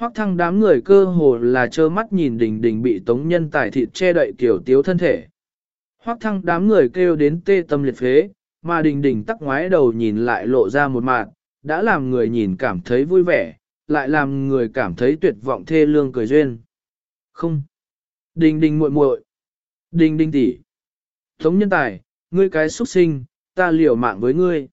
Hoắc thăng đám người cơ hồ là trơ mắt nhìn đình đình bị tống nhân tài thịt che đậy kiểu tiếu thân thể. Hoắc thăng đám người kêu đến tê tâm liệt phế, mà đình đình tắc ngoái đầu nhìn lại lộ ra một mặt, đã làm người nhìn cảm thấy vui vẻ, lại làm người cảm thấy tuyệt vọng thê lương cười duyên. Không. Đình đình muội muội, Đình đình tỷ. Tống nhân tài, ngươi cái xuất sinh, ta liều mạng với ngươi.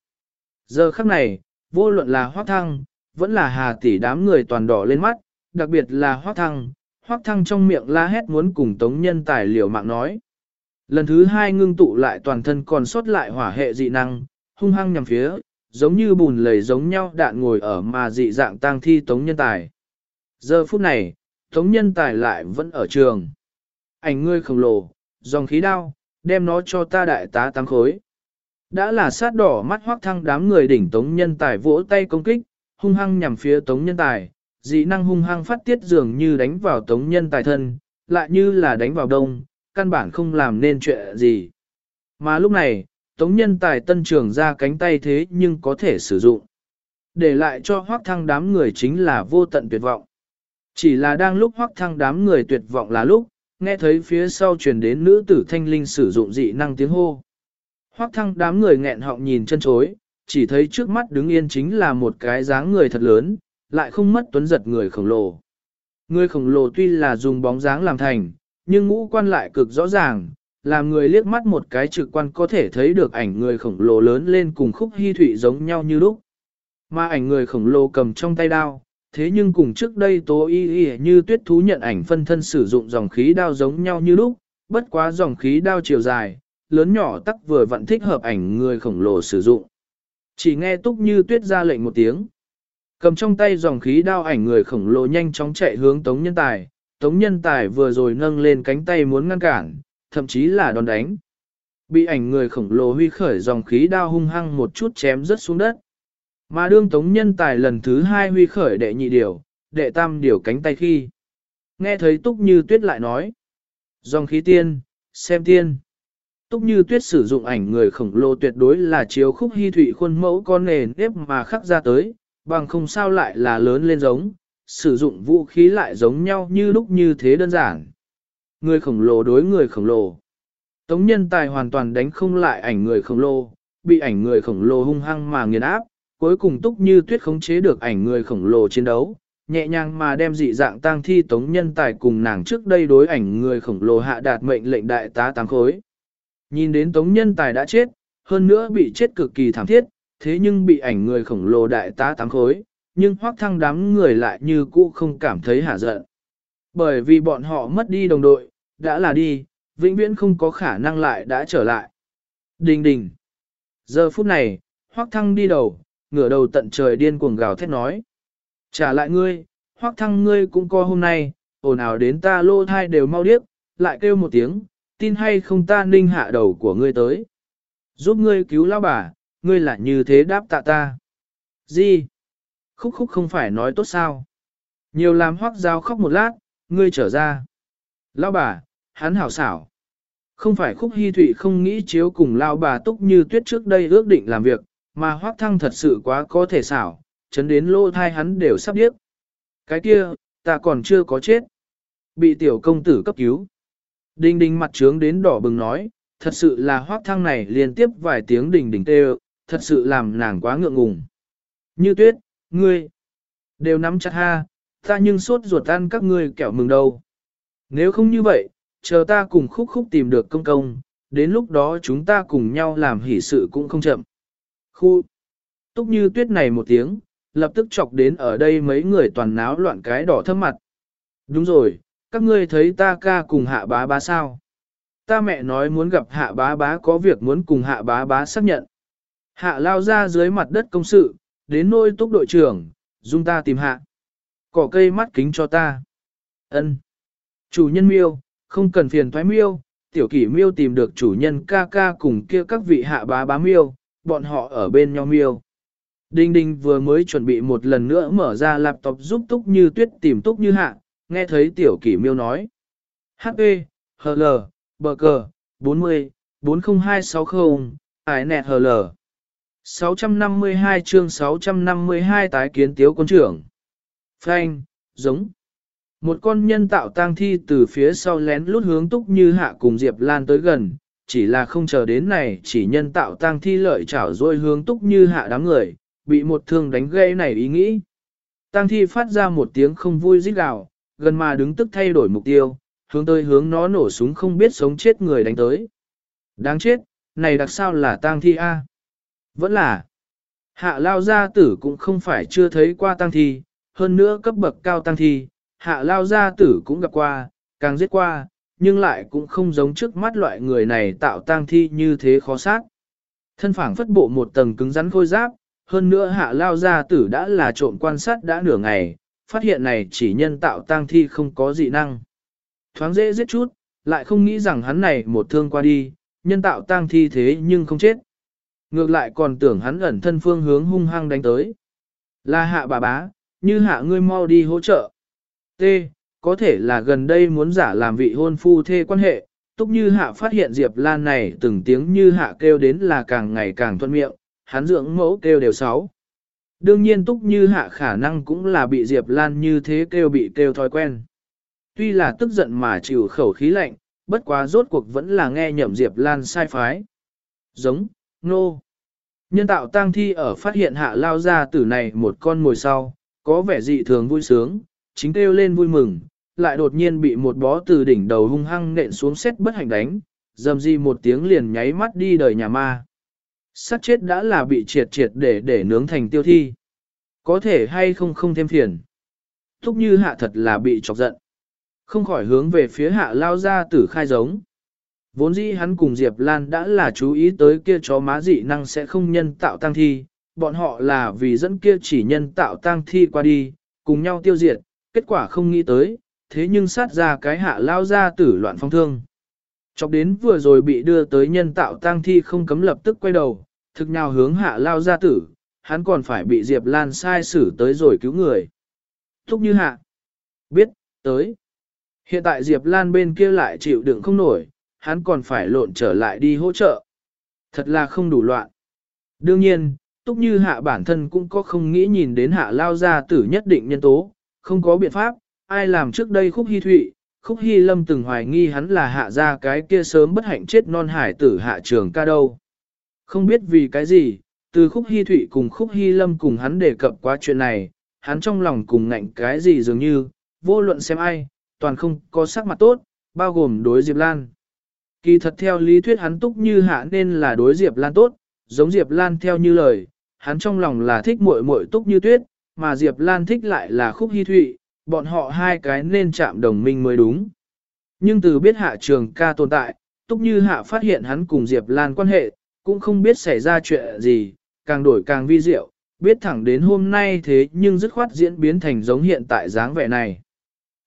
Giờ khắc này, vô luận là hoác thăng, vẫn là hà tỷ đám người toàn đỏ lên mắt, đặc biệt là hoác thăng, hoác thăng trong miệng la hét muốn cùng tống nhân tài liều mạng nói. Lần thứ hai ngưng tụ lại toàn thân còn sót lại hỏa hệ dị năng, hung hăng nhằm phía, giống như bùn lầy giống nhau đạn ngồi ở mà dị dạng tang thi tống nhân tài. Giờ phút này, tống nhân tài lại vẫn ở trường. Ảnh ngươi khổng lồ, dòng khí đao, đem nó cho ta đại tá tăng khối. Đã là sát đỏ mắt hoác thăng đám người đỉnh tống nhân tài vỗ tay công kích, hung hăng nhằm phía tống nhân tài, dị năng hung hăng phát tiết dường như đánh vào tống nhân tài thân, lại như là đánh vào đông, căn bản không làm nên chuyện gì. Mà lúc này, tống nhân tài tân trưởng ra cánh tay thế nhưng có thể sử dụng. Để lại cho hoác thăng đám người chính là vô tận tuyệt vọng. Chỉ là đang lúc hoác thăng đám người tuyệt vọng là lúc, nghe thấy phía sau truyền đến nữ tử thanh linh sử dụng dị năng tiếng hô. Hoác thăng đám người nghẹn họng nhìn chân chối, chỉ thấy trước mắt đứng yên chính là một cái dáng người thật lớn, lại không mất tuấn giật người khổng lồ. Người khổng lồ tuy là dùng bóng dáng làm thành, nhưng ngũ quan lại cực rõ ràng, làm người liếc mắt một cái trực quan có thể thấy được ảnh người khổng lồ lớn lên cùng khúc hy thụy giống nhau như lúc. Mà ảnh người khổng lồ cầm trong tay đao, thế nhưng cùng trước đây tố y y như tuyết thú nhận ảnh phân thân sử dụng dòng khí đao giống nhau như lúc, bất quá dòng khí đao chiều dài, lớn nhỏ tắc vừa vặn thích hợp ảnh người khổng lồ sử dụng. Chỉ nghe túc như tuyết ra lệnh một tiếng. Cầm trong tay dòng khí đao ảnh người khổng lồ nhanh chóng chạy hướng tống nhân tài, tống nhân tài vừa rồi nâng lên cánh tay muốn ngăn cản, thậm chí là đòn đánh. Bị ảnh người khổng lồ huy khởi dòng khí đao hung hăng một chút chém rớt xuống đất. Mà đương tống nhân tài lần thứ hai huy khởi đệ nhị điều, đệ tam điều cánh tay khi. Nghe thấy túc như tuyết lại nói. Dòng khí tiên, xem tiên. Túc như tuyết sử dụng ảnh người khổng lồ tuyệt đối là chiếu khúc hy thủy khuôn mẫu con nền nếp mà khắc ra tới, bằng không sao lại là lớn lên giống, sử dụng vũ khí lại giống nhau như lúc như thế đơn giản. Người khổng lồ đối người khổng lồ. Tống nhân tài hoàn toàn đánh không lại ảnh người khổng lồ, bị ảnh người khổng lồ hung hăng mà nghiền áp, cuối cùng túc như tuyết khống chế được ảnh người khổng lồ chiến đấu, nhẹ nhàng mà đem dị dạng tang thi tống nhân tài cùng nàng trước đây đối ảnh người khổng lồ hạ đạt mệnh lệnh đại tá tám khối. Nhìn đến tống nhân tài đã chết, hơn nữa bị chết cực kỳ thảm thiết, thế nhưng bị ảnh người khổng lồ đại tá tám khối, nhưng hoác thăng đám người lại như cũ không cảm thấy hả giận. Bởi vì bọn họ mất đi đồng đội, đã là đi, vĩnh viễn không có khả năng lại đã trở lại. Đình đình. Giờ phút này, hoác thăng đi đầu, ngửa đầu tận trời điên cuồng gào thét nói. Trả lại ngươi, hoác thăng ngươi cũng co hôm nay, ồn ào đến ta lô thai đều mau điếc, lại kêu một tiếng, tin hay không ta ninh hạ đầu của ngươi tới. Giúp ngươi cứu lão bà, ngươi lại như thế đáp tạ ta. Gì? Khúc khúc không phải nói tốt sao? Nhiều làm hoác giao khóc một lát, ngươi trở ra. Lão bà, hắn hảo xảo. Không phải khúc hy thụy không nghĩ chiếu cùng lao bà túc như tuyết trước đây ước định làm việc, mà hoác thăng thật sự quá có thể xảo, chấn đến lô thai hắn đều sắp điếc. Cái kia, ta còn chưa có chết. Bị tiểu công tử cấp cứu. Đinh đinh mặt trướng đến đỏ bừng nói, thật sự là hoác thăng này liên tiếp vài tiếng đình đình tê thật sự làm nàng quá ngượng ngùng. Như tuyết, ngươi, đều nắm chặt ha, ta nhưng suốt ruột ăn các ngươi kẹo mừng đâu. Nếu không như vậy, chờ ta cùng khúc khúc tìm được công công, đến lúc đó chúng ta cùng nhau làm hỷ sự cũng không chậm. Khu, túc như tuyết này một tiếng, lập tức chọc đến ở đây mấy người toàn náo loạn cái đỏ thâm mặt. Đúng rồi, các ngươi thấy ta ca cùng hạ bá bá sao? Ta mẹ nói muốn gặp hạ bá bá có việc muốn cùng hạ bá bá xác nhận. Hạ lao ra dưới mặt đất công sự, đến nôi túc đội trưởng, dung ta tìm hạ. Cỏ cây mắt kính cho ta. ân Chủ nhân miêu, không cần phiền thoái miêu, tiểu kỷ miêu tìm được chủ nhân ca ca cùng kia các vị hạ bá bá miêu, bọn họ ở bên nhau miêu. Đinh Đinh vừa mới chuẩn bị một lần nữa mở ra laptop giúp Túc Như Tuyết tìm Túc Như Hạ, nghe thấy tiểu kỷ miêu nói. H U H L bờ cờ, 40, 40260, ải nẹt H L 652 chương 652 tái kiến tiếu quân trưởng. phanh giống. Một con nhân tạo tang thi từ phía sau lén lút hướng túc như hạ cùng Diệp Lan tới gần, chỉ là không chờ đến này chỉ nhân tạo tang thi lợi chảo rồi hướng túc như hạ đám người, bị một thương đánh gây này ý nghĩ. Tang thi phát ra một tiếng không vui rít gào, gần mà đứng tức thay đổi mục tiêu, hướng tới hướng nó nổ súng không biết sống chết người đánh tới. Đáng chết, này đặc sao là tang thi A. Vẫn là, hạ lao gia tử cũng không phải chưa thấy qua tang thi, hơn nữa cấp bậc cao tang thi, hạ lao gia tử cũng gặp qua, càng giết qua, nhưng lại cũng không giống trước mắt loại người này tạo tang thi như thế khó sát. Thân phảng phất bộ một tầng cứng rắn khôi giáp, hơn nữa hạ lao gia tử đã là trộm quan sát đã nửa ngày, phát hiện này chỉ nhân tạo tang thi không có dị năng. Thoáng dễ giết chút, lại không nghĩ rằng hắn này một thương qua đi, nhân tạo tang thi thế nhưng không chết. Ngược lại còn tưởng hắn ẩn thân phương hướng hung hăng đánh tới. Là hạ bà bá, như hạ ngươi mau đi hỗ trợ. T. Có thể là gần đây muốn giả làm vị hôn phu thê quan hệ, túc như hạ phát hiện Diệp Lan này từng tiếng như hạ kêu đến là càng ngày càng thuận miệng, hắn dưỡng mẫu kêu đều sáu. Đương nhiên túc như hạ khả năng cũng là bị Diệp Lan như thế kêu bị kêu thói quen. Tuy là tức giận mà chịu khẩu khí lạnh, bất quá rốt cuộc vẫn là nghe nhậm Diệp Lan sai phái. Giống, nô. Nhân tạo tang thi ở phát hiện hạ lao ra tử này một con mồi sau, có vẻ dị thường vui sướng, chính kêu lên vui mừng, lại đột nhiên bị một bó từ đỉnh đầu hung hăng nện xuống xét bất hạnh đánh, dầm di một tiếng liền nháy mắt đi đời nhà ma. Sát chết đã là bị triệt triệt để để nướng thành tiêu thi. Có thể hay không không thêm phiền. Thúc như hạ thật là bị chọc giận. Không khỏi hướng về phía hạ lao ra tử khai giống. Vốn dĩ hắn cùng Diệp Lan đã là chú ý tới kia chó má dị năng sẽ không nhân tạo tăng thi, bọn họ là vì dẫn kia chỉ nhân tạo tăng thi qua đi, cùng nhau tiêu diệt, kết quả không nghĩ tới, thế nhưng sát ra cái hạ lao ra tử loạn phong thương. Chọc đến vừa rồi bị đưa tới nhân tạo tăng thi không cấm lập tức quay đầu, thực nào hướng hạ lao gia tử, hắn còn phải bị Diệp Lan sai xử tới rồi cứu người. Thúc như hạ. Biết, tới. Hiện tại Diệp Lan bên kia lại chịu đựng không nổi, hắn còn phải lộn trở lại đi hỗ trợ. Thật là không đủ loạn. Đương nhiên, Túc Như Hạ bản thân cũng có không nghĩ nhìn đến Hạ Lao gia tử nhất định nhân tố, không có biện pháp, ai làm trước đây Khúc Hy Thụy, Khúc Hy Lâm từng hoài nghi hắn là Hạ gia cái kia sớm bất hạnh chết non hải tử Hạ trường ca đâu. Không biết vì cái gì, từ Khúc Hy Thụy cùng Khúc Hy Lâm cùng hắn đề cập qua chuyện này, hắn trong lòng cùng ngạnh cái gì dường như, vô luận xem ai, toàn không có sắc mặt tốt, bao gồm đối Diệp Lan. Kỳ thật theo lý thuyết hắn túc như hạ nên là đối Diệp Lan tốt, giống Diệp Lan theo như lời, hắn trong lòng là thích muội muội túc như tuyết, mà Diệp Lan thích lại là khúc hy thụy, bọn họ hai cái nên chạm đồng minh mới đúng. Nhưng từ biết hạ trường ca tồn tại, túc như hạ phát hiện hắn cùng Diệp Lan quan hệ, cũng không biết xảy ra chuyện gì, càng đổi càng vi diệu, biết thẳng đến hôm nay thế nhưng dứt khoát diễn biến thành giống hiện tại dáng vẻ này.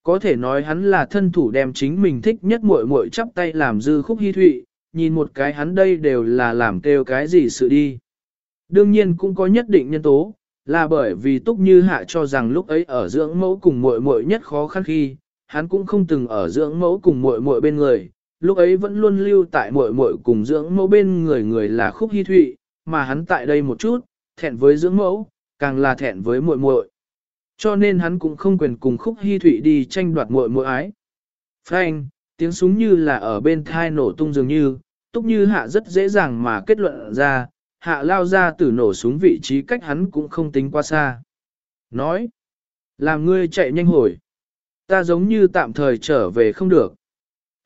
Có thể nói hắn là thân thủ đem chính mình thích nhất muội muội chắp tay làm dư khúc hy thụy, nhìn một cái hắn đây đều là làm kêu cái gì sự đi. Đương nhiên cũng có nhất định nhân tố, là bởi vì Túc Như Hạ cho rằng lúc ấy ở dưỡng mẫu cùng muội muội nhất khó khăn khi, hắn cũng không từng ở dưỡng mẫu cùng muội muội bên người, lúc ấy vẫn luôn lưu tại muội muội cùng dưỡng mẫu bên người người là Khúc hy Thụy, mà hắn tại đây một chút, thẹn với dưỡng mẫu, càng là thẹn với muội muội. Cho nên hắn cũng không quyền cùng khúc hy thụy đi tranh đoạt muội muội ái. Frank, tiếng súng như là ở bên thai nổ tung dường như, túc như hạ rất dễ dàng mà kết luận ra, hạ lao ra từ nổ súng vị trí cách hắn cũng không tính qua xa. Nói, làm ngươi chạy nhanh hồi. Ta giống như tạm thời trở về không được.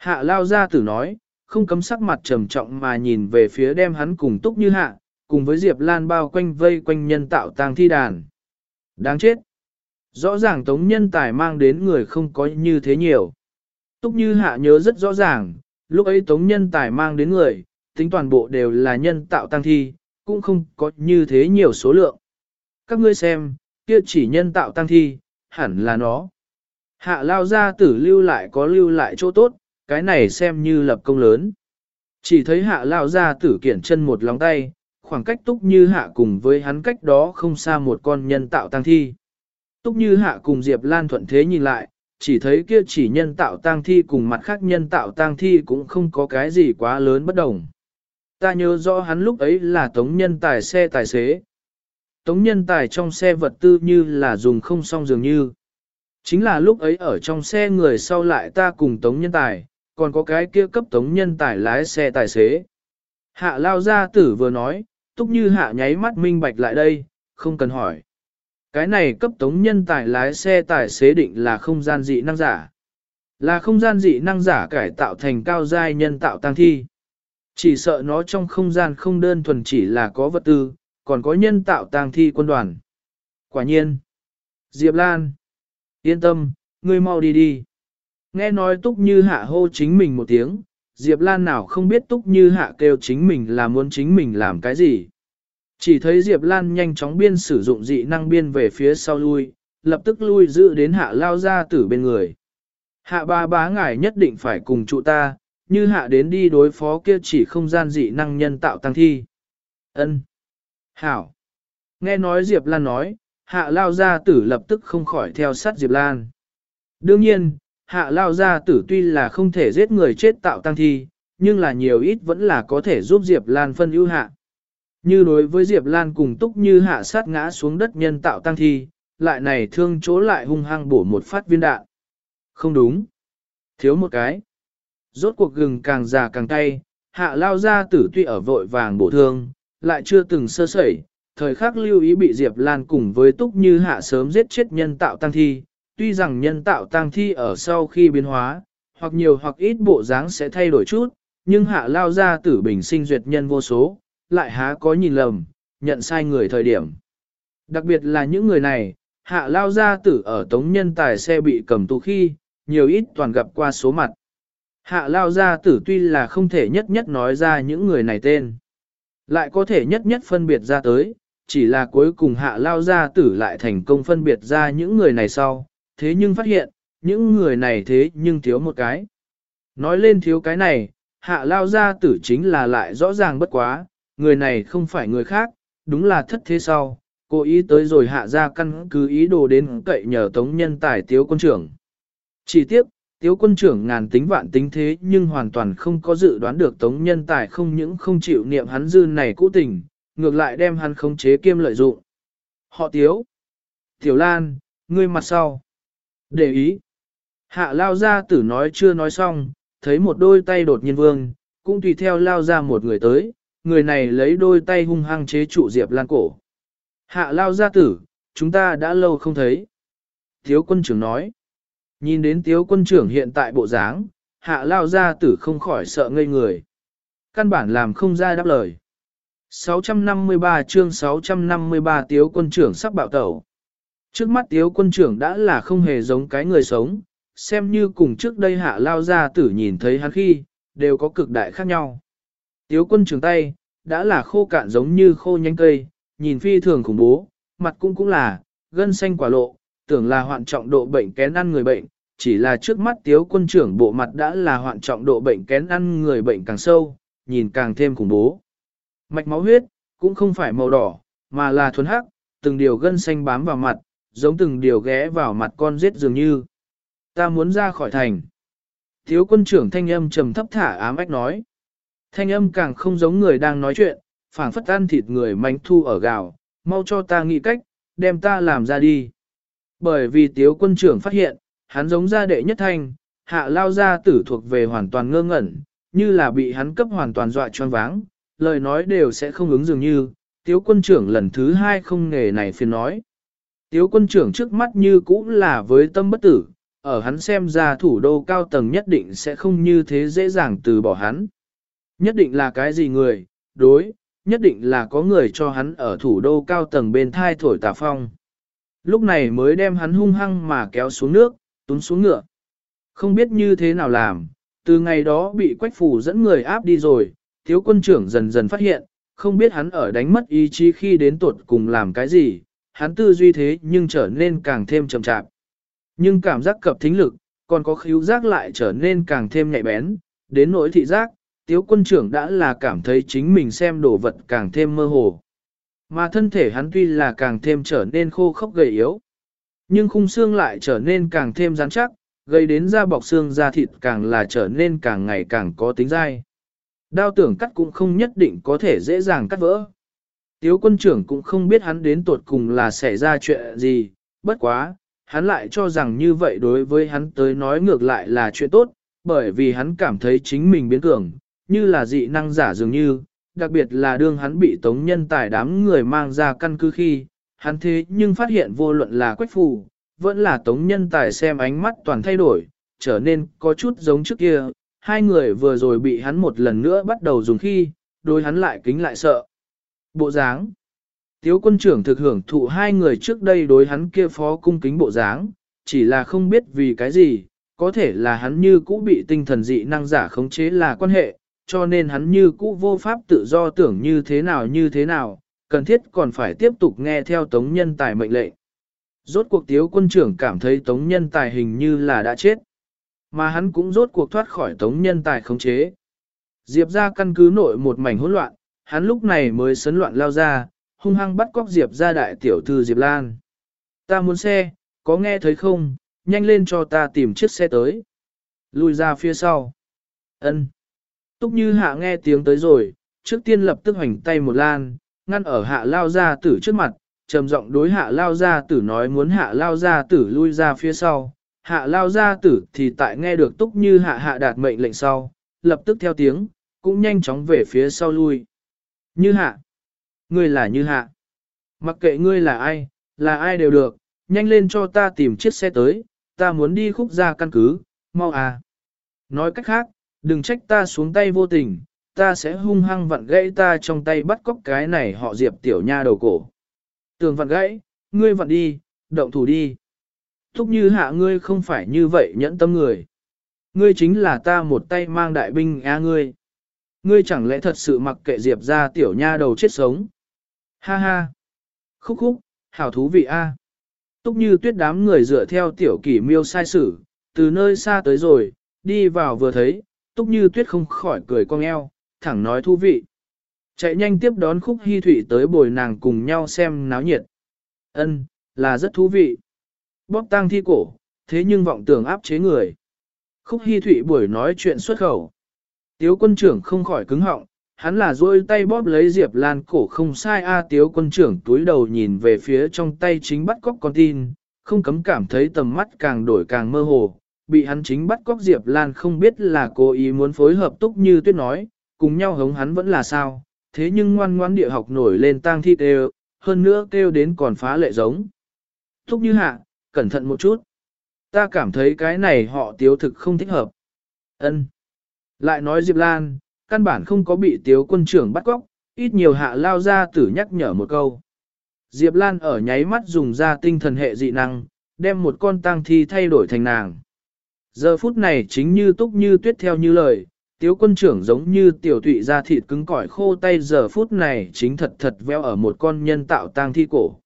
Hạ lao ra tử nói, không cấm sắc mặt trầm trọng mà nhìn về phía đem hắn cùng túc như hạ, cùng với Diệp Lan bao quanh vây quanh nhân tạo tang thi đàn. Đáng chết. Rõ ràng tống nhân tài mang đến người không có như thế nhiều. Túc như hạ nhớ rất rõ ràng, lúc ấy tống nhân tài mang đến người, tính toàn bộ đều là nhân tạo tăng thi, cũng không có như thế nhiều số lượng. Các ngươi xem, kia chỉ nhân tạo tăng thi, hẳn là nó. Hạ lao ra tử lưu lại có lưu lại chỗ tốt, cái này xem như lập công lớn. Chỉ thấy hạ lao ra tử kiển chân một lòng tay, khoảng cách túc như hạ cùng với hắn cách đó không xa một con nhân tạo tăng thi. Túc như hạ cùng Diệp Lan thuận thế nhìn lại, chỉ thấy kia chỉ nhân tạo tang thi cùng mặt khác nhân tạo tang thi cũng không có cái gì quá lớn bất đồng. Ta nhớ rõ hắn lúc ấy là tống nhân tài xe tài xế. Tống nhân tài trong xe vật tư như là dùng không xong dường như. Chính là lúc ấy ở trong xe người sau lại ta cùng tống nhân tài, còn có cái kia cấp tống nhân tài lái xe tài xế. Hạ lao gia tử vừa nói, túc như hạ nháy mắt minh bạch lại đây, không cần hỏi. Cái này cấp tống nhân tài lái xe tài xế định là không gian dị năng giả. Là không gian dị năng giả cải tạo thành cao giai nhân tạo tăng thi. Chỉ sợ nó trong không gian không đơn thuần chỉ là có vật tư, còn có nhân tạo tang thi quân đoàn. Quả nhiên. Diệp Lan. Yên tâm, ngươi mau đi đi. Nghe nói túc như hạ hô chính mình một tiếng, Diệp Lan nào không biết túc như hạ kêu chính mình là muốn chính mình làm cái gì. Chỉ thấy Diệp Lan nhanh chóng biên sử dụng dị năng biên về phía sau lui, lập tức lui giữ đến hạ lao ra tử bên người. Hạ ba bá ngài nhất định phải cùng trụ ta, như hạ đến đi đối phó kia chỉ không gian dị năng nhân tạo tăng thi. Ân. Hảo. Nghe nói Diệp Lan nói, hạ lao ra tử lập tức không khỏi theo sát Diệp Lan. Đương nhiên, hạ lao gia tử tuy là không thể giết người chết tạo tăng thi, nhưng là nhiều ít vẫn là có thể giúp Diệp Lan phân ưu hạ. Như đối với Diệp Lan cùng túc như hạ sát ngã xuống đất nhân tạo tăng thi, lại này thương chỗ lại hung hăng bổ một phát viên đạn. Không đúng. Thiếu một cái. Rốt cuộc gừng càng già càng cay, hạ lao gia tử tuy ở vội vàng bổ thương, lại chưa từng sơ sẩy, thời khắc lưu ý bị Diệp Lan cùng với Túc Như Hạ sớm giết chết nhân tạo tăng thi, tuy rằng nhân tạo tăng thi ở sau khi biến hóa, hoặc nhiều hoặc ít bộ dáng sẽ thay đổi chút, nhưng Hạ lao ra tử bình sinh duyệt nhân vô số, lại há có nhìn lầm, nhận sai người thời điểm. Đặc biệt là những người này, Hạ lao ra tử ở tống nhân tài xe bị cầm tù khi, nhiều ít toàn gặp qua số mặt. Hạ lao ra tử tuy là không thể nhất nhất nói ra những người này tên. Lại có thể nhất nhất phân biệt ra tới, chỉ là cuối cùng hạ lao ra tử lại thành công phân biệt ra những người này sau, thế nhưng phát hiện, những người này thế nhưng thiếu một cái. Nói lên thiếu cái này, hạ lao ra tử chính là lại rõ ràng bất quá, người này không phải người khác, đúng là thất thế sau, cố ý tới rồi hạ ra căn cứ ý đồ đến cậy nhờ tống nhân tài tiếu quân trưởng. Chỉ tiếp, tiếu quân trưởng ngàn tính vạn tính thế nhưng hoàn toàn không có dự đoán được tống nhân tài không những không chịu niệm hắn dư này cũ tình, ngược lại đem hắn khống chế kiêm lợi dụng. Họ tiếu. Tiểu Lan, ngươi mặt sau. Để ý. Hạ lao ra tử nói chưa nói xong, thấy một đôi tay đột nhiên vương, cũng tùy theo lao ra một người tới, người này lấy đôi tay hung hăng chế trụ Diệp Lan cổ. Hạ lao ra tử, chúng ta đã lâu không thấy. Tiếu quân trưởng nói. Nhìn đến tiếu quân trưởng hiện tại bộ dáng, hạ lao ra tử không khỏi sợ ngây người. Căn bản làm không ra đáp lời. 653 chương 653 tiếu quân trưởng sắp bạo tẩu. Trước mắt tiếu quân trưởng đã là không hề giống cái người sống, xem như cùng trước đây hạ lao ra tử nhìn thấy hắn khi, đều có cực đại khác nhau. Tiếu quân trưởng tay, đã là khô cạn giống như khô nhánh cây, nhìn phi thường khủng bố, mặt cũng cũng là, gân xanh quả lộ, tưởng là hoạn trọng độ bệnh kén ăn người bệnh, chỉ là trước mắt tiếu quân trưởng bộ mặt đã là hoạn trọng độ bệnh kén ăn người bệnh càng sâu, nhìn càng thêm khủng bố. Mạch máu huyết, cũng không phải màu đỏ, mà là thuần hắc, từng điều gân xanh bám vào mặt, giống từng điều ghé vào mặt con giết dường như. Ta muốn ra khỏi thành. Thiếu quân trưởng thanh âm trầm thấp thả ám ách nói. Thanh âm càng không giống người đang nói chuyện, phảng phất ăn thịt người mánh thu ở gạo, mau cho ta nghĩ cách, đem ta làm ra đi. Bởi vì tiếu quân trưởng phát hiện, hắn giống ra đệ nhất thanh, hạ lao ra tử thuộc về hoàn toàn ngơ ngẩn, như là bị hắn cấp hoàn toàn dọa choáng váng, lời nói đều sẽ không ứng dường như, tiếu quân trưởng lần thứ hai không nghề này phiền nói. Tiếu quân trưởng trước mắt như cũ là với tâm bất tử, ở hắn xem ra thủ đô cao tầng nhất định sẽ không như thế dễ dàng từ bỏ hắn. Nhất định là cái gì người, đối, nhất định là có người cho hắn ở thủ đô cao tầng bên thai thổi tà phong. Lúc này mới đem hắn hung hăng mà kéo xuống nước, túm xuống ngựa. Không biết như thế nào làm, từ ngày đó bị quách phủ dẫn người áp đi rồi, thiếu quân trưởng dần dần phát hiện, không biết hắn ở đánh mất ý chí khi đến tuột cùng làm cái gì, hắn tư duy thế nhưng trở nên càng thêm chậm chạp. Nhưng cảm giác cập thính lực, còn có khíu giác lại trở nên càng thêm nhạy bén, đến nỗi thị giác, tiếu quân trưởng đã là cảm thấy chính mình xem đồ vật càng thêm mơ hồ. Mà thân thể hắn tuy là càng thêm trở nên khô khốc gầy yếu, nhưng khung xương lại trở nên càng thêm rắn chắc, gây đến da bọc xương da thịt càng là trở nên càng ngày càng có tính dai. Đao tưởng cắt cũng không nhất định có thể dễ dàng cắt vỡ. Tiếu quân trưởng cũng không biết hắn đến tuột cùng là xảy ra chuyện gì, bất quá, hắn lại cho rằng như vậy đối với hắn tới nói ngược lại là chuyện tốt, bởi vì hắn cảm thấy chính mình biến cường, như là dị năng giả dường như, đặc biệt là đương hắn bị tống nhân tài đám người mang ra căn cứ khi, hắn thế nhưng phát hiện vô luận là quách phù, vẫn là tống nhân tài xem ánh mắt toàn thay đổi, trở nên có chút giống trước kia, hai người vừa rồi bị hắn một lần nữa bắt đầu dùng khi, đối hắn lại kính lại sợ. Bộ dáng Tiếu quân trưởng thực hưởng thụ hai người trước đây đối hắn kia phó cung kính bộ dáng, chỉ là không biết vì cái gì, có thể là hắn như cũ bị tinh thần dị năng giả khống chế là quan hệ, cho nên hắn như cũ vô pháp tự do tưởng như thế nào như thế nào, cần thiết còn phải tiếp tục nghe theo tống nhân tài mệnh lệnh. Rốt cuộc tiếu quân trưởng cảm thấy tống nhân tài hình như là đã chết, mà hắn cũng rốt cuộc thoát khỏi tống nhân tài khống chế. Diệp ra căn cứ nội một mảnh hỗn loạn, hắn lúc này mới sấn loạn lao ra, hung hăng bắt cóc Diệp ra đại tiểu thư Diệp Lan. Ta muốn xe, có nghe thấy không, nhanh lên cho ta tìm chiếc xe tới. Lùi ra phía sau. ân Túc như hạ nghe tiếng tới rồi, trước tiên lập tức hoành tay một lan, ngăn ở hạ lao ra tử trước mặt, trầm giọng đối hạ lao ra tử nói muốn hạ lao ra tử lui ra phía sau. Hạ lao ra tử thì tại nghe được túc như hạ hạ đạt mệnh lệnh sau, lập tức theo tiếng, cũng nhanh chóng về phía sau lui. Như hạ, ngươi là như hạ. Mặc kệ ngươi là ai, là ai đều được, nhanh lên cho ta tìm chiếc xe tới, ta muốn đi khúc ra căn cứ, mau à. Nói cách khác, đừng trách ta xuống tay vô tình, ta sẽ hung hăng vặn gãy ta trong tay bắt cóc cái này họ diệp tiểu nha đầu cổ. Tường vặn gãy, ngươi vặn đi, động thủ đi. Thúc như hạ ngươi không phải như vậy nhẫn tâm người. Ngươi chính là ta một tay mang đại binh a ngươi. Ngươi chẳng lẽ thật sự mặc kệ diệp ra tiểu nha đầu chết sống. Ha ha. Khúc khúc, hảo thú vị a. Túc như tuyết đám người dựa theo tiểu kỷ miêu sai sử, từ nơi xa tới rồi, đi vào vừa thấy, túc như tuyết không khỏi cười cong eo, thẳng nói thú vị. Chạy nhanh tiếp đón khúc hy thủy tới bồi nàng cùng nhau xem náo nhiệt. Ân, là rất thú vị. Bóp tang thi cổ, thế nhưng vọng tưởng áp chế người. Khúc hy thủy buổi nói chuyện xuất khẩu. Tiếu quân trưởng không khỏi cứng họng, hắn là duỗi tay bóp lấy Diệp Lan cổ không sai a tiếu quân trưởng túi đầu nhìn về phía trong tay chính bắt cóc con tin, không cấm cảm thấy tầm mắt càng đổi càng mơ hồ, bị hắn chính bắt cóc Diệp Lan không biết là cố ý muốn phối hợp túc như tuyết nói, cùng nhau hống hắn vẫn là sao, thế nhưng ngoan ngoan địa học nổi lên tang thi kêu, hơn nữa kêu đến còn phá lệ giống. Túc như hạ, cẩn thận một chút. Ta cảm thấy cái này họ tiếu thực không thích hợp. ân lại nói Diệp Lan, căn bản không có bị tiếu quân trưởng bắt cóc, ít nhiều hạ lao ra tử nhắc nhở một câu. Diệp Lan ở nháy mắt dùng ra tinh thần hệ dị năng, đem một con tang thi thay đổi thành nàng. Giờ phút này chính như túc như tuyết theo như lời, tiếu quân trưởng giống như tiểu tụy da thịt cứng cỏi khô tay giờ phút này chính thật thật veo ở một con nhân tạo tang thi cổ.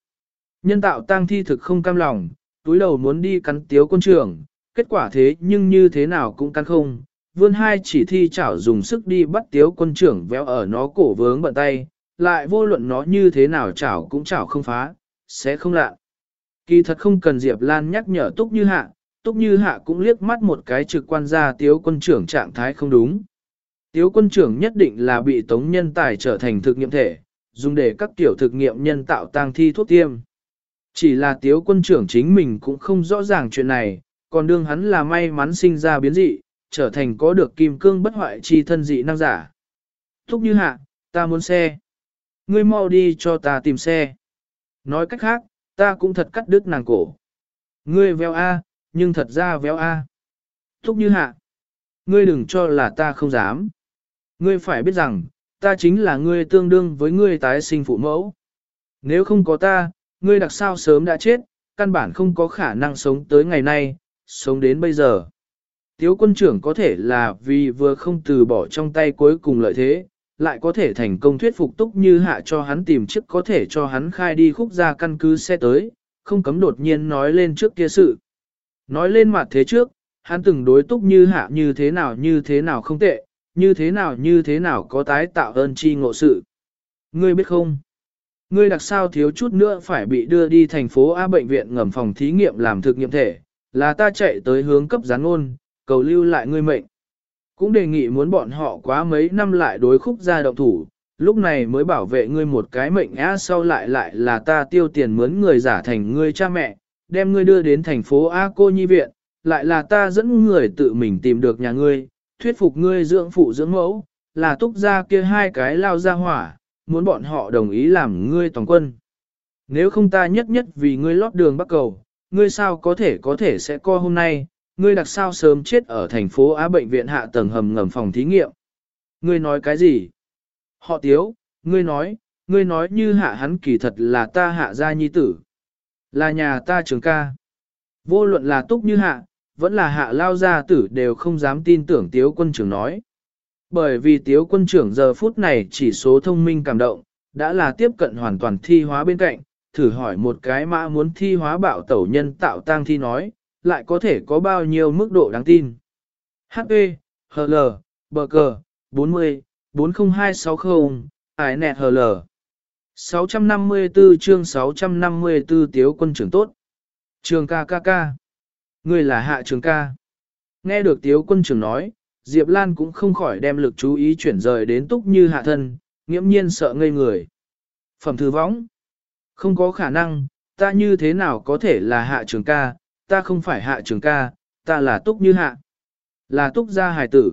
Nhân tạo tang thi thực không cam lòng, túi đầu muốn đi cắn tiếu quân trưởng, kết quả thế nhưng như thế nào cũng cắn không, vươn hai chỉ thi chảo dùng sức đi bắt tiếu quân trưởng véo ở nó cổ vướng bận tay, lại vô luận nó như thế nào chảo cũng chảo không phá, sẽ không lạ. Kỳ thật không cần Diệp Lan nhắc nhở Túc Như Hạ, Túc Như Hạ cũng liếc mắt một cái trực quan ra tiếu quân trưởng trạng thái không đúng. Tiếu quân trưởng nhất định là bị tống nhân tài trở thành thực nghiệm thể, dùng để các tiểu thực nghiệm nhân tạo tang thi thuốc tiêm. Chỉ là tiếu quân trưởng chính mình cũng không rõ ràng chuyện này, còn đương hắn là may mắn sinh ra biến dị, trở thành có được kim cương bất hoại chi thân dị năng giả. Thúc như hạ, ta muốn xe. Ngươi mau đi cho ta tìm xe. Nói cách khác, ta cũng thật cắt đứt nàng cổ. Ngươi véo A, nhưng thật ra véo A. Thúc như hạ. Ngươi đừng cho là ta không dám. Ngươi phải biết rằng, ta chính là ngươi tương đương với ngươi tái sinh phụ mẫu. Nếu không có ta, ngươi đặc sao sớm đã chết, căn bản không có khả năng sống tới ngày nay, sống đến bây giờ. Tiếu quân trưởng có thể là vì vừa không từ bỏ trong tay cuối cùng lợi thế, lại có thể thành công thuyết phục túc như hạ cho hắn tìm chiếc có thể cho hắn khai đi khúc ra căn cứ xe tới, không cấm đột nhiên nói lên trước kia sự. Nói lên mặt thế trước, hắn từng đối túc như hạ như thế nào như thế nào không tệ, như thế nào như thế nào có tái tạo ơn chi ngộ sự. Ngươi biết không? Ngươi đặc sao thiếu chút nữa phải bị đưa đi thành phố A bệnh viện ngầm phòng thí nghiệm làm thực nghiệm thể, là ta chạy tới hướng cấp gián ôn, cầu lưu lại ngươi mệnh. Cũng đề nghị muốn bọn họ quá mấy năm lại đối khúc ra động thủ, lúc này mới bảo vệ ngươi một cái mệnh á sau lại lại là ta tiêu tiền mướn người giả thành ngươi cha mẹ, đem ngươi đưa đến thành phố A Cô Nhi Viện, lại là ta dẫn người tự mình tìm được nhà ngươi, thuyết phục ngươi dưỡng phụ dưỡng mẫu, là túc ra kia hai cái lao ra hỏa, muốn bọn họ đồng ý làm ngươi toàn quân. Nếu không ta nhất nhất vì ngươi lót đường bắc cầu, ngươi sao có thể có thể sẽ co hôm nay, ngươi đặc sao sớm chết ở thành phố Á bệnh viện hạ tầng hầm ngầm phòng thí nghiệm. Ngươi nói cái gì? Họ tiếu, ngươi nói, ngươi nói như hạ hắn kỳ thật là ta hạ gia nhi tử. Là nhà ta trường ca. Vô luận là túc như hạ, vẫn là hạ lao gia tử đều không dám tin tưởng tiếu quân trưởng nói. Bởi vì tiếu quân trưởng giờ phút này chỉ số thông minh cảm động, đã là tiếp cận hoàn toàn thi hóa bên cạnh, thử hỏi một cái mã muốn thi hóa bạo tẩu nhân tạo tang thi nói, lại có thể có bao nhiêu mức độ đáng tin. HP, HL, bờ cờ, 40, 40260, ải nẹt HL. 654 chương 654 tiếu quân trưởng tốt. Trường ca ca ca. Người là hạ trường ca. Nghe được tiếu quân trưởng nói, Diệp Lan cũng không khỏi đem lực chú ý chuyển rời đến túc như hạ thân, nghiễm nhiên sợ ngây người. Phẩm thư võng. Không có khả năng, ta như thế nào có thể là hạ trường ca, ta không phải hạ trường ca, ta là túc như hạ. Là túc gia hài tử.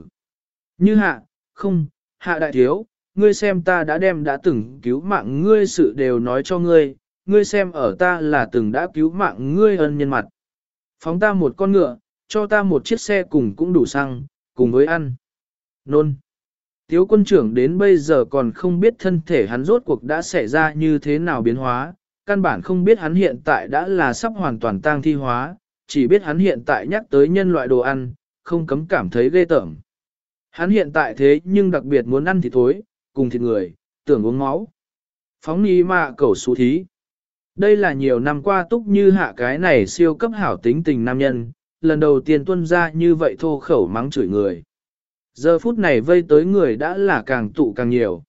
Như hạ, không, hạ đại thiếu, ngươi xem ta đã đem đã từng cứu mạng ngươi sự đều nói cho ngươi, ngươi xem ở ta là từng đã cứu mạng ngươi ân nhân mặt. Phóng ta một con ngựa, cho ta một chiếc xe cùng cũng đủ xăng, cùng với ăn. Nôn. Tiếu quân trưởng đến bây giờ còn không biết thân thể hắn rốt cuộc đã xảy ra như thế nào biến hóa, căn bản không biết hắn hiện tại đã là sắp hoàn toàn tang thi hóa, chỉ biết hắn hiện tại nhắc tới nhân loại đồ ăn, không cấm cảm thấy ghê tởm. Hắn hiện tại thế nhưng đặc biệt muốn ăn thịt thối, cùng thịt người, tưởng uống máu. Phóng ni mạ cẩu xú thí. Đây là nhiều năm qua túc như hạ cái này siêu cấp hảo tính tình nam nhân, lần đầu tiên tuân ra như vậy thô khẩu mắng chửi người. Giờ phút này vây tới người đã là càng tụ càng nhiều.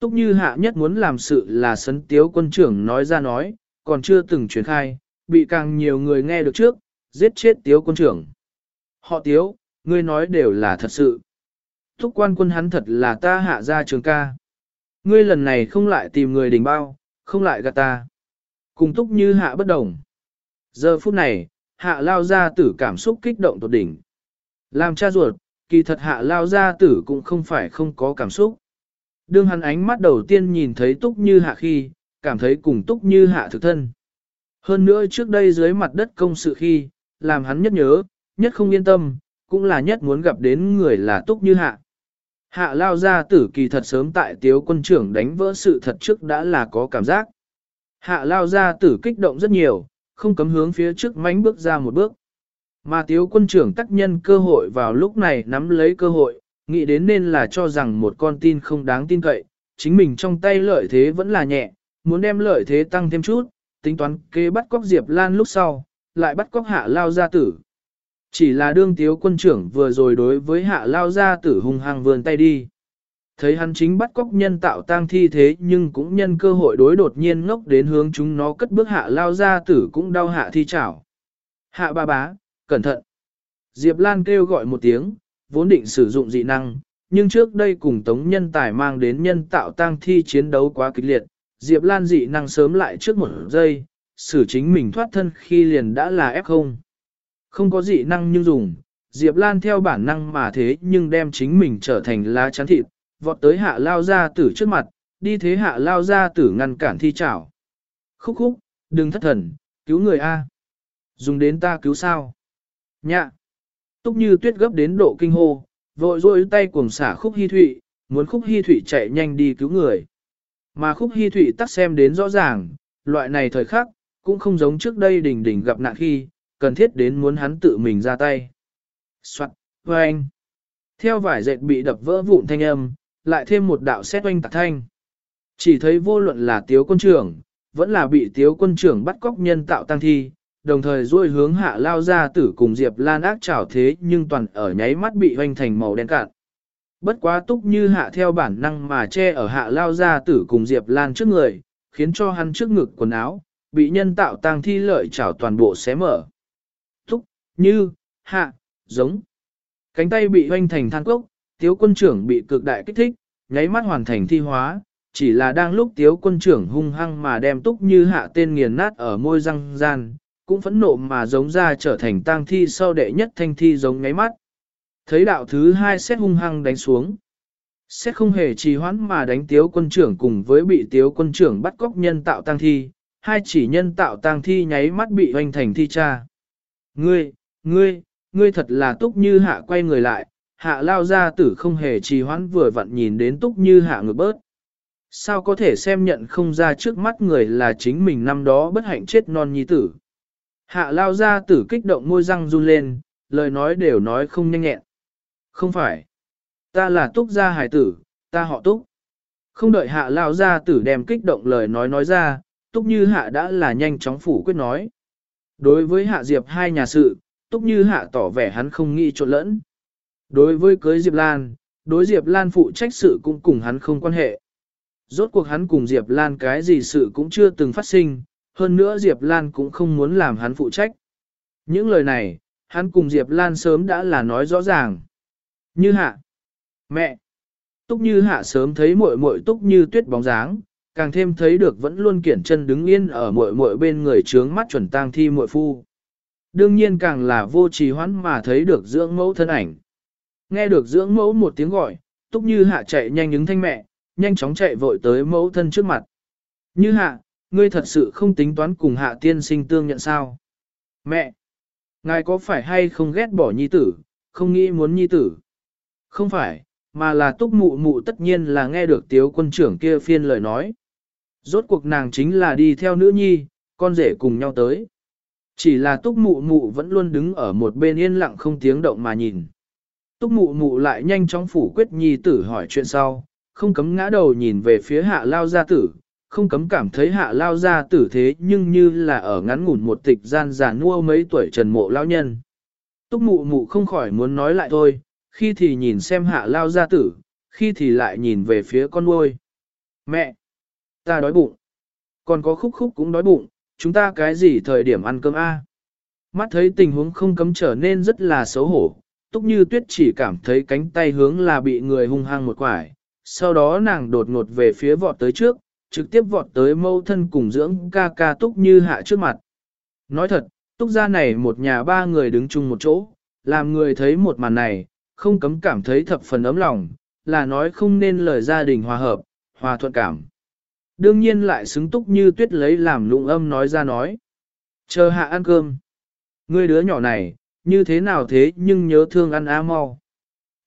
Túc như hạ nhất muốn làm sự là sấn tiếu quân trưởng nói ra nói, còn chưa từng truyền khai, bị càng nhiều người nghe được trước, giết chết tiếu quân trưởng. Họ tiếu, ngươi nói đều là thật sự. thúc quan quân hắn thật là ta hạ ra trường ca. Ngươi lần này không lại tìm người đình bao, không lại gạt ta. Cùng túc như hạ bất đồng. Giờ phút này, hạ lao ra tử cảm xúc kích động tột đỉnh. Làm cha ruột, kỳ thật hạ lao ra tử cũng không phải không có cảm xúc. Đương hắn ánh mắt đầu tiên nhìn thấy túc như hạ khi, cảm thấy cùng túc như hạ thực thân. Hơn nữa trước đây dưới mặt đất công sự khi, làm hắn nhất nhớ, nhất không yên tâm, cũng là nhất muốn gặp đến người là túc như hạ. Hạ lao ra tử kỳ thật sớm tại tiếu quân trưởng đánh vỡ sự thật trước đã là có cảm giác. Hạ lao ra tử kích động rất nhiều, không cấm hướng phía trước mánh bước ra một bước. Mà tiếu quân trưởng tác nhân cơ hội vào lúc này nắm lấy cơ hội, nghĩ đến nên là cho rằng một con tin không đáng tin cậy, chính mình trong tay lợi thế vẫn là nhẹ, muốn đem lợi thế tăng thêm chút, tính toán kế bắt cóc Diệp Lan lúc sau, lại bắt cóc hạ lao gia tử. Chỉ là đương tiếu quân trưởng vừa rồi đối với hạ lao gia tử hung hăng vươn tay đi. Thấy hắn chính bắt cóc nhân tạo tang thi thế nhưng cũng nhân cơ hội đối đột nhiên ngốc đến hướng chúng nó cất bước hạ lao gia tử cũng đau hạ thi chảo. Hạ ba bá, cẩn thận. Diệp Lan kêu gọi một tiếng, vốn định sử dụng dị năng, nhưng trước đây cùng tống nhân tài mang đến nhân tạo tang thi chiến đấu quá kịch liệt, Diệp Lan dị năng sớm lại trước một giây, xử chính mình thoát thân khi liền đã là F0. Không có dị năng nhưng dùng, Diệp Lan theo bản năng mà thế nhưng đem chính mình trở thành lá chắn thịt, vọt tới hạ lao ra tử trước mặt, đi thế hạ lao ra tử ngăn cản thi chảo. Khúc khúc, đừng thất thần, cứu người A. Dùng đến ta cứu sao? Nhạ. Túc như tuyết gấp đến độ kinh hô, vội rôi tay cuồng xả khúc hy thụy, muốn khúc hy thụy chạy nhanh đi cứu người. Mà khúc hy thụy tắt xem đến rõ ràng, loại này thời khắc, cũng không giống trước đây đỉnh đỉnh gặp nạn khi, cần thiết đến muốn hắn tự mình ra tay. Soạn, vâng anh. Theo vải dệt bị đập vỡ vụn thanh âm, lại thêm một đạo xét oanh tạc thanh. Chỉ thấy vô luận là tiếu quân trưởng, vẫn là bị tiếu quân trưởng bắt cóc nhân tạo tăng thi, đồng thời duỗi hướng hạ lao ra tử cùng Diệp Lan ác trảo thế nhưng toàn ở nháy mắt bị hoanh thành màu đen cạn. Bất quá túc như hạ theo bản năng mà che ở hạ lao ra tử cùng Diệp Lan trước người, khiến cho hắn trước ngực quần áo, bị nhân tạo tang thi lợi chảo toàn bộ xé mở. Túc, như, hạ, giống. Cánh tay bị hoanh thành than cốc, tiếu quân trưởng bị cực đại kích thích, nháy mắt hoàn thành thi hóa, chỉ là đang lúc tiếu quân trưởng hung hăng mà đem túc như hạ tên nghiền nát ở môi răng gian, cũng phẫn nộ mà giống ra trở thành tang thi sau đệ nhất thanh thi giống nháy mắt. Thấy đạo thứ hai xét hung hăng đánh xuống. Xét không hề trì hoãn mà đánh tiếu quân trưởng cùng với bị tiếu quân trưởng bắt cóc nhân tạo tang thi, hai chỉ nhân tạo tang thi nháy mắt bị hoành thành thi cha. Ngươi, ngươi, ngươi thật là túc như hạ quay người lại, hạ lao ra tử không hề trì hoãn vừa vặn nhìn đến túc như hạ ngược bớt. Sao có thể xem nhận không ra trước mắt người là chính mình năm đó bất hạnh chết non nhi tử. Hạ lao ra tử kích động môi răng run lên, lời nói đều nói không nhanh nhẹn. Không phải. Ta là túc gia hải tử, ta họ túc. Không đợi hạ lao ra tử đem kích động lời nói nói ra, túc như hạ đã là nhanh chóng phủ quyết nói. Đối với hạ diệp hai nhà sự, túc như hạ tỏ vẻ hắn không nghĩ trộn lẫn. Đối với cưới Diệp Lan, đối Diệp Lan phụ trách sự cũng cùng hắn không quan hệ. Rốt cuộc hắn cùng Diệp Lan cái gì sự cũng chưa từng phát sinh, hơn nữa Diệp Lan cũng không muốn làm hắn phụ trách. Những lời này, hắn cùng Diệp Lan sớm đã là nói rõ ràng. Như hạ, mẹ, túc như hạ sớm thấy muội muội túc như tuyết bóng dáng, càng thêm thấy được vẫn luôn kiển chân đứng yên ở muội muội bên người trướng mắt chuẩn tang thi muội phu. Đương nhiên càng là vô trì hoãn mà thấy được dưỡng mẫu thân ảnh. Nghe được dưỡng mẫu một tiếng gọi, túc như hạ chạy nhanh ứng thanh mẹ, nhanh chóng chạy vội tới mẫu thân trước mặt. Như hạ, ngươi thật sự không tính toán cùng hạ tiên sinh tương nhận sao? Mẹ! Ngài có phải hay không ghét bỏ nhi tử, không nghĩ muốn nhi tử? Không phải, mà là túc mụ mụ tất nhiên là nghe được tiếu quân trưởng kia phiên lời nói. Rốt cuộc nàng chính là đi theo nữ nhi, con rể cùng nhau tới. Chỉ là túc mụ mụ vẫn luôn đứng ở một bên yên lặng không tiếng động mà nhìn. Túc mụ mụ lại nhanh chóng phủ quyết nhi tử hỏi chuyện sau, không cấm ngã đầu nhìn về phía hạ lao gia tử, không cấm cảm thấy hạ lao gia tử thế nhưng như là ở ngắn ngủn một tịch gian già nua mấy tuổi trần mộ lao nhân. Túc mụ mụ không khỏi muốn nói lại thôi, khi thì nhìn xem hạ lao gia tử, khi thì lại nhìn về phía con nuôi. Mẹ! Ta đói bụng. Còn có khúc khúc cũng đói bụng, chúng ta cái gì thời điểm ăn cơm a? Mắt thấy tình huống không cấm trở nên rất là xấu hổ, Túc Như Tuyết chỉ cảm thấy cánh tay hướng là bị người hung hăng một quải, sau đó nàng đột ngột về phía vọt tới trước, trực tiếp vọt tới mâu thân cùng dưỡng ca ca Túc Như hạ trước mặt. Nói thật, Túc gia này một nhà ba người đứng chung một chỗ, làm người thấy một màn này, không cấm cảm thấy thập phần ấm lòng, là nói không nên lời gia đình hòa hợp, hòa thuận cảm. Đương nhiên lại xứng Túc Như Tuyết lấy làm lụng âm nói ra nói. Chờ hạ ăn cơm. Ngươi đứa nhỏ này, như thế nào thế nhưng nhớ thương ăn á mau.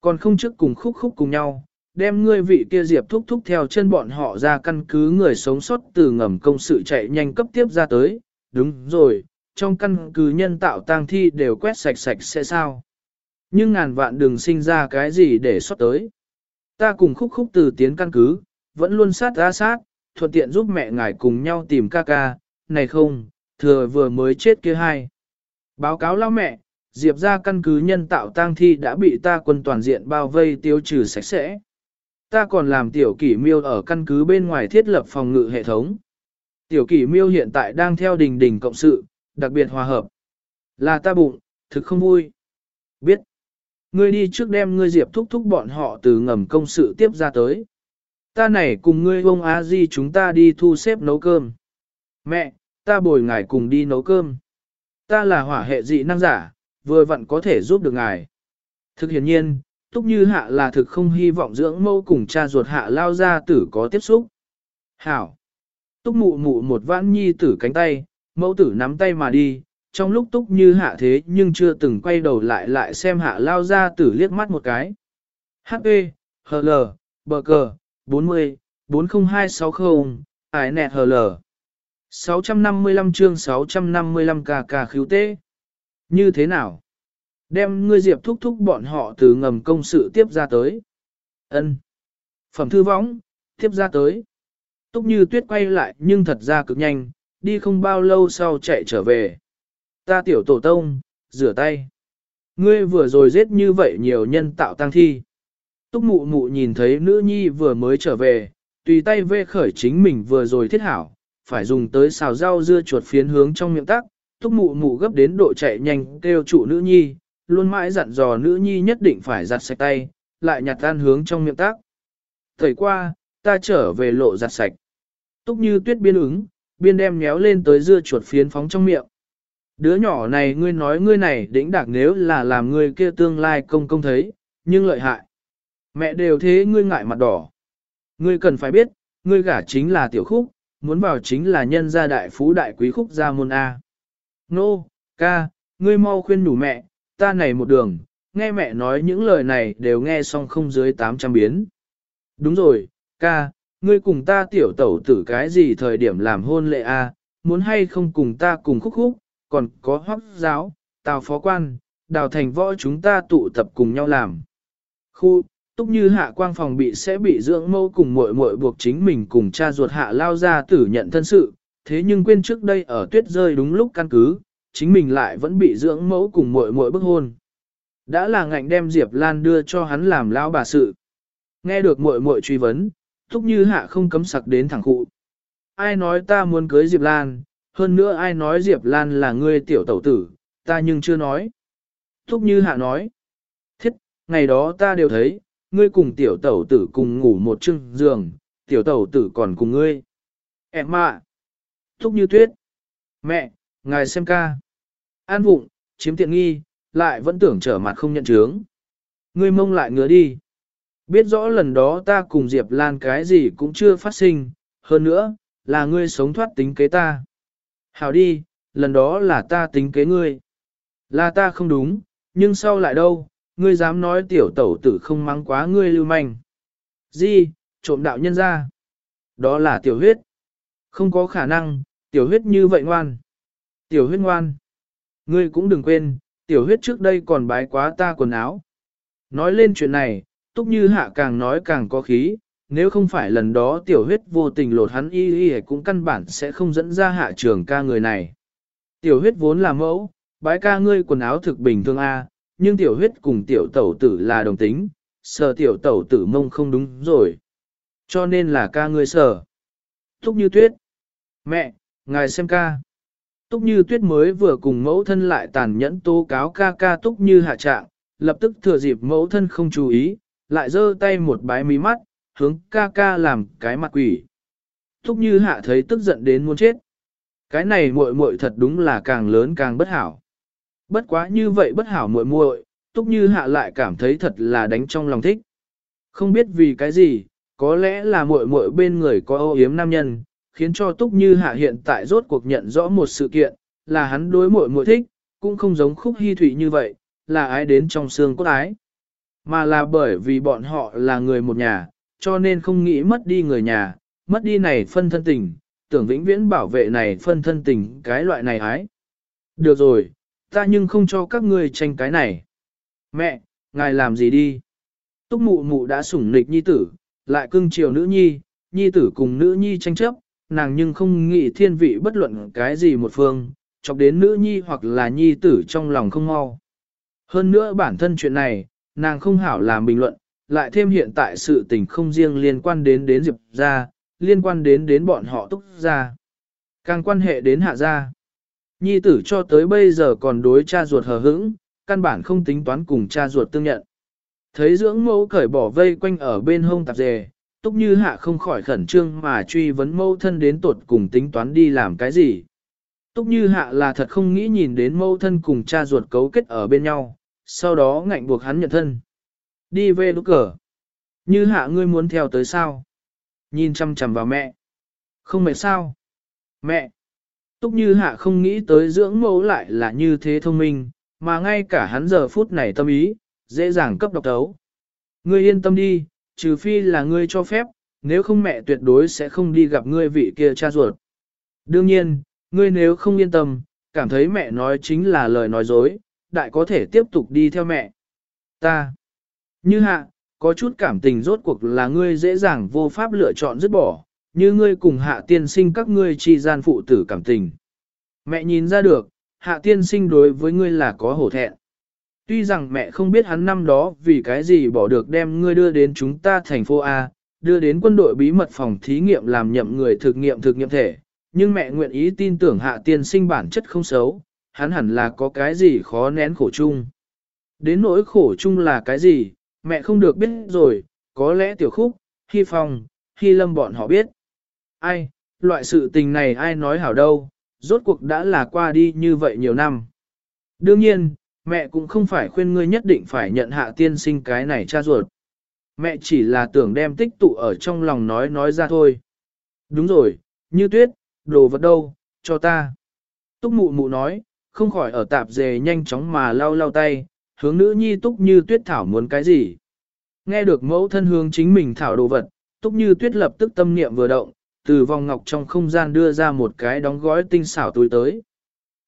Còn không trước cùng khúc khúc cùng nhau, đem ngươi vị kia diệp thúc thúc theo chân bọn họ ra căn cứ người sống sót từ ngầm công sự chạy nhanh cấp tiếp ra tới, đúng rồi, trong căn cứ nhân tạo tang thi đều quét sạch sạch sẽ sao. Nhưng ngàn vạn đừng sinh ra cái gì để xuất tới. Ta cùng khúc khúc từ tiến căn cứ, vẫn luôn sát ra sát, thuận tiện giúp mẹ ngài cùng nhau tìm ca ca, này không, thừa vừa mới chết kia hai. Báo cáo lao mẹ, Diệp ra căn cứ nhân tạo tang thi đã bị ta quân toàn diện bao vây tiêu trừ sạch sẽ. Ta còn làm tiểu kỷ miêu ở căn cứ bên ngoài thiết lập phòng ngự hệ thống. Tiểu kỷ miêu hiện tại đang theo đình đình cộng sự, đặc biệt hòa hợp. Là ta bụng, thực không vui. Biết. Ngươi đi trước đem ngươi diệp thúc thúc bọn họ từ ngầm công sự tiếp ra tới. Ta này cùng ngươi ông á di chúng ta đi thu xếp nấu cơm. Mẹ, ta bồi ngài cùng đi nấu cơm. Ta là hỏa hệ dị năng giả, vừa vặn có thể giúp được ngài. Thực hiện nhiên, Túc Như Hạ là thực không hy vọng dưỡng mâu cùng cha ruột Hạ lao ra tử có tiếp xúc. Hảo! Túc mụ mụ một vãn nhi tử cánh tay, mẫu tử nắm tay mà đi, trong lúc Túc Như Hạ thế nhưng chưa từng quay đầu lại lại xem Hạ lao ra tử liếc mắt một cái. HP, HL, bờ cờ, 40, 40260, ải nẹt HL. 655 chương 655 kk khíu tế. Như thế nào? Đem ngươi diệp thúc thúc bọn họ từ ngầm công sự tiếp ra tới. ân Phẩm thư võng, tiếp ra tới. Túc như tuyết quay lại nhưng thật ra cực nhanh, đi không bao lâu sau chạy trở về. Ta tiểu tổ tông, rửa tay. Ngươi vừa rồi giết như vậy nhiều nhân tạo tăng thi. Túc mụ mụ nhìn thấy nữ nhi vừa mới trở về, tùy tay vê khởi chính mình vừa rồi thiết hảo, phải dùng tới xào rau dưa chuột phiến hướng trong miệng tắc, Túc mụ mụ gấp đến độ chạy nhanh kêu chủ nữ nhi, luôn mãi dặn dò nữ nhi nhất định phải giặt sạch tay, lại nhặt tan hướng trong miệng tắc. Thời qua, ta trở về lộ giặt sạch. Túc như tuyết biên ứng, biên đem méo lên tới dưa chuột phiến phóng trong miệng. Đứa nhỏ này ngươi nói ngươi này đỉnh đạc nếu là làm ngươi kia tương lai công công thấy, nhưng lợi hại. Mẹ đều thế ngươi ngại mặt đỏ. Ngươi cần phải biết, ngươi gả chính là tiểu khúc, muốn vào chính là nhân gia đại phú đại quý khúc gia môn A. Nô, no, ca, ngươi mau khuyên nhủ mẹ, ta này một đường, nghe mẹ nói những lời này đều nghe xong không dưới 800 biến. Đúng rồi, ca, ngươi cùng ta tiểu tẩu tử cái gì thời điểm làm hôn lệ A, muốn hay không cùng ta cùng khúc khúc, còn có hoác giáo, tào phó quan, đào thành võ chúng ta tụ tập cùng nhau làm. Khu, túc như hạ quang phòng bị sẽ bị dưỡng mâu cùng muội muội buộc chính mình cùng cha ruột hạ lao ra tử nhận thân sự, thế nhưng quên trước đây ở tuyết rơi đúng lúc căn cứ, chính mình lại vẫn bị dưỡng mẫu cùng muội muội bức hôn. Đã là ngạnh đem Diệp Lan đưa cho hắn làm lao bà sự. Nghe được muội muội truy vấn, Túc Như Hạ không cấm sặc đến thẳng cụ. Ai nói ta muốn cưới Diệp Lan, hơn nữa ai nói Diệp Lan là ngươi tiểu tẩu tử, ta nhưng chưa nói. Túc Như Hạ nói, thiết, ngày đó ta đều thấy, ngươi cùng tiểu tẩu tử cùng ngủ một chưng giường, tiểu tẩu tử còn cùng ngươi. Em ạ, Thúc Như Tuyết, mẹ, ngài xem ca. An vụng, chiếm tiện nghi, lại vẫn tưởng trở mặt không nhận chướng. Ngươi mông lại ngứa đi. Biết rõ lần đó ta cùng Diệp Lan cái gì cũng chưa phát sinh, hơn nữa, là ngươi sống thoát tính kế ta. Hảo đi, lần đó là ta tính kế ngươi. Là ta không đúng, nhưng sau lại đâu, ngươi dám nói tiểu tẩu tử không mắng quá ngươi lưu manh. Di, trộm đạo nhân ra. Đó là tiểu huyết. Không có khả năng, tiểu huyết như vậy ngoan. Tiểu huyết ngoan. Ngươi cũng đừng quên, tiểu huyết trước đây còn bái quá ta quần áo. Nói lên chuyện này, túc như hạ càng nói càng có khí, nếu không phải lần đó tiểu huyết vô tình lột hắn y y cũng căn bản sẽ không dẫn ra hạ trường ca người này. Tiểu huyết vốn là mẫu, bái ca ngươi quần áo thực bình thường A, nhưng tiểu huyết cùng tiểu tẩu tử là đồng tính, sờ tiểu tẩu tử mông không đúng rồi. Cho nên là ca ngươi sờ. Túc như tuyết. Mẹ, ngài xem ca. Túc như tuyết mới vừa cùng mẫu thân lại tàn nhẫn tố cáo ca ca túc như hạ trạng, lập tức thừa dịp mẫu thân không chú ý, lại giơ tay một bái mí mắt, hướng ca ca làm cái mặt quỷ. Túc như hạ thấy tức giận đến muốn chết. Cái này muội muội thật đúng là càng lớn càng bất hảo. Bất quá như vậy bất hảo muội muội, túc như hạ lại cảm thấy thật là đánh trong lòng thích. Không biết vì cái gì, có lẽ là muội muội bên người có ô yếm nam nhân, khiến cho túc như hạ hiện tại rốt cuộc nhận rõ một sự kiện, là hắn đối muội muội thích, cũng không giống khúc hy thủy như vậy, là ái đến trong xương cốt ái. Mà là bởi vì bọn họ là người một nhà, cho nên không nghĩ mất đi người nhà, mất đi này phân thân tình, tưởng vĩnh viễn bảo vệ này phân thân tình cái loại này ái. Được rồi, ta nhưng không cho các ngươi tranh cái này. Mẹ, ngài làm gì đi? Túc mụ mụ đã sủng nịch nhi tử, lại cưng chiều nữ nhi, nhi tử cùng nữ nhi tranh chấp, nàng nhưng không nghĩ thiên vị bất luận cái gì một phương, chọc đến nữ nhi hoặc là nhi tử trong lòng không mau. Hơn nữa bản thân chuyện này, nàng không hảo làm bình luận, lại thêm hiện tại sự tình không riêng liên quan đến đến Diệp gia, liên quan đến đến bọn họ túc gia. Càng quan hệ đến hạ gia. Nhi tử cho tới bây giờ còn đối cha ruột hờ hững, căn bản không tính toán cùng cha ruột tương nhận. Thấy dưỡng mẫu cởi bỏ vây quanh ở bên hông tạp dề, túc như hạ không khỏi khẩn trương mà truy vấn mẫu thân đến tột cùng tính toán đi làm cái gì. Túc như hạ là thật không nghĩ nhìn đến mẫu thân cùng cha ruột cấu kết ở bên nhau, sau đó ngạnh buộc hắn nhận thân. Đi về lúc cờ. Như hạ ngươi muốn theo tới sao? Nhìn chăm chằm vào mẹ. Không mệt sao? Mẹ! Túc như hạ không nghĩ tới dưỡng mẫu lại là như thế thông minh, mà ngay cả hắn giờ phút này tâm ý, dễ dàng cấp độc tấu. Ngươi yên tâm đi, trừ phi là ngươi cho phép, nếu không mẹ tuyệt đối sẽ không đi gặp ngươi vị kia cha ruột. Đương nhiên, ngươi nếu không yên tâm, cảm thấy mẹ nói chính là lời nói dối, đại có thể tiếp tục đi theo mẹ. Ta, như hạ, có chút cảm tình rốt cuộc là ngươi dễ dàng vô pháp lựa chọn dứt bỏ, như ngươi cùng hạ tiên sinh các ngươi chi gian phụ tử cảm tình. Mẹ nhìn ra được, hạ tiên sinh đối với ngươi là có hổ thẹn. Tuy rằng mẹ không biết hắn năm đó vì cái gì bỏ được đem ngươi đưa đến chúng ta thành phố A, đưa đến quân đội bí mật phòng thí nghiệm làm nhậm người thực nghiệm thực nghiệm thể, nhưng mẹ nguyện ý tin tưởng hạ tiên sinh bản chất không xấu, hắn hẳn là có cái gì khó nén khổ chung. Đến nỗi khổ chung là cái gì, mẹ không được biết rồi, có lẽ tiểu khúc, hy phong, hy lâm bọn họ biết. Ai, loại sự tình này ai nói hảo đâu, rốt cuộc đã là qua đi như vậy nhiều năm. Đương nhiên, mẹ cũng không phải khuyên ngươi nhất định phải nhận hạ tiên sinh cái này cha ruột. Mẹ chỉ là tưởng đem tích tụ ở trong lòng nói nói ra thôi. Đúng rồi, như tuyết, đồ vật đâu, cho ta. Túc mụ mụ nói, không khỏi ở tạp dề nhanh chóng mà lau lau tay, hướng nữ nhi túc như tuyết thảo muốn cái gì. Nghe được mẫu thân hướng chính mình thảo đồ vật, túc như tuyết lập tức tâm niệm vừa động, từ vòng ngọc trong không gian đưa ra một cái đóng gói tinh xảo túi tới.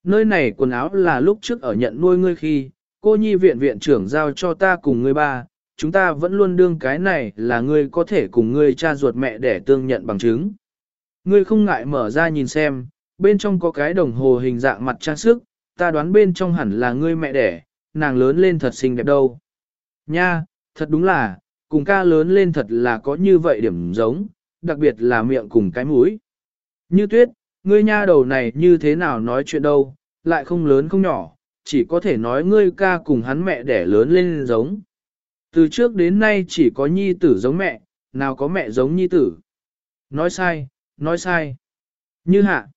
Nơi này quần áo là lúc trước ở nhận nuôi ngươi khi, cô nhi viện viện trưởng giao cho ta cùng ngươi ba, chúng ta vẫn luôn đương cái này là ngươi có thể cùng ngươi cha ruột mẹ để tương nhận bằng chứng. Ngươi không ngại mở ra nhìn xem, bên trong có cái đồng hồ hình dạng mặt trang sức, ta đoán bên trong hẳn là ngươi mẹ đẻ, nàng lớn lên thật xinh đẹp đâu. Nha, thật đúng là, cùng ca lớn lên thật là có như vậy điểm giống, đặc biệt là miệng cùng cái mũi. Như tuyết, ngươi nha đầu này như thế nào nói chuyện đâu, lại không lớn không nhỏ, chỉ có thể nói ngươi ca cùng hắn mẹ đẻ lớn lên giống. Từ trước đến nay chỉ có nhi tử giống mẹ, nào có mẹ giống nhi tử. Nói sai, nói sai. Như hạ.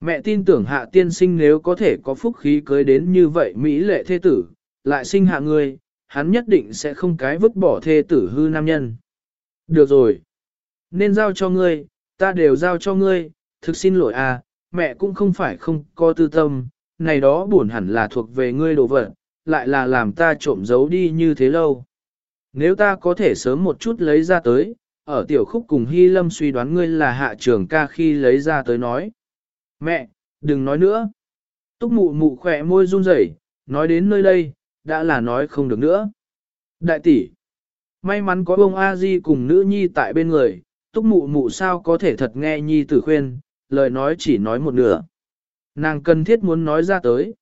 Mẹ tin tưởng hạ tiên sinh nếu có thể có phúc khí cưới đến như vậy Mỹ lệ thế tử, lại sinh hạ ngươi, hắn nhất định sẽ không cái vứt bỏ thê tử hư nam nhân. Được rồi. Nên giao cho ngươi, ta đều giao cho ngươi, thực xin lỗi à, mẹ cũng không phải không có tư tâm, này đó buồn hẳn là thuộc về ngươi đồ vật, lại là làm ta trộm giấu đi như thế lâu. Nếu ta có thể sớm một chút lấy ra tới, ở tiểu khúc cùng Hy Lâm suy đoán ngươi là hạ trường ca khi lấy ra tới nói. Mẹ, đừng nói nữa. Túc mụ mụ khỏe môi run rẩy, nói đến nơi đây, đã là nói không được nữa. Đại tỷ, may mắn có ông A Di cùng nữ nhi tại bên người, túc mụ mụ sao có thể thật nghe nhi tử khuyên, lời nói chỉ nói một nửa. Nàng cần thiết muốn nói ra tới.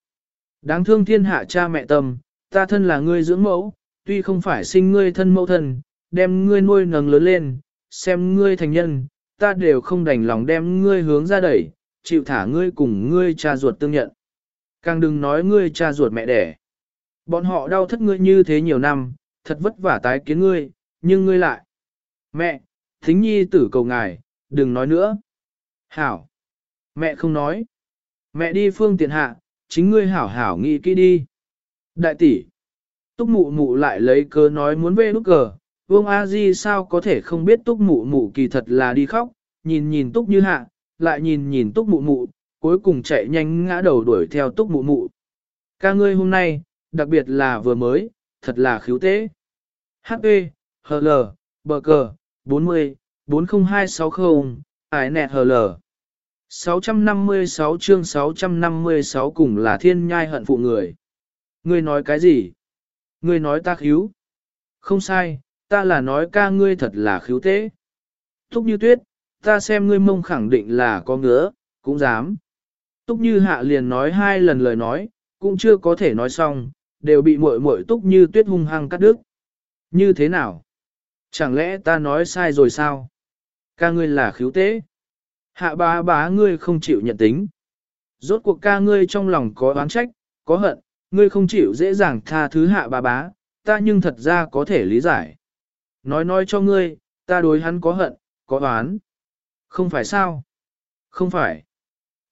Đáng thương thiên hạ cha mẹ tâm, ta thân là ngươi dưỡng mẫu, tuy không phải sinh ngươi thân mẫu thân, đem ngươi nuôi nấng lớn lên, xem ngươi thành nhân, ta đều không đành lòng đem ngươi hướng ra đẩy, chịu thả ngươi cùng ngươi cha ruột tương nhận. Càng đừng nói ngươi cha ruột mẹ đẻ. Bọn họ đau thất ngươi như thế nhiều năm, thật vất vả tái kiến ngươi, nhưng ngươi lại. Mẹ, thính nhi tử cầu ngài, đừng nói nữa. Hảo. Mẹ không nói. Mẹ đi phương tiện hạ, chính ngươi hảo hảo nghĩ kỹ đi. Đại tỷ. Túc mụ mụ lại lấy cớ nói muốn về nút cờ. Vương A Di sao có thể không biết túc mụ mụ kỳ thật là đi khóc, nhìn nhìn túc như hạ, lại nhìn nhìn túc mụ mụ, cuối cùng chạy nhanh ngã đầu đuổi theo túc mụ mụ. Ca ngươi hôm nay, đặc biệt là vừa mới, thật là khiếu tế. HP, HL, bờ cờ, 40, 40260, ải nẹt HL. 656 chương 656 cùng là thiên nhai hận phụ người. Ngươi nói cái gì? Ngươi nói ta khiếu. Không sai, ta là nói ca ngươi thật là khiếu tế. Thúc như tuyết, ta xem ngươi mông khẳng định là có ngứa, cũng dám. Túc như hạ liền nói hai lần lời nói, cũng chưa có thể nói xong, đều bị muội muội túc như tuyết hung hăng cắt đứt. Như thế nào? Chẳng lẽ ta nói sai rồi sao? Ca ngươi là khiếu tế. Hạ bá bá ngươi không chịu nhận tính. Rốt cuộc ca ngươi trong lòng có oán trách, có hận, ngươi không chịu dễ dàng tha thứ hạ bá bá, ta nhưng thật ra có thể lý giải. Nói nói cho ngươi, ta đối hắn có hận, có oán. Không phải sao? Không phải.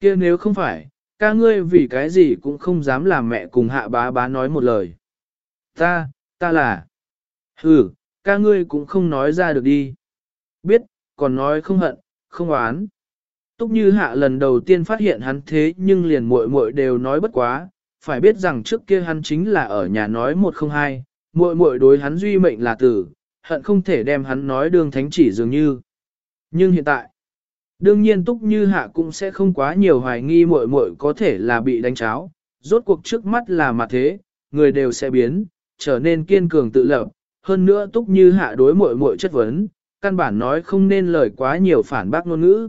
kia nếu không phải, ca ngươi vì cái gì cũng không dám làm mẹ cùng hạ bá bá nói một lời. Ta, ta là. hừ ca ngươi cũng không nói ra được đi. Biết, còn nói không hận, không oán. Túc như hạ lần đầu tiên phát hiện hắn thế nhưng liền muội muội đều nói bất quá, phải biết rằng trước kia hắn chính là ở nhà nói một không hai, muội muội đối hắn duy mệnh là tử, hận không thể đem hắn nói đường thánh chỉ dường như. Nhưng hiện tại, đương nhiên Túc Như Hạ cũng sẽ không quá nhiều hoài nghi muội muội có thể là bị đánh cháo, rốt cuộc trước mắt là mặt thế, người đều sẽ biến, trở nên kiên cường tự lập, hơn nữa Túc Như Hạ đối muội muội chất vấn, căn bản nói không nên lời quá nhiều phản bác ngôn ngữ.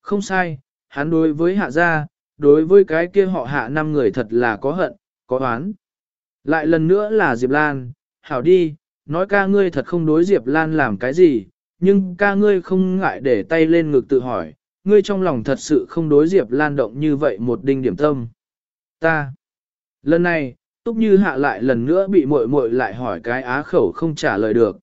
Không sai, hắn đối với hạ gia, đối với cái kia họ hạ năm người thật là có hận, có oán. Lại lần nữa là Diệp Lan, hảo đi, nói ca ngươi thật không đối Diệp Lan làm cái gì, nhưng ca ngươi không ngại để tay lên ngực tự hỏi, ngươi trong lòng thật sự không đối Diệp Lan động như vậy một đinh điểm tâm. Ta. Lần này, Túc Như hạ lại lần nữa bị muội muội lại hỏi cái á khẩu không trả lời được.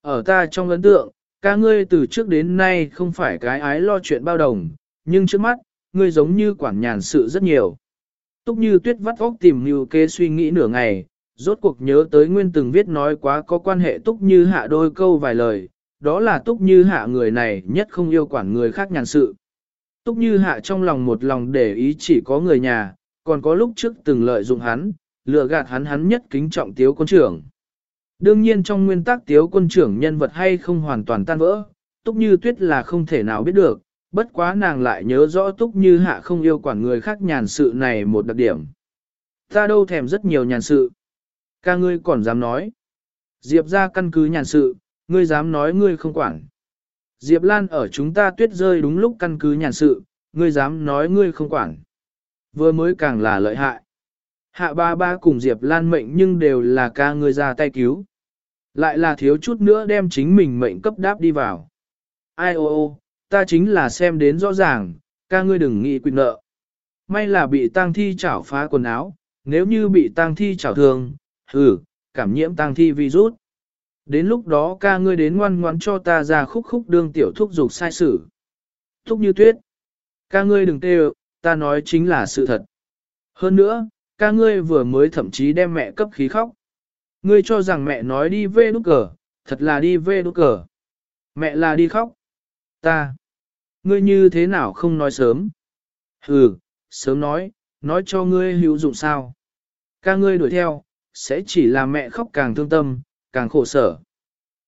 Ở ta trong ấn tượng, ca ngươi từ trước đến nay không phải cái ái lo chuyện bao đồng, nhưng trước mắt, ngươi giống như quản nhàn sự rất nhiều. Túc như tuyết vắt óc tìm như kê suy nghĩ nửa ngày, rốt cuộc nhớ tới nguyên từng viết nói quá có quan hệ Túc như hạ đôi câu vài lời, đó là Túc như hạ người này nhất không yêu quản người khác nhàn sự. Túc như hạ trong lòng một lòng để ý chỉ có người nhà, còn có lúc trước từng lợi dụng hắn, lừa gạt hắn hắn nhất kính trọng tiếu quân trưởng. Đương nhiên trong nguyên tắc tiếu quân trưởng nhân vật hay không hoàn toàn tan vỡ, Túc Như Tuyết là không thể nào biết được, bất quá nàng lại nhớ rõ Túc Như Hạ không yêu quản người khác nhàn sự này một đặc điểm. Ta đâu thèm rất nhiều nhàn sự. Ca ngươi còn dám nói. Diệp ra căn cứ nhàn sự, ngươi dám nói ngươi không quản. Diệp Lan ở chúng ta tuyết rơi đúng lúc căn cứ nhàn sự, ngươi dám nói ngươi không quản. Vừa mới càng là lợi hại. Hạ ba ba cùng Diệp Lan mệnh nhưng đều là ca ngươi ra tay cứu. Lại là thiếu chút nữa đem chính mình mệnh cấp đáp đi vào. Ai ô ô, ta chính là xem đến rõ ràng, ca ngươi đừng nghĩ quyền nợ. May là bị tang thi chảo phá quần áo, nếu như bị tang thi chảo thương, hừ, cảm nhiễm tang thi virus. Đến lúc đó ca ngươi đến ngoan ngoãn cho ta ra khúc khúc đương tiểu thúc dục sai sử. Thúc như tuyết. Ca ngươi đừng tê ta nói chính là sự thật. Hơn nữa, ca ngươi vừa mới thậm chí đem mẹ cấp khí khóc. Ngươi cho rằng mẹ nói đi về nút cờ, thật là đi về nút cờ. Mẹ là đi khóc. Ta. Ngươi như thế nào không nói sớm? Ừ, sớm nói, nói cho ngươi hữu dụng sao? Ca ngươi đuổi theo, sẽ chỉ làm mẹ khóc càng thương tâm, càng khổ sở.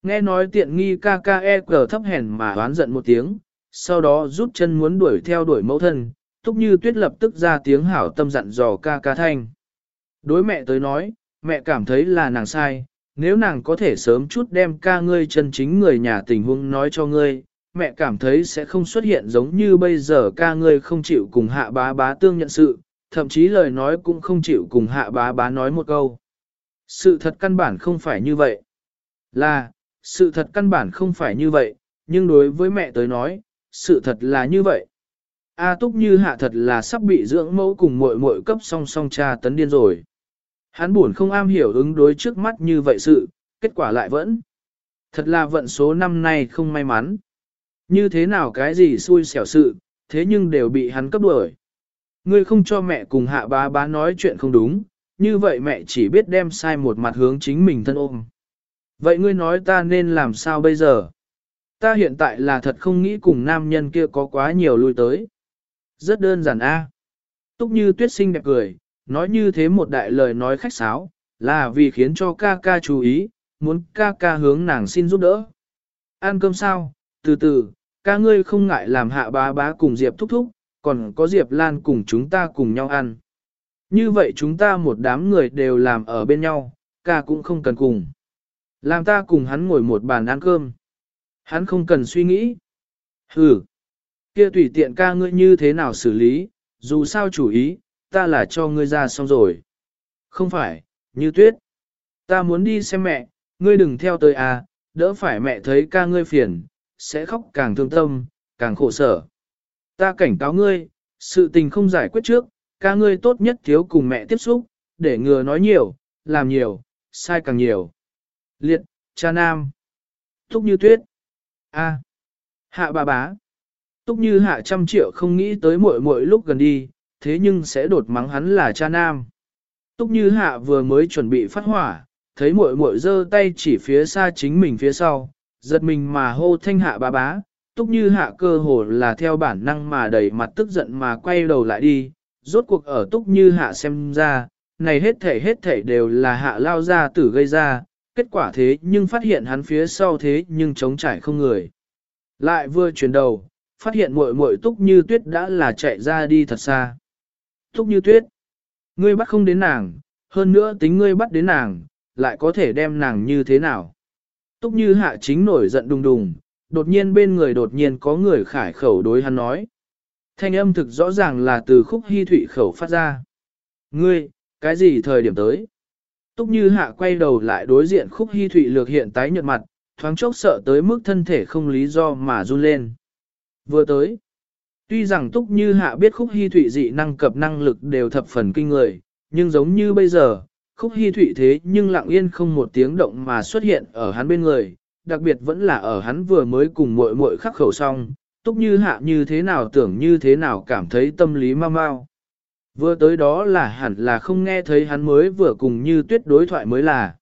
Nghe nói tiện nghi ca ca e cờ thấp hèn mà oán giận một tiếng, sau đó rút chân muốn đuổi theo đuổi mẫu thân, túc như tuyết lập tức ra tiếng hảo tâm dặn dò ca ca thanh. Đối mẹ tới nói, mẹ cảm thấy là nàng sai, nếu nàng có thể sớm chút đem ca ngươi chân chính người nhà tình huống nói cho ngươi, mẹ cảm thấy sẽ không xuất hiện giống như bây giờ ca ngươi không chịu cùng hạ bá bá tương nhận sự, thậm chí lời nói cũng không chịu cùng hạ bá bá nói một câu. Sự thật căn bản không phải như vậy. Là, sự thật căn bản không phải như vậy, nhưng đối với mẹ tới nói, sự thật là như vậy. A túc như hạ thật là sắp bị dưỡng mẫu cùng muội muội cấp song song cha tấn điên rồi. Hắn buồn không am hiểu ứng đối trước mắt như vậy sự, kết quả lại vẫn. Thật là vận số năm nay không may mắn. Như thế nào cái gì xui xẻo sự, thế nhưng đều bị hắn cấp đuổi. Ngươi không cho mẹ cùng hạ bá bá nói chuyện không đúng, như vậy mẹ chỉ biết đem sai một mặt hướng chính mình thân ôm. Vậy ngươi nói ta nên làm sao bây giờ? Ta hiện tại là thật không nghĩ cùng nam nhân kia có quá nhiều lui tới. Rất đơn giản a. Túc như tuyết sinh đẹp cười, nói như thế một đại lời nói khách sáo, là vì khiến cho ca ca chú ý, muốn ca ca hướng nàng xin giúp đỡ. Ăn cơm sao, từ từ, ca ngươi không ngại làm hạ bá bá cùng Diệp thúc thúc, còn có Diệp Lan cùng chúng ta cùng nhau ăn. Như vậy chúng ta một đám người đều làm ở bên nhau, ca cũng không cần cùng. Làm ta cùng hắn ngồi một bàn ăn cơm. Hắn không cần suy nghĩ. hừ kia tùy tiện ca ngươi như thế nào xử lý, dù sao chủ ý, ta là cho ngươi ra xong rồi. Không phải, như tuyết. Ta muốn đi xem mẹ, ngươi đừng theo tới à, đỡ phải mẹ thấy ca ngươi phiền, sẽ khóc càng thương tâm, càng khổ sở. Ta cảnh cáo ngươi, sự tình không giải quyết trước, ca ngươi tốt nhất thiếu cùng mẹ tiếp xúc, để ngừa nói nhiều, làm nhiều, sai càng nhiều. Liệt, cha nam. thúc như tuyết. A. Hạ bà bá. Túc như hạ trăm triệu không nghĩ tới mỗi mỗi lúc gần đi, thế nhưng sẽ đột mắng hắn là cha nam. Túc như hạ vừa mới chuẩn bị phát hỏa, thấy muội muội giơ tay chỉ phía xa chính mình phía sau, giật mình mà hô thanh hạ bá bá, túc như hạ cơ hồ là theo bản năng mà đầy mặt tức giận mà quay đầu lại đi, rốt cuộc ở túc như hạ xem ra, này hết thể hết thể đều là hạ lao ra tử gây ra, kết quả thế nhưng phát hiện hắn phía sau thế nhưng chống trải không người. Lại vừa chuyển đầu, phát hiện muội muội túc như tuyết đã là chạy ra đi thật xa. Túc như tuyết, ngươi bắt không đến nàng, hơn nữa tính ngươi bắt đến nàng, lại có thể đem nàng như thế nào. Túc như hạ chính nổi giận đùng đùng, đột nhiên bên người đột nhiên có người khải khẩu đối hắn nói. Thanh âm thực rõ ràng là từ khúc hy thụy khẩu phát ra. Ngươi, cái gì thời điểm tới? Túc như hạ quay đầu lại đối diện khúc hy thụy lược hiện tái nhợt mặt, thoáng chốc sợ tới mức thân thể không lý do mà run lên. Vừa tới, tuy rằng Túc như hạ biết khúc hy thụy dị năng cập năng lực đều thập phần kinh người, nhưng giống như bây giờ, khúc hy thụy thế nhưng lặng yên không một tiếng động mà xuất hiện ở hắn bên người, đặc biệt vẫn là ở hắn vừa mới cùng muội muội khắc khẩu xong, túc như hạ như thế nào tưởng như thế nào cảm thấy tâm lý mau mau. Vừa tới đó là hẳn là không nghe thấy hắn mới vừa cùng như tuyết đối thoại mới là.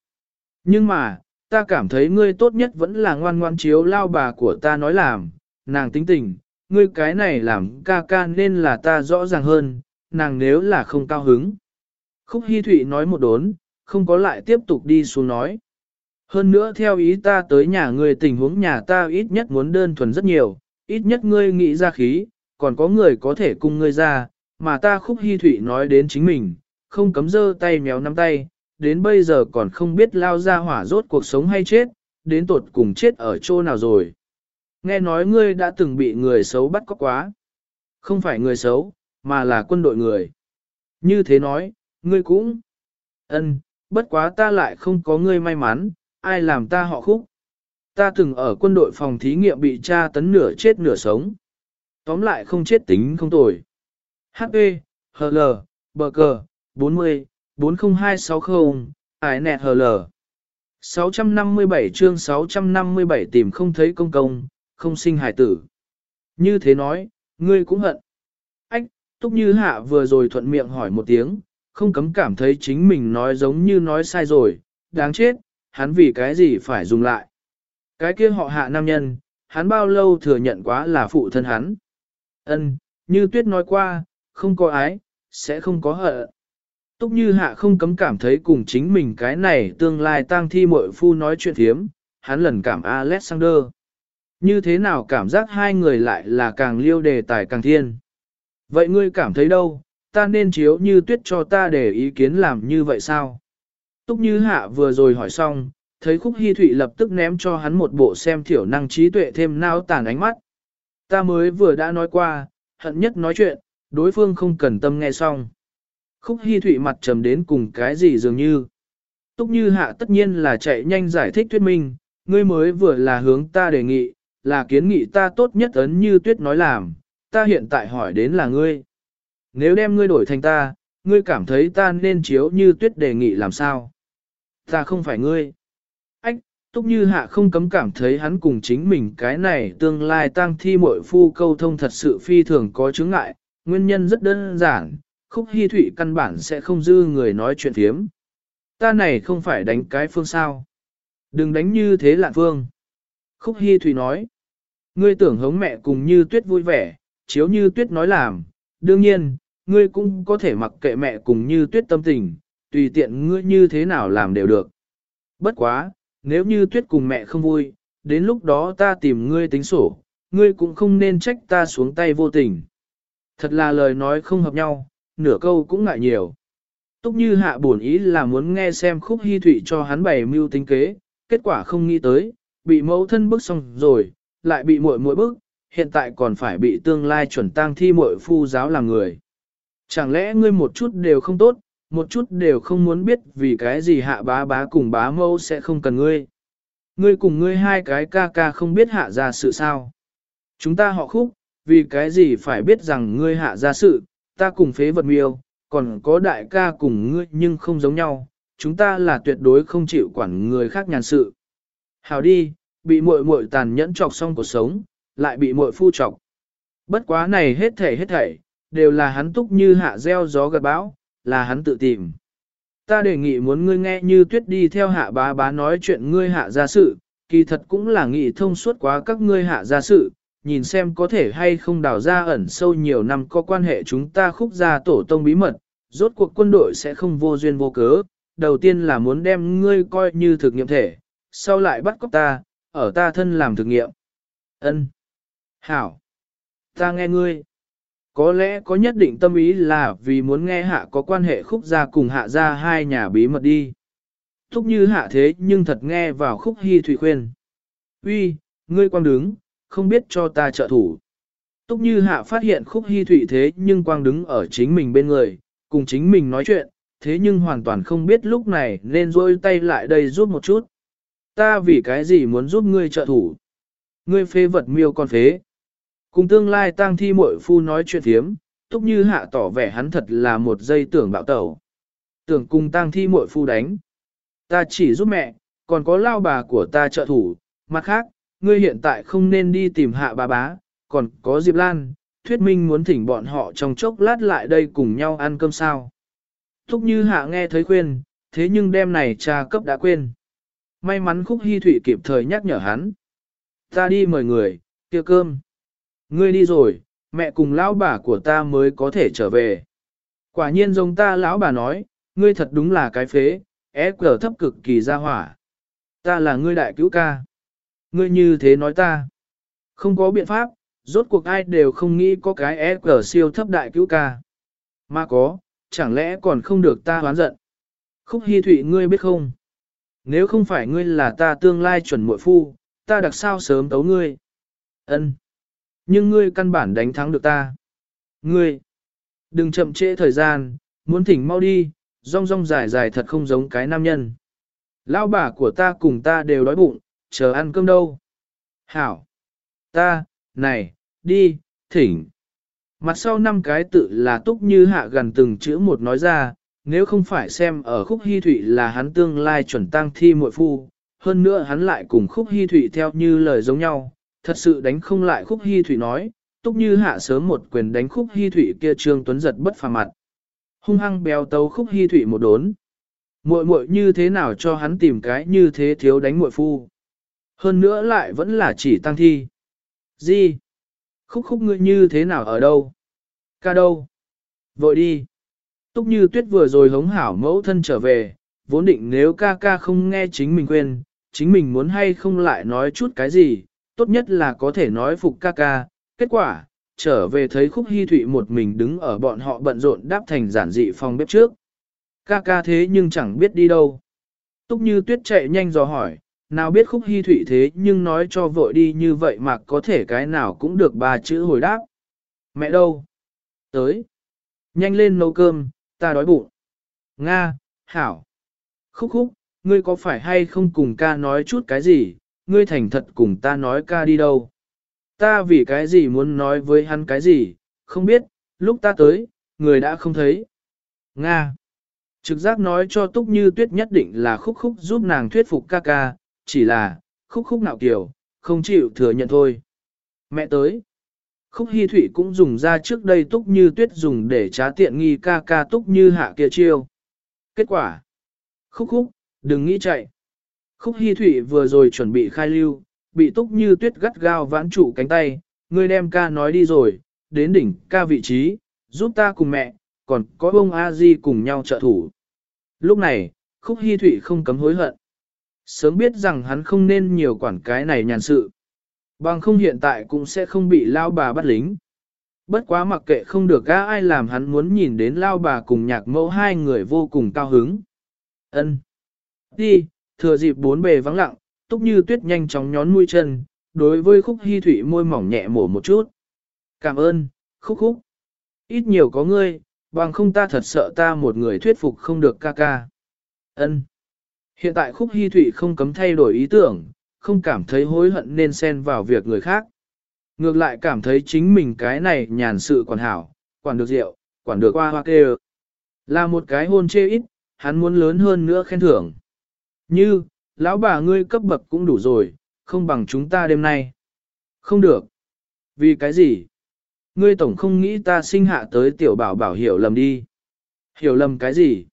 Nhưng mà, ta cảm thấy ngươi tốt nhất vẫn là ngoan ngoan chiếu lao bà của ta nói làm, nàng tính tình, ngươi cái này làm ca ca nên là ta rõ ràng hơn, nàng nếu là không cao hứng. Khúc Hi Thụy nói một đốn, không có lại tiếp tục đi xuống nói. Hơn nữa theo ý ta tới nhà ngươi tình huống nhà ta ít nhất muốn đơn thuần rất nhiều, ít nhất ngươi nghĩ ra khí, còn có người có thể cùng ngươi ra, mà ta khúc hy thủy nói đến chính mình, không cấm dơ tay méo nắm tay, đến bây giờ còn không biết lao ra hỏa rốt cuộc sống hay chết, đến tột cùng chết ở chỗ nào rồi. Nghe nói ngươi đã từng bị người xấu bắt cóc quá. Không phải người xấu, mà là quân đội người. Như thế nói, ngươi cũng... ân, bất quá ta lại không có ngươi may mắn, ai làm ta họ khúc. Ta từng ở quân đội phòng thí nghiệm bị tra tấn nửa chết nửa sống. Tóm lại không chết tính không tồi. HP, HL, bờ cờ, 40, 40260, ải nẹt HL. 657 chương 657 tìm không thấy công công, không sinh hài tử. Như thế nói, ngươi cũng hận. Ách, Túc Như Hạ vừa rồi thuận miệng hỏi một tiếng, không cấm cảm thấy chính mình nói giống như nói sai rồi, đáng chết, hắn vì cái gì phải dùng lại. Cái kia họ hạ nam nhân, hắn bao lâu thừa nhận quá là phụ thân hắn. Ân, như tuyết nói qua, không có ái, sẽ không có hận. Túc như hạ không cấm cảm thấy cùng chính mình cái này tương lai tang thi mội phu nói chuyện thiếm, hắn lần cảm Alexander. Như thế nào cảm giác hai người lại là càng liêu đề tài càng thiên. Vậy ngươi cảm thấy đâu, ta nên chiếu như tuyết cho ta để ý kiến làm như vậy sao? Túc như hạ vừa rồi hỏi xong, thấy khúc hy thụy lập tức ném cho hắn một bộ xem thiểu năng trí tuệ thêm nao tàn ánh mắt. Ta mới vừa đã nói qua, hận nhất nói chuyện, đối phương không cần tâm nghe xong. Khúc Hi Thụy mặt trầm đến cùng cái gì dường như. Túc Như Hạ tất nhiên là chạy nhanh giải thích thuyết minh, ngươi mới vừa là hướng ta đề nghị, là kiến nghị ta tốt nhất ấn như tuyết nói làm, ta hiện tại hỏi đến là ngươi. Nếu đem ngươi đổi thành ta, ngươi cảm thấy ta nên chiếu như tuyết đề nghị làm sao? Ta không phải ngươi. Ách, Túc Như Hạ không cấm cảm thấy hắn cùng chính mình cái này tương lai tăng thi mội phu câu thông thật sự phi thường có chứng ngại, nguyên nhân rất đơn giản, khúc hy thụy căn bản sẽ không dư người nói chuyện thiếm. Ta này không phải đánh cái phương sao. Đừng đánh như thế lạ phương. Khúc hy Thủy nói. Ngươi tưởng hống mẹ cùng như tuyết vui vẻ, chiếu như tuyết nói làm. Đương nhiên, ngươi cũng có thể mặc kệ mẹ cùng như tuyết tâm tình, tùy tiện ngươi như thế nào làm đều được. Bất quá, nếu như tuyết cùng mẹ không vui, đến lúc đó ta tìm ngươi tính sổ, ngươi cũng không nên trách ta xuống tay vô tình. Thật là lời nói không hợp nhau, nửa câu cũng ngại nhiều. Túc như hạ buồn ý là muốn nghe xem khúc hy thụy cho hắn bày mưu tính kế, kết quả không nghĩ tới, bị mẫu thân bức xong rồi, lại bị muội muội bức, hiện tại còn phải bị tương lai chuẩn tang thi muội phu giáo làm người. Chẳng lẽ ngươi một chút đều không tốt, một chút đều không muốn biết vì cái gì hạ bá bá cùng bá mẫu sẽ không cần ngươi. Ngươi cùng ngươi hai cái ca ca không biết hạ ra sự sao. Chúng ta họ khúc, vì cái gì phải biết rằng ngươi hạ ra sự, ta cùng phế vật miêu, còn có đại ca cùng ngươi nhưng không giống nhau, chúng ta là tuyệt đối không chịu quản người khác nhàn sự. Hào đi, bị muội muội tàn nhẫn chọc xong cuộc sống, lại bị muội phu chọc. Bất quá này hết thảy hết thảy, đều là hắn túc như hạ gieo gió gật bão, là hắn tự tìm. Ta đề nghị muốn ngươi nghe như tuyết đi theo hạ bá bá nói chuyện ngươi hạ gia sự, kỳ thật cũng là nghị thông suốt quá các ngươi hạ gia sự, nhìn xem có thể hay không đào ra ẩn sâu nhiều năm có quan hệ chúng ta khúc ra tổ tông bí mật, rốt cuộc quân đội sẽ không vô duyên vô cớ, đầu tiên là muốn đem ngươi coi như thực nghiệm thể, sau lại bắt cóc ta, ở ta thân làm thực nghiệm. Ân, Hảo! Ta nghe ngươi. Có lẽ có nhất định tâm ý là vì muốn nghe hạ có quan hệ khúc gia cùng hạ gia hai nhà bí mật đi. Thúc như hạ thế nhưng thật nghe vào khúc hy thủy khuyên. Uy, ngươi quang đứng, không biết cho ta trợ thủ. Túc như hạ phát hiện khúc hy thủy thế nhưng quang đứng ở chính mình bên người, cùng chính mình nói chuyện, thế nhưng hoàn toàn không biết lúc này nên rôi tay lại đây giúp một chút. Ta vì cái gì muốn giúp ngươi trợ thủ? Ngươi phê vật miêu con phế. Cùng tương lai tang thi muội phu nói chuyện thiếm, túc như hạ tỏ vẻ hắn thật là một dây tưởng bạo tẩu. Tưởng cùng tang thi muội phu đánh. Ta chỉ giúp mẹ, còn có lao bà của ta trợ thủ, mặt khác, ngươi hiện tại không nên đi tìm hạ bà bá, còn có Diệp Lan, thuyết minh muốn thỉnh bọn họ trong chốc lát lại đây cùng nhau ăn cơm sao. Thúc như hạ nghe thấy khuyên, thế nhưng đêm này cha cấp đã quên. May mắn khúc hy thủy kịp thời nhắc nhở hắn. Ta đi mời người, kia cơm. Ngươi đi rồi, mẹ cùng lão bà của ta mới có thể trở về. Quả nhiên giống ta lão bà nói, ngươi thật đúng là cái phế, é cờ thấp cực kỳ ra hỏa. Ta là ngươi đại cứu ca. Ngươi như thế nói ta. Không có biện pháp, rốt cuộc ai đều không nghĩ có cái é cờ siêu thấp đại cứu ca. Mà có, chẳng lẽ còn không được ta hoán giận. Khúc Hi Thụy ngươi biết không? Nếu không phải ngươi là ta tương lai chuẩn muội phu, ta đặc sao sớm tấu ngươi. Ân. Nhưng ngươi căn bản đánh thắng được ta. Ngươi. Đừng chậm trễ thời gian, muốn thỉnh mau đi, rong rong dài dài thật không giống cái nam nhân. Lão bà của ta cùng ta đều đói bụng, chờ ăn cơm đâu. Hảo. Ta, này, đi, thỉnh. Mặt sau năm cái tự là túc như hạ gần từng chữ một nói ra, nếu không phải xem ở khúc hy thụy là hắn tương lai chuẩn tăng thi muội phu, hơn nữa hắn lại cùng khúc hy thụy theo như lời giống nhau, thật sự đánh không lại khúc hy thụy nói, túc như hạ sớm một quyền đánh khúc hy thụy kia trương tuấn giật bất phà mặt. Hung hăng béo tấu khúc hy thụy một đốn. Muội muội như thế nào cho hắn tìm cái như thế thiếu đánh muội phu. Hơn nữa lại vẫn là chỉ tăng thi. Gì? Khúc khúc ngươi như thế nào ở đâu? Ca đâu? Vội đi. Túc như tuyết vừa rồi hống hảo mẫu thân trở về, vốn định nếu ca ca không nghe chính mình quên, chính mình muốn hay không lại nói chút cái gì, tốt nhất là có thể nói phục ca ca. Kết quả, trở về thấy khúc hy thụy một mình đứng ở bọn họ bận rộn đáp thành giản dị phòng bếp trước. Ca ca thế nhưng chẳng biết đi đâu. Túc như tuyết chạy nhanh dò hỏi, nào biết khúc hy thụy thế nhưng nói cho vội đi như vậy mà có thể cái nào cũng được ba chữ hồi đáp. Mẹ đâu? Tới. Nhanh lên nấu cơm, ta đói bụng. Nga, Hảo. Khúc khúc, ngươi có phải hay không cùng ca nói chút cái gì, ngươi thành thật cùng ta nói ca đi đâu. Ta vì cái gì muốn nói với hắn cái gì, không biết, lúc ta tới, người đã không thấy. Nga. Trực giác nói cho Túc Như Tuyết nhất định là khúc khúc giúp nàng thuyết phục ca ca, chỉ là, khúc khúc nạo kiểu, không chịu thừa nhận thôi. Mẹ tới. Khúc Hi Thụy cũng dùng ra trước đây Túc Như Tuyết dùng để trá tiện nghi ca ca Túc Như hạ kia chiêu. Kết quả. Khúc khúc, đừng nghĩ chạy. Khúc Hi Thụy vừa rồi chuẩn bị khai lưu, bị Túc Như Tuyết gắt gao vãn trụ cánh tay, người đem ca nói đi rồi, đến đỉnh ca vị trí, giúp ta cùng mẹ, còn có ông A Di cùng nhau trợ thủ. Lúc này, Khúc Hi Thụy không cấm hối hận. Sớm biết rằng hắn không nên nhiều quản cái này nhàn sự. Bằng không hiện tại cũng sẽ không bị lao bà bắt lính. Bất quá mặc kệ không được gã ai làm hắn muốn nhìn đến lao bà cùng nhạc mẫu hai người vô cùng cao hứng. ân Đi, thừa dịp bốn bề vắng lặng, túc như tuyết nhanh chóng nhón mũi chân, đối với khúc hy thủy môi mỏng nhẹ mổ một chút. Cảm ơn, khúc khúc. Ít nhiều có ngươi, bằng không ta thật sợ ta một người thuyết phục không được ca ca. ân Hiện tại khúc hy thủy không cấm thay đổi ý tưởng, không cảm thấy hối hận nên xen vào việc người khác. Ngược lại cảm thấy chính mình cái này nhàn sự quản hảo, quản được rượu, quản được qua hoa kê Là một cái hôn chê ít, hắn muốn lớn hơn nữa khen thưởng. Như, lão bà ngươi cấp bậc cũng đủ rồi, không bằng chúng ta đêm nay. Không được. Vì cái gì? Ngươi tổng không nghĩ ta sinh hạ tới tiểu bảo bảo hiểu lầm đi. Hiểu lầm cái gì?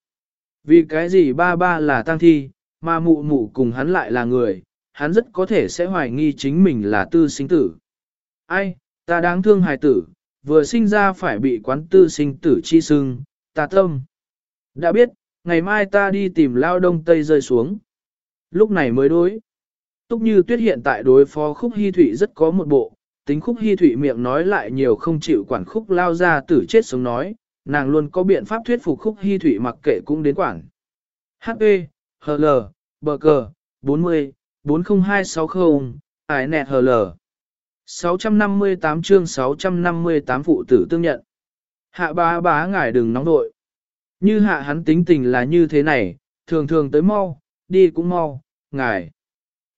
Vì cái gì ba ba là tang thi, mà mụ mụ cùng hắn lại là người, hắn rất có thể sẽ hoài nghi chính mình là tư sinh tử. Ai, ta đáng thương hài tử, vừa sinh ra phải bị quán tư sinh tử chi sưng, ta tâm. Đã biết, ngày mai ta đi tìm lao đông tây rơi xuống. Lúc này mới đối. Túc như tuyết hiện tại đối phó khúc hy thụy rất có một bộ, tính khúc hy thụy miệng nói lại nhiều không chịu quản khúc lao ra tử chết sống nói, nàng luôn có biện pháp thuyết phục khúc hy thụy mặc kệ cũng đến quản. H.E. H.L. Bờ cờ, 40, 40260, ải nẹt hờ lờ. 658 chương 658 phụ tử tương nhận. Hạ bá bá ngài đừng nóng nội. Như hạ hắn tính tình là như thế này, thường thường tới mau, đi cũng mau, ngài.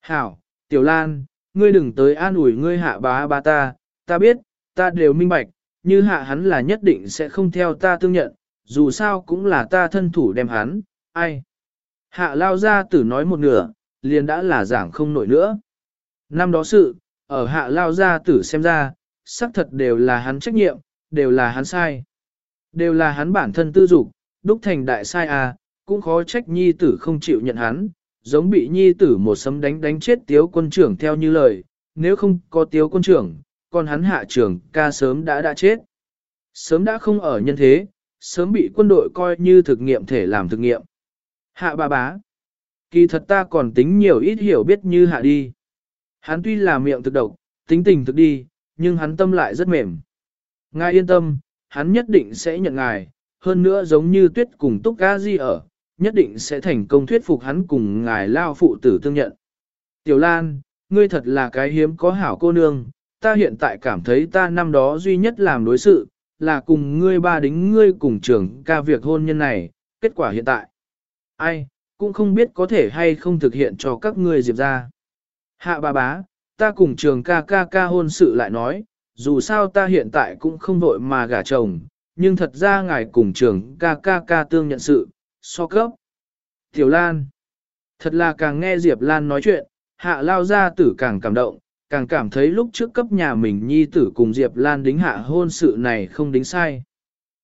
Hảo, Tiểu Lan, ngươi đừng tới an ủi ngươi hạ bá bá ta, ta biết, ta đều minh bạch, như hạ hắn là nhất định sẽ không theo ta tương nhận, dù sao cũng là ta thân thủ đem hắn, ai. Hạ lao ra tử nói một nửa, liền đã là giảng không nổi nữa. Năm đó sự, ở hạ lao gia tử xem ra, xác thật đều là hắn trách nhiệm, đều là hắn sai. Đều là hắn bản thân tư dục, đúc thành đại sai à, cũng khó trách nhi tử không chịu nhận hắn, giống bị nhi tử một sấm đánh đánh chết tiếu quân trưởng theo như lời, nếu không có tiếu quân trưởng, còn hắn hạ trưởng ca sớm đã đã chết. Sớm đã không ở nhân thế, sớm bị quân đội coi như thực nghiệm thể làm thực nghiệm. Hạ bà bá. Kỳ thật ta còn tính nhiều ít hiểu biết như hạ đi. Hắn tuy là miệng thực độc, tính tình thực đi, nhưng hắn tâm lại rất mềm. Ngài yên tâm, hắn nhất định sẽ nhận ngài, hơn nữa giống như tuyết cùng túc ga di ở, nhất định sẽ thành công thuyết phục hắn cùng ngài lao phụ tử tương nhận. Tiểu Lan, ngươi thật là cái hiếm có hảo cô nương, ta hiện tại cảm thấy ta năm đó duy nhất làm đối sự, là cùng ngươi ba đính ngươi cùng trưởng ca việc hôn nhân này, kết quả hiện tại. Ai, cũng không biết có thể hay không thực hiện cho các ngươi diệp ra. Hạ bà bá, ta cùng trường ca ca ca hôn sự lại nói, dù sao ta hiện tại cũng không vội mà gả chồng, nhưng thật ra ngài cùng trường ca ca ca tương nhận sự, so cấp. Tiểu Lan, thật là càng nghe Diệp Lan nói chuyện, hạ lao ra tử càng cảm động, càng cảm thấy lúc trước cấp nhà mình nhi tử cùng Diệp Lan đính hạ hôn sự này không đính sai.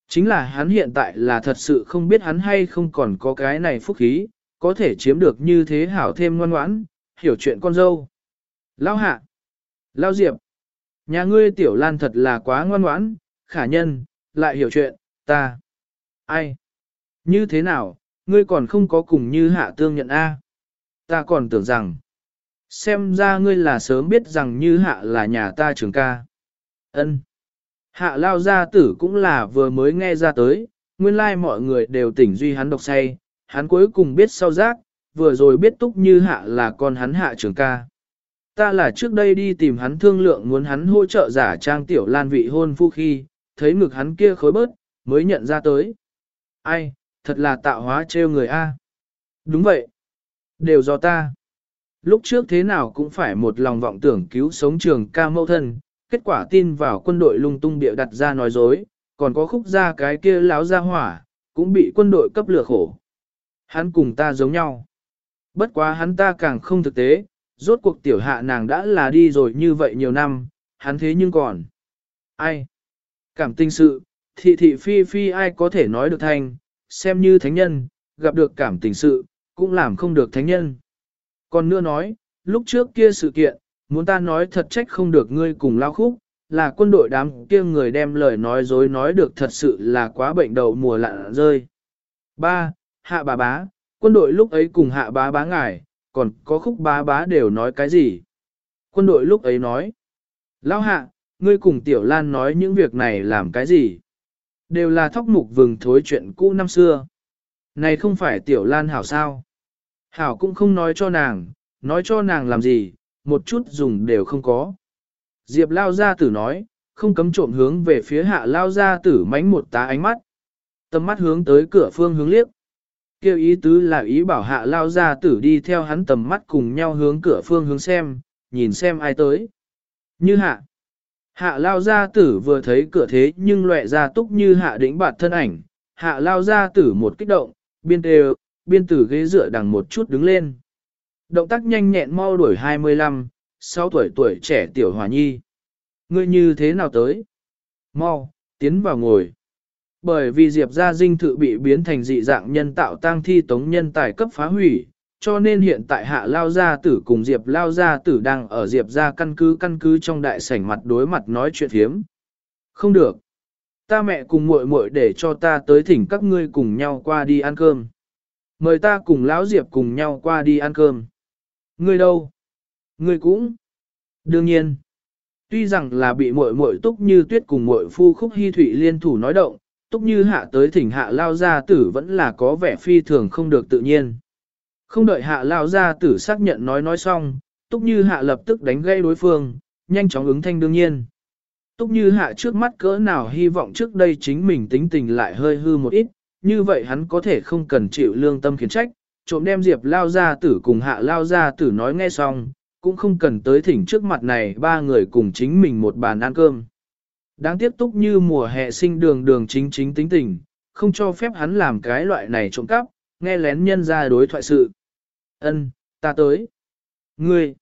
Chính là hắn hiện tại là thật sự không biết hắn hay không còn có cái này phúc khí, có thể chiếm được như thế hảo thêm ngoan ngoãn, hiểu chuyện con dâu. Lao hạ, Lao Diệp, nhà ngươi tiểu lan thật là quá ngoan ngoãn, khả nhân, lại hiểu chuyện, ta. Ai? Như thế nào, ngươi còn không có cùng như hạ tương nhận A. Ta còn tưởng rằng, xem ra ngươi là sớm biết rằng như hạ là nhà ta trường ca. ân Hạ lao gia tử cũng là vừa mới nghe ra tới, nguyên lai like mọi người đều tỉnh duy hắn độc say, hắn cuối cùng biết sau giác, vừa rồi biết túc như hạ là con hắn hạ trường ca. Ta là trước đây đi tìm hắn thương lượng muốn hắn hỗ trợ giả trang tiểu lan vị hôn phu khi, thấy ngực hắn kia khối bớt, mới nhận ra tới. Ai, thật là tạo hóa trêu người A. Đúng vậy. Đều do ta. Lúc trước thế nào cũng phải một lòng vọng tưởng cứu sống trường ca mẫu thân, kết quả tin vào quân đội lung tung bịa đặt ra nói dối, còn có khúc ra cái kia láo ra hỏa, cũng bị quân đội cấp lửa khổ. Hắn cùng ta giống nhau. Bất quá hắn ta càng không thực tế, rốt cuộc tiểu hạ nàng đã là đi rồi như vậy nhiều năm, hắn thế nhưng còn. Ai? Cảm tình sự, thị thị phi phi ai có thể nói được thành, xem như thánh nhân, gặp được cảm tình sự, cũng làm không được thánh nhân. Còn nữa nói, lúc trước kia sự kiện, muốn ta nói thật trách không được ngươi cùng lao khúc, là quân đội đám kia người đem lời nói dối nói được thật sự là quá bệnh đầu mùa lạ rơi. 3. Hạ bà bá, quân đội lúc ấy cùng hạ bá bá ngài, còn có khúc bá bá đều nói cái gì? Quân đội lúc ấy nói, Lão hạ, ngươi cùng Tiểu Lan nói những việc này làm cái gì? Đều là thóc mục vừng thối chuyện cũ năm xưa. Này không phải Tiểu Lan hảo sao? Hảo cũng không nói cho nàng, nói cho nàng làm gì, một chút dùng đều không có. Diệp Lao Gia Tử nói, không cấm trộm hướng về phía hạ Lao Gia Tử mánh một tá ánh mắt. Tầm mắt hướng tới cửa phương hướng liếc. Kêu ý tứ là ý bảo hạ Lao Gia Tử đi theo hắn tầm mắt cùng nhau hướng cửa phương hướng xem, nhìn xem ai tới. Như hạ. Hạ Lao Gia Tử vừa thấy cửa thế nhưng lệ ra túc như hạ đỉnh bạt thân ảnh. Hạ Lao Gia Tử một kích động, biên đều, biên tử ghế dựa đằng một chút đứng lên. Động tác nhanh nhẹn mau đuổi 25, 6 tuổi tuổi trẻ tiểu hòa nhi. Ngươi như thế nào tới? Mau, tiến vào ngồi. Bởi vì Diệp gia dinh thự bị biến thành dị dạng nhân tạo tang thi tống nhân tài cấp phá hủy, cho nên hiện tại hạ lao gia tử cùng Diệp lao gia tử đang ở Diệp gia căn cứ căn cứ trong đại sảnh mặt đối mặt nói chuyện hiếm Không được. Ta mẹ cùng muội muội để cho ta tới thỉnh các ngươi cùng nhau qua đi ăn cơm. Mời ta cùng lão Diệp cùng nhau qua đi ăn cơm. Ngươi đâu? Ngươi cũng. Đương nhiên. Tuy rằng là bị muội muội túc như tuyết cùng muội phu khúc hy thủy liên thủ nói động, túc như hạ tới thỉnh hạ lao gia tử vẫn là có vẻ phi thường không được tự nhiên. Không đợi hạ lao gia tử xác nhận nói nói xong, túc như hạ lập tức đánh gây đối phương, nhanh chóng ứng thanh đương nhiên. Túc như hạ trước mắt cỡ nào hy vọng trước đây chính mình tính tình lại hơi hư một ít, như vậy hắn có thể không cần chịu lương tâm khiển trách, trộm đem Diệp lao gia tử cùng hạ lao gia tử nói nghe xong, cũng không cần tới thỉnh trước mặt này ba người cùng chính mình một bàn ăn cơm. Đáng tiếp túc như mùa hè sinh đường đường chính chính tính tình, không cho phép hắn làm cái loại này trộm cắp, nghe lén nhân ra đối thoại sự. Ân, ta tới. Ngươi,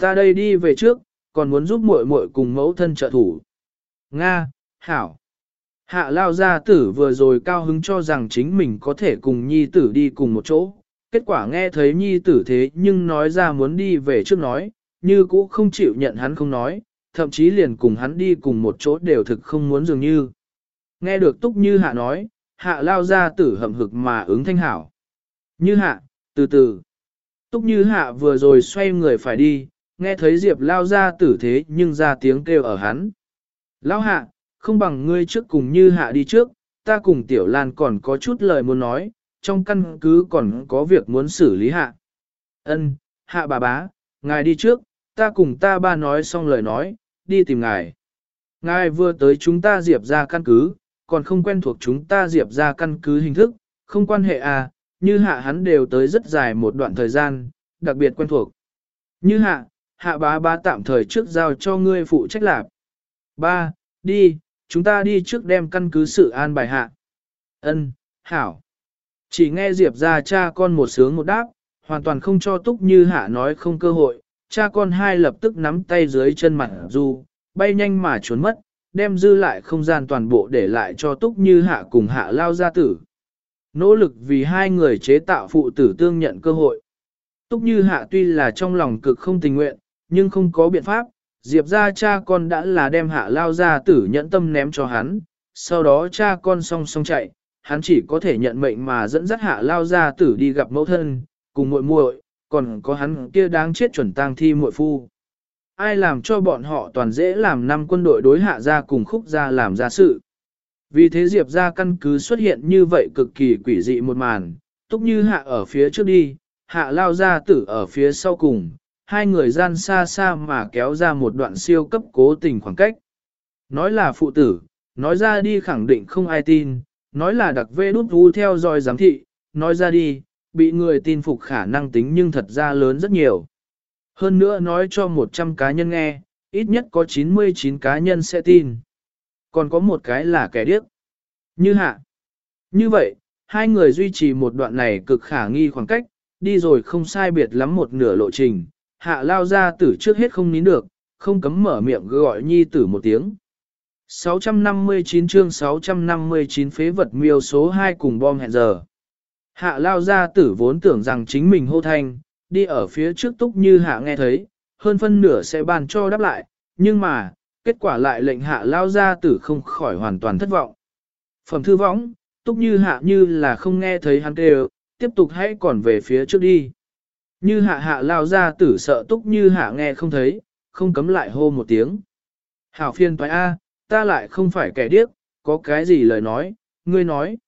ta đây đi về trước, còn muốn giúp muội muội cùng mẫu thân trợ thủ. Nga, Hảo. Hạ lao gia tử vừa rồi cao hứng cho rằng chính mình có thể cùng nhi tử đi cùng một chỗ. Kết quả nghe thấy nhi tử thế nhưng nói ra muốn đi về trước nói, như cũ không chịu nhận hắn không nói, thậm chí liền cùng hắn đi cùng một chỗ đều thực không muốn dường như. Nghe được túc như hạ nói, hạ lao ra tử hậm hực mà ứng thanh hảo. Như hạ, từ từ. Túc như hạ vừa rồi xoay người phải đi, nghe thấy Diệp lao ra tử thế nhưng ra tiếng kêu ở hắn. Lao hạ, không bằng ngươi trước cùng như hạ đi trước, ta cùng tiểu lan còn có chút lời muốn nói, trong căn cứ còn có việc muốn xử lý hạ. Ân, hạ bà bá, ngài đi trước, ta cùng ta ba nói xong lời nói, đi tìm ngài. Ngài vừa tới chúng ta diệp ra căn cứ, còn không quen thuộc chúng ta diệp ra căn cứ hình thức, không quan hệ à, như hạ hắn đều tới rất dài một đoạn thời gian, đặc biệt quen thuộc. Như hạ, hạ bá bá tạm thời trước giao cho ngươi phụ trách lạc. Ba, đi, chúng ta đi trước đem căn cứ sự an bài hạ. Ân, hảo. Chỉ nghe Diệp ra cha con một sướng một đáp, hoàn toàn không cho túc như hạ nói không cơ hội, cha con hai lập tức nắm tay dưới chân mặt du, bay nhanh mà trốn mất, đem dư lại không gian toàn bộ để lại cho túc như hạ cùng hạ lao gia tử. Nỗ lực vì hai người chế tạo phụ tử tương nhận cơ hội. Túc như hạ tuy là trong lòng cực không tình nguyện, nhưng không có biện pháp, Diệp ra cha con đã là đem hạ lao gia tử nhẫn tâm ném cho hắn, sau đó cha con song song chạy, hắn chỉ có thể nhận mệnh mà dẫn dắt hạ lao gia tử đi gặp mẫu thân, cùng muội muội, còn có hắn kia đáng chết chuẩn tang thi muội phu. Ai làm cho bọn họ toàn dễ làm năm quân đội đối hạ ra cùng khúc ra làm ra sự. Vì thế Diệp ra căn cứ xuất hiện như vậy cực kỳ quỷ dị một màn, túc như hạ ở phía trước đi, hạ lao gia tử ở phía sau cùng, hai người gian xa xa mà kéo ra một đoạn siêu cấp cố tình khoảng cách. Nói là phụ tử, nói ra đi khẳng định không ai tin, nói là đặc vê đút vu theo dõi giám thị, nói ra đi, bị người tin phục khả năng tính nhưng thật ra lớn rất nhiều. Hơn nữa nói cho 100 cá nhân nghe, ít nhất có 99 cá nhân sẽ tin. Còn có một cái là kẻ điếc. Như hạ. Như vậy, hai người duy trì một đoạn này cực khả nghi khoảng cách, đi rồi không sai biệt lắm một nửa lộ trình, hạ lao ra tử trước hết không nín được, không cấm mở miệng gọi nhi tử một tiếng. 659 chương 659 phế vật miêu số 2 cùng bom hẹn giờ. Hạ lao ra tử vốn tưởng rằng chính mình hô thanh, đi ở phía trước túc như hạ nghe thấy, hơn phân nửa sẽ bàn cho đáp lại, nhưng mà, kết quả lại lệnh hạ lao ra tử không khỏi hoàn toàn thất vọng. Phẩm thư võng, túc như hạ như là không nghe thấy hắn kêu, tiếp tục hãy còn về phía trước đi. Như hạ hạ lao ra tử sợ túc như hạ nghe không thấy, không cấm lại hô một tiếng. Hảo phiên toái A, ta lại không phải kẻ điếc, có cái gì lời nói, ngươi nói.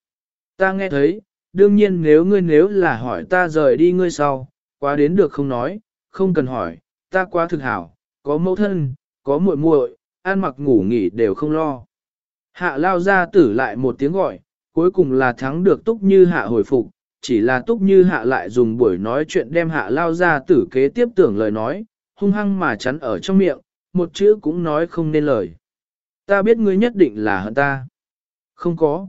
Ta nghe thấy, đương nhiên nếu ngươi nếu là hỏi ta rời đi ngươi sau, quá đến được không nói, không cần hỏi, ta quá thực hảo, có mẫu thân, có muội muội, ăn mặc ngủ nghỉ đều không lo. Hạ lao ra tử lại một tiếng gọi, cuối cùng là thắng được túc như hạ hồi phục, chỉ là túc như hạ lại dùng buổi nói chuyện đem hạ lao ra tử kế tiếp tưởng lời nói, hung hăng mà chắn ở trong miệng, một chữ cũng nói không nên lời. Ta biết ngươi nhất định là hận ta. Không có.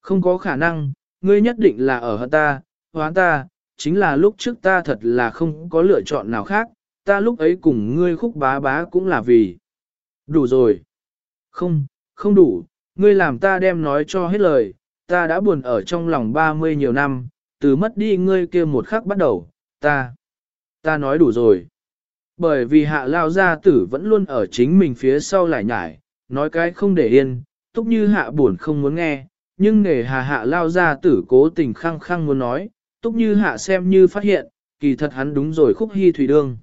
Không có khả năng, ngươi nhất định là ở hận ta, hoán ta, chính là lúc trước ta thật là không có lựa chọn nào khác, ta lúc ấy cùng ngươi khúc bá bá cũng là vì. Đủ rồi. Không, không đủ, ngươi làm ta đem nói cho hết lời, ta đã buồn ở trong lòng 30 nhiều năm, từ mất đi ngươi kia một khắc bắt đầu, ta, ta nói đủ rồi. Bởi vì hạ lao gia tử vẫn luôn ở chính mình phía sau lại nhải, nói cái không để yên, túc như hạ buồn không muốn nghe, nhưng nghề hà hạ lao gia tử cố tình khăng khăng muốn nói, túc như hạ xem như phát hiện, kỳ thật hắn đúng rồi khúc hy thủy đương.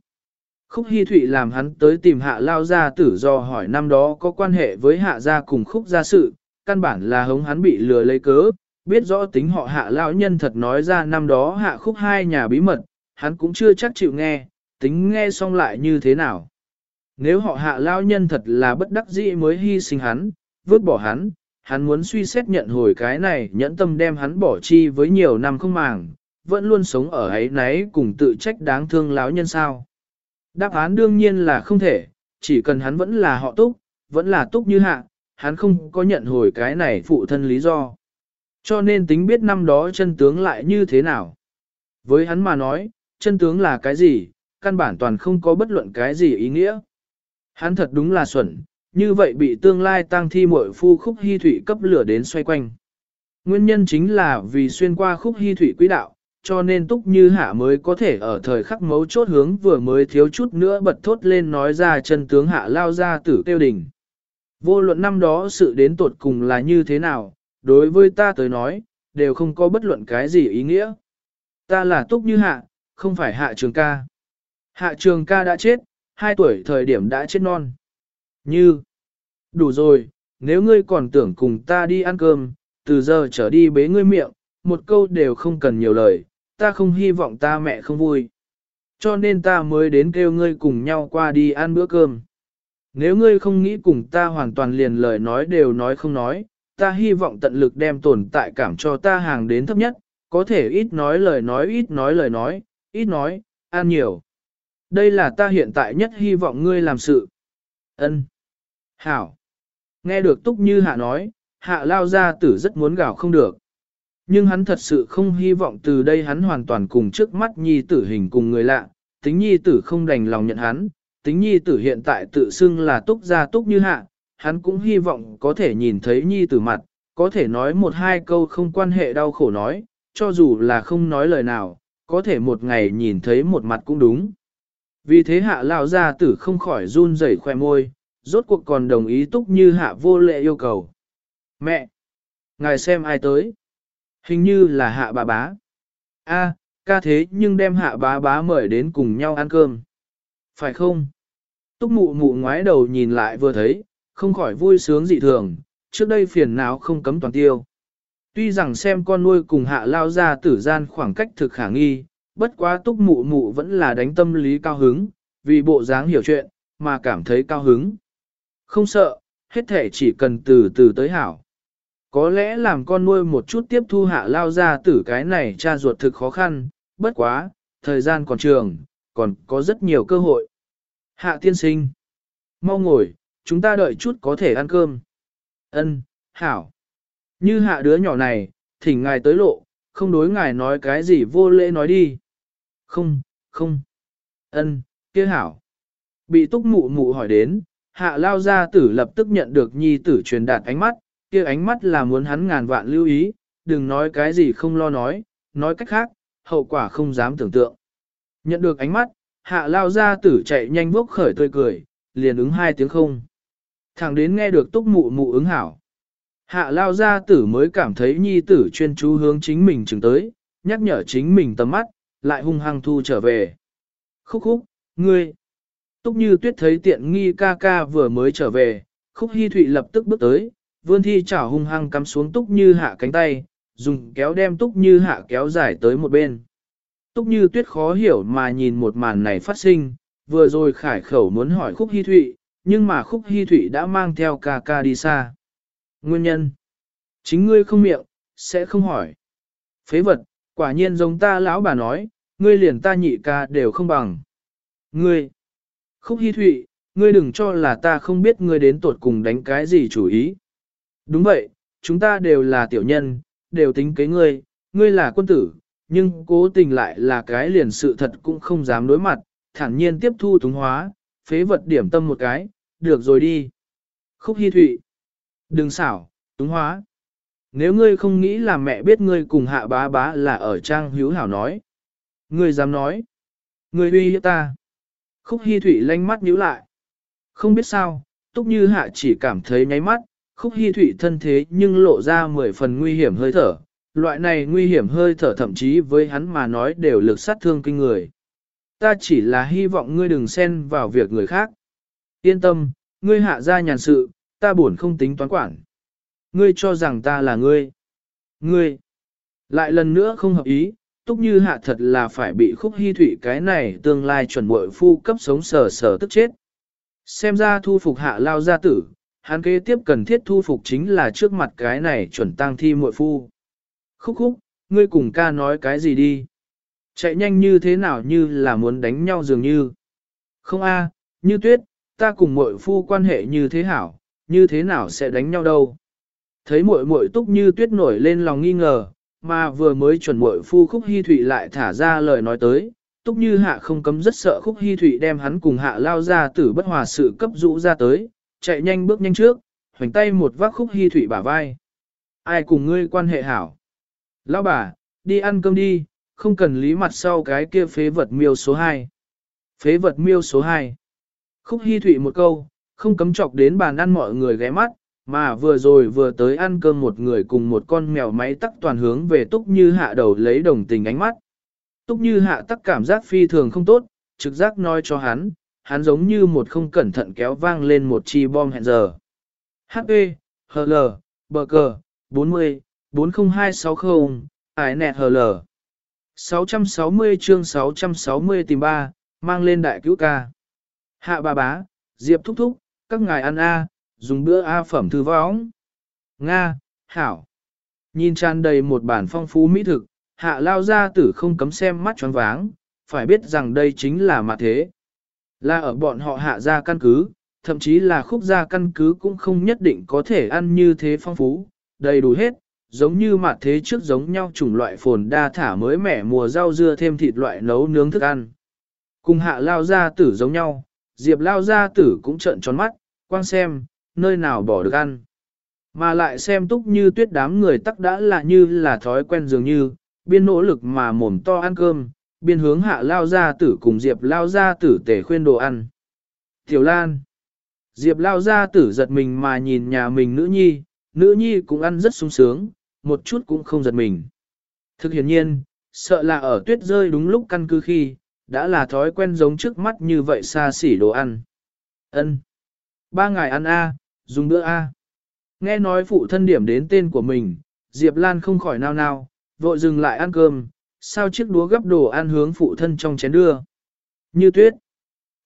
Khúc Hy thủy làm hắn tới tìm hạ lao gia tử do hỏi năm đó có quan hệ với hạ gia cùng khúc gia sự, căn bản là hống hắn bị lừa lấy cớ, biết rõ tính họ hạ lao nhân thật nói ra năm đó hạ khúc hai nhà bí mật, hắn cũng chưa chắc chịu nghe, tính nghe xong lại như thế nào. Nếu họ hạ lao nhân thật là bất đắc dĩ mới hy sinh hắn, vứt bỏ hắn, hắn muốn suy xét nhận hồi cái này nhẫn tâm đem hắn bỏ chi với nhiều năm không màng, vẫn luôn sống ở ấy nấy cùng tự trách đáng thương lão nhân sao. Đáp án đương nhiên là không thể, chỉ cần hắn vẫn là họ túc, vẫn là túc như hạ, hắn không có nhận hồi cái này phụ thân lý do. Cho nên tính biết năm đó chân tướng lại như thế nào. Với hắn mà nói, chân tướng là cái gì, căn bản toàn không có bất luận cái gì ý nghĩa. Hắn thật đúng là xuẩn, như vậy bị tương lai tăng thi muội phu khúc hy thủy cấp lửa đến xoay quanh. Nguyên nhân chính là vì xuyên qua khúc hy thủy quỹ đạo, cho nên túc như hạ mới có thể ở thời khắc mấu chốt hướng vừa mới thiếu chút nữa bật thốt lên nói ra chân tướng hạ lao ra tử tiêu đỉnh. Vô luận năm đó sự đến tột cùng là như thế nào, đối với ta tới nói, đều không có bất luận cái gì ý nghĩa. Ta là túc như hạ, không phải hạ trường ca. Hạ trường ca đã chết, hai tuổi thời điểm đã chết non. Như, đủ rồi, nếu ngươi còn tưởng cùng ta đi ăn cơm, từ giờ trở đi bế ngươi miệng, một câu đều không cần nhiều lời, ta không hy vọng ta mẹ không vui. Cho nên ta mới đến kêu ngươi cùng nhau qua đi ăn bữa cơm. Nếu ngươi không nghĩ cùng ta hoàn toàn liền lời nói đều nói không nói, ta hy vọng tận lực đem tồn tại cảm cho ta hàng đến thấp nhất, có thể ít nói lời nói ít nói lời nói, ít nói, ăn nhiều. Đây là ta hiện tại nhất hy vọng ngươi làm sự. Ân. Hảo. Nghe được Túc Như Hạ nói, Hạ lao ra tử rất muốn gào không được. Nhưng hắn thật sự không hy vọng từ đây hắn hoàn toàn cùng trước mắt nhi tử hình cùng người lạ, tính nhi tử không đành lòng nhận hắn, tính nhi tử hiện tại tự xưng là túc gia túc như hạ, hắn cũng hy vọng có thể nhìn thấy nhi tử mặt, có thể nói một hai câu không quan hệ đau khổ nói, cho dù là không nói lời nào, có thể một ngày nhìn thấy một mặt cũng đúng. Vì thế hạ lao gia tử không khỏi run rẩy khoe môi, rốt cuộc còn đồng ý túc như hạ vô lệ yêu cầu. Mẹ! Ngài xem ai tới? Hình như là hạ bà bá. A, ca thế nhưng đem hạ bá bá mời đến cùng nhau ăn cơm. Phải không? Túc mụ mụ ngoái đầu nhìn lại vừa thấy, không khỏi vui sướng dị thường, trước đây phiền não không cấm toàn tiêu. Tuy rằng xem con nuôi cùng hạ lao ra tử gian khoảng cách thực khả nghi, bất quá túc mụ mụ vẫn là đánh tâm lý cao hứng, vì bộ dáng hiểu chuyện, mà cảm thấy cao hứng. Không sợ, hết thể chỉ cần từ từ tới hảo. Có lẽ làm con nuôi một chút tiếp thu hạ lao ra tử cái này cha ruột thực khó khăn, bất quá, thời gian còn trường, còn có rất nhiều cơ hội. Hạ tiên sinh. Mau ngồi, chúng ta đợi chút có thể ăn cơm. Ân, hảo. Như hạ đứa nhỏ này, thỉnh ngài tới lộ, không đối ngài nói cái gì vô lễ nói đi. Không, không. Ân, kia hảo. Bị túc mụ mụ hỏi đến, hạ lao gia tử lập tức nhận được nhi tử truyền đạt ánh mắt, kia ánh mắt là muốn hắn ngàn vạn lưu ý, đừng nói cái gì không lo nói, nói cách khác, hậu quả không dám tưởng tượng. Nhận được ánh mắt, hạ lao gia tử chạy nhanh bước khởi tươi cười, liền ứng hai tiếng không. Thẳng đến nghe được túc mụ mụ ứng hảo. Hạ lao gia tử mới cảm thấy nhi tử chuyên chú hướng chính mình chừng tới, nhắc nhở chính mình tầm mắt, lại hung hăng thu trở về. Khúc khúc, ngươi. Túc như tuyết thấy tiện nghi ca ca vừa mới trở về, khúc hy thụy lập tức bước tới, vươn thi chảo hung hăng cắm xuống túc như hạ cánh tay, dùng kéo đem túc như hạ kéo dài tới một bên. Túc như tuyết khó hiểu mà nhìn một màn này phát sinh, vừa rồi khải khẩu muốn hỏi khúc hy thụy, nhưng mà khúc hy thụy đã mang theo ca ca đi xa. Nguyên nhân? Chính ngươi không miệng, sẽ không hỏi. Phế vật, quả nhiên giống ta lão bà nói, ngươi liền ta nhị ca đều không bằng. Ngươi! Khúc hy thụy, ngươi đừng cho là ta không biết ngươi đến tột cùng đánh cái gì chủ ý. Đúng vậy, chúng ta đều là tiểu nhân, đều tính kế ngươi, ngươi là quân tử, nhưng cố tình lại là cái liền sự thật cũng không dám đối mặt, thản nhiên tiếp thu túng hóa, phế vật điểm tâm một cái, được rồi đi. Khúc Hi Thụy. Đừng xảo, túng hóa. Nếu ngươi không nghĩ là mẹ biết ngươi cùng hạ bá bá là ở trang hữu hảo nói. Ngươi dám nói. Ngươi uy hiếp ta. Khúc Hi Thụy lanh mắt nhíu lại. Không biết sao, Túc Như Hạ chỉ cảm thấy nháy mắt, khúc hy thụy thân thế nhưng lộ ra mười phần nguy hiểm hơi thở. Loại này nguy hiểm hơi thở thậm chí với hắn mà nói đều lực sát thương kinh người. Ta chỉ là hy vọng ngươi đừng xen vào việc người khác. Yên tâm, ngươi hạ ra nhàn sự, ta buồn không tính toán quản. Ngươi cho rằng ta là ngươi. Ngươi. Lại lần nữa không hợp ý, túc như hạ thật là phải bị khúc hy thủy cái này tương lai chuẩn muội phu cấp sống sờ sờ tức chết. Xem ra thu phục hạ lao gia tử, hắn kế tiếp cần thiết thu phục chính là trước mặt cái này chuẩn tang thi muội phu. Khúc khúc, ngươi cùng ca nói cái gì đi? Chạy nhanh như thế nào như là muốn đánh nhau dường như. Không a, như tuyết, ta cùng muội phu quan hệ như thế hảo, như thế nào sẽ đánh nhau đâu. Thấy muội muội túc như tuyết nổi lên lòng nghi ngờ, mà vừa mới chuẩn muội phu khúc hy thụy lại thả ra lời nói tới, túc như hạ không cấm rất sợ khúc hy thụy đem hắn cùng hạ lao ra tử bất hòa sự cấp rũ ra tới, chạy nhanh bước nhanh trước, hoành tay một vác khúc hy thụy bả vai. Ai cùng ngươi quan hệ hảo? Lão bà, đi ăn cơm đi, không cần lý mặt sau cái kia phế vật miêu số 2. Phế vật miêu số 2. Khúc hy thụy một câu, không cấm chọc đến bàn ăn mọi người ghé mắt, mà vừa rồi vừa tới ăn cơm một người cùng một con mèo máy tắc toàn hướng về túc như hạ đầu lấy đồng tình ánh mắt. Túc như hạ tắc cảm giác phi thường không tốt, trực giác nói cho hắn, hắn giống như một không cẩn thận kéo vang lên một chi bom hẹn giờ. HP, HL, bờ cờ, 40, 40260, ải nẹt HL. 660 chương 660 tìm ba, mang lên đại cứu ca. Hạ bà bá, Diệp thúc thúc, các ngài ăn A, dùng bữa A phẩm thư võng. Nga, Hảo. Nhìn tràn đầy một bản phong phú mỹ thực, hạ lao gia tử không cấm xem mắt choáng váng, phải biết rằng đây chính là mặt thế. Là ở bọn họ hạ ra căn cứ, thậm chí là khúc gia căn cứ cũng không nhất định có thể ăn như thế phong phú, đầy đủ hết, giống như mặt thế trước giống nhau chủng loại phồn đa thả mới mẻ mùa rau dưa thêm thịt loại nấu nướng thức ăn. Cùng hạ lao gia tử giống nhau, diệp lao gia tử cũng trợn tròn mắt, quang xem, nơi nào bỏ được ăn. Mà lại xem túc như tuyết đám người tắc đã là như là thói quen dường như, biên nỗ lực mà mồm to ăn cơm, biên hướng hạ lao gia tử cùng Diệp lao gia tử tể khuyên đồ ăn. Tiểu Lan Diệp lao gia tử giật mình mà nhìn nhà mình nữ nhi, nữ nhi cũng ăn rất sung sướng, một chút cũng không giật mình. Thực hiện nhiên, sợ là ở tuyết rơi đúng lúc căn cứ khi, đã là thói quen giống trước mắt như vậy xa xỉ đồ ăn. Ân, Ba ngày ăn A, dùng bữa A. Nghe nói phụ thân điểm đến tên của mình, Diệp Lan không khỏi nao nao, vội dừng lại ăn cơm, sao chiếc đũa gấp đồ ăn hướng phụ thân trong chén đưa. Như tuyết,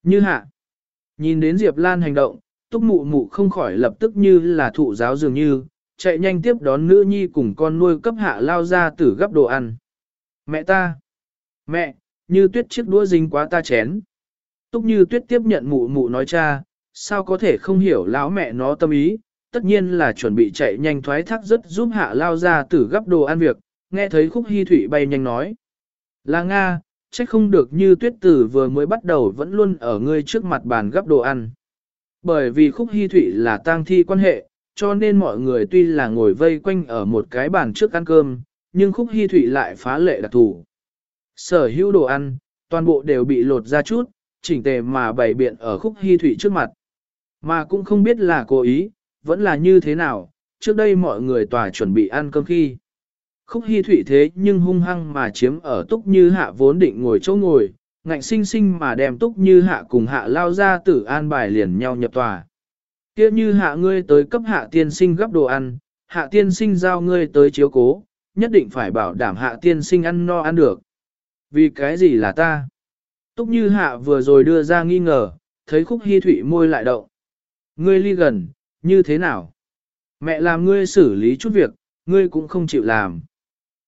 như hạ. Nhìn đến Diệp Lan hành động, túc mụ mụ không khỏi lập tức như là thụ giáo dường như, chạy nhanh tiếp đón nữ nhi cùng con nuôi cấp hạ lao ra tử gấp đồ ăn. Mẹ ta! Mẹ! Như tuyết chiếc đũa dính quá ta chén. Túc như tuyết tiếp nhận mụ mụ nói cha, sao có thể không hiểu lão mẹ nó tâm ý, tất nhiên là chuẩn bị chạy nhanh thoái thác rất giúp hạ lao ra tử gấp đồ ăn việc, nghe thấy khúc hy thủy bay nhanh nói. Là Nga, trách không được như tuyết tử vừa mới bắt đầu vẫn luôn ở ngươi trước mặt bàn gấp đồ ăn. Bởi vì khúc hy thủy là tang thi quan hệ, cho nên mọi người tuy là ngồi vây quanh ở một cái bàn trước ăn cơm, nhưng khúc hy thủy lại phá lệ đặc thù, Sở hữu đồ ăn, toàn bộ đều bị lột ra chút, chỉnh tề mà bày biện ở khúc hy thủy trước mặt. Mà cũng không biết là cố ý, vẫn là như thế nào, trước đây mọi người tòa chuẩn bị ăn cơm khi. Khúc hy thụy thế nhưng hung hăng mà chiếm ở túc như hạ vốn định ngồi chỗ ngồi, ngạnh sinh sinh mà đem túc như hạ cùng hạ lao ra tử an bài liền nhau nhập tòa. Kia như hạ ngươi tới cấp hạ tiên sinh gấp đồ ăn, hạ tiên sinh giao ngươi tới chiếu cố, nhất định phải bảo đảm hạ tiên sinh ăn no ăn được. Vì cái gì là ta? Túc như hạ vừa rồi đưa ra nghi ngờ, thấy khúc hy thụy môi lại động. Ngươi ly gần, như thế nào? Mẹ làm ngươi xử lý chút việc, ngươi cũng không chịu làm.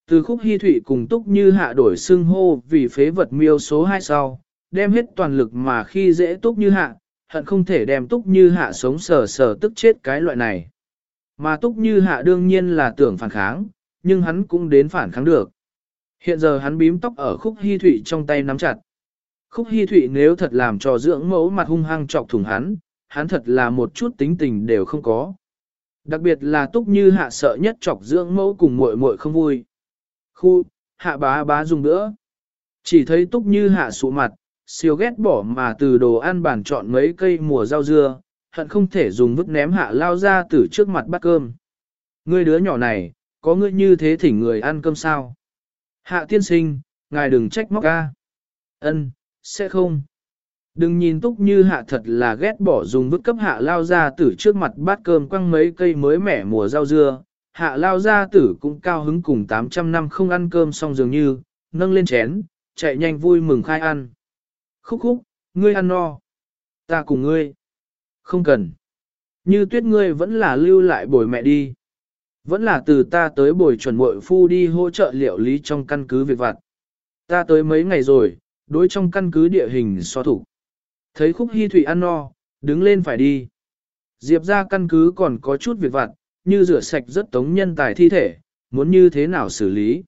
Từ khúc hy thụy cùng túc như hạ đổi xưng hô vì phế vật miêu số 2 sau, đem hết toàn lực mà khi dễ túc như hạ, hận không thể đem túc như hạ sống sờ sờ tức chết cái loại này. Mà túc như hạ đương nhiên là tưởng phản kháng, nhưng hắn cũng đến phản kháng được. Hiện giờ hắn bím tóc ở khúc hy thụy trong tay nắm chặt. Khúc hy thụy nếu thật làm cho dưỡng mẫu mặt hung hăng chọc thủng hắn, hắn thật là một chút tính tình đều không có. Đặc biệt là túc như hạ sợ nhất chọc dưỡng mẫu cùng muội muội không vui. Khu, hạ bá bá dùng nữa. Chỉ thấy túc như hạ sụ mặt, siêu ghét bỏ mà từ đồ ăn bàn chọn mấy cây mùa rau dưa, hận không thể dùng vứt ném hạ lao ra từ trước mặt bát cơm. Ngươi đứa nhỏ này, có ngươi như thế thỉnh người ăn cơm sao? Hạ tiên sinh, ngài đừng trách móc ca. Ân, sẽ không. Đừng nhìn túc như hạ thật là ghét bỏ dùng vứt cấp hạ lao ra tử trước mặt bát cơm quăng mấy cây mới mẻ mùa rau dưa, hạ lao gia tử cũng cao hứng cùng 800 năm không ăn cơm xong dường như, nâng lên chén, chạy nhanh vui mừng khai ăn. Khúc khúc, ngươi ăn no. Ta cùng ngươi. Không cần. Như tuyết ngươi vẫn là lưu lại bồi mẹ đi. Vẫn là từ ta tới bồi chuẩn muội phu đi hỗ trợ liệu lý trong căn cứ việc vặt. Ta tới mấy ngày rồi, đối trong căn cứ địa hình so thủ. Thấy khúc hy thủy ăn no, đứng lên phải đi. Diệp ra căn cứ còn có chút việc vặt, như rửa sạch rất tống nhân tài thi thể, muốn như thế nào xử lý.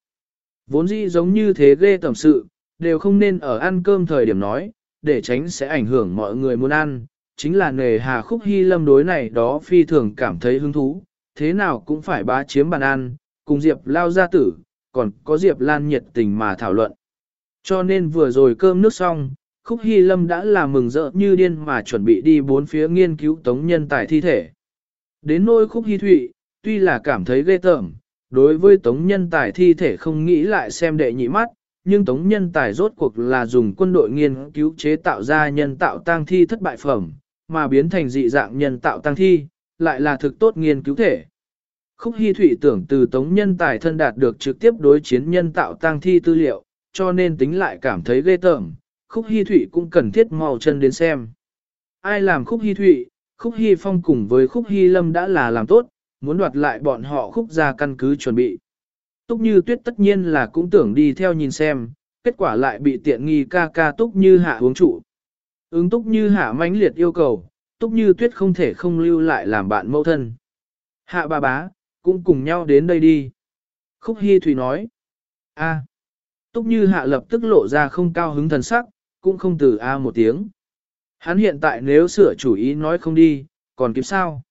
Vốn dĩ giống như thế ghê tầm sự, đều không nên ở ăn cơm thời điểm nói, để tránh sẽ ảnh hưởng mọi người muốn ăn, chính là nề hà khúc hy lâm đối này đó phi thường cảm thấy hứng thú, thế nào cũng phải bá chiếm bàn ăn, cùng Diệp lao gia tử, còn có Diệp Lan nhiệt tình mà thảo luận. Cho nên vừa rồi cơm nước xong, Khúc Hy Lâm đã là mừng rỡ như điên mà chuẩn bị đi bốn phía nghiên cứu tống nhân tài thi thể. Đến nôi Khúc Hy Thụy, tuy là cảm thấy ghê tởm, đối với tống nhân tài thi thể không nghĩ lại xem đệ nhị mắt, nhưng tống nhân tài rốt cuộc là dùng quân đội nghiên cứu chế tạo ra nhân tạo tang thi thất bại phẩm, mà biến thành dị dạng nhân tạo tang thi, lại là thực tốt nghiên cứu thể. Khúc Hy Thụy tưởng từ tống nhân tài thân đạt được trực tiếp đối chiến nhân tạo tang thi tư liệu, cho nên tính lại cảm thấy ghê tởm, Khúc Hy Thụy cũng cần thiết mau chân đến xem. Ai làm Khúc Hy Thụy, Khúc Hy Phong cùng với Khúc Hy Lâm đã là làm tốt, muốn đoạt lại bọn họ Khúc ra căn cứ chuẩn bị. Túc Như Tuyết tất nhiên là cũng tưởng đi theo nhìn xem, kết quả lại bị tiện nghi ca ca Túc Như Hạ uống trụ. Ứng Túc Như Hạ mãnh liệt yêu cầu, Túc Như Tuyết không thể không lưu lại làm bạn mẫu thân. Hạ bà bá, cũng cùng nhau đến đây đi. Khúc Hy Thủy nói. A. Túc Như Hạ lập tức lộ ra không cao hứng thần sắc, cũng không từ A một tiếng. Hắn hiện tại nếu sửa chủ ý nói không đi, còn kịp sao?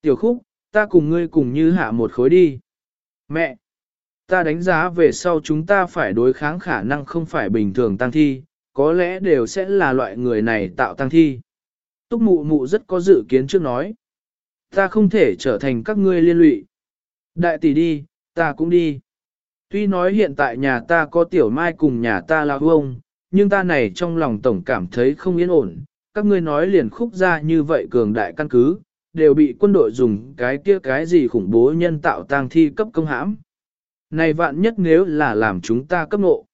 Tiểu Khúc, ta cùng ngươi cùng Như Hạ một khối đi. Mẹ! Ta đánh giá về sau chúng ta phải đối kháng khả năng không phải bình thường tăng thi, có lẽ đều sẽ là loại người này tạo tăng thi. Túc mụ mụ rất có dự kiến trước nói. Ta không thể trở thành các ngươi liên lụy. Đại tỷ đi, ta cũng đi. Tuy nói hiện tại nhà ta có tiểu mai cùng nhà ta là ông, nhưng ta này trong lòng tổng cảm thấy không yên ổn. Các ngươi nói liền khúc ra như vậy cường đại căn cứ, đều bị quân đội dùng cái kia cái gì khủng bố nhân tạo tang thi cấp công hãm. Này vạn nhất nếu là làm chúng ta cấp nộ.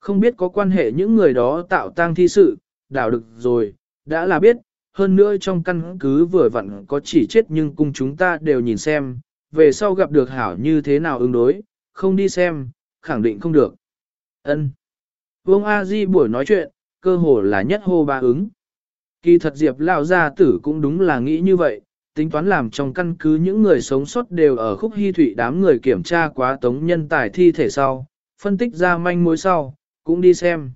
Không biết có quan hệ những người đó tạo tang thi sự, đảo được rồi, đã là biết, hơn nữa trong căn cứ vừa vặn có chỉ chết nhưng cùng chúng ta đều nhìn xem, về sau gặp được hảo như thế nào ứng đối, không đi xem, khẳng định không được. Ân. Vương A Di buổi nói chuyện, cơ hồ là nhất hô ba ứng. Kỳ thật Diệp Lão gia tử cũng đúng là nghĩ như vậy, tính toán làm trong căn cứ những người sống sót đều ở khúc hy thủy đám người kiểm tra quá tống nhân tài thi thể sau, phân tích ra manh mối sau, cũng đi xem.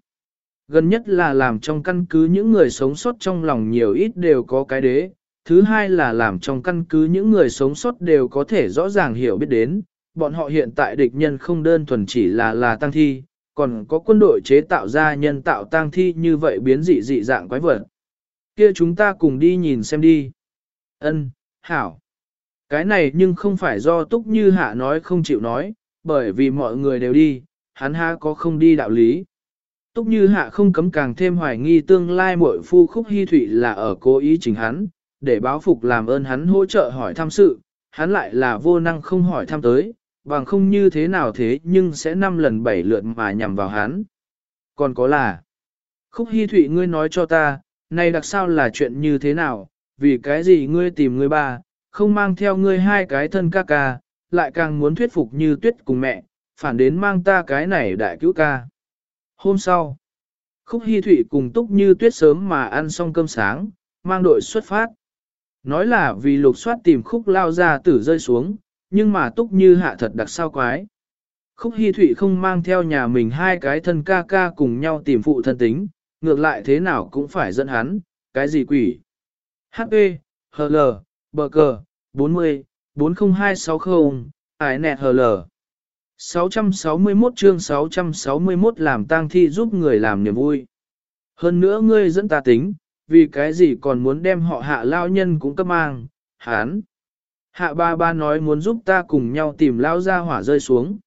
Gần nhất là làm trong căn cứ những người sống sót trong lòng nhiều ít đều có cái đế, thứ hai là làm trong căn cứ những người sống sót đều có thể rõ ràng hiểu biết đến, bọn họ hiện tại địch nhân không đơn thuần chỉ là là tăng thi, còn có quân đội chế tạo ra nhân tạo tang thi như vậy biến dị dị dạng quái vật. Kia chúng ta cùng đi nhìn xem đi. Ân, hảo. Cái này nhưng không phải do túc như hạ nói không chịu nói, bởi vì mọi người đều đi, hắn ha có không đi đạo lý. Túc như hạ không cấm càng thêm hoài nghi tương lai muội phu khúc hy thụy là ở cố ý chỉnh hắn, để báo phục làm ơn hắn hỗ trợ hỏi thăm sự, hắn lại là vô năng không hỏi thăm tới, bằng không như thế nào thế nhưng sẽ năm lần bảy lượt mà nhằm vào hắn. Còn có là, khúc hy thụy ngươi nói cho ta, này đặc sao là chuyện như thế nào, vì cái gì ngươi tìm ngươi ba, không mang theo ngươi hai cái thân ca ca, lại càng muốn thuyết phục như tuyết cùng mẹ, phản đến mang ta cái này đại cứu ca. Hôm sau, Khúc Hi Thụy cùng Túc Như Tuyết sớm mà ăn xong cơm sáng, mang đội xuất phát. Nói là vì lục soát tìm khúc lao ra tử rơi xuống, nhưng mà túc như hạ thật đặc sao quái. Khúc Hi Thụy không mang theo nhà mình hai cái thân ca ca cùng nhau tìm phụ thân tính, ngược lại thế nào cũng phải dẫn hắn, cái gì quỷ. H U H L bờ cờ, 40, 40260, ải nẹt H L. 661 chương 661 làm tang thi giúp người làm niềm vui. Hơn nữa ngươi dẫn ta tính, vì cái gì còn muốn đem họ hạ lao nhân cũng cấp mang, hán. Hạ ba ba nói muốn giúp ta cùng nhau tìm lao ra hỏa rơi xuống.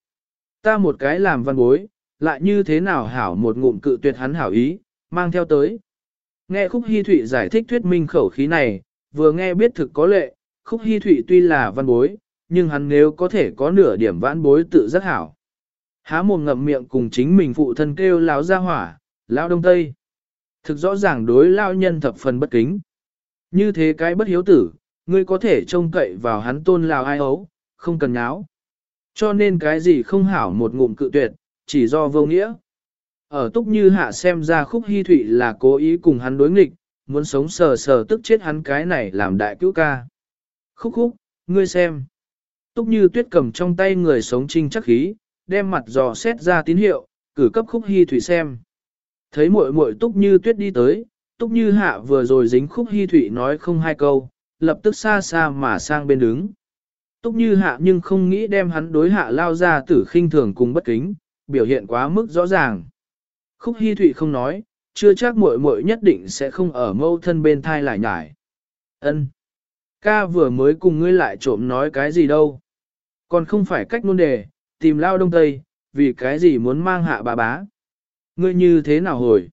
Ta một cái làm văn bối, lại như thế nào hảo một ngụm cự tuyệt hắn hảo ý, mang theo tới. Nghe Khúc Hi Thụy giải thích thuyết minh khẩu khí này, vừa nghe biết thực có lệ, Khúc Hi Thụy tuy là văn bối, nhưng hắn nếu có thể có nửa điểm vãn bối tự rất hảo. Há mồm ngậm miệng cùng chính mình phụ thân kêu Lão ra hỏa, lao đông tây thực rõ ràng đối lao nhân thập phần bất kính. Như thế cái bất hiếu tử, ngươi có thể trông cậy vào hắn tôn lào ai ấu, không cần nháo. Cho nên cái gì không hảo một ngụm cự tuyệt, chỉ do vô nghĩa. Ở túc như hạ xem ra khúc hy thụy là cố ý cùng hắn đối nghịch, muốn sống sờ sờ tức chết hắn cái này làm đại cứu ca. Khúc khúc, ngươi xem. Túc như tuyết cầm trong tay người sống trinh chắc khí, đem mặt dò xét ra tín hiệu, cử cấp khúc hy thủy xem. Thấy muội muội túc như tuyết đi tới, túc như hạ vừa rồi dính khúc hy thủy nói không hai câu, lập tức xa xa mà sang bên đứng. Túc như hạ nhưng không nghĩ đem hắn đối hạ lao ra tử khinh thường cùng bất kính, biểu hiện quá mức rõ ràng. Khúc hy thụy không nói, chưa chắc muội muội nhất định sẽ không ở mâu thân bên thai lại nhải. Ân, Ca vừa mới cùng ngươi lại trộm nói cái gì đâu. Còn không phải cách ngôn đề, tìm lao đông tây, vì cái gì muốn mang hạ bà bá. Ngươi như thế nào hồi?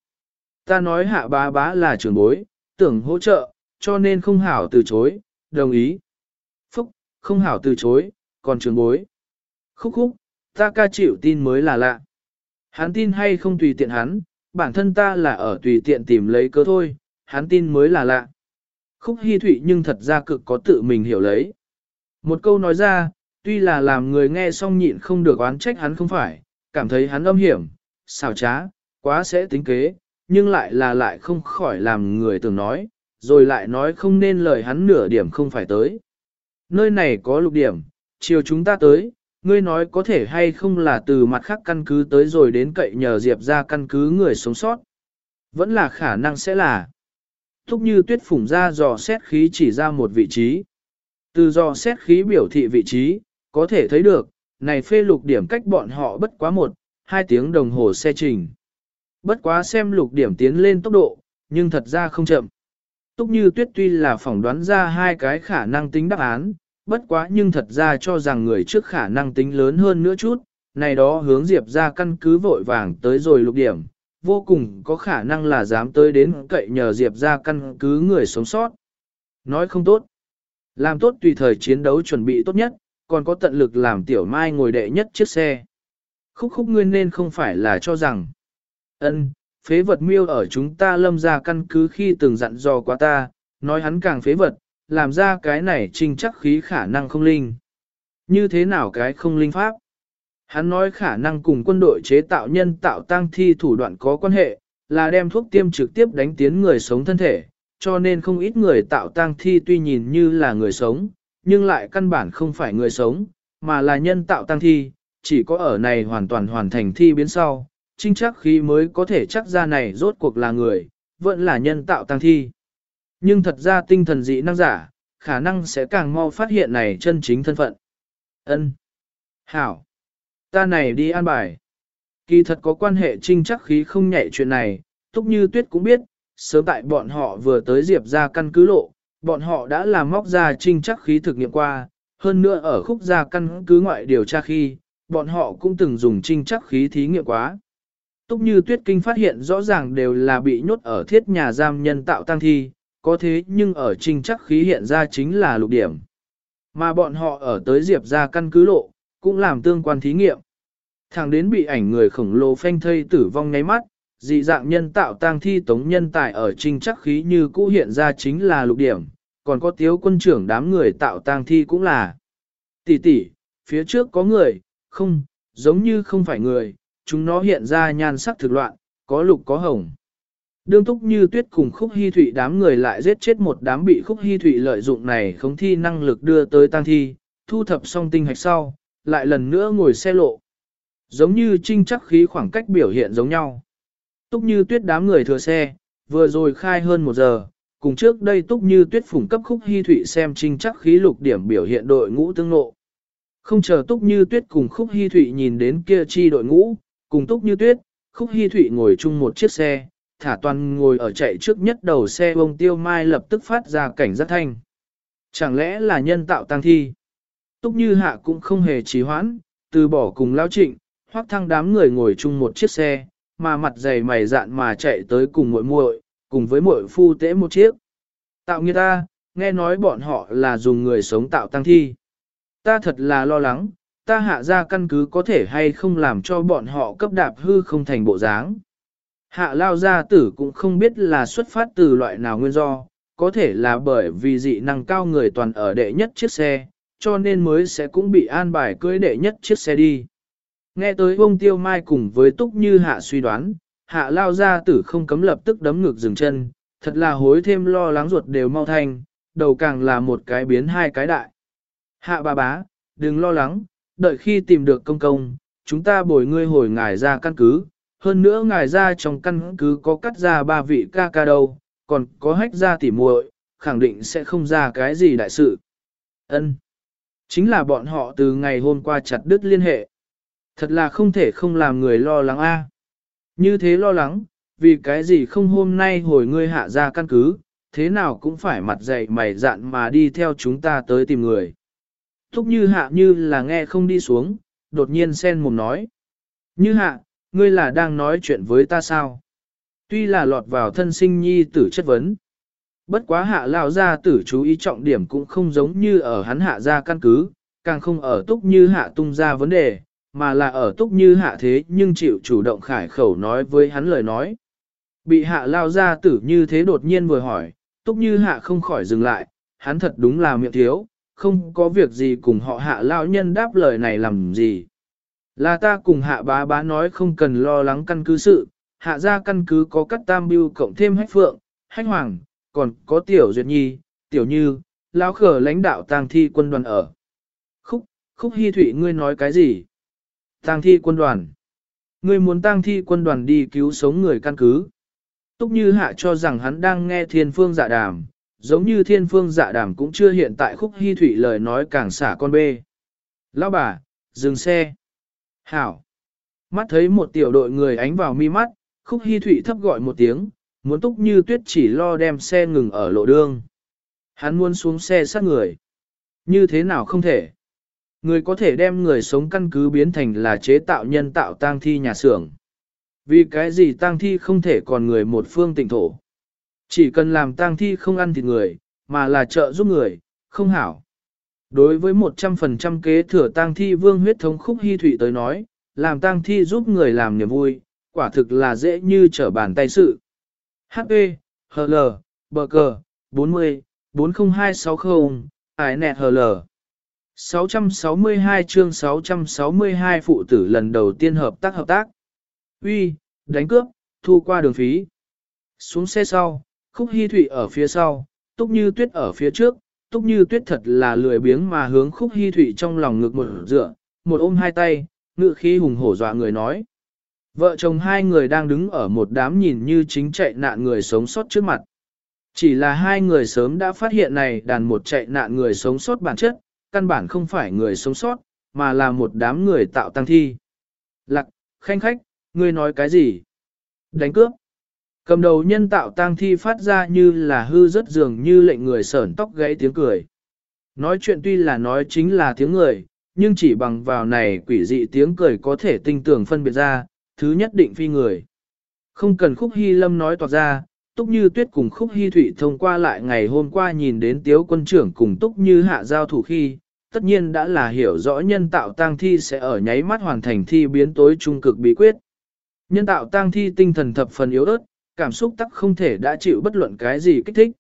Ta nói hạ bá bá là trưởng bối, tưởng hỗ trợ, cho nên không hảo từ chối, đồng ý. Phúc, không hảo từ chối, còn trường bối. Khúc khúc, ta ca chịu tin mới là lạ. Hắn tin hay không tùy tiện hắn, bản thân ta là ở tùy tiện tìm lấy cớ thôi, hắn tin mới là lạ. Khúc hy thụy nhưng thật ra cực có tự mình hiểu lấy. Một câu nói ra, tuy là làm người nghe xong nhịn không được oán trách hắn không phải, cảm thấy hắn âm hiểm, xảo trá, quá sẽ tính kế, nhưng lại là lại không khỏi làm người tưởng nói, rồi lại nói không nên lời hắn nửa điểm không phải tới. Nơi này có lục điểm, chiều chúng ta tới, ngươi nói có thể hay không là từ mặt khác căn cứ tới rồi đến cậy nhờ Diệp ra căn cứ người sống sót. Vẫn là khả năng sẽ là. Thúc như tuyết phủng ra dò xét khí chỉ ra một vị trí. Từ dò xét khí biểu thị vị trí, có thể thấy được, này phê lục điểm cách bọn họ bất quá một, hai tiếng đồng hồ xe trình. Bất quá xem lục điểm tiến lên tốc độ, nhưng thật ra không chậm. Túc như tuyết tuy là phỏng đoán ra hai cái khả năng tính đáp án, bất quá nhưng thật ra cho rằng người trước khả năng tính lớn hơn nữa chút, này đó hướng Diệp ra căn cứ vội vàng tới rồi lục điểm, vô cùng có khả năng là dám tới đến cậy nhờ Diệp ra căn cứ người sống sót. Nói không tốt. Làm tốt tùy thời chiến đấu chuẩn bị tốt nhất, còn có tận lực làm tiểu mai ngồi đệ nhất chiếc xe. Khúc khúc nguyên nên không phải là cho rằng ân phế vật miêu ở chúng ta lâm ra căn cứ khi từng dặn dò qua ta, nói hắn càng phế vật, làm ra cái này trình chắc khí khả năng không linh. Như thế nào cái không linh pháp? Hắn nói khả năng cùng quân đội chế tạo nhân tạo tăng thi thủ đoạn có quan hệ, là đem thuốc tiêm trực tiếp đánh tiến người sống thân thể, cho nên không ít người tạo tăng thi tuy nhìn như là người sống, nhưng lại căn bản không phải người sống, mà là nhân tạo tăng thi, chỉ có ở này hoàn toàn hoàn thành thi biến sau, trinh chắc khí mới có thể chắc ra này rốt cuộc là người, vẫn là nhân tạo tăng thi. Nhưng thật ra tinh thần dị năng giả, khả năng sẽ càng mau phát hiện này chân chính thân phận. Ân, Hảo! Ta này đi an bài. Kỳ thật có quan hệ trinh chắc khí không nhạy chuyện này, Túc Như Tuyết cũng biết, sớm tại bọn họ vừa tới Diệp ra căn cứ lộ, bọn họ đã làm móc ra trinh chắc khí thực nghiệm qua, hơn nữa ở khúc gia căn cứ ngoại điều tra khi, bọn họ cũng từng dùng trinh chắc khí thí nghiệm quá. Túc như tuyết kinh phát hiện rõ ràng đều là bị nhốt ở thiết nhà giam nhân tạo tăng thi, có thế nhưng ở trinh chắc khí hiện ra chính là lục điểm. Mà bọn họ ở tới diệp ra căn cứ lộ, cũng làm tương quan thí nghiệm. Thẳng đến bị ảnh người khổng lồ phanh thây tử vong ngay mắt, dị dạng nhân tạo tang thi tống nhân tài ở trinh chắc khí như cũ hiện ra chính là lục điểm, còn có tiếu quân trưởng đám người tạo tang thi cũng là. Tỷ tỷ, phía trước có người, không, giống như không phải người, chúng nó hiện ra nhan sắc thực loạn, có lục có hồng. Đương túc như tuyết cùng khúc hy thụy đám người lại giết chết một đám bị khúc hy thụy lợi dụng này không thi năng lực đưa tới tang thi, thu thập xong tinh hạch sau, lại lần nữa ngồi xe lộ. Giống như trinh chắc khí khoảng cách biểu hiện giống nhau. Túc như tuyết đám người thừa xe, vừa rồi khai hơn một giờ, cùng trước đây túc như tuyết phủng cấp khúc hy thụy xem trinh chắc khí lục điểm biểu hiện đội ngũ tương nộ. Không chờ túc như tuyết cùng khúc hy thụy nhìn đến kia chi đội ngũ, cùng túc như tuyết, khúc hy thụy ngồi chung một chiếc xe, thả toàn ngồi ở chạy trước nhất đầu xe bông tiêu mai lập tức phát ra cảnh giác thanh. Chẳng lẽ là nhân tạo tăng thi? Túc như hạ cũng không hề trì hoãn, từ bỏ cùng lao trịnh, hoác thăng đám người ngồi chung một chiếc xe, mà mặt dày mày dạn mà chạy tới cùng muội muội, cùng với muội phu tễ một chiếc. Tạo như ta, nghe nói bọn họ là dùng người sống tạo tăng thi. Ta thật là lo lắng, ta hạ ra căn cứ có thể hay không làm cho bọn họ cấp đạp hư không thành bộ dáng. Hạ lao gia tử cũng không biết là xuất phát từ loại nào nguyên do, có thể là bởi vì dị năng cao người toàn ở đệ nhất chiếc xe, cho nên mới sẽ cũng bị an bài cưới đệ nhất chiếc xe đi. Nghe tới ông tiêu mai cùng với túc như hạ suy đoán, hạ lao gia tử không cấm lập tức đấm ngược dừng chân, thật là hối thêm lo lắng ruột đều mau thanh, đầu càng là một cái biến hai cái đại. Hạ bà bá, đừng lo lắng, đợi khi tìm được công công, chúng ta bồi ngươi hồi ngài ra căn cứ, hơn nữa ngài ra trong căn cứ có cắt ra ba vị ca ca đâu, còn có hách ra tỉ muội, khẳng định sẽ không ra cái gì đại sự. Ân, Chính là bọn họ từ ngày hôm qua chặt đứt liên hệ. Thật là không thể không làm người lo lắng a. Như thế lo lắng, vì cái gì không hôm nay hồi ngươi hạ ra căn cứ, thế nào cũng phải mặt dày mày dạn mà đi theo chúng ta tới tìm người. Thúc như hạ như là nghe không đi xuống, đột nhiên sen mồm nói. Như hạ, ngươi là đang nói chuyện với ta sao? Tuy là lọt vào thân sinh nhi tử chất vấn. Bất quá hạ lao ra tử chú ý trọng điểm cũng không giống như ở hắn hạ ra căn cứ, càng không ở túc như hạ tung ra vấn đề, mà là ở túc như hạ thế nhưng chịu chủ động khải khẩu nói với hắn lời nói. Bị hạ lao ra tử như thế đột nhiên vừa hỏi, túc như hạ không khỏi dừng lại, hắn thật đúng là miệng thiếu, không có việc gì cùng họ hạ lao nhân đáp lời này làm gì. Là ta cùng hạ bá bá nói không cần lo lắng căn cứ sự, hạ ra căn cứ có cắt tam bưu cộng thêm hách phượng, hách hoàng, còn có tiểu duyệt nhi, tiểu như, lão khở lãnh đạo tang thi quân đoàn ở. Khúc, khúc hy thủy ngươi nói cái gì? Tang thi quân đoàn. Ngươi muốn tang thi quân đoàn đi cứu sống người căn cứ. Túc như hạ cho rằng hắn đang nghe thiên phương dạ đàm, giống như thiên phương dạ đàm cũng chưa hiện tại khúc hy thụy lời nói càng xả con bê. Lão bà, dừng xe. Hảo. Mắt thấy một tiểu đội người ánh vào mi mắt, khúc hy thụy thấp gọi một tiếng, muốn túc như tuyết chỉ lo đem xe ngừng ở lộ đường. Hắn muốn xuống xe sát người. Như thế nào không thể? Người có thể đem người sống căn cứ biến thành là chế tạo nhân tạo tang thi nhà xưởng. Vì cái gì tang thi không thể còn người một phương tịnh thổ. Chỉ cần làm tang thi không ăn thịt người, mà là trợ giúp người, không hảo. Đối với 100% kế thừa tang thi vương huyết thống khúc hy thủy tới nói, làm tang thi giúp người làm niềm vui, quả thực là dễ như trở bàn tay sự. HP, HL, bờ cờ, 40, 40260, ải nẹt HL. 662 chương 662 phụ tử lần đầu tiên hợp tác hợp tác. Uy, đánh cướp, thu qua đường phí. Xuống xe sau, khúc hy thụy ở phía sau, túc như tuyết ở phía trước, túc như tuyết thật là lười biếng mà hướng khúc hy thụy trong lòng ngực một dựa, một ôm hai tay, ngự khí hùng hổ dọa người nói. Vợ chồng hai người đang đứng ở một đám nhìn như chính chạy nạn người sống sót trước mặt. Chỉ là hai người sớm đã phát hiện này đàn một chạy nạn người sống sót bản chất, căn bản không phải người sống sót, mà là một đám người tạo tăng thi. Lạc, khanh khách, ngươi nói cái gì? Đánh cướp. Cầm đầu nhân tạo tang thi phát ra như là hư rất dường như lệnh người sởn tóc gãy tiếng cười. Nói chuyện tuy là nói chính là tiếng người, nhưng chỉ bằng vào này quỷ dị tiếng cười có thể tinh tưởng phân biệt ra, thứ nhất định phi người. Không cần khúc hy lâm nói toạc ra, túc như tuyết cùng khúc hy thụy thông qua lại ngày hôm qua nhìn đến tiếu quân trưởng cùng túc như hạ giao thủ khi, tất nhiên đã là hiểu rõ nhân tạo tang thi sẽ ở nháy mắt hoàn thành thi biến tối trung cực bí quyết. Nhân tạo tang thi tinh thần thập phần yếu ớt, cảm xúc tắc không thể đã chịu bất luận cái gì kích thích.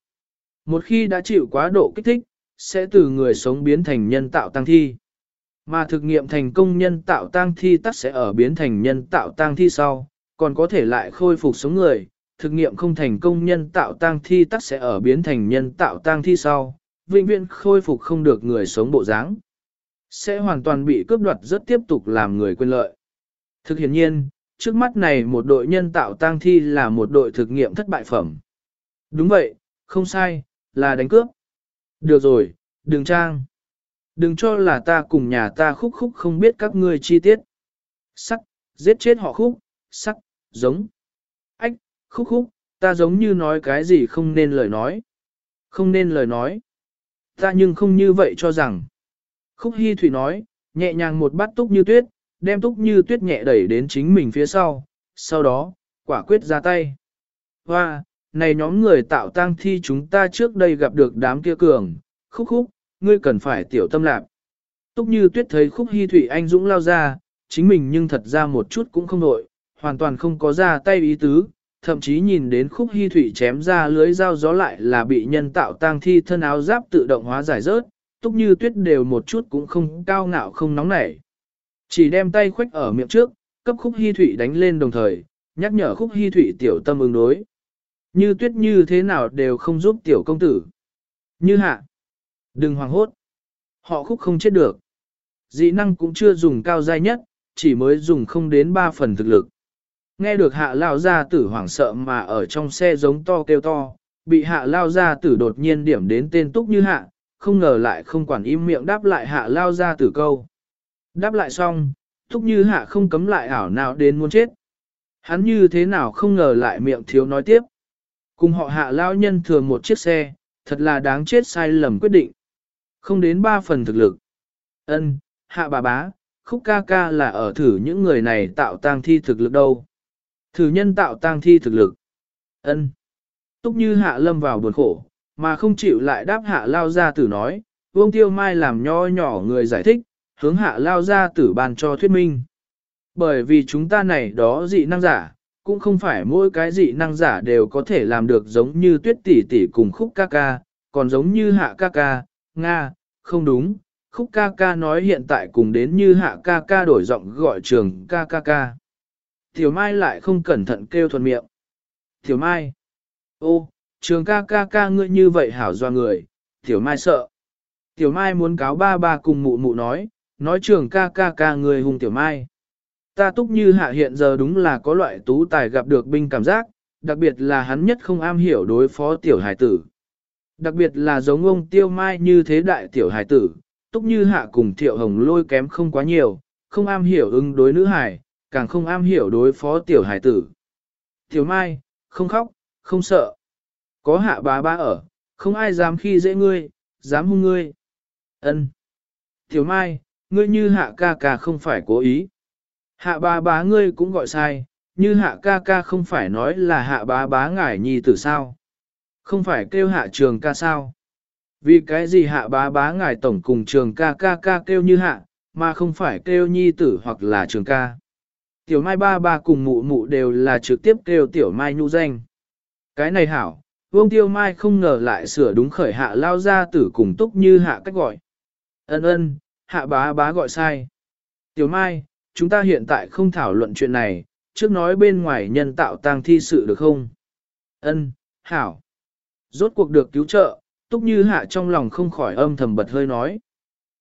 Một khi đã chịu quá độ kích thích, sẽ từ người sống biến thành nhân tạo tăng thi. Mà thực nghiệm thành công nhân tạo tăng thi tắc sẽ ở biến thành nhân tạo tăng thi sau, còn có thể lại khôi phục sống người. Thực nghiệm không thành công nhân tạo tăng thi tắc sẽ ở biến thành nhân tạo tăng thi sau, vĩnh viễn khôi phục không được người sống bộ dáng, sẽ hoàn toàn bị cướp đoạt rất tiếp tục làm người quên lợi. Thực hiện nhiên, trước mắt này một đội nhân tạo tang thi là một đội thực nghiệm thất bại phẩm. Đúng vậy, không sai, là đánh cướp. Được rồi, đừng trang. Đừng cho là ta cùng nhà ta khúc khúc không biết các ngươi chi tiết. Sắc, giết chết họ khúc, sắc, giống. Ách, khúc khúc, ta giống như nói cái gì không nên lời nói. Không nên lời nói. Ta nhưng không như vậy cho rằng. Khúc Hi Thủy nói, nhẹ nhàng một bát túc như tuyết, đem túc như tuyết nhẹ đẩy đến chính mình phía sau, sau đó, quả quyết ra tay. Hoa, này nhóm người tạo tang thi chúng ta trước đây gặp được đám kia cường, khúc khúc, ngươi cần phải tiểu tâm lạc. Túc như tuyết thấy khúc hy thủy anh dũng lao ra, chính mình nhưng thật ra một chút cũng không nội, hoàn toàn không có ra tay ý tứ, thậm chí nhìn đến khúc hy thủy chém ra lưới dao gió lại là bị nhân tạo tang thi thân áo giáp tự động hóa giải rớt, túc như tuyết đều một chút cũng không cao ngạo không nóng nảy. Chỉ đem tay khoách ở miệng trước, cấp khúc hy thủy đánh lên đồng thời, nhắc nhở khúc hy thủy tiểu tâm ứng đối. Như tuyết như thế nào đều không giúp tiểu công tử. Như hạ. Đừng hoảng hốt. Họ khúc không chết được. Dị năng cũng chưa dùng cao dai nhất, chỉ mới dùng không đến 3 phần thực lực. Nghe được hạ lao gia tử hoảng sợ mà ở trong xe giống to kêu to, bị hạ lao gia tử đột nhiên điểm đến tên túc như hạ, không ngờ lại không quản im miệng đáp lại hạ lao gia tử câu. Đáp lại xong, thúc như hạ không cấm lại ảo nào đến muốn chết. Hắn như thế nào không ngờ lại miệng thiếu nói tiếp. Cùng họ hạ lao nhân thừa một chiếc xe, thật là đáng chết sai lầm quyết định. Không đến ba phần thực lực. Ân, hạ bà bá, khúc ca ca là ở thử những người này tạo tang thi thực lực đâu. Thử nhân tạo tang thi thực lực. Ân. Túc như hạ lâm vào buồn khổ, mà không chịu lại đáp hạ lao ra tử nói, vương tiêu mai làm nho nhỏ người giải thích, hướng hạ lao ra tử bàn cho thuyết minh. Bởi vì chúng ta này đó dị năng giả, cũng không phải mỗi cái dị năng giả đều có thể làm được giống như tuyết tỷ tỷ cùng khúc ca ca, còn giống như hạ ca ca, Nga, không đúng, khúc ca ca nói hiện tại cùng đến như hạ ca ca đổi giọng gọi trường ca ca ca. Tiểu Mai lại không cẩn thận kêu thuần miệng. Tiểu Mai, ô, trường ca ca ca ngươi như vậy hảo doa người, Tiểu Mai sợ. Tiểu Mai muốn cáo ba ba cùng mụ mụ nói, nói trường ca ca ca người hùng Tiểu Mai. Ta túc như hạ hiện giờ đúng là có loại tú tài gặp được binh cảm giác, đặc biệt là hắn nhất không am hiểu đối phó tiểu hải tử. Đặc biệt là giống ông tiêu mai như thế đại tiểu hải tử, túc như hạ cùng thiệu hồng lôi kém không quá nhiều, không am hiểu ứng đối nữ hải, càng không am hiểu đối phó tiểu hải tử. Tiểu mai, không khóc, không sợ. Có hạ bá bá ở, không ai dám khi dễ ngươi, dám hung ngươi. ân Tiểu mai, ngươi như hạ ca ca không phải cố ý. Hạ bá bá ngươi cũng gọi sai, như hạ ca ca không phải nói là hạ bá bá ngải nhi tử sao. Không phải kêu hạ trường ca sao. Vì cái gì hạ bá bá ngài tổng cùng trường ca ca ca kêu như hạ, mà không phải kêu nhi tử hoặc là trường ca. Tiểu mai ba ba cùng mụ mụ đều là trực tiếp kêu tiểu mai nhu danh. Cái này hảo, vương tiêu mai không ngờ lại sửa đúng khởi hạ lao ra tử cùng túc như hạ cách gọi. Ân ân, hạ bá bá gọi sai. Tiểu mai, chúng ta hiện tại không thảo luận chuyện này, trước nói bên ngoài nhân tạo tang thi sự được không? Ân, hảo. Rốt cuộc được cứu trợ, túc như hạ trong lòng không khỏi âm thầm bật hơi nói.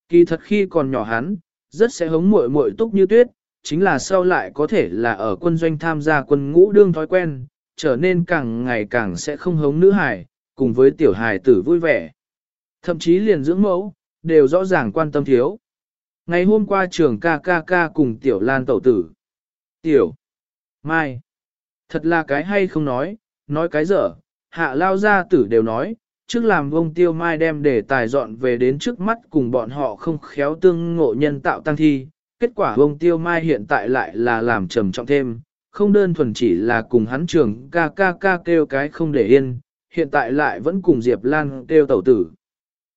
Kỳ thật khi còn nhỏ hắn, rất sẽ hống muội muội túc như tuyết, chính là sau lại có thể là ở quân doanh tham gia quân ngũ đương thói quen, trở nên càng ngày càng sẽ không hống nữ hài, cùng với tiểu hài tử vui vẻ. Thậm chí liền dưỡng mẫu, đều rõ ràng quan tâm thiếu. Ngày hôm qua trường ca ca ca cùng tiểu lan tẩu tử. Tiểu. Mai. Thật là cái hay không nói, nói cái dở, hạ lao gia tử đều nói, trước làm vông tiêu mai đem để tài dọn về đến trước mắt cùng bọn họ không khéo tương ngộ nhân tạo tăng thi. Kết quả vông tiêu mai hiện tại lại là làm trầm trọng thêm, không đơn thuần chỉ là cùng hắn trường ca ca ca kêu cái không để yên, hiện tại lại vẫn cùng Diệp Lan kêu tẩu tử.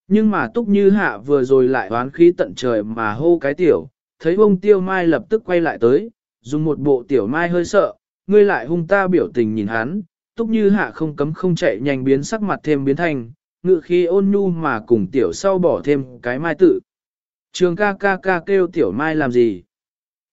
Nhưng mà túc như hạ vừa rồi lại oán khí tận trời mà hô cái tiểu, thấy bông tiêu mai lập tức quay lại tới, dùng một bộ tiểu mai hơi sợ, ngươi lại hung ta biểu tình nhìn hắn, túc như hạ không cấm không chạy nhanh biến sắc mặt thêm biến thành, ngự khi ôn nhu mà cùng tiểu sau bỏ thêm cái mai tự. Trường ca ca ca kêu tiểu mai làm gì?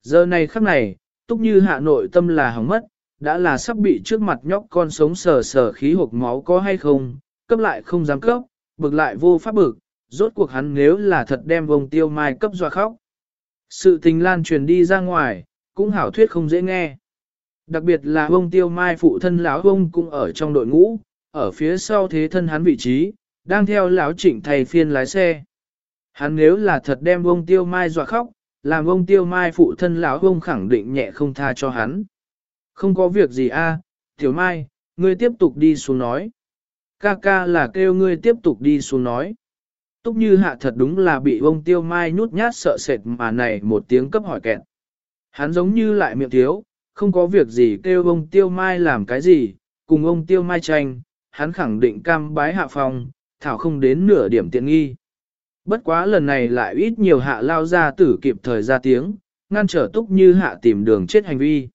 Giờ này khắc này, túc như hạ nội tâm là hỏng mất, đã là sắp bị trước mặt nhóc con sống sờ sờ khí hộp máu có hay không, cấp lại không dám cấp, bực lại vô pháp bực, rốt cuộc hắn nếu là thật đem vông tiêu mai cấp dọa khóc. Sự tình lan truyền đi ra ngoài, cũng hảo thuyết không dễ nghe. Đặc biệt là vông tiêu mai phụ thân lão vông cũng ở trong đội ngũ, ở phía sau thế thân hắn vị trí, đang theo lão trịnh thầy phiên lái xe. Hắn nếu là thật đem vông tiêu mai dọa khóc, làm vông tiêu mai phụ thân lão vông khẳng định nhẹ không tha cho hắn. Không có việc gì a, tiểu mai, ngươi tiếp tục đi xuống nói. Ca ca là kêu ngươi tiếp tục đi xuống nói. Túc như hạ thật đúng là bị ông tiêu mai nhút nhát sợ sệt mà này một tiếng cấp hỏi kẹt. Hắn giống như lại miệng thiếu, không có việc gì kêu ông Tiêu Mai làm cái gì, cùng ông Tiêu Mai tranh, hắn khẳng định cam bái hạ phòng, thảo không đến nửa điểm tiện nghi. Bất quá lần này lại ít nhiều hạ lao ra tử kịp thời ra tiếng, ngăn trở túc như hạ tìm đường chết hành vi.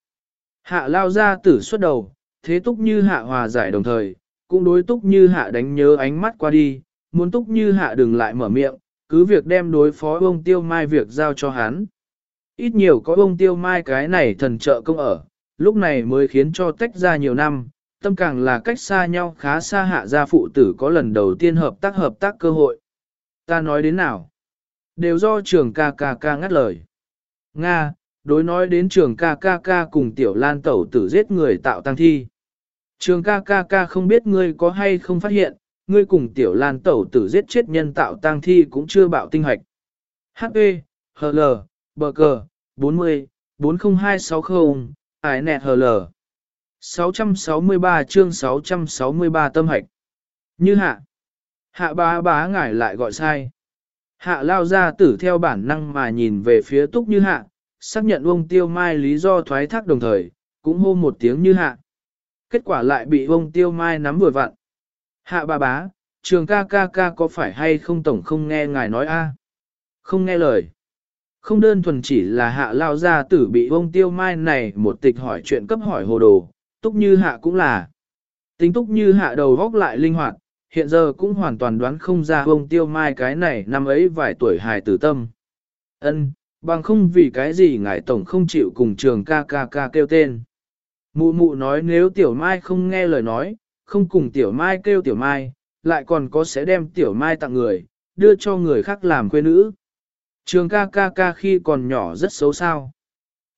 Hạ lao ra tử xuất đầu, thế túc như hạ hòa giải đồng thời, cũng đối túc như hạ đánh nhớ ánh mắt qua đi, muốn túc như hạ đừng lại mở miệng, cứ việc đem đối phó ông tiêu mai việc giao cho hắn. Ít nhiều có ông tiêu mai cái này thần trợ công ở, lúc này mới khiến cho tách ra nhiều năm, tâm càng là cách xa nhau khá xa hạ gia phụ tử có lần đầu tiên hợp tác hợp tác cơ hội. Ta nói đến nào? Đều do trường ca ca ca ngắt lời. Nga, đối nói đến trường ca ca ca cùng tiểu lan tẩu tử giết người tạo tăng thi. Trường ca ca ca không biết ngươi có hay không phát hiện, ngươi cùng tiểu lan tẩu tử giết chết nhân tạo tang thi cũng chưa bạo tinh hoạch. HP, HL, bờ cờ, 40, 40260, ải nẹt HL. 663 chương 663 tâm hạch. Như hạ. Hạ bá bá ngải lại gọi sai. Hạ lao ra tử theo bản năng mà nhìn về phía túc như hạ, xác nhận ông tiêu mai lý do thoái thác đồng thời, cũng hô một tiếng như hạ. Kết quả lại bị ông tiêu mai nắm vừa vặn. Hạ bà bá, trường ca ca ca có phải hay không tổng không nghe ngài nói a? À? Không nghe lời. Không đơn thuần chỉ là hạ lao gia tử bị ông tiêu mai này một tịch hỏi chuyện cấp hỏi hồ đồ, túc như hạ cũng là. Tính túc như hạ đầu góc lại linh hoạt, hiện giờ cũng hoàn toàn đoán không ra ông tiêu mai cái này năm ấy vài tuổi hài tử tâm. ân bằng không vì cái gì ngài tổng không chịu cùng trường ca ca ca kêu tên. Mụ mụ nói nếu tiểu mai không nghe lời nói, không cùng tiểu mai kêu tiểu mai, lại còn có sẽ đem tiểu mai tặng người, đưa cho người khác làm quê nữ. Trường ca ca ca khi còn nhỏ rất xấu sao.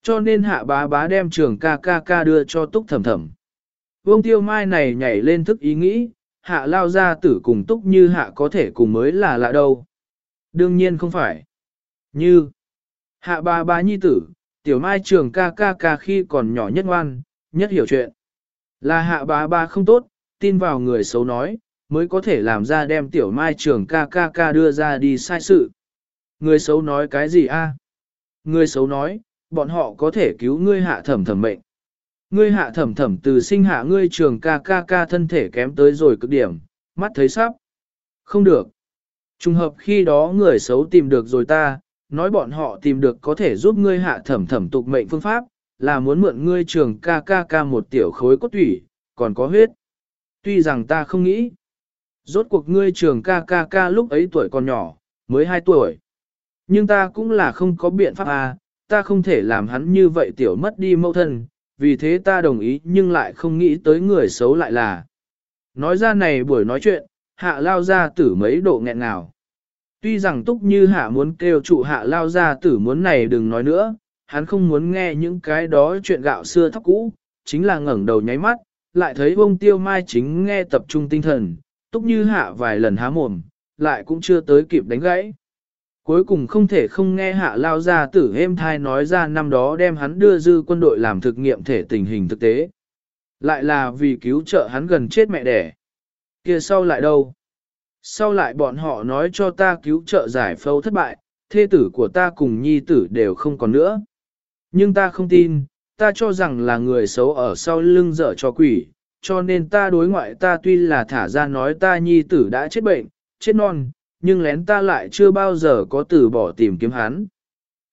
Cho nên hạ bá bá đem trường ca ca ca đưa cho túc thầm thầm. Vương tiêu mai này nhảy lên thức ý nghĩ, hạ lao ra tử cùng túc như hạ có thể cùng mới là lạ đâu. Đương nhiên không phải. Như hạ bá bá nhi tử, tiểu mai trường ca ca ca khi còn nhỏ nhất ngoan, nhất hiểu chuyện. Là hạ bá ba không tốt, tin vào người xấu nói, mới có thể làm ra đem tiểu mai trường ca ca ca đưa ra đi sai sự. Người xấu nói cái gì a? Người xấu nói, bọn họ có thể cứu ngươi hạ thẩm thẩm mệnh. Ngươi hạ thẩm thẩm từ sinh hạ ngươi trường ca ca ca thân thể kém tới rồi cực điểm, mắt thấy sắp. Không được. Trùng hợp khi đó người xấu tìm được rồi ta, nói bọn họ tìm được có thể giúp ngươi hạ thẩm thẩm tục mệnh phương pháp, là muốn mượn ngươi trường ca ca ca một tiểu khối cốt thủy, còn có huyết. Tuy rằng ta không nghĩ, rốt cuộc ngươi trường ca ca ca lúc ấy tuổi còn nhỏ, mới 2 tuổi. Nhưng ta cũng là không có biện pháp à, ta không thể làm hắn như vậy tiểu mất đi mẫu thân, vì thế ta đồng ý nhưng lại không nghĩ tới người xấu lại là. Nói ra này buổi nói chuyện, hạ lao ra tử mấy độ nghẹn nào. Tuy rằng túc như hạ muốn kêu trụ hạ lao ra tử muốn này đừng nói nữa, hắn không muốn nghe những cái đó chuyện gạo xưa thóc cũ, chính là ngẩng đầu nháy mắt, lại thấy bông tiêu mai chính nghe tập trung tinh thần, túc như hạ vài lần há mồm, lại cũng chưa tới kịp đánh gãy. Cuối cùng không thể không nghe hạ lao ra tử êm thai nói ra năm đó đem hắn đưa dư quân đội làm thực nghiệm thể tình hình thực tế. Lại là vì cứu trợ hắn gần chết mẹ đẻ. kia sau lại đâu? Sau lại bọn họ nói cho ta cứu trợ giải phẫu thất bại, thê tử của ta cùng nhi tử đều không còn nữa. Nhưng ta không tin, ta cho rằng là người xấu ở sau lưng dở cho quỷ, cho nên ta đối ngoại ta tuy là thả ra nói ta nhi tử đã chết bệnh, chết non, nhưng lén ta lại chưa bao giờ có từ bỏ tìm kiếm hắn.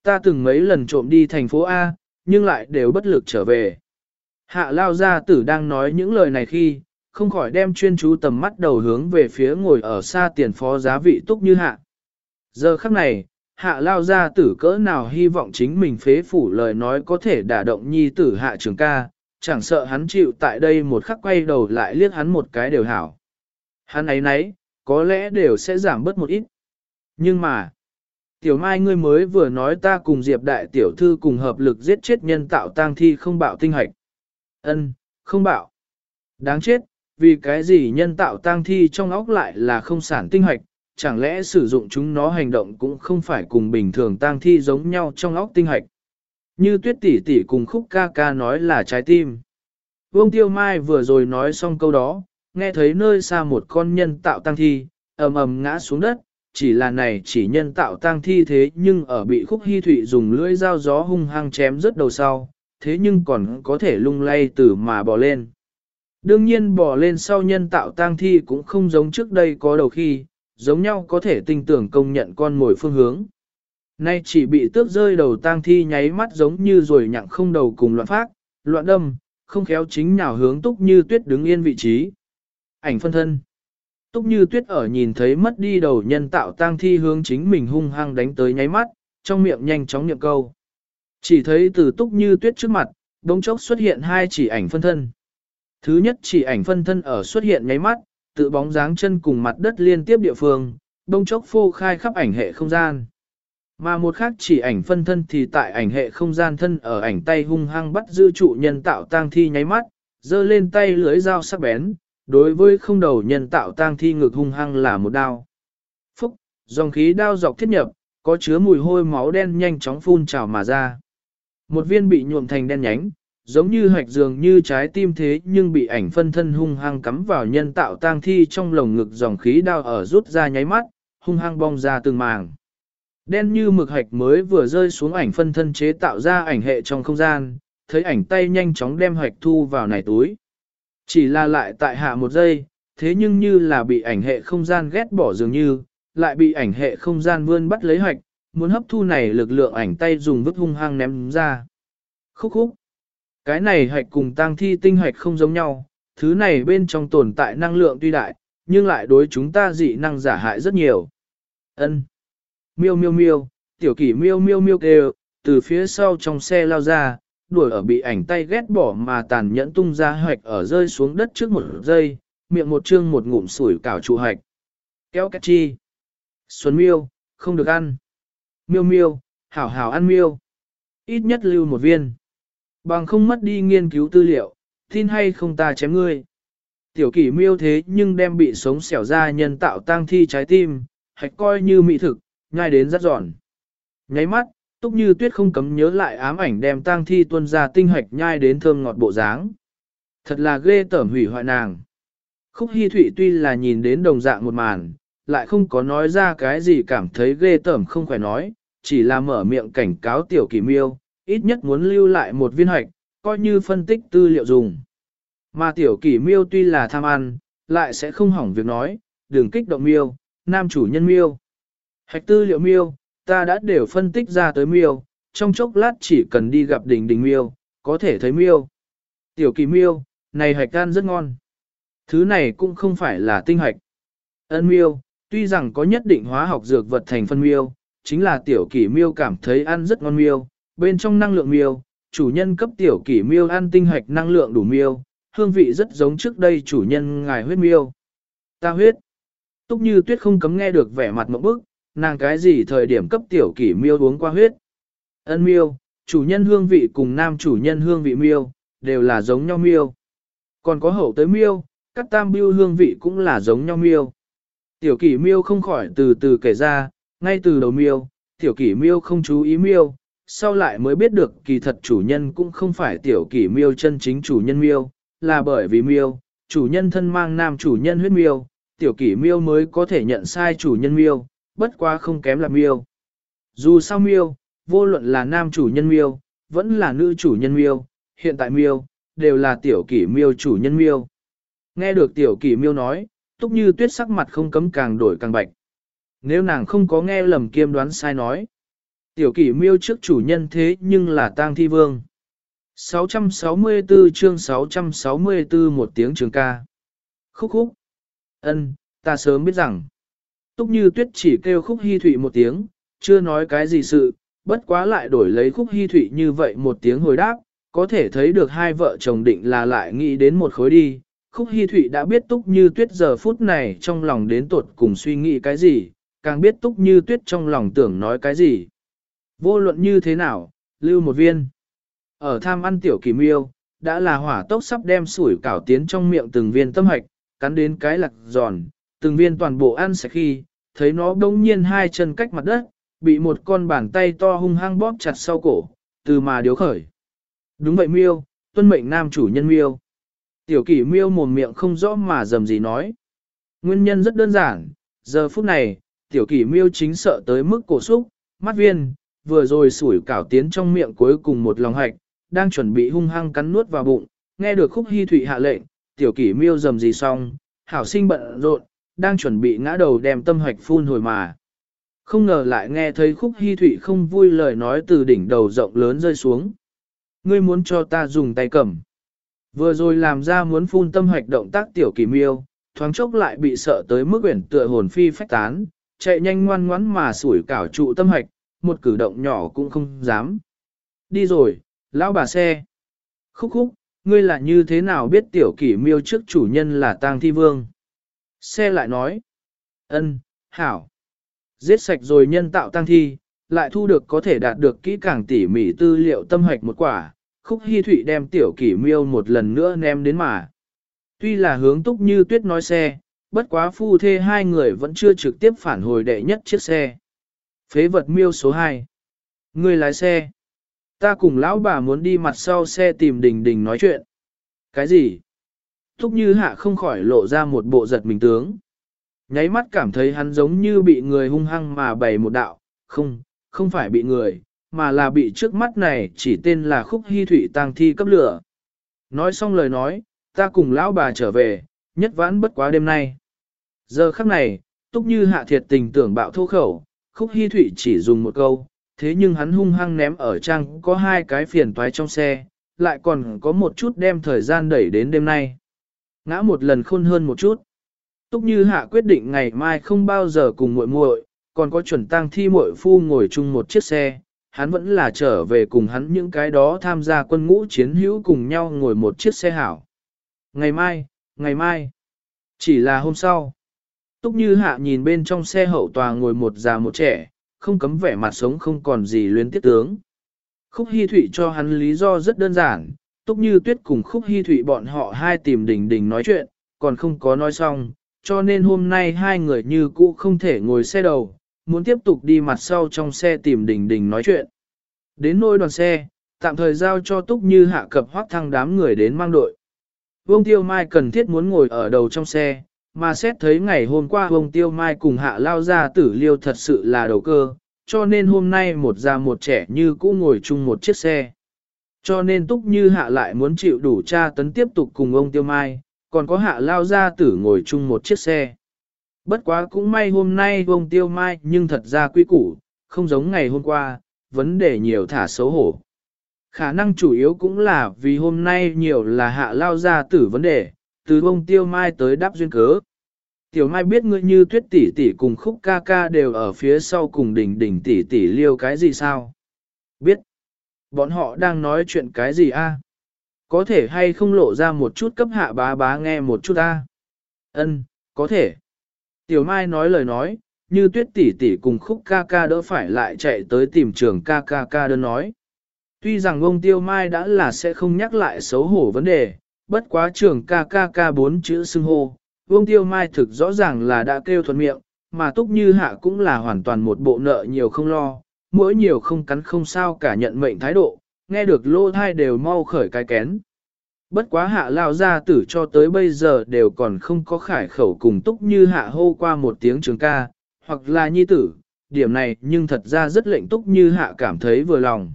Ta từng mấy lần trộm đi thành phố A, nhưng lại đều bất lực trở về. Hạ lao gia tử đang nói những lời này khi, không khỏi đem chuyên chú tầm mắt đầu hướng về phía ngồi ở xa tiền phó giá vị túc như hạ. Giờ khắc này, hạ lao gia tử cỡ nào hy vọng chính mình phế phủ lời nói có thể đả động nhi tử hạ trường ca, chẳng sợ hắn chịu tại đây một khắc quay đầu lại liếc hắn một cái đều hảo. Hắn ấy nấy, có lẽ đều sẽ giảm bớt một ít. Nhưng mà, tiểu mai ngươi mới vừa nói ta cùng Diệp đại tiểu thư cùng hợp lực giết chết nhân tạo tang thi không bạo tinh hạch. Ân, không bạo. Đáng chết, vì cái gì nhân tạo tang thi trong óc lại là không sản tinh hạch, chẳng lẽ sử dụng chúng nó hành động cũng không phải cùng bình thường tang thi giống nhau trong óc tinh hạch. Như tuyết tỷ tỷ cùng khúc ca ca nói là trái tim. Vương Tiêu Mai vừa rồi nói xong câu đó, nghe thấy nơi xa một con nhân tạo tăng thi, ầm ầm ngã xuống đất, chỉ là này chỉ nhân tạo tăng thi thế nhưng ở bị khúc hy thụy dùng lưỡi dao gió hung hăng chém rất đầu sau, thế nhưng còn có thể lung lay từ mà bò lên. Đương nhiên bò lên sau nhân tạo tăng thi cũng không giống trước đây có đầu khi, giống nhau có thể tinh tưởng công nhận con mồi phương hướng. Nay chỉ bị tước rơi đầu tang thi nháy mắt giống như rồi nhặng không đầu cùng loạn phát, loạn đâm, không khéo chính nào hướng túc như tuyết đứng yên vị trí. Ảnh phân thân. Túc như tuyết ở nhìn thấy mất đi đầu nhân tạo tang thi hướng chính mình hung hăng đánh tới nháy mắt, trong miệng nhanh chóng niệm câu. Chỉ thấy từ túc như tuyết trước mặt, bỗng chốc xuất hiện hai chỉ ảnh phân thân. Thứ nhất chỉ ảnh phân thân ở xuất hiện nháy mắt, tự bóng dáng chân cùng mặt đất liên tiếp địa phương, bỗng chốc phô khai khắp ảnh hệ không gian. Mà một khác chỉ ảnh phân thân thì tại ảnh hệ không gian thân ở ảnh tay hung hăng bắt giữ trụ nhân tạo tang thi nháy mắt, giơ lên tay lưới dao sắc bén, đối với không đầu nhân tạo tang thi ngực hung hăng là một đao. Phúc, dòng khí đao dọc thiết nhập, có chứa mùi hôi máu đen nhanh chóng phun trào mà ra. Một viên bị nhuộm thành đen nhánh, giống như hạch dường như trái tim thế nhưng bị ảnh phân thân hung hăng cắm vào nhân tạo tang thi trong lồng ngực dòng khí đao ở rút ra nháy mắt, hung hăng bong ra từng màng. Đen như mực hạch mới vừa rơi xuống ảnh phân thân chế tạo ra ảnh hệ trong không gian, thấy ảnh tay nhanh chóng đem hạch thu vào nải túi. Chỉ là lại tại hạ một giây, thế nhưng như là bị ảnh hệ không gian ghét bỏ dường như, lại bị ảnh hệ không gian vươn bắt lấy hạch, muốn hấp thu này lực lượng ảnh tay dùng vứt hung hăng ném ra. Khúc khúc. Cái này hạch cùng tang thi tinh hạch không giống nhau, thứ này bên trong tồn tại năng lượng tuy đại, nhưng lại đối chúng ta dị năng giả hại rất nhiều. Ân. Miêu miêu miêu, tiểu kỷ miêu miêu miêu kêu, từ phía sau trong xe lao ra, đuổi ở bị ảnh tay ghét bỏ mà tàn nhẫn tung ra hạch ở rơi xuống đất trước một giây, miệng một chương một ngụm sủi cảo trụ hạch. Kéo cách chi. Xuân miêu, không được ăn. Miêu miêu, hảo hảo ăn miêu. Ít nhất lưu một viên. Bằng không mất đi nghiên cứu tư liệu, tin hay không ta chém ngươi. Tiểu kỷ miêu thế nhưng đem bị sống xẻo ra nhân tạo tang thi trái tim, hạch coi như mỹ thực, ngay đến rất giòn. Nháy mắt, túc như tuyết không cấm nhớ lại ám ảnh đem tang thi tuân ra tinh hạch nhai đến thơm ngọt bộ dáng. Thật là ghê tởm hủy hoại nàng. Khúc Hi Thụy tuy là nhìn đến đồng dạng một màn, lại không có nói ra cái gì cảm thấy ghê tởm không khỏe nói, chỉ là mở miệng cảnh cáo tiểu kỳ miêu, ít nhất muốn lưu lại một viên hạch, coi như phân tích tư liệu dùng. Mà tiểu kỷ miêu tuy là tham ăn, lại sẽ không hỏng việc nói, đừng kích động miêu, nam chủ nhân miêu. Hạch tư liệu miêu, ta đã đều phân tích ra tới miêu, trong chốc lát chỉ cần đi gặp đỉnh đỉnh miêu, có thể thấy miêu. Tiểu kỳ miêu, này hạch gan rất ngon. Thứ này cũng không phải là tinh hạch. Ân miêu, tuy rằng có nhất định hóa học dược vật thành phân miêu, chính là tiểu kỷ miêu cảm thấy ăn rất ngon miêu, bên trong năng lượng miêu, chủ nhân cấp tiểu kỷ miêu ăn tinh hạch năng lượng đủ miêu, hương vị rất giống trước đây chủ nhân ngài huyết miêu. Ta huyết. Túc như tuyết không cấm nghe được vẻ mặt mẫu bức, nàng cái gì thời điểm cấp tiểu kỷ miêu uống qua huyết. Ân miêu, chủ nhân hương vị cùng nam chủ nhân hương vị miêu, đều là giống nhau miêu. Còn có hậu tới miêu, các tam biêu hương vị cũng là giống nhau miêu. Tiểu kỷ miêu không khỏi từ từ kể ra, ngay từ đầu miêu, tiểu kỷ miêu không chú ý miêu, sau lại mới biết được kỳ thật chủ nhân cũng không phải tiểu kỷ miêu chân chính chủ nhân miêu, là bởi vì miêu, chủ nhân thân mang nam chủ nhân huyết miêu, tiểu kỷ miêu mới có thể nhận sai chủ nhân miêu, bất quá không kém là miêu. Dù sao miêu, vô luận là nam chủ nhân miêu, vẫn là nữ chủ nhân miêu, hiện tại miêu, đều là tiểu kỷ miêu chủ nhân miêu. Nghe được tiểu kỷ miêu nói, túc như tuyết sắc mặt không cấm càng đổi càng bạch. Nếu nàng không có nghe lầm kiêm đoán sai nói, tiểu kỷ miêu trước chủ nhân thế nhưng là tang thi vương. 664 chương 664 một tiếng trường ca. Khúc khúc. ân ta sớm biết rằng. Túc như tuyết chỉ kêu khúc hy thụy một tiếng, chưa nói cái gì sự, bất quá lại đổi lấy khúc hy thụy như vậy một tiếng hồi đáp, có thể thấy được hai vợ chồng định là lại nghĩ đến một khối đi. Khúc Hi Thụy đã biết Túc Như Tuyết giờ phút này trong lòng đến tột cùng suy nghĩ cái gì, càng biết Túc Như Tuyết trong lòng tưởng nói cái gì. Vô luận như thế nào, lưu một viên. Ở tham ăn tiểu kỳ miêu, đã là hỏa tốc sắp đem sủi cảo tiến trong miệng từng viên tâm hạch, cắn đến cái lặc giòn, từng viên toàn bộ ăn sạch khi, thấy nó đông nhiên hai chân cách mặt đất, bị một con bàn tay to hung hăng bóp chặt sau cổ, từ mà điếu khởi. Đúng vậy miêu, tuân mệnh nam chủ nhân miêu. Tiểu kỷ miêu mồm miệng không rõ mà dầm gì nói. Nguyên nhân rất đơn giản, giờ phút này, tiểu kỷ miêu chính sợ tới mức cổ xúc, mắt viên, vừa rồi sủi cảo tiến trong miệng cuối cùng một lòng hạch, đang chuẩn bị hung hăng cắn nuốt vào bụng, nghe được khúc hy thụy hạ lệnh, tiểu kỷ miêu dầm gì xong, hảo sinh bận rộn, đang chuẩn bị ngã đầu đem tâm hạch phun hồi mà. Không ngờ lại nghe thấy khúc hy thụy không vui lời nói từ đỉnh đầu rộng lớn rơi xuống. Ngươi muốn cho ta dùng tay cầm. Vừa rồi làm ra muốn phun tâm hạch động tác tiểu kỳ miêu, thoáng chốc lại bị sợ tới mức quyển tựa hồn phi phách tán, chạy nhanh ngoan ngoắn mà sủi cảo trụ tâm hạch một cử động nhỏ cũng không dám. Đi rồi, lão bà xe. Khúc khúc, ngươi là như thế nào biết tiểu kỷ miêu trước chủ nhân là tang thi vương? Xe lại nói. ân, hảo. Giết sạch rồi nhân tạo tang thi, lại thu được có thể đạt được kỹ càng tỉ mỉ tư liệu tâm hoạch một quả, khúc hy thụy đem tiểu kỷ miêu một lần nữa ném đến mà. Tuy là hướng túc như tuyết nói xe, bất quá phu thê hai người vẫn chưa trực tiếp phản hồi đệ nhất chiếc xe. Phế vật miêu số 2. Người lái xe. Ta cùng lão bà muốn đi mặt sau xe tìm đình đình nói chuyện. Cái gì? Thúc như hạ không khỏi lộ ra một bộ giật mình tướng. Nháy mắt cảm thấy hắn giống như bị người hung hăng mà bày một đạo, không, không phải bị người, mà là bị trước mắt này chỉ tên là khúc hy thủy tang thi cấp lửa. Nói xong lời nói, ta cùng lão bà trở về, nhất vãn bất quá đêm nay. Giờ khắc này, túc như hạ thiệt tình tưởng bạo thô khẩu, khúc hy thủy chỉ dùng một câu, thế nhưng hắn hung hăng ném ở trang có hai cái phiền toái trong xe, lại còn có một chút đem thời gian đẩy đến đêm nay. Ngã một lần khôn hơn một chút. Túc Như Hạ quyết định ngày mai không bao giờ cùng muội muội, còn có chuẩn tăng thi muội phu ngồi chung một chiếc xe, hắn vẫn là trở về cùng hắn những cái đó tham gia quân ngũ chiến hữu cùng nhau ngồi một chiếc xe hảo. Ngày mai, ngày mai, chỉ là hôm sau. Túc Như Hạ nhìn bên trong xe hậu tòa ngồi một già một trẻ, không cấm vẻ mặt sống không còn gì luyến tiếc tướng. Khúc Hi Thụy cho hắn lý do rất đơn giản, Túc Như Tuyết cùng Khúc Hi Thụy bọn họ hai tìm đình đình nói chuyện, còn không có nói xong, cho nên hôm nay hai người như cũ không thể ngồi xe đầu, muốn tiếp tục đi mặt sau trong xe tìm đình đình nói chuyện. Đến nôi đoàn xe, tạm thời giao cho Túc Như hạ cập hoác thăng đám người đến mang đội. Vương Tiêu Mai cần thiết muốn ngồi ở đầu trong xe, mà xét thấy ngày hôm qua ông Tiêu Mai cùng hạ lao ra tử liêu thật sự là đầu cơ, cho nên hôm nay một già một trẻ như cũ ngồi chung một chiếc xe. Cho nên Túc Như hạ lại muốn chịu đủ tra tấn tiếp tục cùng ông Tiêu Mai, còn có hạ lao ra tử ngồi chung một chiếc xe. Bất quá cũng may hôm nay ông Tiêu Mai nhưng thật ra quý củ, không giống ngày hôm qua, vấn đề nhiều thả xấu hổ. Khả năng chủ yếu cũng là vì hôm nay nhiều là hạ lao ra tử vấn đề, từ ông Tiêu Mai tới đáp duyên cớ. Tiểu Mai biết ngươi như tuyết tỷ tỷ cùng khúc ca ca đều ở phía sau cùng đỉnh đỉnh tỷ tỷ liêu cái gì sao? Biết. Bọn họ đang nói chuyện cái gì a? Có thể hay không lộ ra một chút cấp hạ bá bá nghe một chút a? Ân, có thể. Tiểu Mai nói lời nói, như tuyết tỷ tỷ cùng khúc ca ca đỡ phải lại chạy tới tìm trường ca ca ca đơn nói. Tuy rằng ông Tiêu Mai đã là sẽ không nhắc lại xấu hổ vấn đề, bất quá trường ca ca ca bốn chữ xưng hô, Vương Tiêu Mai thực rõ ràng là đã kêu thuận miệng, mà Túc Như Hạ cũng là hoàn toàn một bộ nợ nhiều không lo, mỗi nhiều không cắn không sao cả nhận mệnh thái độ, nghe được lô thai đều mau khởi cái kén. Bất quá hạ lao ra tử cho tới bây giờ đều còn không có khải khẩu cùng Túc Như Hạ hô qua một tiếng trường ca, hoặc là nhi tử, điểm này nhưng thật ra rất lệnh Túc Như Hạ cảm thấy vừa lòng.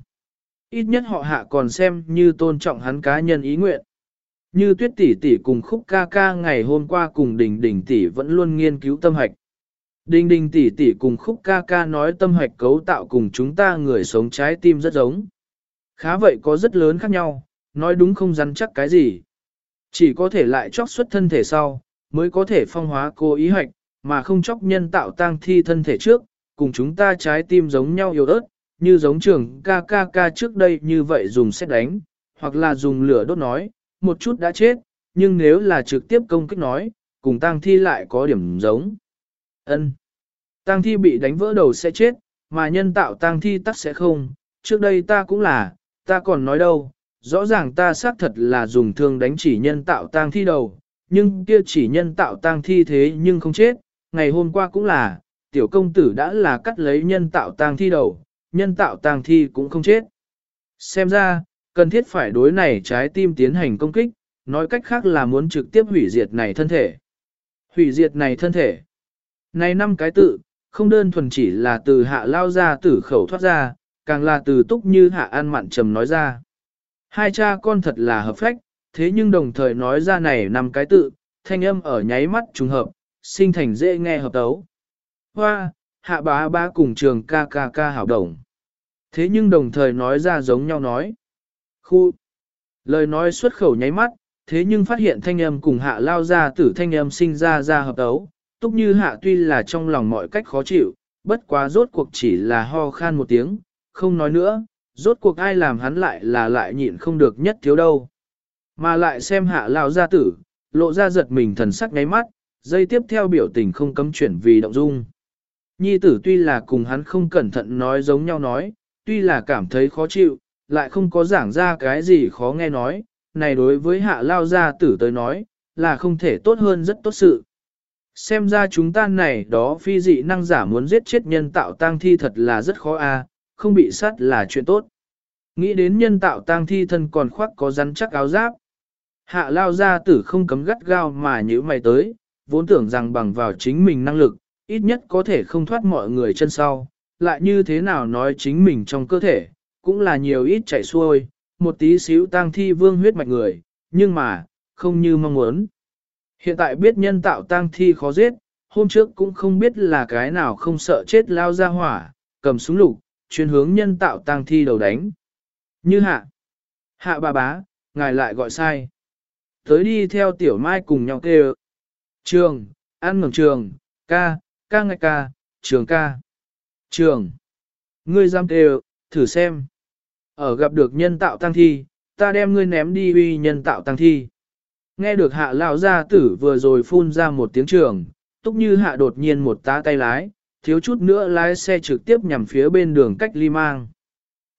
Ít nhất họ hạ còn xem như tôn trọng hắn cá nhân ý nguyện. Như tuyết tỷ tỷ cùng khúc ca ca ngày hôm qua cùng đình đình tỷ vẫn luôn nghiên cứu tâm hạch. Đình đình tỷ tỷ cùng khúc ca ca nói tâm hạch cấu tạo cùng chúng ta người sống trái tim rất giống. Khá vậy có rất lớn khác nhau, nói đúng không rắn chắc cái gì. Chỉ có thể lại chóc xuất thân thể sau, mới có thể phong hóa cô ý hạch, mà không chóc nhân tạo tang thi thân thể trước, cùng chúng ta trái tim giống nhau yếu ớt, như giống trường ca ca ca trước đây như vậy dùng xét đánh, hoặc là dùng lửa đốt nói, một chút đã chết, nhưng nếu là trực tiếp công kích nói, cùng tang thi lại có điểm giống. Ân. Tang thi bị đánh vỡ đầu sẽ chết, mà nhân tạo tang thi tắc sẽ không, trước đây ta cũng là, ta còn nói đâu, rõ ràng ta xác thật là dùng thương đánh chỉ nhân tạo tang thi đầu, nhưng kia chỉ nhân tạo tang thi thế nhưng không chết, ngày hôm qua cũng là, tiểu công tử đã là cắt lấy nhân tạo tang thi đầu, nhân tạo tang thi cũng không chết. Xem ra, cần thiết phải đối này trái tim tiến hành công kích, nói cách khác là muốn trực tiếp hủy diệt này thân thể. Hủy diệt này thân thể. Này năm cái tự, không đơn thuần chỉ là từ hạ lao ra tử khẩu thoát ra, càng là từ túc như hạ an mặn trầm nói ra. Hai cha con thật là hợp phách, thế nhưng đồng thời nói ra này năm cái tự, thanh âm ở nháy mắt trùng hợp, sinh thành dễ nghe hợp tấu. Hoa, hạ bá ba cùng trường ca ca ca hảo đồng. Thế nhưng đồng thời nói ra giống nhau nói. Khu. Lời nói xuất khẩu nháy mắt, thế nhưng phát hiện thanh âm cùng hạ lao ra tử thanh âm sinh ra ra hợp ấu, Túc như hạ tuy là trong lòng mọi cách khó chịu, bất quá rốt cuộc chỉ là ho khan một tiếng, không nói nữa, rốt cuộc ai làm hắn lại là lại nhịn không được nhất thiếu đâu. Mà lại xem hạ lao ra tử, lộ ra giật mình thần sắc nháy mắt, dây tiếp theo biểu tình không cấm chuyển vì động dung. Nhi tử tuy là cùng hắn không cẩn thận nói giống nhau nói, tuy là cảm thấy khó chịu, lại không có giảng ra cái gì khó nghe nói, này đối với hạ lao gia tử tới nói, là không thể tốt hơn rất tốt sự. Xem ra chúng ta này đó phi dị năng giả muốn giết chết nhân tạo tang thi thật là rất khó a, không bị sát là chuyện tốt. Nghĩ đến nhân tạo tang thi thân còn khoác có rắn chắc áo giáp. Hạ lao gia tử không cấm gắt gao mà nhữ mày tới, vốn tưởng rằng bằng vào chính mình năng lực, ít nhất có thể không thoát mọi người chân sau, lại như thế nào nói chính mình trong cơ thể, cũng là nhiều ít chảy xuôi, một tí xíu tang thi vương huyết mạch người, nhưng mà, không như mong muốn. Hiện tại biết nhân tạo tang thi khó giết, hôm trước cũng không biết là cái nào không sợ chết lao ra hỏa, cầm súng lục, chuyên hướng nhân tạo tang thi đầu đánh. Như hạ. Hạ bà bá, ngài lại gọi sai. Tới đi theo tiểu mai cùng nhau kêu. Trường, ăn ngừng trường, ca, ca ngạch ca, trường ca. Trường. Ngươi giam kêu, thử xem. Ở gặp được nhân tạo tăng thi, ta đem ngươi ném đi uy nhân tạo tăng thi. Nghe được hạ lão gia tử vừa rồi phun ra một tiếng trường, túc như hạ đột nhiên một tá tay lái, thiếu chút nữa lái xe trực tiếp nhằm phía bên đường cách ly mang.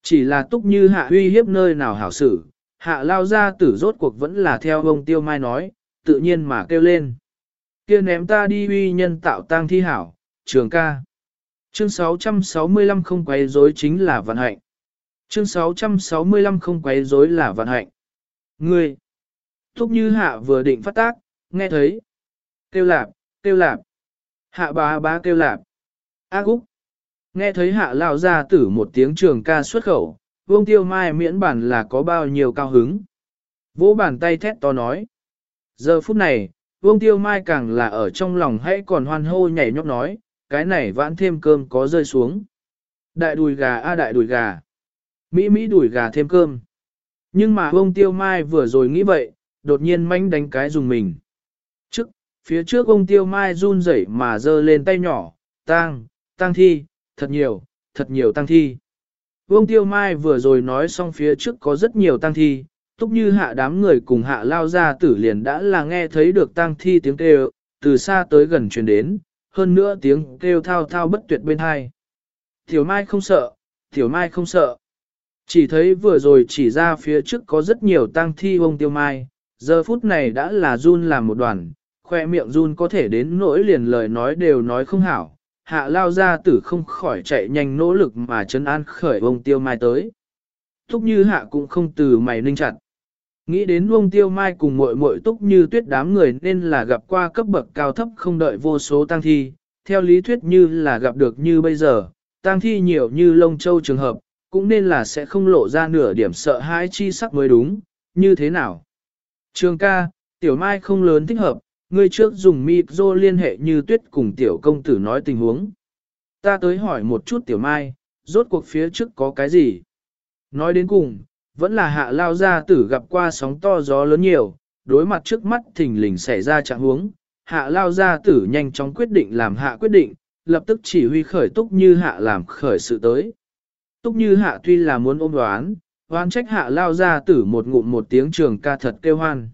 Chỉ là túc như hạ uy hiếp nơi nào hảo xử, hạ lao gia tử rốt cuộc vẫn là theo ông tiêu mai nói, tự nhiên mà kêu lên. kia ném ta đi uy nhân tạo tang thi hảo, trường ca. Chương 665 không quay rối chính là vận hạnh. Chương 665 không quấy rối là vận hạnh. Ngươi! Thúc như hạ vừa định phát tác, nghe thấy. Kêu lạp, kêu lạp. Hạ bá bá kêu lạp. a úc! Nghe thấy hạ lao ra tử một tiếng trường ca xuất khẩu, vương tiêu mai miễn bản là có bao nhiêu cao hứng. Vỗ bàn tay thét to nói. Giờ phút này, vương tiêu mai càng là ở trong lòng hãy còn hoan hô nhảy nhót nói, cái này vãn thêm cơm có rơi xuống. Đại đùi gà a đại đùi gà. Mỹ Mỹ đuổi gà thêm cơm. Nhưng mà ông Tiêu Mai vừa rồi nghĩ vậy, đột nhiên manh đánh cái dùng mình. Trước, phía trước ông Tiêu Mai run rẩy mà giơ lên tay nhỏ, tang, tang thi, thật nhiều, thật nhiều tang thi. Ông Tiêu Mai vừa rồi nói xong phía trước có rất nhiều tang thi, túc như hạ đám người cùng hạ lao ra tử liền đã là nghe thấy được tang thi tiếng kêu, từ xa tới gần truyền đến, hơn nữa tiếng kêu thao thao bất tuyệt bên hai. Tiểu Mai không sợ, Tiểu Mai không sợ. Chỉ thấy vừa rồi chỉ ra phía trước có rất nhiều tang thi ông tiêu mai, giờ phút này đã là run làm một đoàn, khoe miệng run có thể đến nỗi liền lời nói đều nói không hảo, hạ lao ra tử không khỏi chạy nhanh nỗ lực mà chân an khởi ông tiêu mai tới. Túc như hạ cũng không từ mày ninh chặt. Nghĩ đến ông tiêu mai cùng muội muội túc như tuyết đám người nên là gặp qua cấp bậc cao thấp không đợi vô số tang thi, theo lý thuyết như là gặp được như bây giờ, tang thi nhiều như lông châu trường hợp, cũng nên là sẽ không lộ ra nửa điểm sợ hãi chi sắc mới đúng, như thế nào. Trường ca, tiểu mai không lớn thích hợp, ngươi trước dùng micro liên hệ như tuyết cùng tiểu công tử nói tình huống. Ta tới hỏi một chút tiểu mai, rốt cuộc phía trước có cái gì? Nói đến cùng, vẫn là hạ lao gia tử gặp qua sóng to gió lớn nhiều, đối mặt trước mắt thình lình xảy ra trạng huống, hạ lao gia tử nhanh chóng quyết định làm hạ quyết định, lập tức chỉ huy khởi túc như hạ làm khởi sự tới. Túc như hạ tuy là muốn ôm đoán, hoan trách hạ lao ra tử một ngụm một tiếng trường ca thật kêu hoan.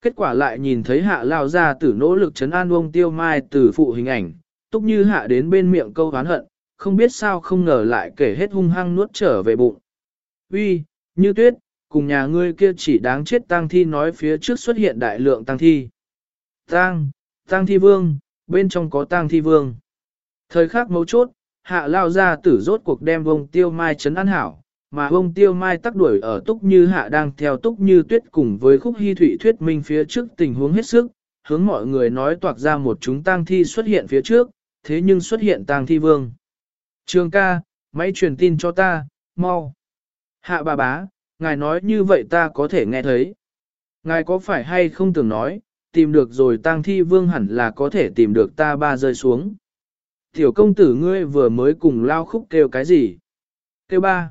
Kết quả lại nhìn thấy hạ lao ra tử nỗ lực chấn an ông tiêu mai từ phụ hình ảnh, túc như hạ đến bên miệng câu hoán hận, không biết sao không ngờ lại kể hết hung hăng nuốt trở về bụng. Uy, như tuyết, cùng nhà ngươi kia chỉ đáng chết tang thi nói phía trước xuất hiện đại lượng tang thi. Tang, tang thi vương, bên trong có tang thi vương. Thời khắc mấu chốt, hạ lao ra tử rốt cuộc đem vông tiêu mai chấn an hảo, mà vông tiêu mai tắc đuổi ở túc như hạ đang theo túc như tuyết cùng với khúc hy thủy thuyết minh phía trước tình huống hết sức, hướng mọi người nói toạc ra một chúng tang thi xuất hiện phía trước, thế nhưng xuất hiện tang thi vương. Trường ca, máy truyền tin cho ta, mau. Hạ bà bá, ngài nói như vậy ta có thể nghe thấy. Ngài có phải hay không tưởng nói, tìm được rồi tang thi vương hẳn là có thể tìm được ta ba rơi xuống. Tiểu công tử ngươi vừa mới cùng lao khúc kêu cái gì? Kêu ba.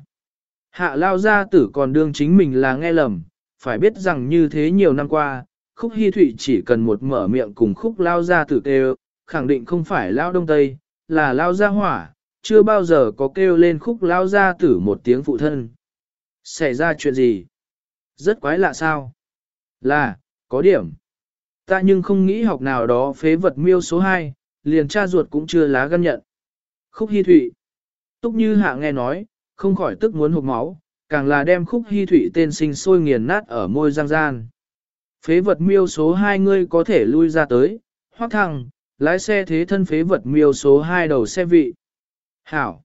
Hạ lao gia tử còn đương chính mình là nghe lầm, phải biết rằng như thế nhiều năm qua, khúc hy thụy chỉ cần một mở miệng cùng khúc lao gia tử kêu, khẳng định không phải lao đông tây, là lao gia hỏa, chưa bao giờ có kêu lên khúc lao gia tử một tiếng phụ thân. Xảy ra chuyện gì? Rất quái lạ sao? Là, có điểm. Ta nhưng không nghĩ học nào đó phế vật miêu số 2, liền cha ruột cũng chưa lá gân nhận. Khúc Hi Thụy. Túc Như Hạ nghe nói, không khỏi tức muốn hụt máu, càng là đem Khúc Hi Thụy tên sinh sôi nghiền nát ở môi giang gian. Phế vật miêu số 2 ngươi có thể lui ra tới, hoác thăng, lái xe thế thân phế vật miêu số 2 đầu xe vị. Hảo.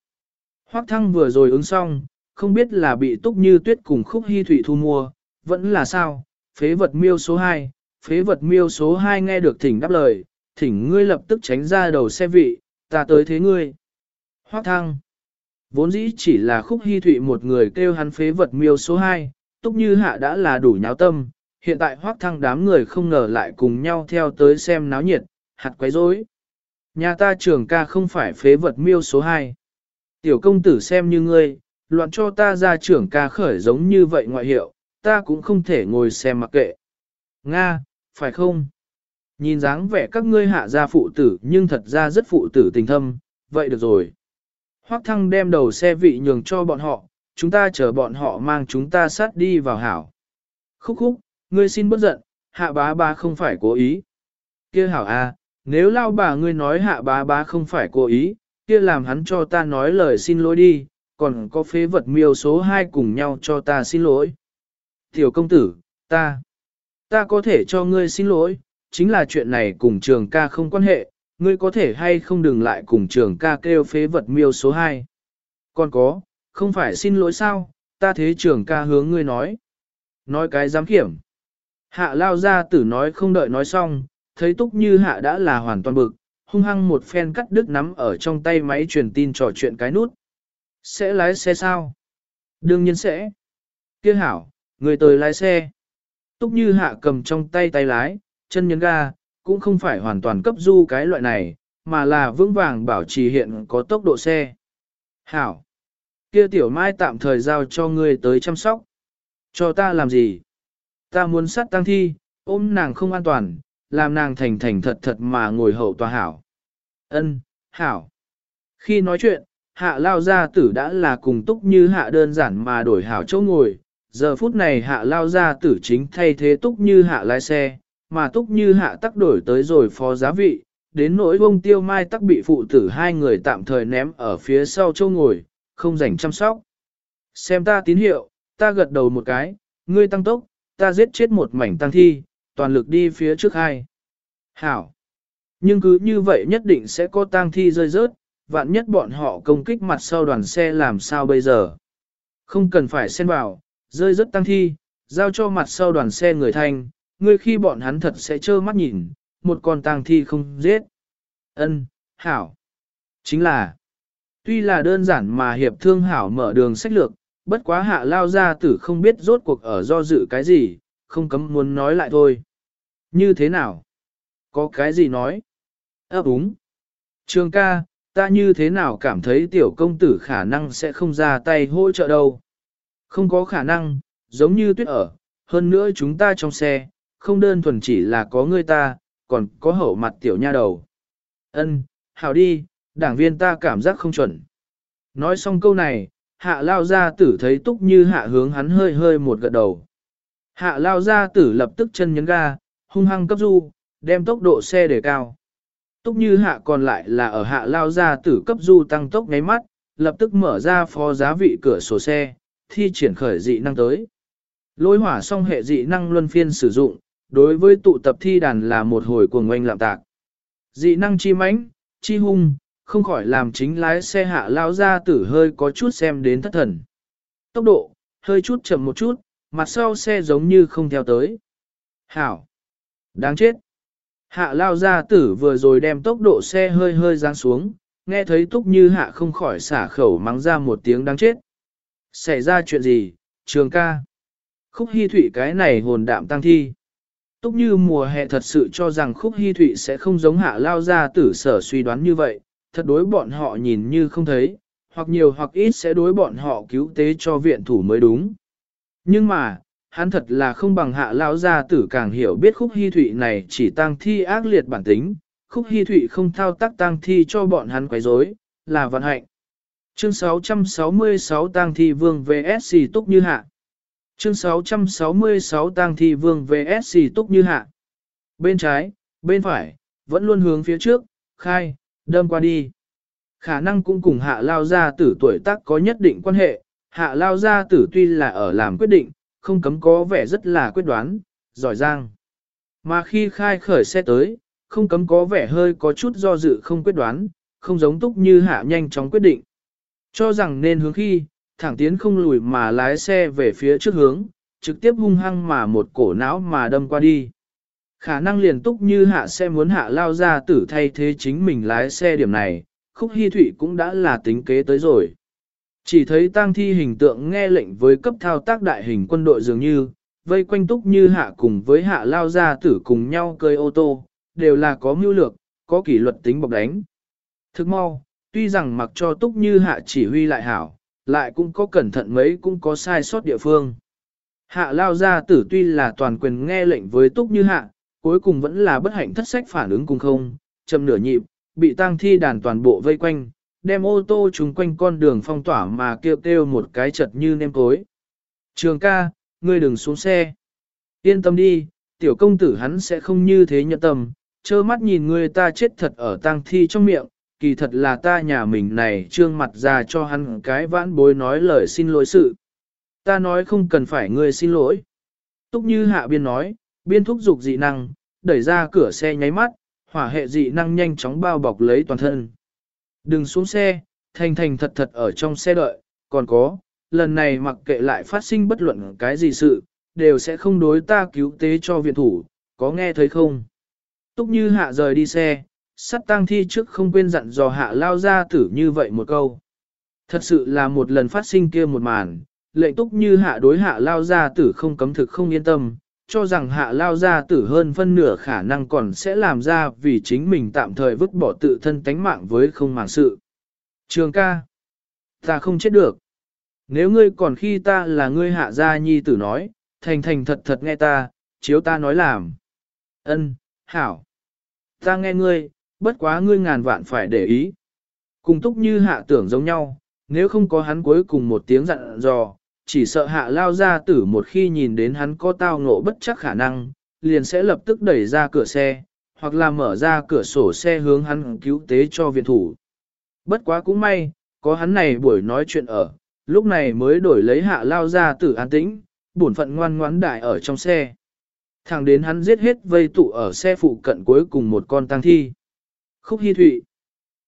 Hoác thăng vừa rồi ứng xong, không biết là bị túc như tuyết cùng khúc hy thủy thu mua, vẫn là sao, phế vật miêu số 2, phế vật miêu số 2 nghe được thỉnh đáp lời, thỉnh ngươi lập tức tránh ra đầu xe vị, ta tới thế ngươi. Hoác thăng. Vốn dĩ chỉ là khúc hy thụy một người kêu hắn phế vật miêu số 2, túc như hạ đã là đủ nháo tâm, hiện tại hoác thăng đám người không ngờ lại cùng nhau theo tới xem náo nhiệt, hạt quấy rối. Nhà ta trưởng ca không phải phế vật miêu số 2. Tiểu công tử xem như ngươi, loạn cho ta ra trưởng ca khởi giống như vậy ngoại hiệu, ta cũng không thể ngồi xem mặc kệ. Nga, phải không? Nhìn dáng vẻ các ngươi hạ ra phụ tử nhưng thật ra rất phụ tử tình thâm, vậy được rồi. Hoác thăng đem đầu xe vị nhường cho bọn họ, chúng ta chờ bọn họ mang chúng ta sát đi vào hảo. Khúc khúc, ngươi xin bất giận, hạ bá bá không phải cố ý. kia hảo a, à, nếu lao bà ngươi nói hạ bá bá không phải cố ý, kia làm hắn cho ta nói lời xin lỗi đi, còn có phế vật miêu số 2 cùng nhau cho ta xin lỗi. Tiểu công tử, ta, ta có thể cho ngươi xin lỗi, chính là chuyện này cùng trường ca không quan hệ, ngươi có thể hay không đừng lại cùng trường ca kêu phế vật miêu số 2. Còn có, không phải xin lỗi sao, ta thế trường ca hướng ngươi nói. Nói cái giám kiểm. Hạ lao ra tử nói không đợi nói xong, thấy túc như hạ đã là hoàn toàn bực, hung hăng một phen cắt đứt nắm ở trong tay máy truyền tin trò chuyện cái nút. Sẽ lái xe sao? Đương nhiên sẽ. Kia hảo, người tới lái xe. Túc như hạ cầm trong tay tay lái, chân nhấn ga, cũng không phải hoàn toàn cấp du cái loại này, mà là vững vàng bảo trì hiện có tốc độ xe. Hảo. Kia tiểu mai tạm thời giao cho ngươi tới chăm sóc. Cho ta làm gì? Ta muốn sát tăng thi, ôm nàng không an toàn, làm nàng thành thành thật thật mà ngồi hậu tòa hảo. Ân, hảo. Khi nói chuyện, hạ lao gia tử đã là cùng túc như hạ đơn giản mà đổi hảo chỗ ngồi. Giờ phút này hạ lao gia tử chính thay thế túc như hạ lái xe, mà túc như hạ tắc đổi tới rồi phó giá vị, đến nỗi bông tiêu mai tắc bị phụ tử hai người tạm thời ném ở phía sau châu ngồi, không rảnh chăm sóc. Xem ta tín hiệu, ta gật đầu một cái, ngươi tăng tốc, ta giết chết một mảnh tăng thi, toàn lực đi phía trước hai. Hảo. Nhưng cứ như vậy nhất định sẽ có tang thi rơi rớt, vạn nhất bọn họ công kích mặt sau đoàn xe làm sao bây giờ. Không cần phải xen vào, rơi rớt tăng thi, giao cho mặt sau đoàn xe người thanh, ngươi khi bọn hắn thật sẽ trơ mắt nhìn, một con tang thi không giết. Ân, hảo. Chính là, tuy là đơn giản mà hiệp thương hảo mở đường sách lược, bất quá hạ lao ra tử không biết rốt cuộc ở do dự cái gì, không cấm muốn nói lại thôi. Như thế nào? Có cái gì nói? Ấp đúng. Trường ca, ta như thế nào cảm thấy tiểu công tử khả năng sẽ không ra tay hỗ trợ đâu. Không có khả năng, giống như tuyết ở, hơn nữa chúng ta trong xe, không đơn thuần chỉ là có người ta, còn có hậu mặt tiểu nha đầu. Ân, hảo đi, đảng viên ta cảm giác không chuẩn. Nói xong câu này, hạ lao Gia tử thấy túc như hạ hướng hắn hơi hơi một gật đầu. Hạ lao Gia tử lập tức chân nhấn ga, hung hăng cấp du, đem tốc độ xe để cao. Túc như hạ còn lại là ở hạ lao Gia tử cấp du tăng tốc ngáy mắt, lập tức mở ra phó giá vị cửa sổ xe, thi triển khởi dị năng tới. Lôi hỏa song hệ dị năng luân phiên sử dụng, đối với tụ tập thi đàn là một hồi cuồng oanh lạm tạc. Dị năng chi mãnh, chi hung, không khỏi làm chính lái xe hạ lao ra tử hơi có chút xem đến thất thần. Tốc độ, hơi chút chậm một chút, mặt sau xe giống như không theo tới. Hảo! Đáng chết! Hạ lao ra tử vừa rồi đem tốc độ xe hơi hơi giáng xuống, nghe thấy túc như hạ không khỏi xả khẩu mắng ra một tiếng đáng chết. Xảy ra chuyện gì, trường ca? Khúc hy thủy cái này hồn đạm tăng thi. Túc như mùa hè thật sự cho rằng khúc hy thụy sẽ không giống hạ lao ra tử sở suy đoán như vậy, thật đối bọn họ nhìn như không thấy, hoặc nhiều hoặc ít sẽ đối bọn họ cứu tế cho viện thủ mới đúng. Nhưng mà, hắn thật là không bằng hạ lao gia tử càng hiểu biết khúc hy thụy này chỉ tăng thi ác liệt bản tính, khúc hy thụy không thao tác tăng thi cho bọn hắn quấy rối, là vận hạnh. Chương 666 tang thi vương VSC túc như hạ. Chương 666 tang thi vương VSC túc như hạ. Bên trái, bên phải, vẫn luôn hướng phía trước, khai, đâm qua đi. Khả năng cũng cùng hạ lao gia tử tuổi tác có nhất định quan hệ, hạ lao gia tử tuy là ở làm quyết định, không cấm có vẻ rất là quyết đoán, giỏi giang. Mà khi khai khởi xe tới, không cấm có vẻ hơi có chút do dự không quyết đoán, không giống túc như hạ nhanh chóng quyết định. Cho rằng nên hướng khi, thẳng tiến không lùi mà lái xe về phía trước hướng, trực tiếp hung hăng mà một cổ não mà đâm qua đi. Khả năng liền túc như hạ xe muốn hạ lao ra tử thay thế chính mình lái xe điểm này, khúc hy thụy cũng đã là tính kế tới rồi. Chỉ thấy tang thi hình tượng nghe lệnh với cấp thao tác đại hình quân đội dường như, vây quanh túc như hạ cùng với hạ lao ra tử cùng nhau cơi ô tô, đều là có mưu lược, có kỷ luật tính bọc đánh. Thức mau, tuy rằng mặc cho túc như hạ chỉ huy lại hảo, lại cũng có cẩn thận mấy cũng có sai sót địa phương. Hạ lao ra tử tuy là toàn quyền nghe lệnh với túc như hạ, cuối cùng vẫn là bất hạnh thất sách phản ứng cùng không, chậm nửa nhịp, bị tang thi đàn toàn bộ vây quanh, đem ô tô chung quanh con đường phong tỏa mà kêu kêu một cái chật như nêm cối. Trường ca, ngươi đừng xuống xe. Yên tâm đi, tiểu công tử hắn sẽ không như thế nhận tâm, trơ mắt nhìn ngươi ta chết thật ở tang thi trong miệng, kỳ thật là ta nhà mình này trương mặt ra cho hắn cái vãn bối nói lời xin lỗi sự. Ta nói không cần phải ngươi xin lỗi. Túc như hạ biên nói, biên thúc dục dị năng, đẩy ra cửa xe nháy mắt, hỏa hệ dị năng nhanh chóng bao bọc lấy toàn thân. Đừng xuống xe, thành thành thật thật ở trong xe đợi, còn có, lần này mặc kệ lại phát sinh bất luận cái gì sự, đều sẽ không đối ta cứu tế cho viện thủ, có nghe thấy không? Túc như hạ rời đi xe, sắt tang thi trước không quên dặn dò hạ lao ra tử như vậy một câu. Thật sự là một lần phát sinh kia một màn, lệnh túc như hạ đối hạ lao ra tử không cấm thực không yên tâm, cho rằng hạ lao ra tử hơn phân nửa khả năng còn sẽ làm ra vì chính mình tạm thời vứt bỏ tự thân tánh mạng với không màng sự. Trường ca, ta không chết được. Nếu ngươi còn khi ta là ngươi hạ gia nhi tử nói, thành thành thật thật nghe ta, chiếu ta nói làm. Ân, hảo. Ta nghe ngươi, bất quá ngươi ngàn vạn phải để ý. Cùng túc như hạ tưởng giống nhau, nếu không có hắn cuối cùng một tiếng dặn dò, chỉ sợ hạ lao ra tử một khi nhìn đến hắn có tao ngộ bất chắc khả năng, liền sẽ lập tức đẩy ra cửa xe, hoặc là mở ra cửa sổ xe hướng hắn cứu tế cho viện thủ. Bất quá cũng may, có hắn này buổi nói chuyện ở, lúc này mới đổi lấy hạ lao ra tử an tĩnh, bổn phận ngoan ngoãn đại ở trong xe. Thẳng đến hắn giết hết vây tụ ở xe phụ cận cuối cùng một con tang thi. Khúc hy thụy.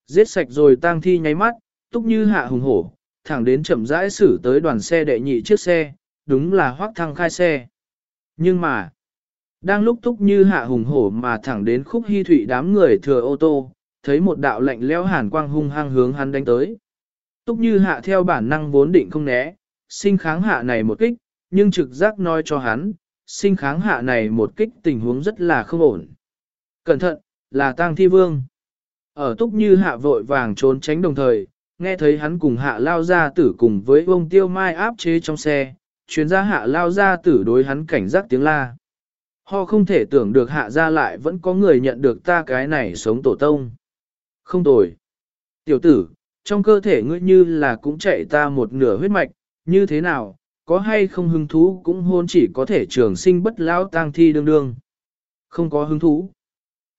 Giết sạch rồi tang thi nháy mắt, túc như hạ hùng hổ, thẳng đến chậm rãi xử tới đoàn xe đệ nhị chiếc xe, đúng là hoác thăng khai xe. Nhưng mà, đang lúc túc như hạ hùng hổ mà thẳng đến khúc hy thụy đám người thừa ô tô, thấy một đạo lạnh lẽo hàn quang hung hăng hướng hắn đánh tới. Túc như hạ theo bản năng vốn định không né, sinh kháng hạ này một kích, nhưng trực giác nói cho hắn, sinh kháng hạ này một kích tình huống rất là không ổn. Cẩn thận, là tang thi vương. Ở túc như hạ vội vàng trốn tránh đồng thời, nghe thấy hắn cùng hạ lao ra tử cùng với ông tiêu mai áp chế trong xe, chuyên gia hạ lao ra tử đối hắn cảnh giác tiếng la. Họ không thể tưởng được hạ ra lại vẫn có người nhận được ta cái này sống tổ tông. Không tồi. Tiểu tử, trong cơ thể ngươi như là cũng chạy ta một nửa huyết mạch, như thế nào, có hay không hứng thú cũng hôn chỉ có thể trường sinh bất lão tang thi đương đương. Không có hứng thú.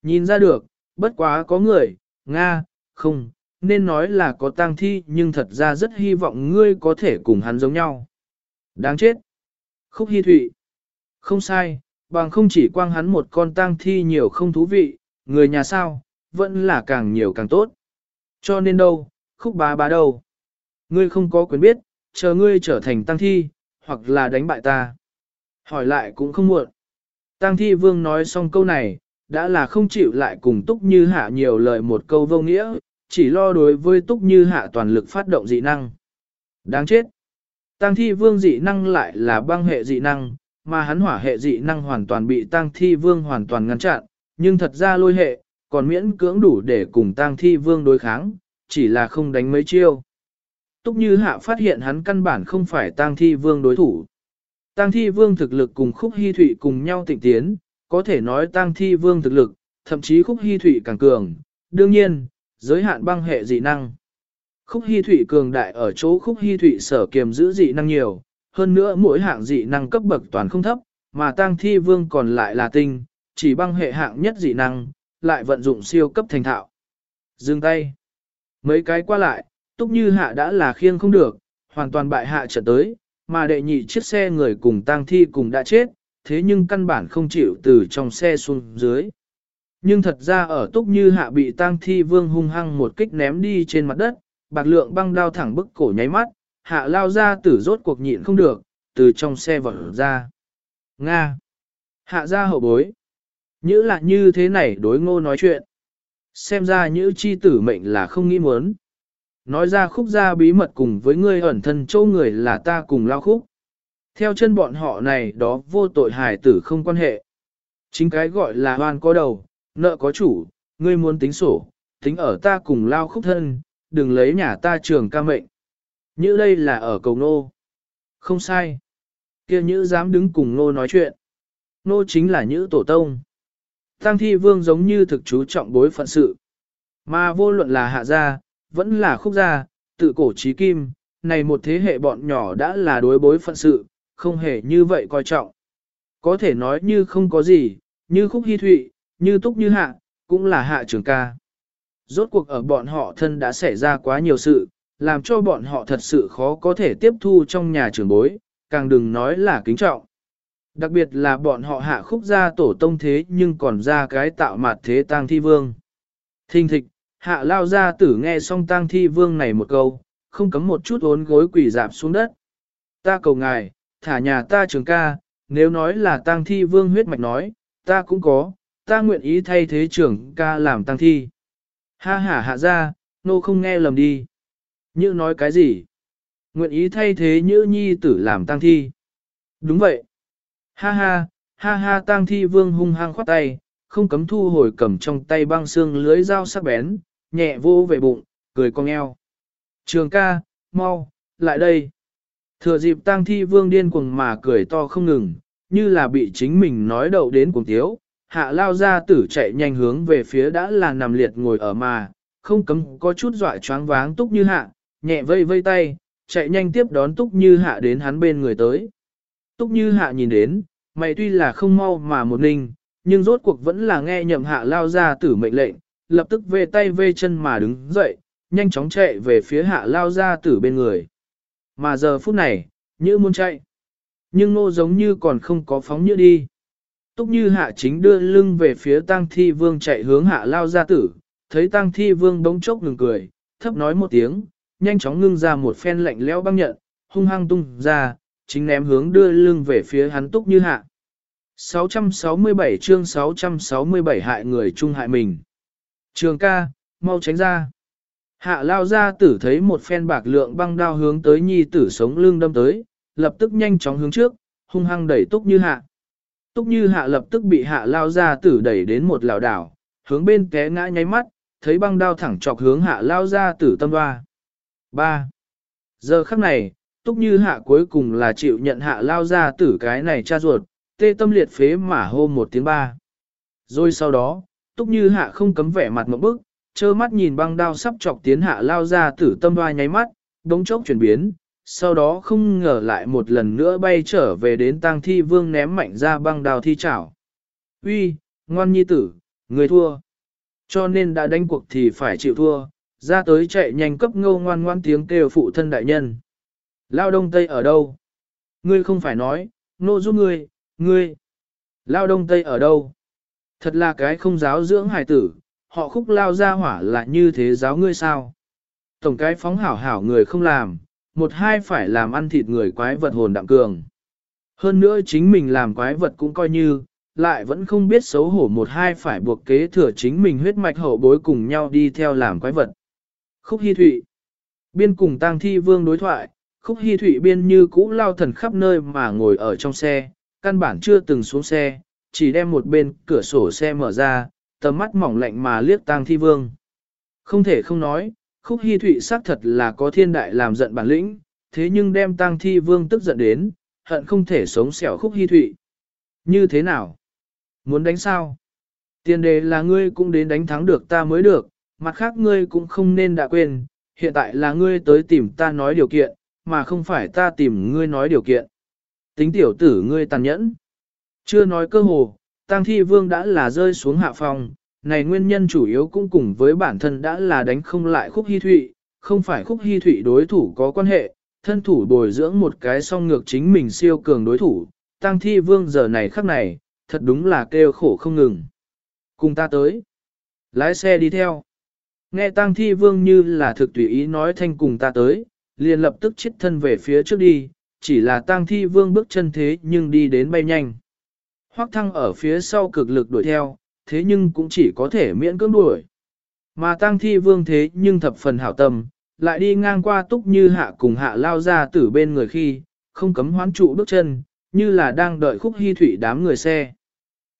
Nhìn ra được, bất quá có người, Nga, không, nên nói là có tang thi nhưng thật ra rất hy vọng ngươi có thể cùng hắn giống nhau. Đáng chết. Khúc Hi Thụy. Không sai, bằng không chỉ quang hắn một con tang thi nhiều không thú vị, người nhà sao, vẫn là càng nhiều càng tốt. Cho nên đâu, khúc bá bá đâu. Ngươi không có quyền biết, chờ ngươi trở thành tăng thi, hoặc là đánh bại ta. Hỏi lại cũng không muộn. Tăng thi vương nói xong câu này, đã là không chịu lại cùng túc như hạ nhiều lời một câu vô nghĩa, chỉ lo đối với túc như hạ toàn lực phát động dị năng. Đáng chết! Tăng thi vương dị năng lại là băng hệ dị năng, mà hắn hỏa hệ dị năng hoàn toàn bị tăng thi vương hoàn toàn ngăn chặn, nhưng thật ra lôi hệ, còn miễn cưỡng đủ để cùng tăng thi vương đối kháng, chỉ là không đánh mấy chiêu. Túc như hạ phát hiện hắn căn bản không phải tăng thi vương đối thủ. Tăng thi vương thực lực cùng khúc hy thụy cùng nhau tịnh tiến, có thể nói tang thi vương thực lực, thậm chí khúc hy thủy càng cường. Đương nhiên, giới hạn băng hệ dị năng. Khúc hy thủy cường đại ở chỗ khúc hy thủy sở kiềm giữ dị năng nhiều, hơn nữa mỗi hạng dị năng cấp bậc toàn không thấp, mà tang thi vương còn lại là tinh, chỉ băng hệ hạng nhất dị năng, lại vận dụng siêu cấp thành thạo. Dừng tay. Mấy cái qua lại, túc như hạ đã là khiêng không được, hoàn toàn bại hạ trở tới, mà đệ nhị chiếc xe người cùng tang thi cùng đã chết, thế nhưng căn bản không chịu từ trong xe xuống dưới. Nhưng thật ra ở túc như hạ bị tang thi vương hung hăng một kích ném đi trên mặt đất, bạc lượng băng đao thẳng bức cổ nháy mắt, hạ lao ra tử rốt cuộc nhịn không được, từ trong xe vọt ra. Nga! Hạ ra hậu bối. Nhữ là như thế này đối ngô nói chuyện. Xem ra nhữ chi tử mệnh là không nghĩ muốn. Nói ra khúc ra bí mật cùng với ngươi ẩn thân châu người là ta cùng lao khúc. Theo chân bọn họ này đó vô tội hài tử không quan hệ. Chính cái gọi là hoan có đầu, nợ có chủ, ngươi muốn tính sổ, tính ở ta cùng lao khúc thân, đừng lấy nhà ta trường ca mệnh. Như đây là ở cầu nô. Không sai. kia nhữ dám đứng cùng nô nói chuyện. Nô chính là nhữ tổ tông. Tăng thi vương giống như thực chú trọng bối phận sự. Mà vô luận là hạ gia, vẫn là khúc gia, tự cổ trí kim, này một thế hệ bọn nhỏ đã là đối bối phận sự, không hề như vậy coi trọng. Có thể nói như không có gì, như khúc hy thụy, như túc như hạ, cũng là hạ trường ca. Rốt cuộc ở bọn họ thân đã xảy ra quá nhiều sự, làm cho bọn họ thật sự khó có thể tiếp thu trong nhà trường bối, càng đừng nói là kính trọng. Đặc biệt là bọn họ hạ khúc ra tổ tông thế nhưng còn ra cái tạo mặt thế tang thi vương. Thình thịch, hạ lao ra tử nghe xong tang thi vương này một câu, không cấm một chút ốn gối quỷ dạp xuống đất. Ta cầu ngài, thả nhà ta trường ca, nếu nói là tang thi vương huyết mạch nói, ta cũng có, ta nguyện ý thay thế trưởng ca làm tang thi. Ha ha hạ ra, nô không nghe lầm đi. Như nói cái gì? Nguyện ý thay thế như nhi tử làm tang thi. Đúng vậy. Ha ha, ha ha tang thi vương hung hăng khoát tay, không cấm thu hồi cầm trong tay băng xương lưới dao sắc bén, nhẹ vô về bụng, cười cong eo. Trường ca, mau, lại đây. Thừa dịp tang thi vương điên cuồng mà cười to không ngừng, như là bị chính mình nói đậu đến cuồng tiếu, hạ lao ra tử chạy nhanh hướng về phía đã là nằm liệt ngồi ở mà, không cấm có chút dọa choáng váng túc như hạ, nhẹ vây vây tay, chạy nhanh tiếp đón túc như hạ đến hắn bên người tới. Túc như hạ nhìn đến, mày tuy là không mau mà một ninh, nhưng rốt cuộc vẫn là nghe nhậm hạ lao ra tử mệnh lệnh, lập tức về tay về chân mà đứng dậy, nhanh chóng chạy về phía hạ lao ra tử bên người. Mà giờ phút này, như muốn chạy. Nhưng nô giống như còn không có phóng như đi. Túc như hạ chính đưa lưng về phía tang thi vương chạy hướng hạ lao ra tử, thấy tang thi vương bỗng chốc ngừng cười, thấp nói một tiếng, nhanh chóng ngưng ra một phen lạnh lẽo băng nhận, hung hăng tung ra, chính ném hướng đưa lưng về phía hắn túc như hạ. 667 chương 667 hại người chung hại mình. Trường ca, mau tránh ra. Hạ lao ra tử thấy một phen bạc lượng băng đao hướng tới nhi tử sống lưng đâm tới, lập tức nhanh chóng hướng trước, hung hăng đẩy túc như hạ. Túc như hạ lập tức bị hạ lao ra tử đẩy đến một lào đảo, hướng bên té ngã nháy mắt, thấy băng đao thẳng chọc hướng hạ lao ra tử tâm hoa. 3. Giờ khắc này, túc như hạ cuối cùng là chịu nhận hạ lao ra tử cái này cha ruột, tê tâm liệt phế mà hô một tiếng ba. Rồi sau đó, túc như hạ không cấm vẻ mặt một bức, trơ mắt nhìn băng đao sắp chọc tiến hạ lao ra tử tâm hoa nháy mắt, đống chốc chuyển biến, sau đó không ngờ lại một lần nữa bay trở về đến tang thi vương ném mạnh ra băng đao thi chảo. Uy, ngoan nhi tử, người thua. Cho nên đã đánh cuộc thì phải chịu thua, ra tới chạy nhanh cấp ngâu ngoan ngoan tiếng kêu phụ thân đại nhân. Lao đông tây ở đâu? Ngươi không phải nói, nô giúp ngươi, ngươi. Lao đông tây ở đâu? Thật là cái không giáo dưỡng hải tử, họ khúc lao ra hỏa là như thế giáo ngươi sao? Tổng cái phóng hảo hảo người không làm, một hai phải làm ăn thịt người quái vật hồn đạm cường. Hơn nữa chính mình làm quái vật cũng coi như, lại vẫn không biết xấu hổ một hai phải buộc kế thừa chính mình huyết mạch hậu bối cùng nhau đi theo làm quái vật. Khúc Hi Thụy Biên cùng tang thi vương đối thoại, Khúc Hi Thụy biên như cũ lao thần khắp nơi mà ngồi ở trong xe, căn bản chưa từng xuống xe, chỉ đem một bên cửa sổ xe mở ra, tầm mắt mỏng lạnh mà liếc tang thi vương. Không thể không nói, Khúc Hi Thụy xác thật là có thiên đại làm giận bản lĩnh, thế nhưng đem tang thi vương tức giận đến, hận không thể sống xẻo Khúc Hi Thụy. Như thế nào? Muốn đánh sao? Tiền đề là ngươi cũng đến đánh thắng được ta mới được, mặt khác ngươi cũng không nên đã quên, hiện tại là ngươi tới tìm ta nói điều kiện, mà không phải ta tìm ngươi nói điều kiện. Tính tiểu tử ngươi tàn nhẫn. Chưa nói cơ hồ, tang thi vương đã là rơi xuống hạ phòng, này nguyên nhân chủ yếu cũng cùng với bản thân đã là đánh không lại khúc hy thụy, không phải khúc hy thụy đối thủ có quan hệ, thân thủ bồi dưỡng một cái song ngược chính mình siêu cường đối thủ, tăng thi vương giờ này khắc này, thật đúng là kêu khổ không ngừng. Cùng ta tới. Lái xe đi theo. Nghe tăng thi vương như là thực tùy ý nói thanh cùng ta tới, liền lập tức chết thân về phía trước đi, chỉ là tăng thi vương bước chân thế nhưng đi đến bay nhanh hoác thăng ở phía sau cực lực đuổi theo, thế nhưng cũng chỉ có thể miễn cưỡng đuổi. Mà tăng thi vương thế nhưng thập phần hảo tâm, lại đi ngang qua túc như hạ cùng hạ lao ra từ bên người khi, không cấm hoán trụ bước chân, như là đang đợi khúc hy thủy đám người xe.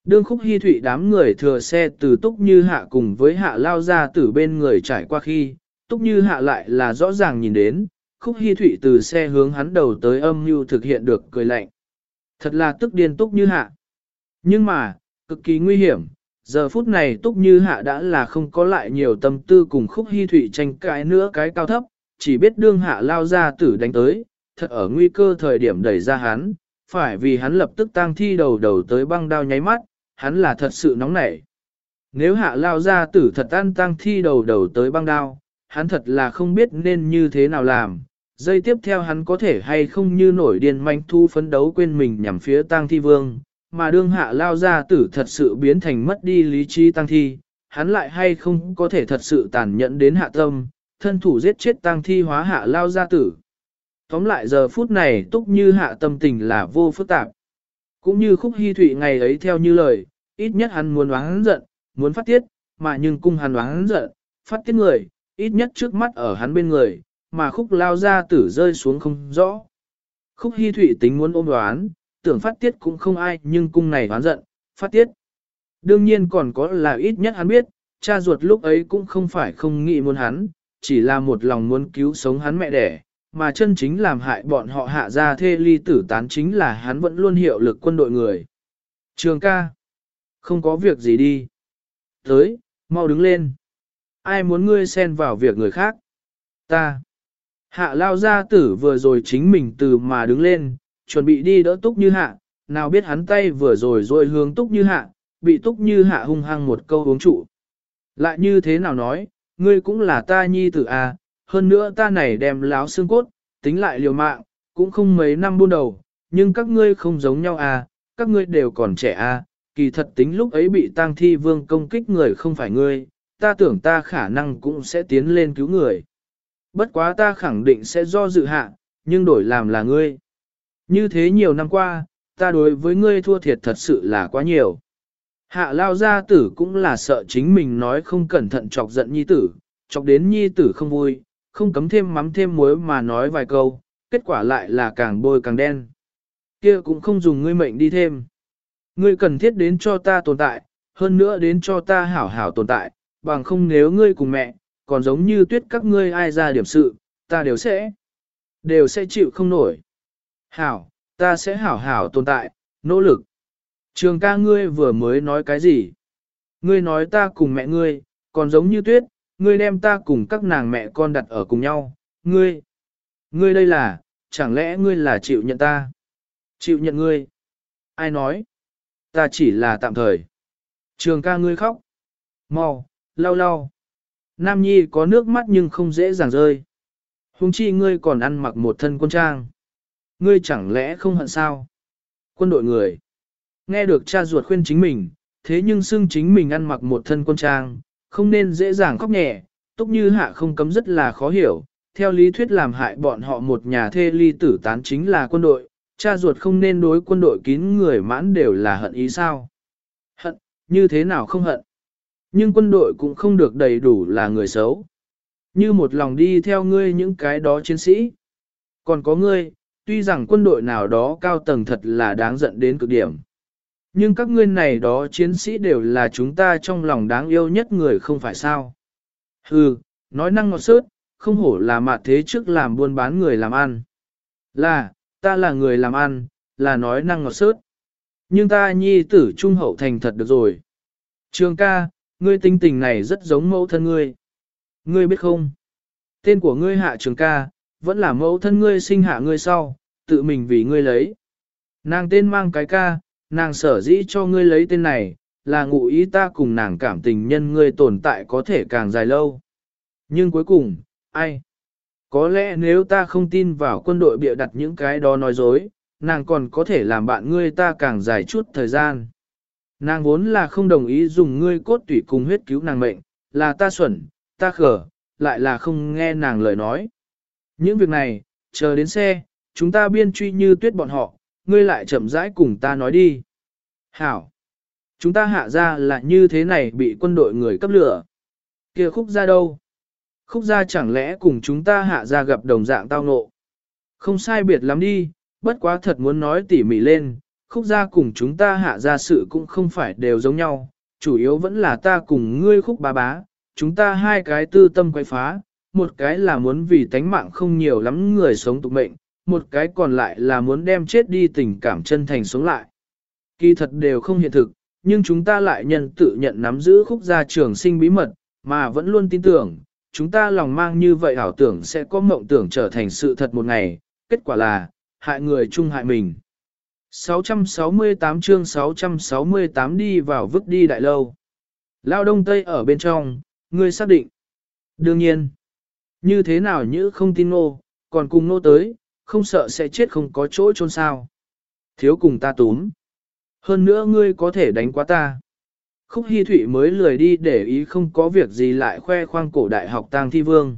Đương khúc hy thủy đám người thừa xe từ túc như hạ cùng với hạ lao ra từ bên người trải qua khi, túc như hạ lại là rõ ràng nhìn đến, khúc hy thủy từ xe hướng hắn đầu tới âm mưu thực hiện được cười lạnh. Thật là tức điên túc như hạ. Nhưng mà, cực kỳ nguy hiểm, giờ phút này túc như hạ đã là không có lại nhiều tâm tư cùng khúc hy thủy tranh cãi nữa cái cao thấp, chỉ biết đương hạ lao ra tử đánh tới, thật ở nguy cơ thời điểm đẩy ra hắn, phải vì hắn lập tức tang thi đầu đầu tới băng đao nháy mắt, hắn là thật sự nóng nảy. Nếu hạ lao ra tử thật ăn tang thi đầu đầu tới băng đao, hắn thật là không biết nên như thế nào làm. dây tiếp theo hắn có thể hay không như nổi điên manh thu phấn đấu quên mình nhằm phía tang thi vương, mà đương hạ lao ra tử thật sự biến thành mất đi lý trí tăng thi, hắn lại hay không có thể thật sự tàn nhẫn đến hạ tâm, thân thủ giết chết tăng thi hóa hạ lao ra tử. Tóm lại giờ phút này túc như hạ tâm tình là vô phức tạp. Cũng như khúc hy thụy ngày ấy theo như lời, ít nhất hắn muốn oán giận, muốn phát tiết, mà nhưng cung hắn oán giận, phát tiết người, ít nhất trước mắt ở hắn bên người, mà khúc lao ra tử rơi xuống không rõ. Khúc hy thụy tính muốn ôm đoán, tưởng phát tiết cũng không ai nhưng cung này oán giận, phát tiết. Đương nhiên còn có là ít nhất hắn biết, cha ruột lúc ấy cũng không phải không nghĩ muốn hắn, chỉ là một lòng muốn cứu sống hắn mẹ đẻ, mà chân chính làm hại bọn họ hạ ra thê ly tử tán chính là hắn vẫn luôn hiệu lực quân đội người. Trường ca, không có việc gì đi. Tới, mau đứng lên. Ai muốn ngươi xen vào việc người khác? Ta. Hạ lao gia tử vừa rồi chính mình từ mà đứng lên, chuẩn bị đi đỡ túc như hạ, nào biết hắn tay vừa rồi rồi hướng túc như hạ, bị túc như hạ hung hăng một câu uống trụ. Lại như thế nào nói, ngươi cũng là ta nhi tử à, hơn nữa ta này đem láo xương cốt, tính lại liều mạng, cũng không mấy năm buôn đầu, nhưng các ngươi không giống nhau à, các ngươi đều còn trẻ à, kỳ thật tính lúc ấy bị tang thi vương công kích người không phải ngươi, ta tưởng ta khả năng cũng sẽ tiến lên cứu người. Bất quá ta khẳng định sẽ do dự hạ, nhưng đổi làm là ngươi. Như thế nhiều năm qua, ta đối với ngươi thua thiệt thật sự là quá nhiều. Hạ lao gia tử cũng là sợ chính mình nói không cẩn thận chọc giận nhi tử, chọc đến nhi tử không vui, không cấm thêm mắm thêm muối mà nói vài câu, kết quả lại là càng bôi càng đen. Kia cũng không dùng ngươi mệnh đi thêm. Ngươi cần thiết đến cho ta tồn tại, hơn nữa đến cho ta hảo hảo tồn tại, bằng không nếu ngươi cùng mẹ, còn giống như tuyết các ngươi ai ra điểm sự, ta đều sẽ, đều sẽ chịu không nổi. Hảo, ta sẽ hảo hảo tồn tại, nỗ lực. Trường ca ngươi vừa mới nói cái gì? Ngươi nói ta cùng mẹ ngươi, còn giống như tuyết, ngươi đem ta cùng các nàng mẹ con đặt ở cùng nhau, ngươi. Ngươi đây là, chẳng lẽ ngươi là chịu nhận ta? Chịu nhận ngươi? Ai nói? Ta chỉ là tạm thời. Trường ca ngươi khóc. Mau, lau lau. Nam Nhi có nước mắt nhưng không dễ dàng rơi. Hùng chi ngươi còn ăn mặc một thân quân trang. Ngươi chẳng lẽ không hận sao? Quân đội người. Nghe được cha ruột khuyên chính mình, thế nhưng xưng chính mình ăn mặc một thân quân trang, không nên dễ dàng khóc nhẹ, túc như hạ không cấm rất là khó hiểu. Theo lý thuyết làm hại bọn họ một nhà thê ly tử tán chính là quân đội, cha ruột không nên đối quân đội kín người mãn đều là hận ý sao? Hận, như thế nào không hận? Nhưng quân đội cũng không được đầy đủ là người xấu. Như một lòng đi theo ngươi những cái đó chiến sĩ. Còn có ngươi, tuy rằng quân đội nào đó cao tầng thật là đáng giận đến cực điểm. Nhưng các ngươi này đó chiến sĩ đều là chúng ta trong lòng đáng yêu nhất người không phải sao. Hừ, nói năng ngọt sớt, không hổ là mạt thế trước làm buôn bán người làm ăn. Là, ta là người làm ăn, là nói năng ngọt sớt. Nhưng ta nhi tử trung hậu thành thật được rồi. Trường ca, ngươi tinh tình này rất giống mẫu thân ngươi. Ngươi biết không? Tên của ngươi hạ trường ca, vẫn là mẫu thân ngươi sinh hạ ngươi sau, tự mình vì ngươi lấy. Nàng tên mang cái ca, nàng sở dĩ cho ngươi lấy tên này, là ngụ ý ta cùng nàng cảm tình nhân ngươi tồn tại có thể càng dài lâu. Nhưng cuối cùng, ai? Có lẽ nếu ta không tin vào quân đội bịa đặt những cái đó nói dối, nàng còn có thể làm bạn ngươi ta càng dài chút thời gian. Nàng vốn là không đồng ý dùng ngươi cốt tủy cùng huyết cứu nàng mệnh, là ta xuẩn, ta khở, lại là không nghe nàng lời nói. Những việc này, chờ đến xe, chúng ta biên truy như tuyết bọn họ, ngươi lại chậm rãi cùng ta nói đi. Hảo! Chúng ta hạ ra là như thế này bị quân đội người cấp lửa. kia khúc ra đâu? Khúc ra chẳng lẽ cùng chúng ta hạ ra gặp đồng dạng tao nộ? Không sai biệt lắm đi, bất quá thật muốn nói tỉ mỉ lên, khúc ra cùng chúng ta hạ ra sự cũng không phải đều giống nhau, chủ yếu vẫn là ta cùng ngươi khúc bá bá, chúng ta hai cái tư tâm quay phá, một cái là muốn vì tánh mạng không nhiều lắm người sống tục mệnh, một cái còn lại là muốn đem chết đi tình cảm chân thành sống lại. Kỳ thật đều không hiện thực, nhưng chúng ta lại nhận tự nhận nắm giữ khúc gia trường sinh bí mật, mà vẫn luôn tin tưởng, chúng ta lòng mang như vậy ảo tưởng sẽ có mộng tưởng trở thành sự thật một ngày, kết quả là, hại người chung hại mình. 668 chương 668 đi vào vứt đi đại lâu. Lao đông tây ở bên trong, ngươi xác định. Đương nhiên, như thế nào như không tin nô, còn cùng nô tới, không sợ sẽ chết không có chỗ chôn sao. Thiếu cùng ta túm. Hơn nữa ngươi có thể đánh quá ta. Khúc Hi Thụy mới lười đi để ý không có việc gì lại khoe khoang cổ đại học tang thi vương.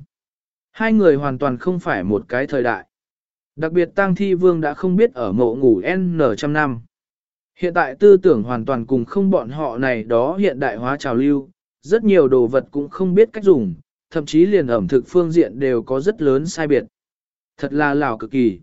Hai người hoàn toàn không phải một cái thời đại. Đặc biệt tang thi vương đã không biết ở mộ ngủ N trăm năm. Hiện tại tư tưởng hoàn toàn cùng không bọn họ này đó hiện đại hóa trào lưu, rất nhiều đồ vật cũng không biết cách dùng, thậm chí liền ẩm thực phương diện đều có rất lớn sai biệt. Thật là lào cực kỳ.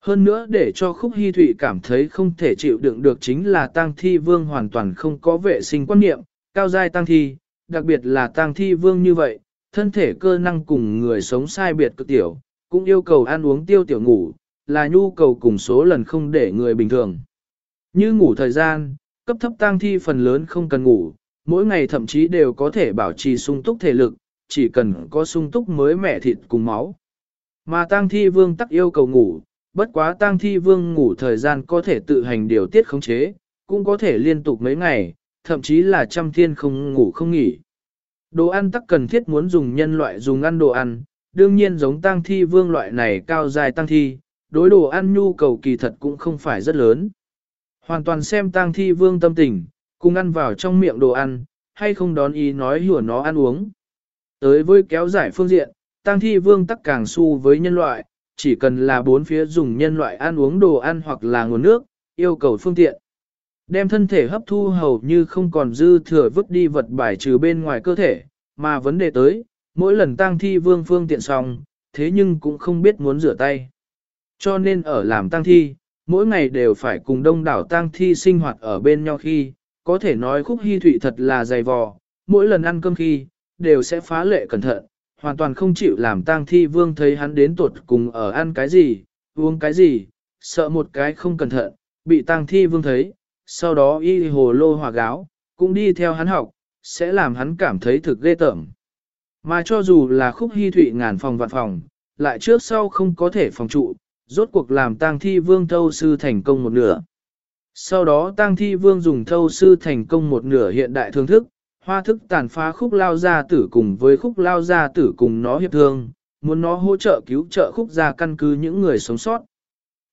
Hơn nữa để cho khúc hy thụy cảm thấy không thể chịu đựng được chính là tang thi vương hoàn toàn không có vệ sinh quan niệm, cao giai tang thi, đặc biệt là tang thi vương như vậy, thân thể cơ năng cùng người sống sai biệt cực tiểu, cũng yêu cầu ăn uống tiêu tiểu ngủ, là nhu cầu cùng số lần không để người bình thường. Như ngủ thời gian, cấp thấp tang thi phần lớn không cần ngủ, mỗi ngày thậm chí đều có thể bảo trì sung túc thể lực, chỉ cần có sung túc mới mẻ thịt cùng máu. Mà tang thi vương tắc yêu cầu ngủ, bất quá tang thi vương ngủ thời gian có thể tự hành điều tiết khống chế, cũng có thể liên tục mấy ngày, thậm chí là trăm thiên không ngủ không nghỉ. Đồ ăn tắc cần thiết muốn dùng nhân loại dùng ăn đồ ăn, đương nhiên giống tang thi vương loại này cao dài tang thi, đối đồ ăn nhu cầu kỳ thật cũng không phải rất lớn. Hoàn toàn xem tang thi vương tâm tình, cùng ăn vào trong miệng đồ ăn, hay không đón ý nói hùa nó ăn uống. Tới với kéo giải phương diện, tang thi vương tắc càng su với nhân loại, chỉ cần là bốn phía dùng nhân loại ăn uống đồ ăn hoặc là nguồn nước, yêu cầu phương tiện. Đem thân thể hấp thu hầu như không còn dư thừa vứt đi vật bài trừ bên ngoài cơ thể, mà vấn đề tới, mỗi lần tang thi vương phương tiện xong, thế nhưng cũng không biết muốn rửa tay. Cho nên ở làm tang thi, mỗi ngày đều phải cùng đông đảo tang thi sinh hoạt ở bên nhau khi, có thể nói khúc hy thụy thật là dày vò, mỗi lần ăn cơm khi, đều sẽ phá lệ cẩn thận, hoàn toàn không chịu làm tang thi vương thấy hắn đến tuột cùng ở ăn cái gì, uống cái gì, sợ một cái không cẩn thận, bị tang thi vương thấy, sau đó y hồ lô hòa gáo, cũng đi theo hắn học, sẽ làm hắn cảm thấy thực ghê tởm. Mà cho dù là khúc hy thụy ngàn phòng vạn phòng, lại trước sau không có thể phòng trụ, rốt cuộc làm tang thi vương thâu sư thành công một nửa. Sau đó tang thi vương dùng thâu sư thành công một nửa hiện đại thương thức, hoa thức tàn phá khúc lao gia tử cùng với khúc lao gia tử cùng nó hiệp thương, muốn nó hỗ trợ cứu trợ khúc gia căn cứ những người sống sót.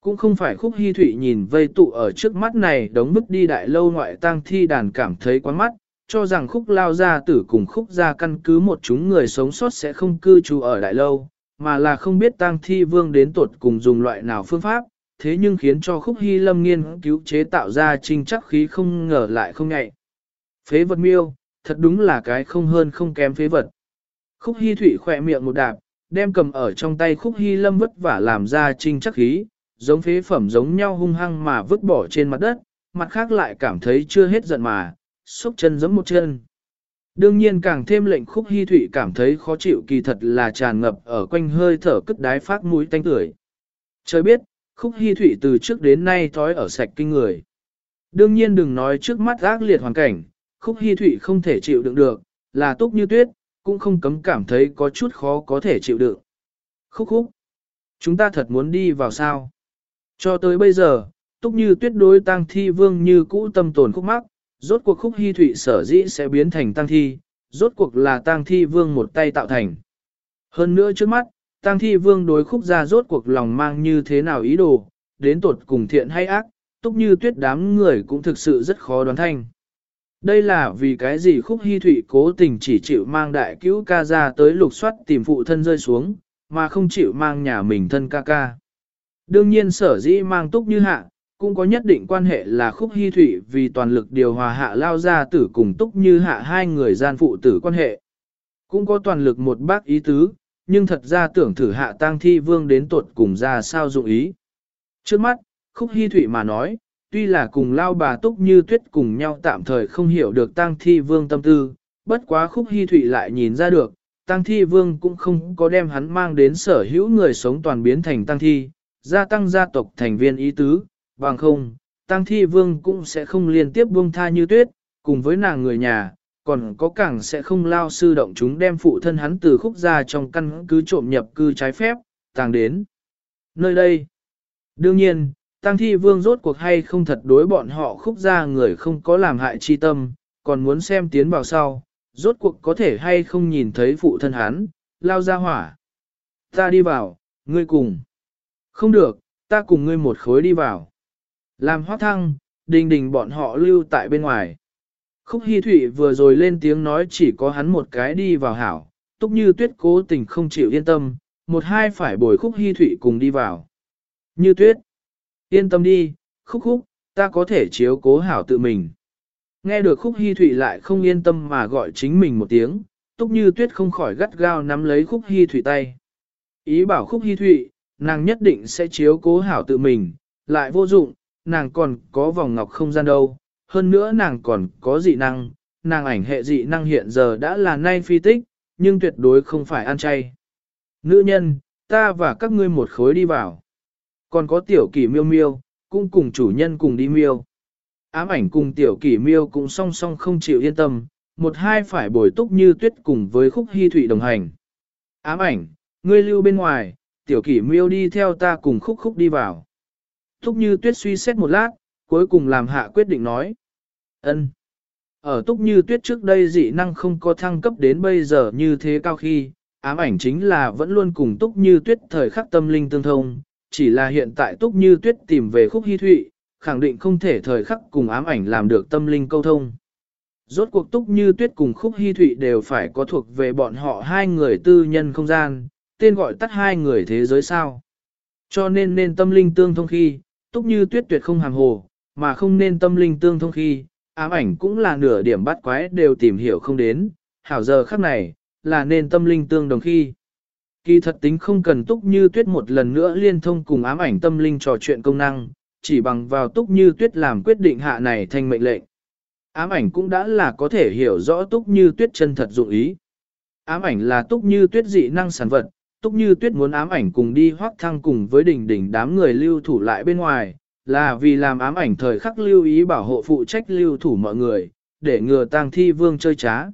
Cũng không phải khúc hy thụy nhìn vây tụ ở trước mắt này đống bức đi đại lâu ngoại tang thi đàn cảm thấy quá mắt, cho rằng khúc lao gia tử cùng khúc gia căn cứ một chúng người sống sót sẽ không cư trú ở đại lâu, mà là không biết tang thi vương đến tuột cùng dùng loại nào phương pháp, thế nhưng khiến cho khúc hy lâm nghiên cứu chế tạo ra trinh chắc khí không ngờ lại không ngại. Phế vật miêu, thật đúng là cái không hơn không kém phế vật. Khúc hy Thụy khỏe miệng một đạp, đem cầm ở trong tay khúc hy lâm vất vả làm ra trinh chắc khí, giống phế phẩm giống nhau hung hăng mà vứt bỏ trên mặt đất, mặt khác lại cảm thấy chưa hết giận mà, xúc chân giẫm một chân. Đương nhiên càng thêm lệnh khúc hy Thụy cảm thấy khó chịu kỳ thật là tràn ngập ở quanh hơi thở cất đái phát mũi tanh tưởi. Trời biết, khúc hy Thụy từ trước đến nay thói ở sạch kinh người. Đương nhiên đừng nói trước mắt ác liệt hoàn cảnh, khúc hy Thụy không thể chịu đựng được, là túc như tuyết, cũng không cấm cảm thấy có chút khó có thể chịu đựng. Khúc khúc, chúng ta thật muốn đi vào sao? Cho tới bây giờ, túc như tuyết đối tang thi vương như cũ tâm tồn khúc mắc, rốt cuộc khúc hy thụy sở dĩ sẽ biến thành tang thi, rốt cuộc là tang thi vương một tay tạo thành. Hơn nữa trước mắt, tang thi vương đối khúc ra rốt cuộc lòng mang như thế nào ý đồ, đến tột cùng thiện hay ác, túc như tuyết đám người cũng thực sự rất khó đoán thanh. Đây là vì cái gì khúc hy thụy cố tình chỉ chịu mang đại cứu ca ra tới lục soát tìm phụ thân rơi xuống, mà không chịu mang nhà mình thân ca ca. Đương nhiên sở dĩ mang túc như hạ, cũng có nhất định quan hệ là khúc hy thụy vì toàn lực điều hòa hạ lao ra tử cùng túc như hạ hai người gian phụ tử quan hệ. Cũng có toàn lực một bác ý tứ, nhưng thật ra tưởng thử hạ tang thi vương đến tuột cùng ra sao dụng ý. Trước mắt, khúc hy thụy mà nói, tuy là cùng lao bà túc như tuyết cùng nhau tạm thời không hiểu được tang thi vương tâm tư, bất quá khúc hy thụy lại nhìn ra được, tang thi vương cũng không có đem hắn mang đến sở hữu người sống toàn biến thành tang thi, gia tăng gia tộc thành viên ý tứ, bằng không, tang thi vương cũng sẽ không liên tiếp buông tha như tuyết, cùng với nàng người nhà, còn có càng sẽ không lao sư động chúng đem phụ thân hắn từ khúc ra trong căn cứ trộm nhập cư trái phép, tàng đến. Nơi đây, đương nhiên, tăng thi vương rốt cuộc hay không thật đối bọn họ khúc ra người không có làm hại chi tâm, còn muốn xem tiến vào sau, rốt cuộc có thể hay không nhìn thấy phụ thân hắn, lao ra hỏa. Ta đi vào, ngươi cùng. Không được, ta cùng ngươi một khối đi vào. Làm hoác thăng, đình đình bọn họ lưu tại bên ngoài. Khúc Hi Thụy vừa rồi lên tiếng nói chỉ có hắn một cái đi vào hảo, túc như tuyết cố tình không chịu yên tâm, một hai phải bồi Khúc Hi Thụy cùng đi vào. Như tuyết, yên tâm đi, khúc khúc, ta có thể chiếu cố hảo tự mình. Nghe được Khúc Hi Thụy lại không yên tâm mà gọi chính mình một tiếng, túc như tuyết không khỏi gắt gao nắm lấy Khúc Hi Thụy tay. Ý bảo Khúc Hi Thụy, nàng nhất định sẽ chiếu cố hảo tự mình, lại vô dụng, nàng còn có vòng ngọc không gian đâu, hơn nữa nàng còn có dị năng, nàng ảnh hệ dị năng hiện giờ đã là nay phi tích, nhưng tuyệt đối không phải ăn chay. Nữ nhân, ta và các ngươi một khối đi vào. Còn có tiểu kỷ miêu miêu, cũng cùng chủ nhân cùng đi miêu. Ám ảnh cùng tiểu kỷ miêu cũng song song không chịu yên tâm, một hai phải bồi túc như tuyết cùng với khúc hy thụy đồng hành. Ám ảnh, ngươi lưu bên ngoài, tiểu kỷ miêu đi theo ta cùng khúc khúc đi vào. Túc như tuyết suy xét một lát, cuối cùng làm hạ quyết định nói. ân. Ở túc như tuyết trước đây dị năng không có thăng cấp đến bây giờ như thế cao khi, ám ảnh chính là vẫn luôn cùng túc như tuyết thời khắc tâm linh tương thông, chỉ là hiện tại túc như tuyết tìm về khúc hy thụy, khẳng định không thể thời khắc cùng ám ảnh làm được tâm linh câu thông. Rốt cuộc túc như tuyết cùng khúc hy thụy đều phải có thuộc về bọn họ hai người tư nhân không gian, tên gọi tắt hai người thế giới sao. Cho nên nên tâm linh tương thông khi, túc như tuyết tuyệt không hàng hồ, mà không nên tâm linh tương thông khi, ám ảnh cũng là nửa điểm bắt quái đều tìm hiểu không đến, hảo giờ khắc này, là nên tâm linh tương đồng khi. Kỳ thật tính không cần túc như tuyết một lần nữa liên thông cùng ám ảnh tâm linh trò chuyện công năng, chỉ bằng vào túc như tuyết làm quyết định hạ này thành mệnh lệnh. Ám ảnh cũng đã là có thể hiểu rõ túc như tuyết chân thật dụng ý. Ám ảnh là túc như tuyết dị năng sản vật, túc như tuyết muốn ám ảnh cùng đi hoác thăng cùng với đỉnh đỉnh đám người lưu thủ lại bên ngoài, là vì làm ám ảnh thời khắc lưu ý bảo hộ phụ trách lưu thủ mọi người, để ngừa tang thi vương chơi trá.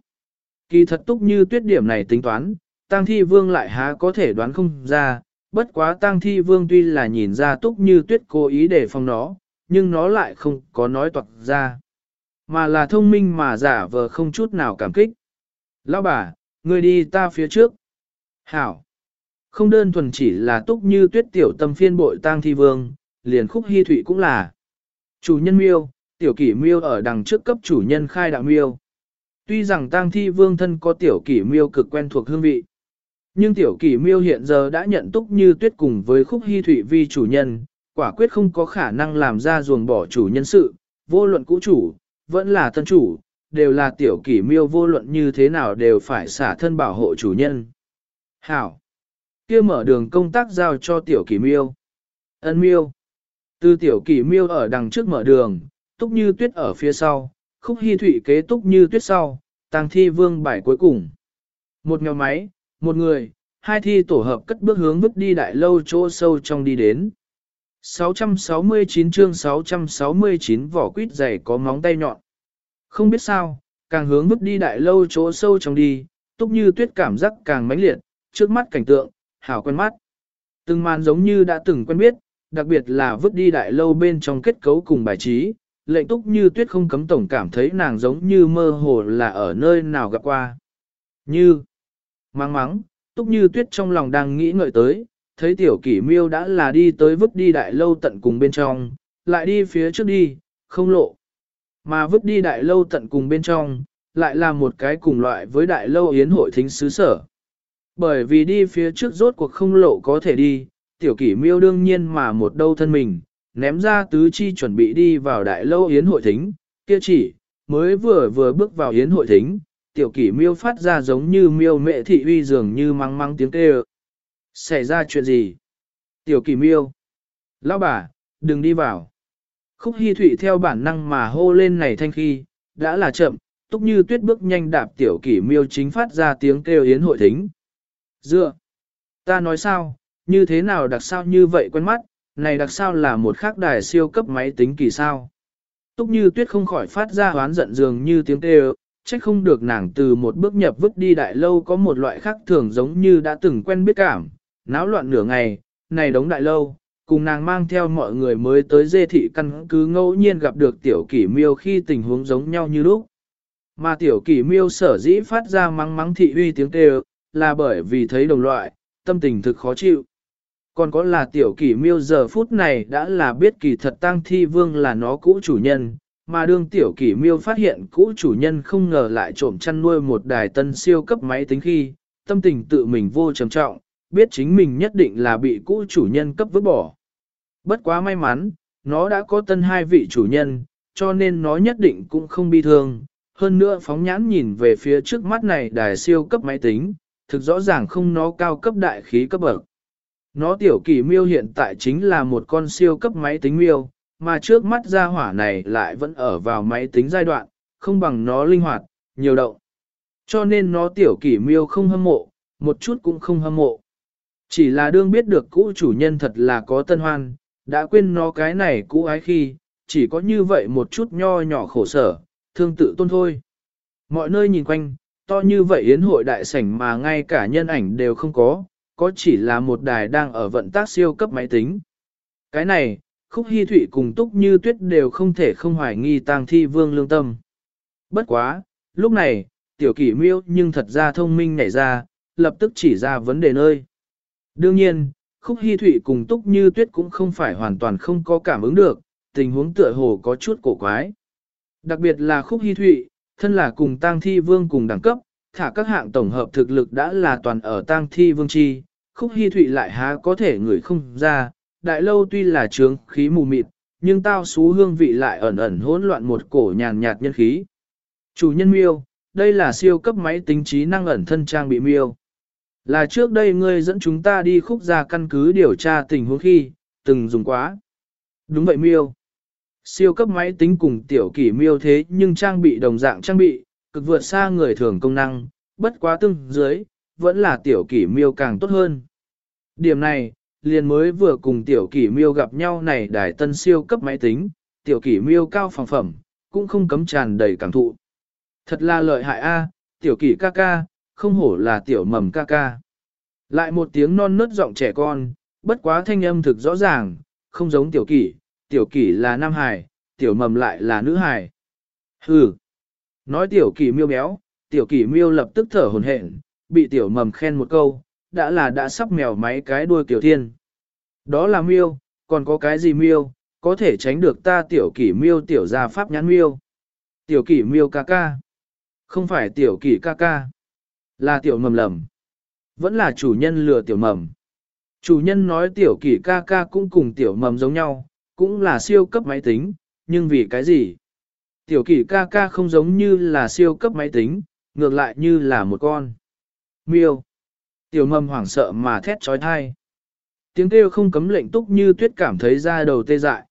Kỳ thật túc như tuyết điểm này tính toán, tang thi vương lại há có thể đoán không ra, bất quá tang thi vương tuy là nhìn ra túc như tuyết cố ý để phòng nó, nhưng nó lại không có nói toạc ra. Mà là thông minh mà giả vờ không chút nào cảm kích. Lão bà, người đi ta phía trước. Hảo. Không đơn thuần chỉ là túc như tuyết tiểu tâm phiên bội tang thi vương, liền khúc hy thụy cũng là. Chủ nhân miêu, tiểu kỷ miêu ở đằng trước cấp chủ nhân khai đạo miêu. Tuy rằng tang thi vương thân có tiểu kỷ miêu cực quen thuộc hương vị, nhưng tiểu kỷ miêu hiện giờ đã nhận túc như tuyết cùng với khúc hy thụy vi chủ nhân, quả quyết không có khả năng làm ra ruồng bỏ chủ nhân sự, vô luận cũ chủ, vẫn là tân chủ, đều là tiểu kỷ miêu vô luận như thế nào đều phải xả thân bảo hộ chủ nhân. Hảo! kia mở đường công tác giao cho tiểu kỷ miêu. Ân miêu! Từ tiểu kỷ miêu ở đằng trước mở đường, túc như tuyết ở phía sau, khúc hy thụy kế túc như tuyết sau, tàng thi vương bài cuối cùng. Một nhóm máy, một người, hai thi tổ hợp cất bước hướng vứt đi đại lâu chỗ sâu trong đi đến. 669 chương 669 vỏ quýt dày có móng tay nhọn. Không biết sao, càng hướng vứt đi đại lâu chỗ sâu trong đi, túc như tuyết cảm giác càng mãnh liệt, trước mắt cảnh tượng, hảo quen mắt. Từng màn giống như đã từng quen biết, đặc biệt là vứt đi đại lâu bên trong kết cấu cùng bài trí, lệnh túc như tuyết không cấm tổng cảm thấy nàng giống như mơ hồ là ở nơi nào gặp qua. Như, mắng mắng, túc như tuyết trong lòng đang nghĩ ngợi tới, thấy tiểu kỷ miêu đã là đi tới vứt đi đại lâu tận cùng bên trong, lại đi phía trước đi, không lộ. Mà vứt đi đại lâu tận cùng bên trong, lại là một cái cùng loại với đại lâu yến hội thính xứ sở. Bởi vì đi phía trước rốt cuộc không lộ có thể đi, tiểu kỷ miêu đương nhiên mà một đâu thân mình, ném ra tứ chi chuẩn bị đi vào đại lâu yến hội thính, kia chỉ, mới vừa vừa bước vào yến hội thính, tiểu kỷ miêu phát ra giống như miêu mẹ thị uy dường như mắng mắng tiếng kêu. Xảy ra chuyện gì? Tiểu kỷ miêu. Lão bà, đừng đi vào. Khúc Hi Thụy theo bản năng mà hô lên này thanh khi, đã là chậm, túc như tuyết bước nhanh đạp tiểu kỷ miêu chính phát ra tiếng kêu yến hội thính. Dựa! Ta nói sao, như thế nào đặc sao như vậy quen mắt, này đặc sao là một khác đài siêu cấp máy tính kỳ sao. Túc như tuyết không khỏi phát ra hoán giận dường như tiếng kêu, trách không được nàng từ một bước nhập vứt đi đại lâu có một loại khác thường giống như đã từng quen biết cảm, náo loạn nửa ngày, này đống đại lâu, cùng nàng mang theo mọi người mới tới dê thị căn cứ ngẫu nhiên gặp được tiểu kỷ miêu khi tình huống giống nhau như lúc. Mà tiểu kỷ miêu sở dĩ phát ra mắng mắng thị uy tiếng kêu, là bởi vì thấy đồng loại, tâm tình thực khó chịu. Còn có là tiểu kỷ miêu giờ phút này đã là biết kỳ thật tăng thi vương là nó cũ chủ nhân, mà đương tiểu kỷ miêu phát hiện cũ chủ nhân không ngờ lại trộm chăn nuôi một đài tân siêu cấp máy tính khi, tâm tình tự mình vô trầm trọng, biết chính mình nhất định là bị cũ chủ nhân cấp vứt bỏ. Bất quá may mắn, nó đã có tân hai vị chủ nhân, cho nên nó nhất định cũng không bi thương. Hơn nữa phóng nhãn nhìn về phía trước mắt này đài siêu cấp máy tính, thực rõ ràng không nó cao cấp đại khí cấp bậc. Nó tiểu kỳ miêu hiện tại chính là một con siêu cấp máy tính miêu, mà trước mắt ra hỏa này lại vẫn ở vào máy tính giai đoạn, không bằng nó linh hoạt, nhiều động. Cho nên nó tiểu kỷ miêu không hâm mộ, một chút cũng không hâm mộ. Chỉ là đương biết được cũ chủ nhân thật là có tân hoan, đã quên nó cái này cũ ái khi, chỉ có như vậy một chút nho nhỏ khổ sở, thương tự tôn thôi. Mọi nơi nhìn quanh, to như vậy yến hội đại sảnh mà ngay cả nhân ảnh đều không có, có chỉ là một đài đang ở vận tác siêu cấp máy tính. Cái này, khúc hy thụy cùng túc như tuyết đều không thể không hoài nghi tang thi vương lương tâm. Bất quá, lúc này, tiểu kỷ miêu nhưng thật ra thông minh nảy ra, lập tức chỉ ra vấn đề nơi. Đương nhiên, khúc hy thụy cùng túc như tuyết cũng không phải hoàn toàn không có cảm ứng được, tình huống tựa hồ có chút cổ quái. Đặc biệt là khúc hy thụy, thân là cùng tang thi vương cùng đẳng cấp, thả các hạng tổng hợp thực lực đã là toàn ở tang thi vương chi, khúc hy thụy lại há có thể người không ra, đại lâu tuy là trướng khí mù mịt, nhưng tao xú hương vị lại ẩn ẩn hỗn loạn một cổ nhàn nhạt nhân khí. Chủ nhân miêu, đây là siêu cấp máy tính trí năng ẩn thân trang bị miêu. Là trước đây ngươi dẫn chúng ta đi khúc ra căn cứ điều tra tình huống khi, từng dùng quá. Đúng vậy miêu. Siêu cấp máy tính cùng tiểu kỷ miêu thế nhưng trang bị đồng dạng trang bị, cực vượt xa người thường công năng, bất quá tương dưới, vẫn là tiểu kỷ miêu càng tốt hơn. Điểm này, liền mới vừa cùng tiểu kỷ miêu gặp nhau này đài tân siêu cấp máy tính, tiểu kỷ miêu cao phòng phẩm, cũng không cấm tràn đầy cảm thụ. Thật là lợi hại a, tiểu kỷ ca ca, không hổ là tiểu mầm ca ca. Lại một tiếng non nớt giọng trẻ con, bất quá thanh âm thực rõ ràng, không giống tiểu kỷ, tiểu kỷ là nam hài, tiểu mầm lại là nữ hài. Hừ, nói tiểu kỷ miêu béo, tiểu kỷ miêu lập tức thở hồn hển, bị tiểu mầm khen một câu, đã là đã sắp mèo máy cái đuôi tiểu thiên. Đó là miêu, còn có cái gì miêu, có thể tránh được ta tiểu kỷ miêu tiểu gia pháp nhãn miêu. Tiểu kỷ miêu ca ca. Không phải tiểu kỷ ca ca. Là tiểu mầm lầm. Vẫn là chủ nhân lừa tiểu mầm. Chủ nhân nói tiểu kỷ ca ca cũng cùng tiểu mầm giống nhau, cũng là siêu cấp máy tính, nhưng vì cái gì? Tiểu kỷ ca ca không giống như là siêu cấp máy tính, ngược lại như là một con. Miêu. Tiểu mầm hoảng sợ mà thét trói thai. Tiếng kêu không cấm lệnh túc như tuyết cảm thấy da đầu tê dại.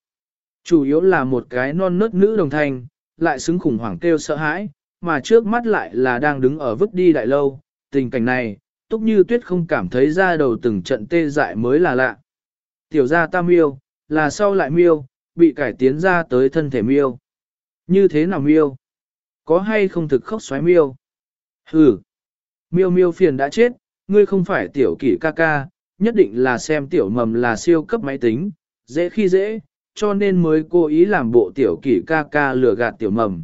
Chủ yếu là một cái non nớt nữ đồng thanh, lại xứng khủng hoảng kêu sợ hãi, mà trước mắt lại là đang đứng ở vứt đi đại lâu. Tình cảnh này, túc như tuyết không cảm thấy da đầu từng trận tê dại mới là lạ. Tiểu gia ta miêu, là sau lại miêu, bị cải tiến ra tới thân thể miêu. Như thế nào miêu? Có hay không thực khóc xoáy miêu? Hừ! Miêu miêu phiền đã chết, ngươi không phải tiểu kỷ ca ca, nhất định là xem tiểu mầm là siêu cấp máy tính, dễ khi dễ, cho nên mới cố ý làm bộ tiểu kỷ ca ca lừa gạt tiểu mầm.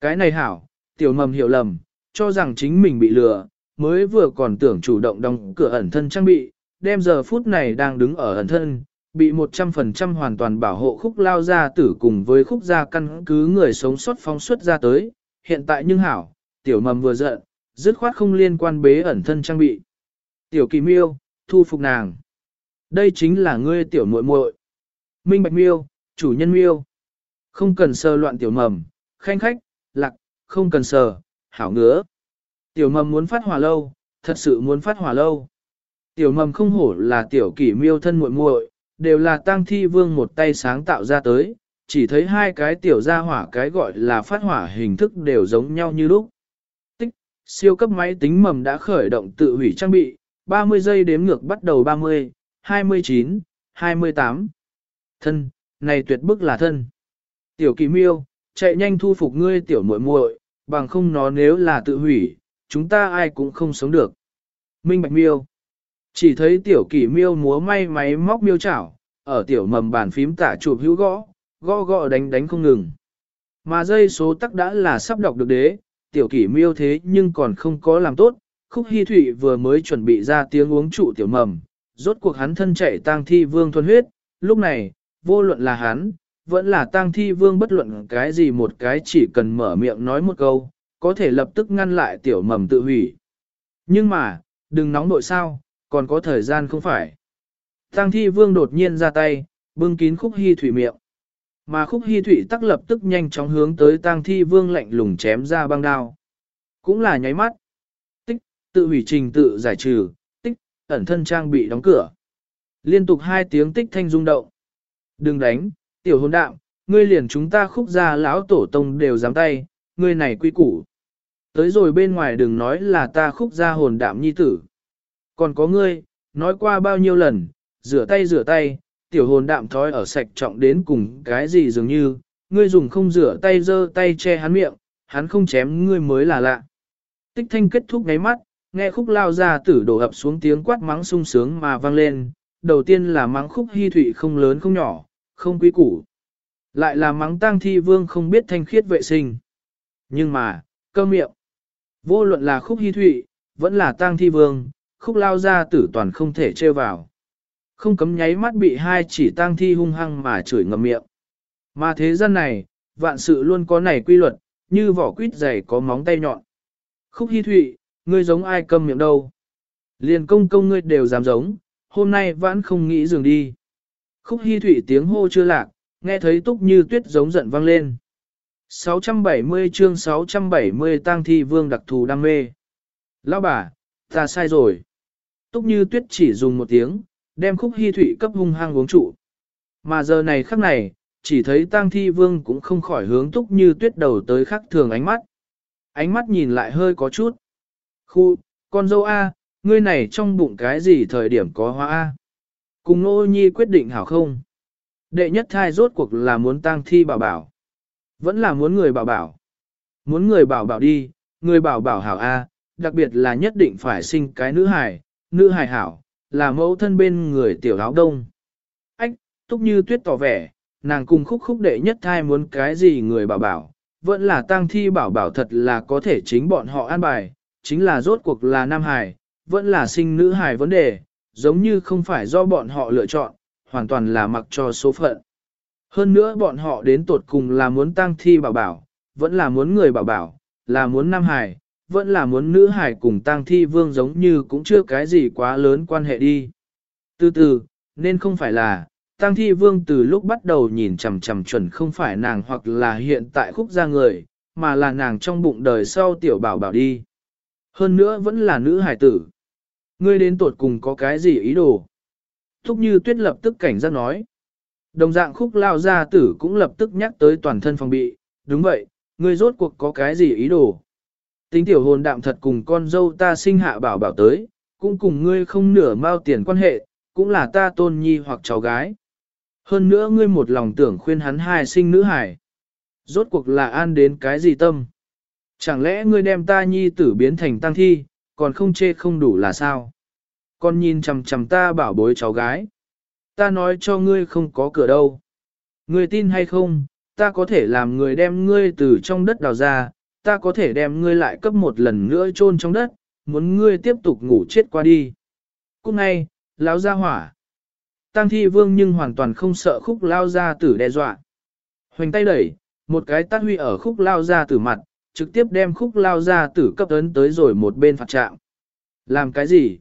Cái này hảo, tiểu mầm hiểu lầm, cho rằng chính mình bị lừa, mới vừa còn tưởng chủ động đóng cửa ẩn thân trang bị, đem giờ phút này đang đứng ở ẩn thân, bị 100% hoàn toàn bảo hộ khúc lao ra tử cùng với khúc gia căn cứ người sống sót phóng xuất ra tới, hiện tại nhưng hảo, tiểu mầm vừa giận, dứt khoát không liên quan bế ẩn thân trang bị. Tiểu kỳ miêu, thu phục nàng. Đây chính là ngươi tiểu muội muội. Minh bạch miêu, chủ nhân miêu. Không cần sơ loạn tiểu mầm, khanh khách, lạc, không cần sờ, hảo ngứa. Tiểu mầm muốn phát hỏa lâu, thật sự muốn phát hỏa lâu. Tiểu mầm không hổ là tiểu kỷ miêu thân muội muội, đều là tang thi vương một tay sáng tạo ra tới, chỉ thấy hai cái tiểu gia hỏa cái gọi là phát hỏa hình thức đều giống nhau như lúc. Siêu cấp máy tính mầm đã khởi động tự hủy trang bị, 30 giây đếm ngược bắt đầu 30, 29, 28. Thân, này tuyệt bức là thân. Tiểu kỳ miêu, chạy nhanh thu phục ngươi tiểu muội muội, bằng không nó nếu là tự hủy, chúng ta ai cũng không sống được. Minh Bạch Miêu Chỉ thấy tiểu kỳ miêu múa may máy móc miêu chảo, ở tiểu mầm bàn phím tả chụp hữu gõ, gõ gõ đánh đánh không ngừng. Mà dây số tắc đã là sắp đọc được đế, tiểu kỷ miêu thế nhưng còn không có làm tốt, khúc hy thụy vừa mới chuẩn bị ra tiếng uống trụ tiểu mầm, rốt cuộc hắn thân chạy tang thi vương thuần huyết, lúc này, vô luận là hắn, vẫn là tang thi vương bất luận cái gì một cái chỉ cần mở miệng nói một câu, có thể lập tức ngăn lại tiểu mầm tự hủy. Nhưng mà, đừng nóng nội sao, còn có thời gian không phải. Tang thi vương đột nhiên ra tay, bưng kín khúc hy thủy miệng. Mà khúc hy thủy tắc lập tức nhanh chóng hướng tới tang thi vương lạnh lùng chém ra băng đao. Cũng là nháy mắt. Tích, tự hủy trình tự giải trừ, tích, ẩn thân trang bị đóng cửa. Liên tục hai tiếng tích thanh rung động. Đừng đánh, tiểu hồn đạm, ngươi liền chúng ta khúc ra lão tổ tông đều dám tay, ngươi này quy củ. Tới rồi bên ngoài đừng nói là ta khúc ra hồn đạm nhi tử. Còn có ngươi, nói qua bao nhiêu lần, rửa tay rửa tay, tiểu hồn đạm thói ở sạch trọng đến cùng cái gì dường như, ngươi dùng không rửa tay dơ tay che hắn miệng, hắn không chém ngươi mới là lạ. Tích thanh kết thúc ngáy mắt, nghe khúc lao ra tử đổ ập xuống tiếng quát mắng sung sướng mà vang lên, đầu tiên là mắng khúc hy thụy không lớn không nhỏ, không quý củ. Lại là mắng tang thi vương không biết thanh khiết vệ sinh. Nhưng mà, cơ miệng. Vô luận là khúc hy thụy, vẫn là tang thi vương, khúc lao ra tử toàn không thể trêu vào. Không cấm nháy mắt bị hai chỉ tang thi hung hăng mà chửi ngầm miệng. Mà thế gian này, vạn sự luôn có này quy luật, như vỏ quýt dày có móng tay nhọn. Khúc Hi thụy, ngươi giống ai câm miệng đâu. Liền công công ngươi đều dám giống, hôm nay vẫn không nghĩ dừng đi. Khúc Hi thụy tiếng hô chưa lạc, nghe thấy túc như tuyết giống giận vang lên. 670 chương 670 tang thi vương đặc thù đam mê. Lão bà, ta sai rồi. Túc như tuyết chỉ dùng một tiếng, đem khúc hy thụy cấp hung hăng uống trụ. Mà giờ này khắc này, chỉ thấy tang thi vương cũng không khỏi hướng túc như tuyết đầu tới khắc thường ánh mắt. Ánh mắt nhìn lại hơi có chút. Khu, con dâu A, ngươi này trong bụng cái gì thời điểm có hoa A. Cùng nô nhi quyết định hảo không? Đệ nhất thai rốt cuộc là muốn tang thi bảo bảo. Vẫn là muốn người bảo bảo. Muốn người bảo bảo đi, người bảo bảo hảo A, đặc biệt là nhất định phải sinh cái nữ hài, nữ hài hảo, là mẫu thân bên người tiểu áo đông. Ách, túc như tuyết tỏ vẻ, nàng cùng khúc khúc đệ nhất thai muốn cái gì người bảo bảo, vẫn là tang thi bảo bảo thật là có thể chính bọn họ an bài, chính là rốt cuộc là nam hài, vẫn là sinh nữ hài vấn đề, giống như không phải do bọn họ lựa chọn, hoàn toàn là mặc cho số phận. Hơn nữa bọn họ đến tột cùng là muốn tang thi bảo bảo, vẫn là muốn người bảo bảo, là muốn nam hài, vẫn là muốn nữ hải cùng tăng thi vương giống như cũng chưa cái gì quá lớn quan hệ đi. Từ từ, nên không phải là, tăng thi vương từ lúc bắt đầu nhìn chằm chằm chuẩn không phải nàng hoặc là hiện tại khúc ra người, mà là nàng trong bụng đời sau tiểu bảo bảo đi. Hơn nữa vẫn là nữ hải tử. Ngươi đến tột cùng có cái gì ý đồ? Thúc như tuyết lập tức cảnh giác nói. Đồng dạng khúc lao gia tử cũng lập tức nhắc tới toàn thân phòng bị. Đúng vậy, ngươi rốt cuộc có cái gì ý đồ? Tính tiểu hồn đạm thật cùng con dâu ta sinh hạ bảo bảo tới, cũng cùng ngươi không nửa mao tiền quan hệ, cũng là ta tôn nhi hoặc cháu gái. Hơn nữa ngươi một lòng tưởng khuyên hắn hai sinh nữ hải. Rốt cuộc là an đến cái gì tâm? Chẳng lẽ ngươi đem ta nhi tử biến thành tăng thi, còn không chê không đủ là sao? Con nhìn chằm chằm ta bảo bối cháu gái. Ta nói cho ngươi không có cửa đâu. Ngươi tin hay không, ta có thể làm người đem ngươi từ trong đất đào ra, ta có thể đem ngươi lại cấp một lần nữa chôn trong đất, muốn ngươi tiếp tục ngủ chết qua đi. Cúc ngay, lão ra hỏa. Tăng thi vương nhưng hoàn toàn không sợ khúc lao ra tử đe dọa. Hoành tay đẩy, một cái tát huy ở khúc lao ra tử mặt, trực tiếp đem khúc lao ra tử cấp ấn tới rồi một bên phạt trạng. Làm cái gì?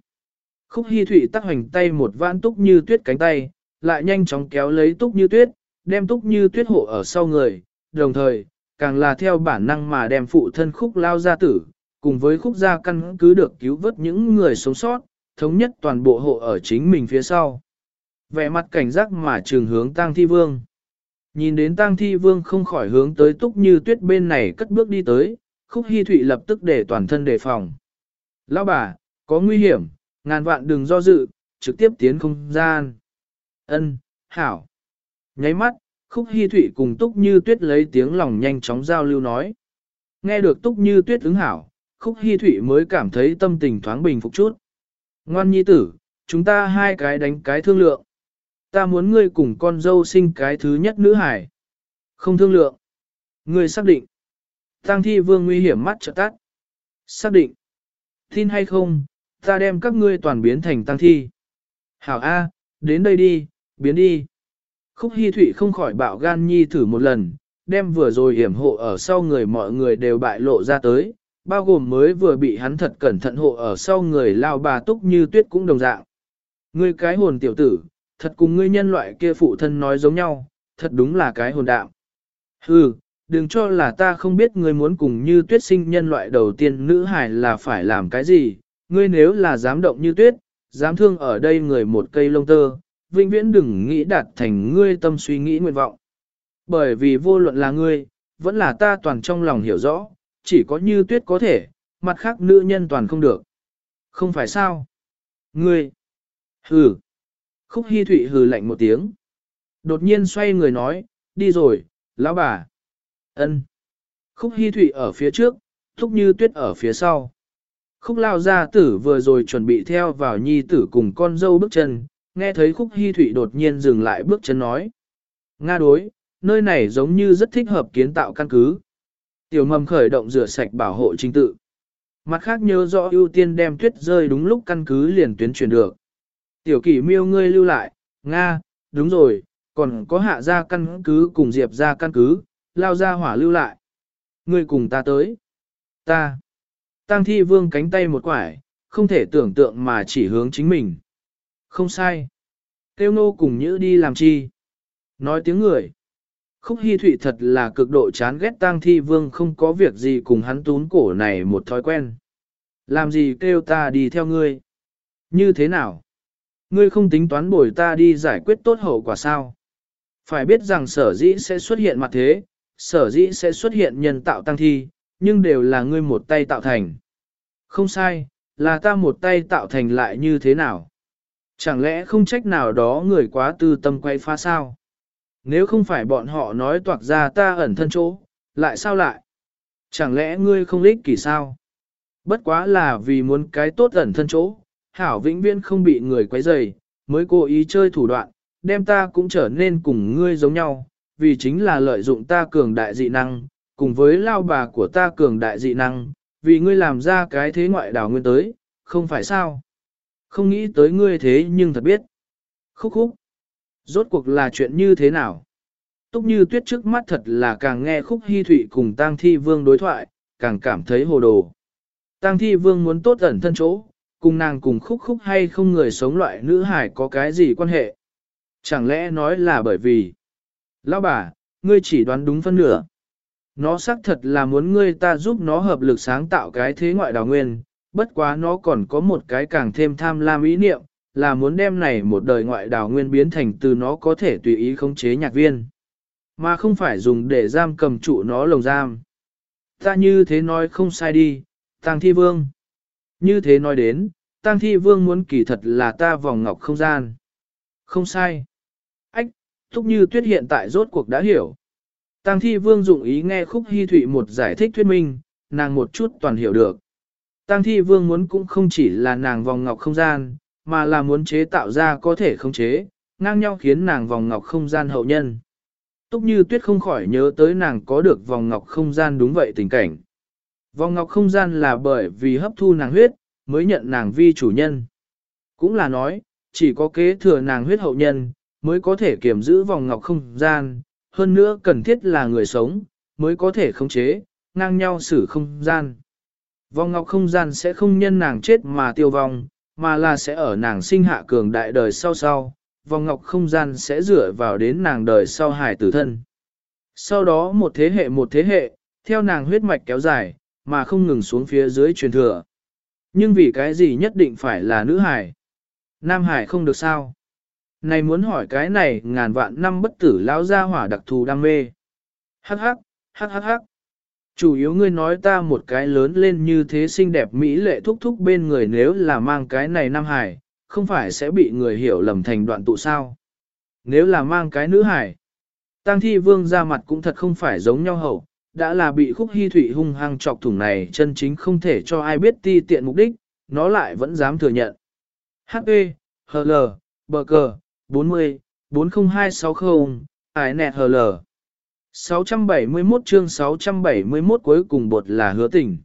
Khúc Hi thụy tắc hoành tay một vãn túc như tuyết cánh tay, lại nhanh chóng kéo lấy túc như tuyết, đem túc như tuyết hộ ở sau người, đồng thời, càng là theo bản năng mà đem phụ thân khúc lao ra tử, cùng với khúc gia căn cứ được cứu vớt những người sống sót, thống nhất toàn bộ hộ ở chính mình phía sau. Vẻ mặt cảnh giác mà trường hướng tang thi vương. Nhìn đến tang thi vương không khỏi hướng tới túc như tuyết bên này cất bước đi tới, khúc hy thụy lập tức để toàn thân đề phòng. Lão bà, có nguy hiểm, ngàn vạn đừng do dự, trực tiếp tiến không gian. Ân, hảo. Nháy mắt, khúc Hi thụy cùng túc như tuyết lấy tiếng lòng nhanh chóng giao lưu nói. Nghe được túc như tuyết ứng hảo, khúc Hi thụy mới cảm thấy tâm tình thoáng bình phục chút. Ngoan nhi tử, chúng ta hai cái đánh cái thương lượng. Ta muốn ngươi cùng con dâu sinh cái thứ nhất nữ hải. Không thương lượng. Ngươi xác định. Tăng thi vương nguy hiểm mắt trợ tắt. Xác định. Tin hay không, ta đem các ngươi toàn biến thành tăng thi. Hảo A, đến đây đi, biến đi. Khúc Hi Thụy không khỏi bạo gan nhi thử một lần, đem vừa rồi hiểm hộ ở sau người mọi người đều bại lộ ra tới, bao gồm mới vừa bị hắn thật cẩn thận hộ ở sau người lao bà túc như tuyết cũng đồng dạng. Ngươi cái hồn tiểu tử, thật cùng ngươi nhân loại kia phụ thân nói giống nhau, thật đúng là cái hồn đạm. Hừ, đừng cho là ta không biết ngươi muốn cùng như tuyết sinh nhân loại đầu tiên nữ hải là phải làm cái gì, ngươi nếu là dám động như tuyết, dám thương ở đây người một cây lông tơ, vĩnh viễn đừng nghĩ đạt thành ngươi tâm suy nghĩ nguyện vọng. Bởi vì vô luận là ngươi, vẫn là ta toàn trong lòng hiểu rõ, chỉ có như tuyết có thể, mặt khác nữ nhân toàn không được. Không phải sao? Ngươi! Hừ! Khúc Hi Thụy hừ lạnh một tiếng. Đột nhiên xoay người nói, đi rồi, lão bà. Ân. Khúc Hi Thụy ở phía trước, Thúc Như Tuyết ở phía sau. Khúc lao gia tử vừa rồi chuẩn bị theo vào nhi tử cùng con dâu bước chân, nghe thấy Khúc hy thủy đột nhiên dừng lại bước chân nói. Nga đối, nơi này giống như rất thích hợp kiến tạo căn cứ. Tiểu mầm khởi động rửa sạch bảo hộ chính tự. Mặt khác nhớ rõ ưu tiên đem tuyết rơi đúng lúc căn cứ liền tuyến chuyển được. Tiểu kỷ miêu ngươi lưu lại, Nga, đúng rồi, còn có hạ ra căn cứ cùng diệp ra căn cứ, lao ra hỏa lưu lại. Ngươi cùng ta tới. Ta. Tăng thi vương cánh tay một quải, không thể tưởng tượng mà chỉ hướng chính mình. Không sai. Tiêu nô cùng nhữ đi làm chi. Nói tiếng người. Khúc Hi Thụy thật là cực độ chán ghét tang thi vương không có việc gì cùng hắn tún cổ này một thói quen. Làm gì kêu ta đi theo ngươi? Như thế nào? Ngươi không tính toán bồi ta đi giải quyết tốt hậu quả sao? Phải biết rằng sở dĩ sẽ xuất hiện mặt thế, sở dĩ sẽ xuất hiện nhân tạo tăng thi, nhưng đều là ngươi một tay tạo thành. Không sai, là ta một tay tạo thành lại như thế nào? Chẳng lẽ không trách nào đó người quá tư tâm quay phá sao? Nếu không phải bọn họ nói toạc ra ta ẩn thân chỗ, lại sao lại? Chẳng lẽ ngươi không lích kỳ sao? Bất quá là vì muốn cái tốt ẩn thân chỗ, hảo vĩnh viễn không bị người quấy rầy, mới cố ý chơi thủ đoạn, đem ta cũng trở nên cùng ngươi giống nhau, vì chính là lợi dụng ta cường đại dị năng, cùng với lao bà của ta cường đại dị năng, vì ngươi làm ra cái thế ngoại đảo nguyên tới, không phải sao? Không nghĩ tới ngươi thế nhưng thật biết. Khúc khúc. Rốt cuộc là chuyện như thế nào? Túc như tuyết trước mắt thật là càng nghe khúc hy thụy cùng tang thi vương đối thoại, càng cảm thấy hồ đồ. Tang thi vương muốn tốt ẩn thân chỗ, cùng nàng cùng khúc khúc hay không người sống loại nữ hải có cái gì quan hệ? Chẳng lẽ nói là bởi vì... Lão bà, ngươi chỉ đoán đúng phân nửa. Nó xác thật là muốn ngươi ta giúp nó hợp lực sáng tạo cái thế ngoại đào nguyên, bất quá nó còn có một cái càng thêm tham lam ý niệm, là muốn đem này một đời ngoại đảo nguyên biến thành từ nó có thể tùy ý khống chế nhạc viên, mà không phải dùng để giam cầm trụ nó lồng giam. Ta như thế nói không sai đi, Tăng Thi Vương. Như thế nói đến, Tăng Thi Vương muốn kỳ thật là ta vòng ngọc không gian. Không sai. Ách, thúc như tuyết hiện tại rốt cuộc đã hiểu. Tăng Thi Vương dụng ý nghe khúc hy thụy một giải thích thuyết minh, nàng một chút toàn hiểu được. Tăng Thi Vương muốn cũng không chỉ là nàng vòng ngọc không gian, mà là muốn chế tạo ra có thể không chế, ngang nhau khiến nàng vòng ngọc không gian hậu nhân. Túc như tuyết không khỏi nhớ tới nàng có được vòng ngọc không gian đúng vậy tình cảnh. Vòng ngọc không gian là bởi vì hấp thu nàng huyết, mới nhận nàng vi chủ nhân. Cũng là nói, chỉ có kế thừa nàng huyết hậu nhân, mới có thể kiểm giữ vòng ngọc không gian, hơn nữa cần thiết là người sống, mới có thể khống chế, ngang nhau xử không gian. Vong ngọc không gian sẽ không nhân nàng chết mà tiêu vong, mà là sẽ ở nàng sinh hạ cường đại đời sau sau, vòng ngọc không gian sẽ dựa vào đến nàng đời sau hải tử thân. Sau đó một thế hệ một thế hệ, theo nàng huyết mạch kéo dài, mà không ngừng xuống phía dưới truyền thừa. Nhưng vì cái gì nhất định phải là nữ hải? Nam hải không được sao? Này muốn hỏi cái này ngàn vạn năm bất tử lão gia hỏa đặc thù đam mê. Hắc hắc, hắc hắc hắc. Chủ yếu ngươi nói ta một cái lớn lên như thế xinh đẹp mỹ lệ thúc thúc bên người nếu là mang cái này nam hải, không phải sẽ bị người hiểu lầm thành đoạn tụ sao. Nếu là mang cái nữ hải, tăng thi vương ra mặt cũng thật không phải giống nhau hậu, đã là bị khúc hy thủy hung hăng chọc thủng này chân chính không thể cho ai biết ti tiện mục đích, nó lại vẫn dám thừa nhận. H.E. H.L. Bờ cờ, 40, 40260, ải nẹt HL. 671 chương 671 cuối cùng bột là hứa tình.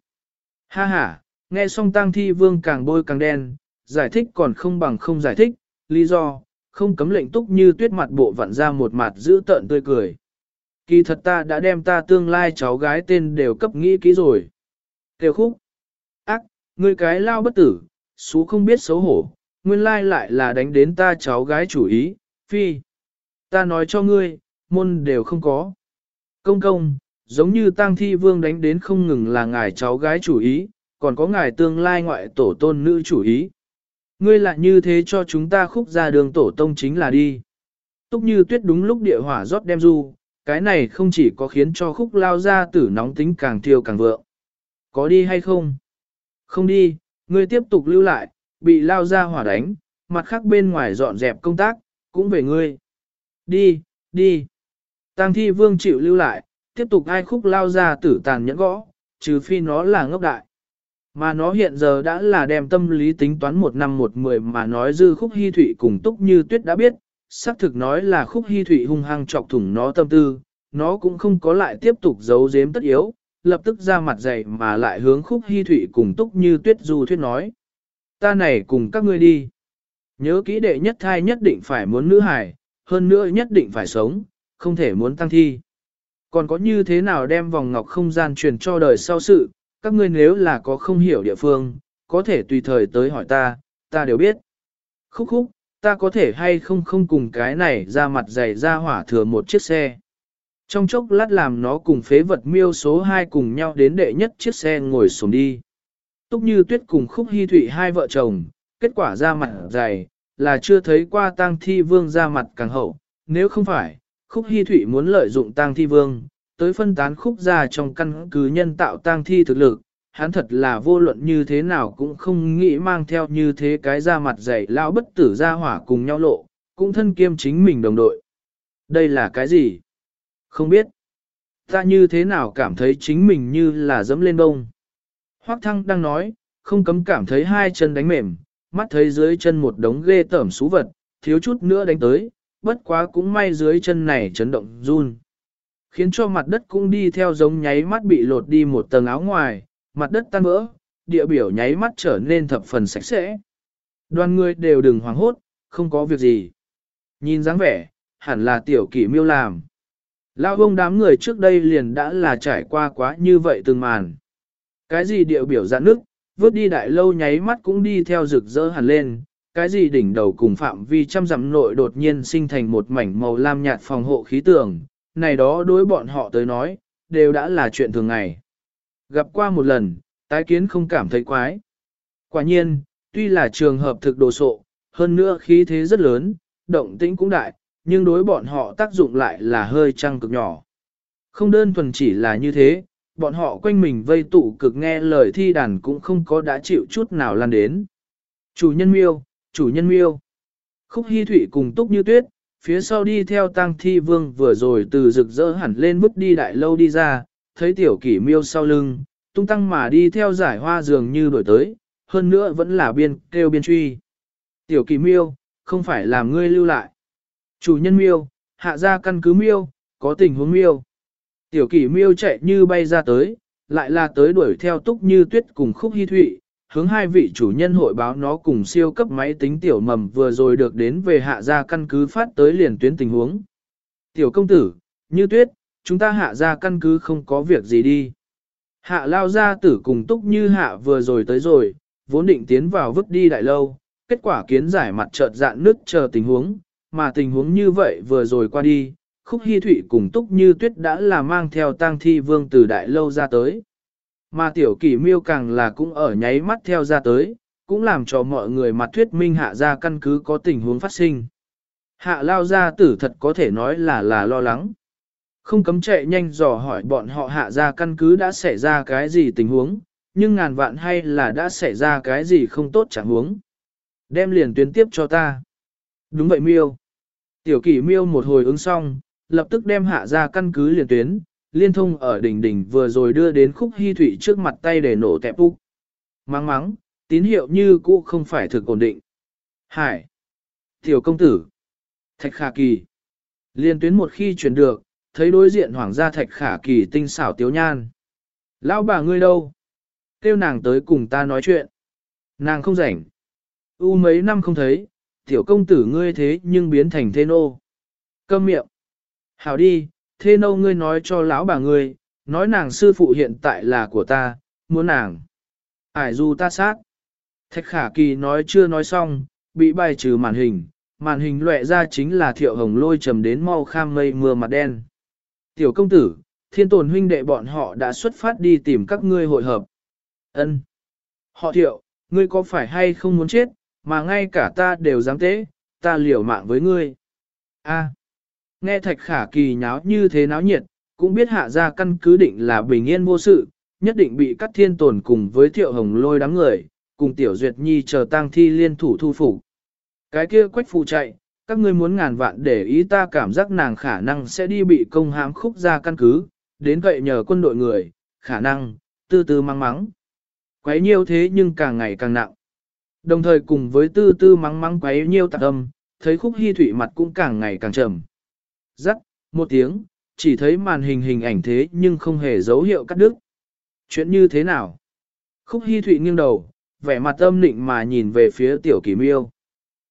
Ha ha, nghe xong tang thi vương càng bôi càng đen, giải thích còn không bằng không giải thích, lý do, không cấm lệnh túc như tuyết mặt bộ vặn ra một mặt giữ tợn tươi cười. Kỳ thật ta đã đem ta tương lai cháu gái tên đều cấp nghĩ kỹ rồi. Tiêu khúc. Ác, ngươi cái lao bất tử, xú không biết xấu hổ, nguyên lai lại là đánh đến ta cháu gái chủ ý, phi. Ta nói cho ngươi, môn đều không có. Công công, giống như tang thi vương đánh đến không ngừng là ngài cháu gái chủ ý, còn có ngài tương lai ngoại tổ tôn nữ chủ ý. Ngươi lại như thế cho chúng ta khúc ra đường tổ tông chính là đi. Túc như tuyết đúng lúc địa hỏa rót đem du, cái này không chỉ có khiến cho khúc lao ra tử nóng tính càng thiêu càng vượng. Có đi hay không? Không đi, ngươi tiếp tục lưu lại, bị lao ra hỏa đánh, mặt khác bên ngoài dọn dẹp công tác, cũng về ngươi. Đi, đi. Tang thi vương chịu lưu lại, tiếp tục ai khúc lao ra tử tàn nhẫn gõ, trừ phi nó là ngốc đại. Mà nó hiện giờ đã là đem tâm lý tính toán một năm một mười mà nói dư khúc hy thụy cùng túc như tuyết đã biết, xác thực nói là khúc hy thụy hung hăng chọc thủng nó tâm tư, nó cũng không có lại tiếp tục giấu giếm tất yếu, lập tức ra mặt dày mà lại hướng khúc hy thụy cùng túc như tuyết du thuyết nói. Ta này cùng các ngươi đi. Nhớ kỹ đệ nhất thai nhất định phải muốn nữ hải, hơn nữa nhất định phải sống, không thể muốn tăng thi. Còn có như thế nào đem vòng ngọc không gian truyền cho đời sau sự, các ngươi nếu là có không hiểu địa phương, có thể tùy thời tới hỏi ta, ta đều biết. Khúc khúc, ta có thể hay không không cùng cái này ra mặt dày ra hỏa thừa một chiếc xe. Trong chốc lát làm nó cùng phế vật miêu số 2 cùng nhau đến đệ nhất chiếc xe ngồi xuống đi. Túc như tuyết cùng khúc hy thụy hai vợ chồng, kết quả ra mặt dày, là chưa thấy qua tang thi vương ra mặt càng hậu, nếu không phải, khúc hy thụy muốn lợi dụng tang thi vương, tới phân tán khúc ra trong căn cứ nhân tạo tang thi thực lực, hắn thật là vô luận như thế nào cũng không nghĩ mang theo như thế cái ra mặt dày lao bất tử ra hỏa cùng nhau lộ, cũng thân kiêm chính mình đồng đội. Đây là cái gì? Không biết. Ta như thế nào cảm thấy chính mình như là dẫm lên bông. Hoác thăng đang nói, không cấm cảm thấy hai chân đánh mềm, mắt thấy dưới chân một đống ghê tởm xú vật, thiếu chút nữa đánh tới, bất quá cũng may dưới chân này chấn động run. Khiến cho mặt đất cũng đi theo giống nháy mắt bị lột đi một tầng áo ngoài, mặt đất tan vỡ, địa biểu nháy mắt trở nên thập phần sạch sẽ. Đoàn người đều đừng hoảng hốt, không có việc gì. Nhìn dáng vẻ, hẳn là tiểu kỷ miêu làm. Lao ông đám người trước đây liền đã là trải qua quá như vậy từng màn. Cái gì địa biểu giãn nước, vớt đi đại lâu nháy mắt cũng đi theo rực rỡ hẳn lên, cái gì đỉnh đầu cùng phạm vi trăm dặm nội đột nhiên sinh thành một mảnh màu lam nhạt phòng hộ khí tường, này đó đối bọn họ tới nói, đều đã là chuyện thường ngày. Gặp qua một lần, tái kiến không cảm thấy quái. Quả nhiên, tuy là trường hợp thực đồ sộ, hơn nữa khí thế rất lớn, động tĩnh cũng đại, nhưng đối bọn họ tác dụng lại là hơi trăng cực nhỏ. Không đơn thuần chỉ là như thế, bọn họ quanh mình vây tụ cực nghe lời thi đàn cũng không có đã chịu chút nào lan đến. Chủ nhân miêu, chủ nhân miêu. Khúc Hi Thụy cùng túc như tuyết, phía sau đi theo tang thi vương vừa rồi từ rực rỡ hẳn lên bước đi đại lâu đi ra, thấy tiểu kỷ miêu sau lưng, tung tăng mà đi theo giải hoa dường như đổi tới, hơn nữa vẫn là biên kêu biên truy. Tiểu kỷ miêu, không phải làm ngươi lưu lại. Chủ nhân miêu, hạ ra căn cứ miêu, có tình huống miêu. Tiểu kỷ miêu chạy như bay ra tới, lại là tới đuổi theo túc như tuyết cùng khúc hy thụy, hướng hai vị chủ nhân hội báo nó cùng siêu cấp máy tính tiểu mầm vừa rồi được đến về hạ gia căn cứ phát tới liền tuyến tình huống. Tiểu công tử, như tuyết, chúng ta hạ gia căn cứ không có việc gì đi. Hạ lao gia tử cùng túc như hạ vừa rồi tới rồi, vốn định tiến vào vứt đi đại lâu, kết quả kiến giải mặt chợt dạn nứt chờ tình huống, mà tình huống như vậy vừa rồi qua đi, khúc hy thụy cùng túc như tuyết đã là mang theo tang thi vương từ đại lâu ra tới. Mà tiểu kỷ miêu càng là cũng ở nháy mắt theo ra tới, cũng làm cho mọi người mặt thuyết minh hạ ra căn cứ có tình huống phát sinh. Hạ lao ra tử thật có thể nói là là lo lắng. Không cấm chạy nhanh dò hỏi bọn họ hạ ra căn cứ đã xảy ra cái gì tình huống, nhưng ngàn vạn hay là đã xảy ra cái gì không tốt chẳng huống. Đem liền tuyến tiếp cho ta. Đúng vậy miêu. Tiểu kỷ miêu một hồi ứng xong, lập tức đem hạ ra căn cứ liền tuyến, liên thông ở đỉnh đỉnh vừa rồi đưa đến khúc hy thủy trước mặt tay để nổ tẹp úc. Mắng mắng, tín hiệu như cũ không phải thực ổn định. Hải! Tiểu công tử! Thạch khả kỳ! Liên tuyến một khi chuyển được, thấy đối diện hoàng gia thạch khả kỳ tinh xảo tiếu nhan. Lão bà ngươi đâu? Kêu nàng tới cùng ta nói chuyện. Nàng không rảnh. U mấy năm không thấy, tiểu công tử ngươi thế nhưng biến thành thế nô. Câm miệng. Hảo đi, thế nâu ngươi nói cho lão bà ngươi, nói nàng sư phụ hiện tại là của ta, muốn nàng. Ải du ta sát. Thạch khả kỳ nói chưa nói xong, bị bài trừ màn hình, màn hình lệ ra chính là thiệu hồng lôi trầm đến mau kham mây mưa mặt đen. Tiểu công tử, thiên tồn huynh đệ bọn họ đã xuất phát đi tìm các ngươi hội hợp. ân Họ thiệu, ngươi có phải hay không muốn chết, mà ngay cả ta đều dám tế, ta liều mạng với ngươi. A. Nghe thạch khả kỳ nháo như thế náo nhiệt, cũng biết hạ ra căn cứ định là bình yên vô sự, nhất định bị cắt thiên tồn cùng với thiệu hồng lôi đám người, cùng tiểu duyệt nhi chờ tang thi liên thủ thu phục. Cái kia quách phụ chạy, các ngươi muốn ngàn vạn để ý ta cảm giác nàng khả năng sẽ đi bị công hãm khúc ra căn cứ, đến vậy nhờ quân đội người, khả năng, tư tư mắng mắng. Quấy nhiêu thế nhưng càng ngày càng nặng. Đồng thời cùng với tư tư mắng mắng quấy nhiêu tạc âm, thấy khúc hy thủy mặt cũng càng ngày càng trầm. Rắc, một tiếng, chỉ thấy màn hình hình ảnh thế nhưng không hề dấu hiệu cắt đứt. Chuyện như thế nào? Khúc Hi Thụy nghiêng đầu, vẻ mặt âm nịnh mà nhìn về phía tiểu kỷ miêu.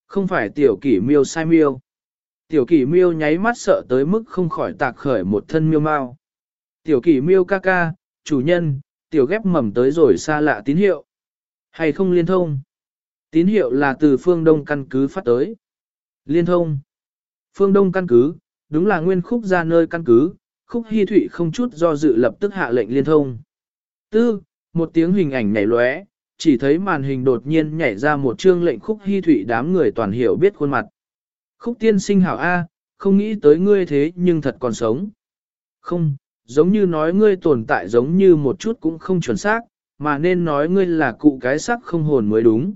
Không phải tiểu kỷ miêu sai miêu. Tiểu kỷ miêu nháy mắt sợ tới mức không khỏi tạc khởi một thân miêu mau. Tiểu kỷ miêu ca ca, chủ nhân, tiểu ghép mầm tới rồi xa lạ tín hiệu. Hay không liên thông? Tín hiệu là từ phương đông căn cứ phát tới. Liên thông. Phương đông căn cứ, đúng là nguyên khúc ra nơi căn cứ, khúc hy thụy không chút do dự lập tức hạ lệnh liên thông. Tư, một tiếng hình ảnh nhảy lóe, chỉ thấy màn hình đột nhiên nhảy ra một chương lệnh khúc hy thụy đám người toàn hiểu biết khuôn mặt. Khúc tiên sinh hảo A, không nghĩ tới ngươi thế nhưng thật còn sống. Không, giống như nói ngươi tồn tại giống như một chút cũng không chuẩn xác, mà nên nói ngươi là cụ cái sắc không hồn mới đúng.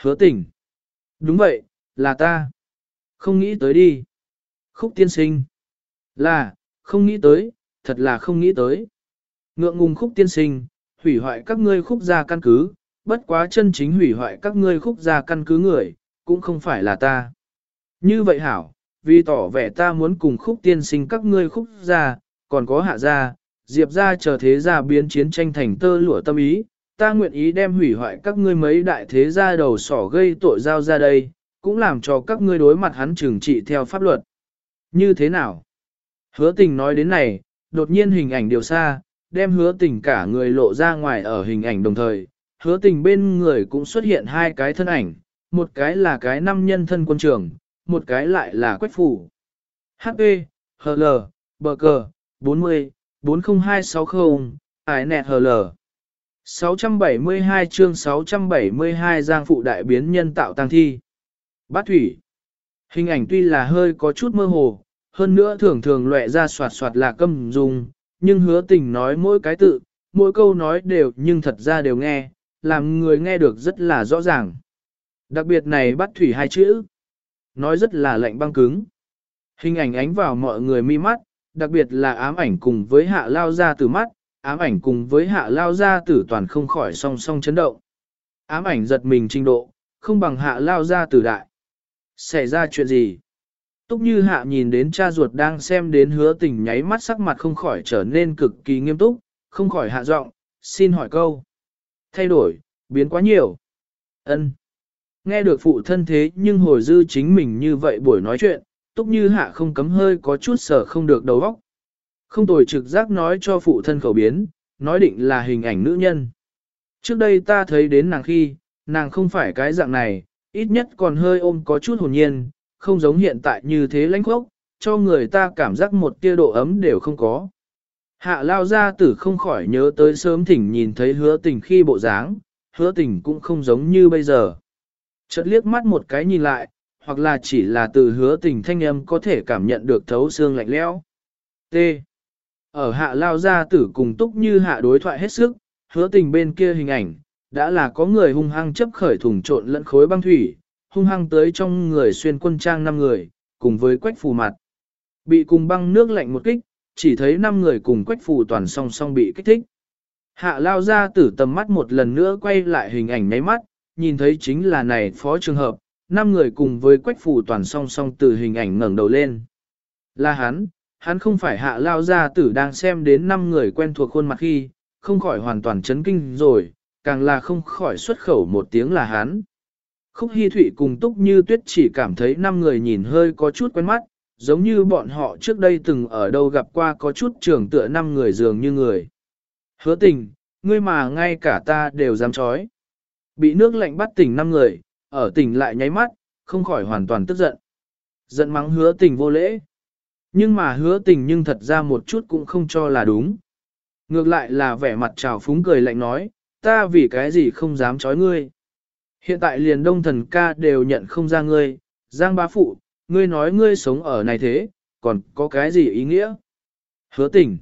Hứa tỉnh. Đúng vậy, là ta. Không nghĩ tới đi khúc tiên sinh. Là, không nghĩ tới, thật là không nghĩ tới. Ngượng ngùng khúc tiên sinh, hủy hoại các ngươi khúc gia căn cứ, bất quá chân chính hủy hoại các ngươi khúc gia căn cứ người, cũng không phải là ta. Như vậy hảo, vì tỏ vẻ ta muốn cùng khúc tiên sinh các ngươi khúc gia, còn có hạ gia, diệp gia chờ thế gia biến chiến tranh thành tơ lụa tâm ý, ta nguyện ý đem hủy hoại các ngươi mấy đại thế gia đầu sỏ gây tội giao ra đây, cũng làm cho các ngươi đối mặt hắn trừng trị theo pháp luật. Như thế nào? Hứa tình nói đến này, đột nhiên hình ảnh điều xa, đem hứa tình cả người lộ ra ngoài ở hình ảnh đồng thời. Hứa tình bên người cũng xuất hiện hai cái thân ảnh, một cái là cái năm nhân thân quân trường, một cái lại là quách phủ. HP, HL, bờ cờ, 40, 40260, ải nẹt HL. 672 chương 672 giang phụ đại biến nhân tạo tăng thi. Bát thủy. Hình ảnh tuy là hơi có chút mơ hồ, hơn nữa thường thường lệ ra soạt soạt là câm dùng, nhưng hứa tình nói mỗi cái tự, mỗi câu nói đều nhưng thật ra đều nghe, làm người nghe được rất là rõ ràng. Đặc biệt này bắt thủy hai chữ, nói rất là lạnh băng cứng. Hình ảnh ánh vào mọi người mi mắt, đặc biệt là ám ảnh cùng với hạ lao ra từ mắt, ám ảnh cùng với hạ lao ra tử toàn không khỏi song song chấn động. Ám ảnh giật mình trình độ, không bằng hạ lao ra tử đại. Xảy ra chuyện gì? Túc như hạ nhìn đến cha ruột đang xem đến hứa tình nháy mắt sắc mặt không khỏi trở nên cực kỳ nghiêm túc, không khỏi hạ giọng, xin hỏi câu. Thay đổi, biến quá nhiều. ân Nghe được phụ thân thế nhưng hồi dư chính mình như vậy buổi nói chuyện, túc như hạ không cấm hơi có chút sở không được đầu óc. Không tồi trực giác nói cho phụ thân khẩu biến, nói định là hình ảnh nữ nhân. Trước đây ta thấy đến nàng khi, nàng không phải cái dạng này, ít nhất còn hơi ôm có chút hồn nhiên, không giống hiện tại như thế lãnh khốc, cho người ta cảm giác một tia độ ấm đều không có. Hạ lao ra tử không khỏi nhớ tới sớm thỉnh nhìn thấy hứa tình khi bộ dáng, hứa tình cũng không giống như bây giờ. Chợt liếc mắt một cái nhìn lại, hoặc là chỉ là từ hứa tình thanh âm có thể cảm nhận được thấu xương lạnh lẽo. T. Ở hạ lao ra tử cùng túc như hạ đối thoại hết sức, hứa tình bên kia hình ảnh, đã là có người hung hăng chấp khởi thùng trộn lẫn khối băng thủy, hung hăng tới trong người xuyên quân trang năm người, cùng với quách phù mặt. Bị cùng băng nước lạnh một kích, chỉ thấy năm người cùng quách phù toàn song song bị kích thích. Hạ lao ra tử tầm mắt một lần nữa quay lại hình ảnh nháy mắt, nhìn thấy chính là này phó trường hợp, năm người cùng với quách phù toàn song song từ hình ảnh ngẩng đầu lên. Là hắn, hắn không phải hạ lao ra tử đang xem đến năm người quen thuộc khuôn mặt khi, không khỏi hoàn toàn chấn kinh rồi, càng là không khỏi xuất khẩu một tiếng là hắn. Khúc Hi Thụy cùng Túc Như Tuyết chỉ cảm thấy năm người nhìn hơi có chút quen mắt, giống như bọn họ trước đây từng ở đâu gặp qua có chút trưởng tựa năm người dường như người. Hứa tình, ngươi mà ngay cả ta đều dám chói. Bị nước lạnh bắt tỉnh năm người, ở tỉnh lại nháy mắt, không khỏi hoàn toàn tức giận. Giận mắng hứa tình vô lễ. Nhưng mà hứa tình nhưng thật ra một chút cũng không cho là đúng. Ngược lại là vẻ mặt trào phúng cười lạnh nói, ta vì cái gì không dám chói ngươi. Hiện tại liền đông thần ca đều nhận không ra ngươi, giang bá phụ, ngươi nói ngươi sống ở này thế, còn có cái gì ý nghĩa? Hứa tình.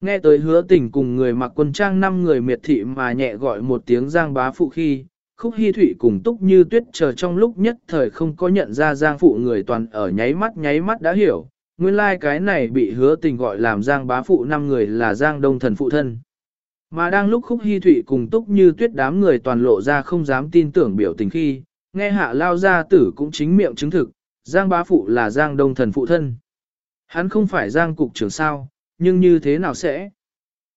Nghe tới hứa tình cùng người mặc quân trang năm người miệt thị mà nhẹ gọi một tiếng giang bá phụ khi, khúc hy thủy cùng túc như tuyết chờ trong lúc nhất thời không có nhận ra giang phụ người toàn ở nháy mắt nháy mắt đã hiểu, nguyên lai like cái này bị hứa tình gọi làm giang bá phụ năm người là giang đông thần phụ thân. Mà đang lúc khúc hy thủy cùng túc như tuyết đám người toàn lộ ra không dám tin tưởng biểu tình khi, nghe hạ lao gia tử cũng chính miệng chứng thực, giang bá phụ là giang đông thần phụ thân. Hắn không phải giang cục trưởng sao, nhưng như thế nào sẽ?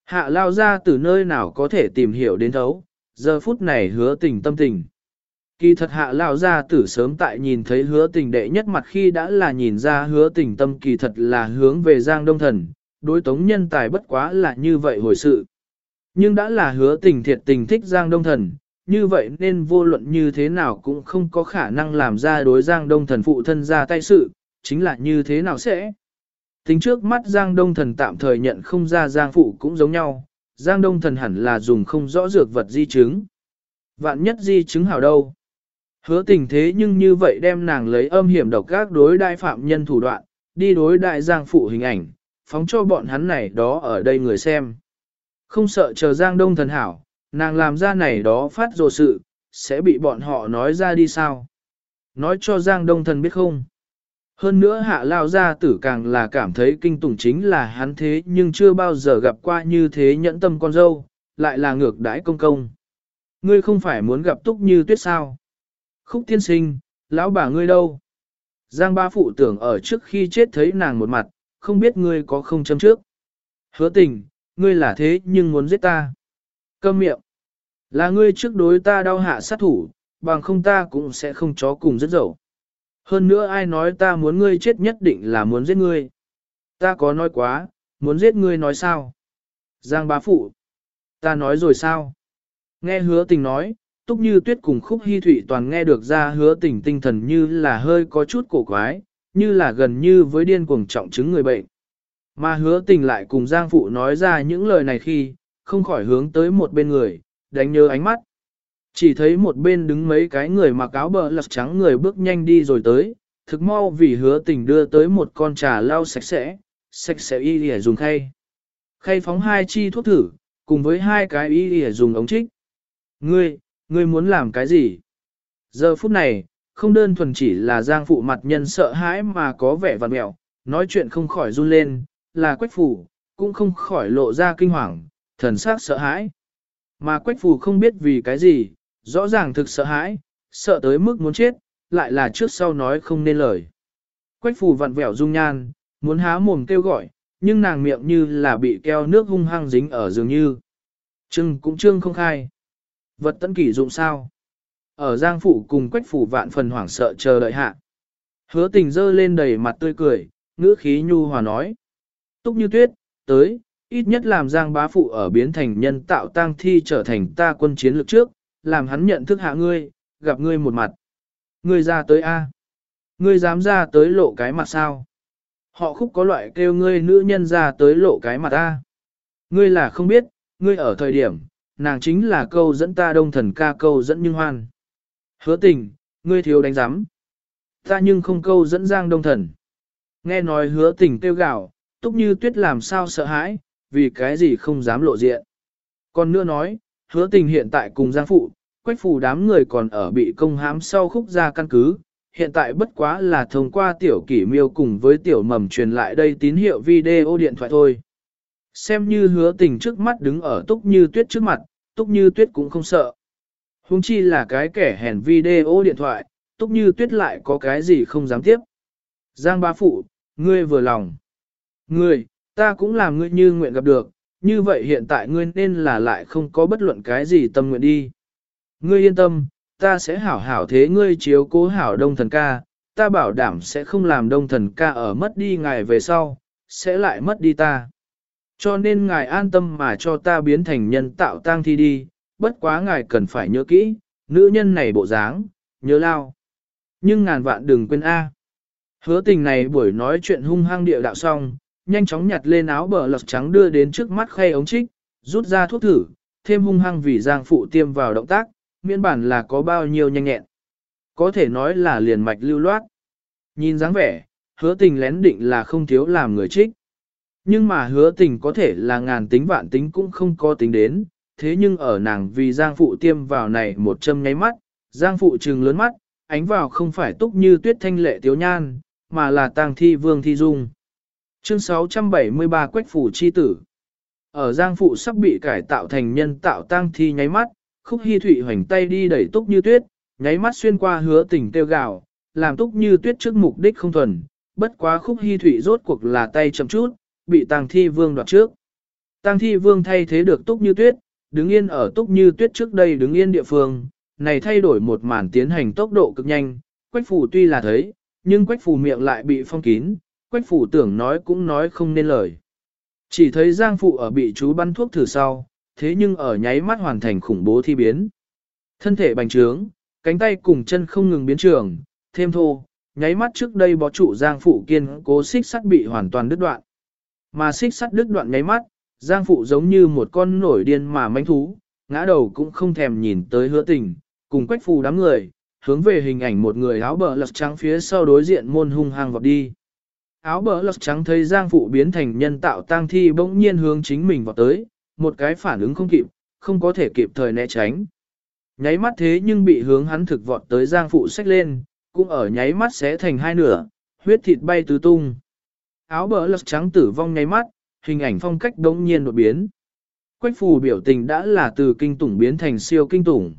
Hạ lao gia tử nơi nào có thể tìm hiểu đến thấu, giờ phút này hứa tình tâm tình. Kỳ thật hạ lao gia tử sớm tại nhìn thấy hứa tình đệ nhất mặt khi đã là nhìn ra hứa tình tâm kỳ thật là hướng về giang đông thần, đối tống nhân tài bất quá là như vậy hồi sự. Nhưng đã là hứa tình thiệt tình thích giang đông thần, như vậy nên vô luận như thế nào cũng không có khả năng làm ra đối giang đông thần phụ thân ra tay sự, chính là như thế nào sẽ. Tính trước mắt Giang Đông Thần tạm thời nhận không ra Giang Phụ cũng giống nhau, Giang Đông Thần hẳn là dùng không rõ dược vật di chứng. Vạn nhất di chứng hảo đâu. Hứa tình thế nhưng như vậy đem nàng lấy âm hiểm độc các đối đại phạm nhân thủ đoạn, đi đối đại Giang Phụ hình ảnh, phóng cho bọn hắn này đó ở đây người xem. Không sợ chờ Giang Đông Thần hảo, nàng làm ra này đó phát rồ sự, sẽ bị bọn họ nói ra đi sao? Nói cho Giang Đông Thần biết không? Hơn nữa hạ lao gia tử càng là cảm thấy kinh tủng chính là hắn thế nhưng chưa bao giờ gặp qua như thế nhẫn tâm con dâu, lại là ngược đãi công công. Ngươi không phải muốn gặp túc như tuyết sao? Khúc tiên sinh, lão bà ngươi đâu? Giang ba phụ tưởng ở trước khi chết thấy nàng một mặt, không biết ngươi có không châm trước. Hứa tình, ngươi là thế nhưng muốn giết ta. Câm miệng. Là ngươi trước đối ta đau hạ sát thủ, bằng không ta cũng sẽ không chó cùng rất dậu. Hơn nữa ai nói ta muốn ngươi chết nhất định là muốn giết ngươi. Ta có nói quá, muốn giết ngươi nói sao? Giang bá phụ. Ta nói rồi sao? Nghe hứa tình nói, túc như tuyết cùng khúc hy thụy toàn nghe được ra hứa tình tinh thần như là hơi có chút cổ quái, như là gần như với điên cuồng trọng chứng người bệnh. Mà hứa tình lại cùng Giang phụ nói ra những lời này khi, không khỏi hướng tới một bên người, đánh nhớ ánh mắt. Chỉ thấy một bên đứng mấy cái người mặc áo bờ lật trắng người bước nhanh đi rồi tới, thực mau vì hứa tình đưa tới một con trà lau sạch sẽ, sạch sẽ y để dùng khay. Khay phóng hai chi thuốc thử, cùng với hai cái y để dùng ống trích. Ngươi, ngươi muốn làm cái gì? Giờ phút này, không đơn thuần chỉ là giang phụ mặt nhân sợ hãi mà có vẻ vằn mẹo, nói chuyện không khỏi run lên, là quách phủ, cũng không khỏi lộ ra kinh hoàng, thần sắc sợ hãi. Mà quách phủ không biết vì cái gì, Rõ ràng thực sợ hãi, sợ tới mức muốn chết, lại là trước sau nói không nên lời. Quách phủ vặn vẹo dung nhan, muốn há mồm kêu gọi, nhưng nàng miệng như là bị keo nước hung hăng dính ở dường như. Trưng cũng trương không khai. Vật tấn kỷ dụng sao? Ở giang phủ cùng quách phủ vạn phần hoảng sợ chờ đợi hạ. Hứa tình dơ lên đầy mặt tươi cười, ngữ khí nhu hòa nói. Túc như tuyết, tới, ít nhất làm giang bá phụ ở biến thành nhân tạo tang thi trở thành ta quân chiến lược trước, làm hắn nhận thức hạ ngươi, gặp ngươi một mặt. Ngươi ra tới A. Ngươi dám ra tới lộ cái mặt sao? Họ khúc có loại kêu ngươi nữ nhân ra tới lộ cái mặt A. Ngươi là không biết, ngươi ở thời điểm, nàng chính là câu dẫn ta đông thần ca câu dẫn nhưng hoan. Hứa tình, ngươi thiếu đánh giám. Ta nhưng không câu dẫn giang đông thần. Nghe nói hứa tình tiêu gạo, túc như tuyết làm sao sợ hãi, vì cái gì không dám lộ diện. Còn nữa nói, hứa tình hiện tại cùng giang phụ, quách Phủ đám người còn ở bị công hãm sau khúc ra căn cứ, hiện tại bất quá là thông qua tiểu kỷ miêu cùng với tiểu mầm truyền lại đây tín hiệu video điện thoại thôi. Xem như hứa tình trước mắt đứng ở túc như tuyết trước mặt, túc như tuyết cũng không sợ. Hùng chi là cái kẻ hèn video điện thoại, túc như tuyết lại có cái gì không dám tiếp. Giang bá phụ, ngươi vừa lòng. Ngươi, ta cũng làm ngươi như nguyện gặp được, như vậy hiện tại ngươi nên là lại không có bất luận cái gì tâm nguyện đi. Ngươi yên tâm, ta sẽ hảo hảo thế ngươi chiếu cố hảo đông thần ca, ta bảo đảm sẽ không làm đông thần ca ở mất đi ngài về sau, sẽ lại mất đi ta. Cho nên ngài an tâm mà cho ta biến thành nhân tạo tang thi đi, bất quá ngài cần phải nhớ kỹ, nữ nhân này bộ dáng, nhớ lao. Nhưng ngàn vạn đừng quên A. Hứa tình này buổi nói chuyện hung hăng địa đạo xong, nhanh chóng nhặt lên áo bờ lọc trắng đưa đến trước mắt khay ống trích, rút ra thuốc thử, thêm hung hăng vì giang phụ tiêm vào động tác, miễn bản là có bao nhiêu nhanh nhẹn. Có thể nói là liền mạch lưu loát. Nhìn dáng vẻ, hứa tình lén định là không thiếu làm người trích. Nhưng mà hứa tình có thể là ngàn tính vạn tính cũng không có tính đến, thế nhưng ở nàng vì Giang Phụ tiêm vào này một châm nháy mắt, Giang Phụ trừng lớn mắt, ánh vào không phải túc như tuyết thanh lệ tiếu nhan, mà là tang thi vương thi dung. Chương 673 Quách Phủ Chi Tử Ở Giang Phụ sắp bị cải tạo thành nhân tạo tang thi nháy mắt, khúc hy thụy hoành tay đi đẩy túc như tuyết, nháy mắt xuyên qua hứa tình tiêu gạo, làm túc như tuyết trước mục đích không thuần, bất quá khúc hy thụy rốt cuộc là tay chậm chút, bị tang thi vương đoạt trước. Tang thi vương thay thế được túc như tuyết, đứng yên ở túc như tuyết trước đây đứng yên địa phương, này thay đổi một màn tiến hành tốc độ cực nhanh, quách phủ tuy là thấy, nhưng quách phủ miệng lại bị phong kín, quách phủ tưởng nói cũng nói không nên lời. Chỉ thấy giang phụ ở bị chú bắn thuốc thử sau, thế nhưng ở nháy mắt hoàn thành khủng bố thi biến. Thân thể bành trướng, cánh tay cùng chân không ngừng biến trường, thêm thô, nháy mắt trước đây bó trụ giang phụ kiên cố xích sắt bị hoàn toàn đứt đoạn. Mà xích sắt đứt đoạn nháy mắt, giang phụ giống như một con nổi điên mà manh thú, ngã đầu cũng không thèm nhìn tới hứa tình, cùng quách phù đám người, hướng về hình ảnh một người áo bờ lật trắng phía sau đối diện môn hung hăng vọt đi. Áo bờ lật trắng thấy giang phụ biến thành nhân tạo tang thi bỗng nhiên hướng chính mình vào tới, một cái phản ứng không kịp, không có thể kịp thời né tránh. Nháy mắt thế nhưng bị hướng hắn thực vọt tới giang phụ xách lên, cũng ở nháy mắt xé thành hai nửa, huyết thịt bay tứ tung. Áo bờ lật trắng tử vong nháy mắt, hình ảnh phong cách đống nhiên đột biến. Quách phù biểu tình đã là từ kinh tủng biến thành siêu kinh tủng.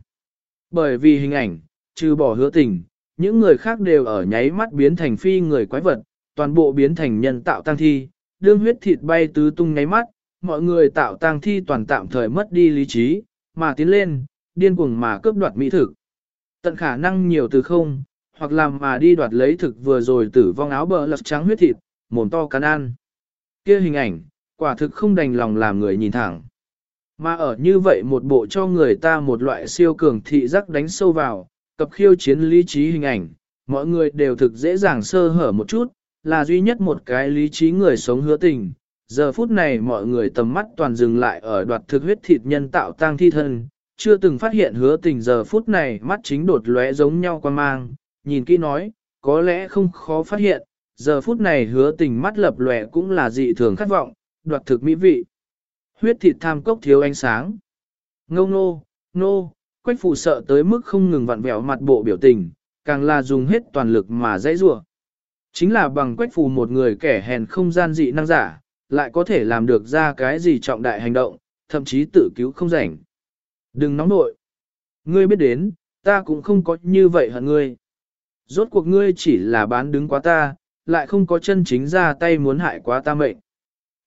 Bởi vì hình ảnh, trừ bỏ hứa tình, những người khác đều ở nháy mắt biến thành phi người quái vật, toàn bộ biến thành nhân tạo tăng thi, đương huyết thịt bay tứ tung nháy mắt, mọi người tạo tăng thi toàn tạm thời mất đi lý trí, mà tiến lên, điên cuồng mà cướp đoạt mỹ thực. Tận khả năng nhiều từ không, hoặc làm mà đi đoạt lấy thực vừa rồi tử vong áo bờ lật trắng huyết thịt, mồm to cắn ăn. kia hình ảnh, quả thực không đành lòng làm người nhìn thẳng. Mà ở như vậy một bộ cho người ta một loại siêu cường thị giác đánh sâu vào, cập khiêu chiến lý trí hình ảnh, mọi người đều thực dễ dàng sơ hở một chút, là duy nhất một cái lý trí người sống hứa tình. Giờ phút này mọi người tầm mắt toàn dừng lại ở đoạt thực huyết thịt nhân tạo tang thi thân, chưa từng phát hiện hứa tình giờ phút này mắt chính đột lóe giống nhau quan mang, nhìn kỹ nói, có lẽ không khó phát hiện, giờ phút này hứa tình mắt lập lòe cũng là dị thường khát vọng, đoạt thực mỹ vị. Huyết thịt tham cốc thiếu ánh sáng. Ngô nô, nô, quách phụ sợ tới mức không ngừng vặn vẹo mặt bộ biểu tình, càng là dùng hết toàn lực mà dãy rủa. Chính là bằng quách phù một người kẻ hèn không gian dị năng giả, lại có thể làm được ra cái gì trọng đại hành động, thậm chí tự cứu không rảnh. Đừng nóng nội. Ngươi biết đến, ta cũng không có như vậy hận ngươi. Rốt cuộc ngươi chỉ là bán đứng quá ta, lại không có chân chính ra tay muốn hại quá ta mệnh.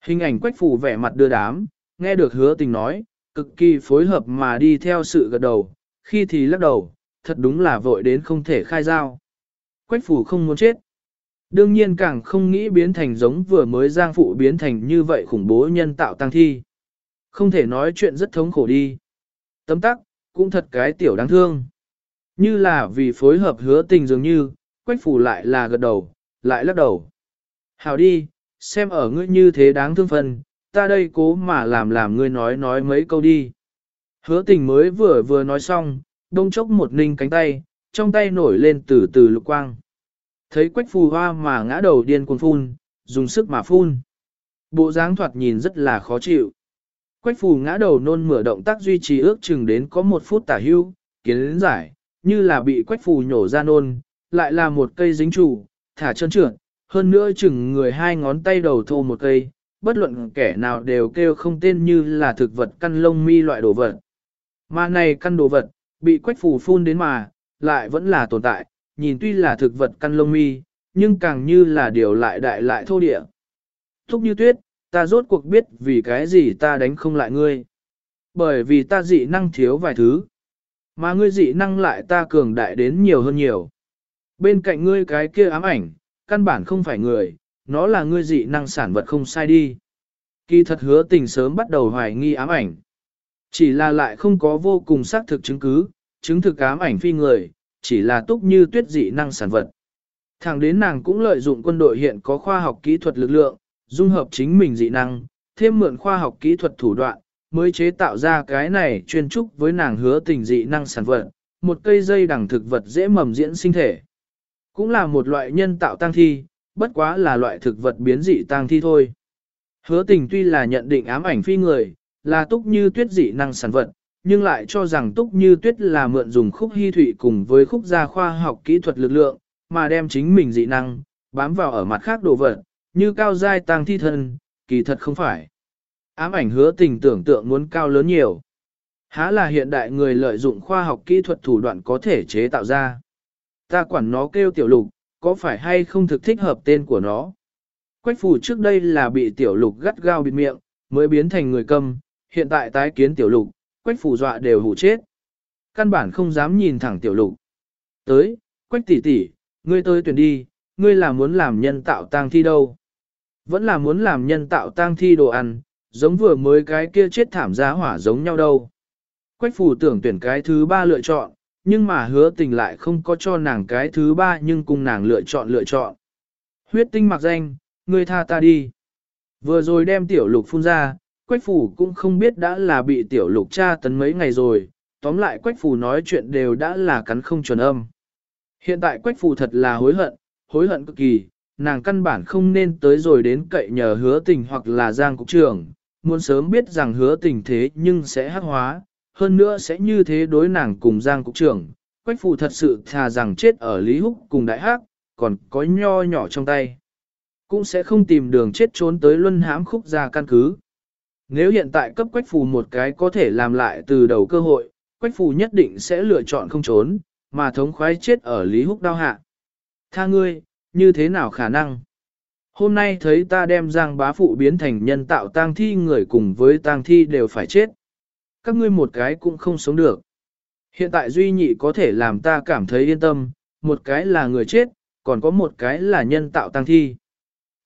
Hình ảnh quách phủ vẻ mặt đưa đám, nghe được hứa tình nói, cực kỳ phối hợp mà đi theo sự gật đầu, khi thì lắc đầu, thật đúng là vội đến không thể khai giao. Quách phủ không muốn chết. Đương nhiên càng không nghĩ biến thành giống vừa mới giang phụ biến thành như vậy khủng bố nhân tạo tăng thi. Không thể nói chuyện rất thống khổ đi. Tấm tắc, cũng thật cái tiểu đáng thương. Như là vì phối hợp hứa tình dường như, quách phủ lại là gật đầu, lại lắc đầu. Hào đi, xem ở ngươi như thế đáng thương phần, ta đây cố mà làm làm ngươi nói nói mấy câu đi. Hứa tình mới vừa vừa nói xong, đông chốc một ninh cánh tay, trong tay nổi lên từ từ lục quang. Thấy quách phù hoa mà ngã đầu điên cuồng phun, dùng sức mà phun. Bộ dáng thoạt nhìn rất là khó chịu. Quách phù ngã đầu nôn mửa động tác duy trì ước chừng đến có một phút tả hưu, kiến giải, như là bị quách phù nhổ ra nôn, lại là một cây dính trụ, thả chân trượt, hơn nữa chừng người hai ngón tay đầu thô một cây, bất luận kẻ nào đều kêu không tên như là thực vật căn lông mi loại đồ vật. Mà này căn đồ vật, bị quách phù phun đến mà, lại vẫn là tồn tại, nhìn tuy là thực vật căn lông mi, nhưng càng như là điều lại đại lại thô địa. Thúc như tuyết, ta rốt cuộc biết vì cái gì ta đánh không lại ngươi. Bởi vì ta dị năng thiếu vài thứ, mà ngươi dị năng lại ta cường đại đến nhiều hơn nhiều. Bên cạnh ngươi cái kia ám ảnh, căn bản không phải người, nó là ngươi dị năng sản vật không sai đi. Kỳ thật hứa tình sớm bắt đầu hoài nghi ám ảnh. Chỉ là lại không có vô cùng xác thực chứng cứ, chứng thực ám ảnh phi người, chỉ là túc như tuyết dị năng sản vật. Thẳng đến nàng cũng lợi dụng quân đội hiện có khoa học kỹ thuật lực lượng, dung hợp chính mình dị năng, thêm mượn khoa học kỹ thuật thủ đoạn, mới chế tạo ra cái này chuyên trúc với nàng hứa tình dị năng sản vật, một cây dây đằng thực vật dễ mầm diễn sinh thể. Cũng là một loại nhân tạo tăng thi, bất quá là loại thực vật biến dị tăng thi thôi. Hứa tình tuy là nhận định ám ảnh phi người, là túc như tuyết dị năng sản vật, nhưng lại cho rằng túc như tuyết là mượn dùng khúc hy thủy cùng với khúc gia khoa học kỹ thuật lực lượng, mà đem chính mình dị năng, bám vào ở mặt khác đồ vật, như cao giai tăng thi thân, kỳ thật không phải. Ám ảnh hứa tình tưởng tượng muốn cao lớn nhiều. Há là hiện đại người lợi dụng khoa học kỹ thuật thủ đoạn có thể chế tạo ra. Ta quản nó kêu tiểu lục, có phải hay không thực thích hợp tên của nó. Quách phủ trước đây là bị tiểu lục gắt gao bịt miệng, mới biến thành người câm, hiện tại tái kiến tiểu lục, quách phủ dọa đều hủ chết. Căn bản không dám nhìn thẳng tiểu lục. Tới, quách tỷ tỷ, ngươi tới tuyển đi, ngươi là muốn làm nhân tạo tang thi đâu. Vẫn là muốn làm nhân tạo tang thi đồ ăn, giống vừa mới cái kia chết thảm giá hỏa giống nhau đâu. Quách phủ tưởng tuyển cái thứ ba lựa chọn, nhưng mà hứa tình lại không có cho nàng cái thứ ba nhưng cùng nàng lựa chọn lựa chọn. Huyết tinh mặc danh, ngươi tha ta đi. Vừa rồi đem tiểu lục phun ra, quách phủ cũng không biết đã là bị tiểu lục tra tấn mấy ngày rồi, tóm lại quách phủ nói chuyện đều đã là cắn không chuẩn âm. Hiện tại quách phủ thật là hối hận, hối hận cực kỳ, nàng căn bản không nên tới rồi đến cậy nhờ hứa tình hoặc là giang cục trưởng, muốn sớm biết rằng hứa tình thế nhưng sẽ hắc hóa, hơn nữa sẽ như thế đối nàng cùng Giang Cục trưởng, Quách Phủ thật sự thà rằng chết ở Lý Húc cùng Đại Hắc, còn có nho nhỏ trong tay. Cũng sẽ không tìm đường chết trốn tới luân hãm khúc ra căn cứ. Nếu hiện tại cấp Quách Phù một cái có thể làm lại từ đầu cơ hội, Quách Phù nhất định sẽ lựa chọn không trốn, mà thống khoái chết ở Lý Húc đau hạ. Tha ngươi, như thế nào khả năng? Hôm nay thấy ta đem Giang bá phụ biến thành nhân tạo tang thi người cùng với tang thi đều phải chết các ngươi một cái cũng không sống được. Hiện tại duy nhị có thể làm ta cảm thấy yên tâm, một cái là người chết, còn có một cái là nhân tạo tăng thi.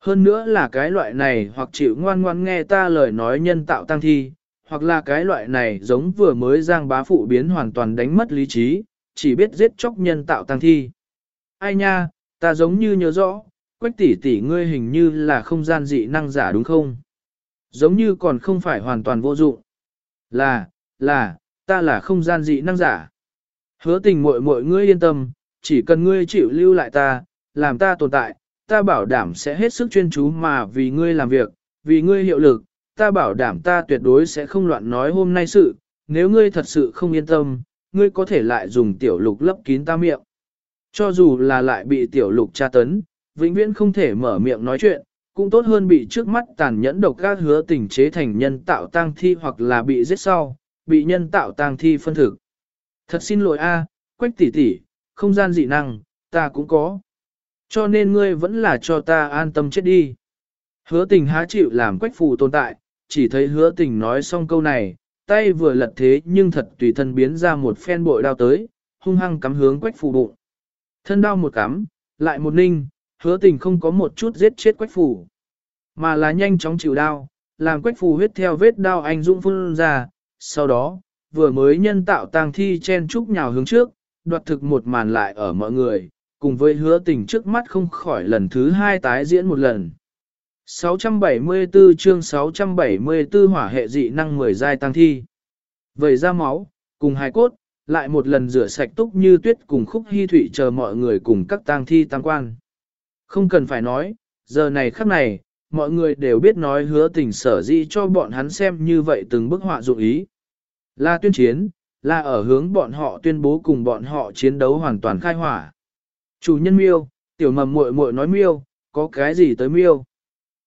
Hơn nữa là cái loại này hoặc chịu ngoan ngoan nghe ta lời nói nhân tạo tăng thi, hoặc là cái loại này giống vừa mới giang bá phụ biến hoàn toàn đánh mất lý trí, chỉ biết giết chóc nhân tạo tăng thi. Ai nha, ta giống như nhớ rõ, quách tỷ tỷ ngươi hình như là không gian dị năng giả đúng không? Giống như còn không phải hoàn toàn vô dụng. Là, là, ta là không gian dị năng giả. Hứa tình muội muội ngươi yên tâm, chỉ cần ngươi chịu lưu lại ta, làm ta tồn tại, ta bảo đảm sẽ hết sức chuyên chú mà vì ngươi làm việc, vì ngươi hiệu lực, ta bảo đảm ta tuyệt đối sẽ không loạn nói hôm nay sự, nếu ngươi thật sự không yên tâm, ngươi có thể lại dùng tiểu lục lấp kín ta miệng. Cho dù là lại bị tiểu lục tra tấn, vĩnh viễn không thể mở miệng nói chuyện, cũng tốt hơn bị trước mắt tàn nhẫn độc các hứa tình chế thành nhân tạo tang thi hoặc là bị giết sau, bị nhân tạo tang thi phân thực. Thật xin lỗi a, quách tỷ tỷ, không gian dị năng, ta cũng có. Cho nên ngươi vẫn là cho ta an tâm chết đi. Hứa tình há chịu làm quách phù tồn tại, chỉ thấy hứa tình nói xong câu này, tay vừa lật thế nhưng thật tùy thân biến ra một phen bội đao tới, hung hăng cắm hướng quách phù bụng. Thân đao một cắm, lại một ninh, hứa tình không có một chút giết chết quách phù, mà là nhanh chóng chịu đao, làm quách phù huyết theo vết đao anh dũng phun ra, sau đó, vừa mới nhân tạo tang thi chen trúc nhào hướng trước, đoạt thực một màn lại ở mọi người, cùng với hứa tình trước mắt không khỏi lần thứ hai tái diễn một lần. 674 chương 674 hỏa hệ dị năng 10 giai tăng thi. vẩy ra máu, cùng hai cốt, lại một lần rửa sạch túc như tuyết cùng khúc hy thủy chờ mọi người cùng các tang thi tăng quan. Không cần phải nói, giờ này khắc này, mọi người đều biết nói hứa tình sở dị cho bọn hắn xem như vậy từng bức họa dụng ý. Là tuyên chiến, là ở hướng bọn họ tuyên bố cùng bọn họ chiến đấu hoàn toàn khai hỏa. Chủ nhân miêu, tiểu mầm muội muội nói miêu, có cái gì tới miêu?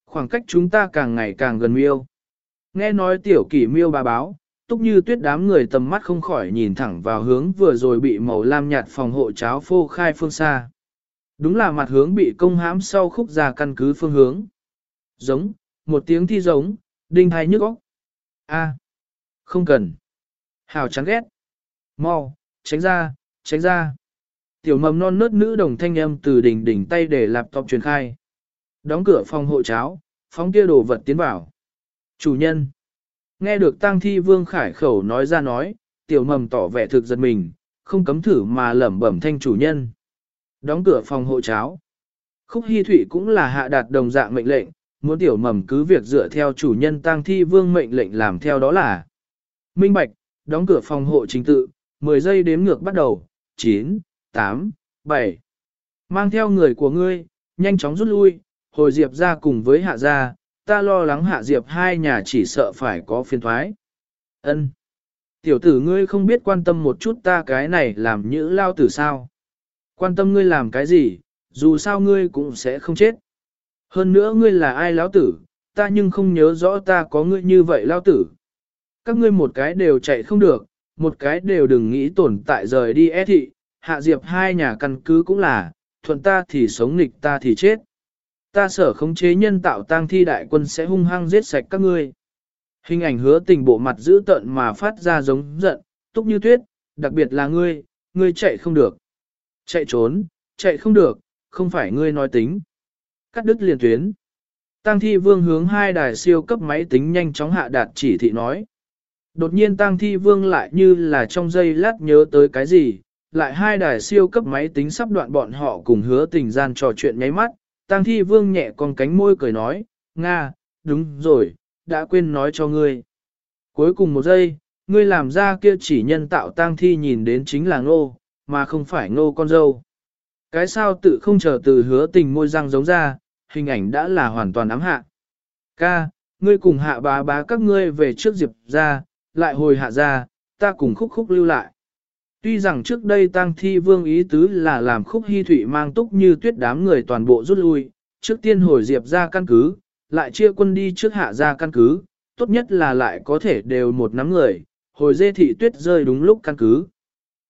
Khoảng cách chúng ta càng ngày càng gần miêu. Nghe nói tiểu kỷ miêu bà báo, túc như tuyết đám người tầm mắt không khỏi nhìn thẳng vào hướng vừa rồi bị màu lam nhạt phòng hộ cháo phô khai phương xa. Đúng là mặt hướng bị công hãm sau khúc ra căn cứ phương hướng. Giống, một tiếng thi giống, đinh hai nhức óc. A, không cần. Hào chán ghét. Mau, tránh ra, tránh ra. Tiểu mầm non nớt nữ đồng thanh âm từ đỉnh đỉnh tay để laptop truyền khai. Đóng cửa phòng hộ cháo, phóng kia đồ vật tiến vào. Chủ nhân. Nghe được tang thi vương khải khẩu nói ra nói, tiểu mầm tỏ vẻ thực giật mình, không cấm thử mà lẩm bẩm thanh chủ nhân. Đóng cửa phòng hộ cháo. Khúc Hi Thụy cũng là hạ đạt đồng dạng mệnh lệnh, muốn tiểu mầm cứ việc dựa theo chủ nhân tang thi vương mệnh lệnh làm theo đó là. Minh Bạch, đóng cửa phòng hộ chính tự, 10 giây đếm ngược bắt đầu, 9, 8, 7. Mang theo người của ngươi, nhanh chóng rút lui, hồi Diệp ra cùng với hạ gia, ta lo lắng hạ Diệp hai nhà chỉ sợ phải có phiền thoái. Ân, Tiểu tử ngươi không biết quan tâm một chút ta cái này làm nhữ lao tử sao. Quan tâm ngươi làm cái gì, dù sao ngươi cũng sẽ không chết. Hơn nữa ngươi là ai lão tử, ta nhưng không nhớ rõ ta có ngươi như vậy lao tử. Các ngươi một cái đều chạy không được, một cái đều đừng nghĩ tồn tại rời đi é e thị, hạ diệp hai nhà căn cứ cũng là, thuận ta thì sống nghịch ta thì chết. Ta sở khống chế nhân tạo tang thi đại quân sẽ hung hăng giết sạch các ngươi. Hình ảnh hứa tình bộ mặt dữ tợn mà phát ra giống giận, túc như tuyết, đặc biệt là ngươi, ngươi chạy không được. Chạy trốn, chạy không được, không phải ngươi nói tính. Cắt đứt liền tuyến. Tăng thi vương hướng hai đài siêu cấp máy tính nhanh chóng hạ đạt chỉ thị nói. Đột nhiên tăng thi vương lại như là trong giây lát nhớ tới cái gì, lại hai đài siêu cấp máy tính sắp đoạn bọn họ cùng hứa tình gian trò chuyện nháy mắt, tăng thi vương nhẹ con cánh môi cười nói, Nga, đúng rồi, đã quên nói cho ngươi. Cuối cùng một giây, ngươi làm ra kia chỉ nhân tạo tang thi nhìn đến chính là ngô, mà không phải ngô con dâu. Cái sao tự không chờ từ hứa tình môi răng giống ra, hình ảnh đã là hoàn toàn ám hạ. Ca, ngươi cùng hạ bá bá các ngươi về trước diệp ra, lại hồi hạ ra, ta cùng khúc khúc lưu lại. Tuy rằng trước đây tang thi vương ý tứ là làm khúc hy thủy mang túc như tuyết đám người toàn bộ rút lui, trước tiên hồi diệp ra căn cứ, lại chia quân đi trước hạ ra căn cứ, tốt nhất là lại có thể đều một nắm người, hồi dê thị tuyết rơi đúng lúc căn cứ.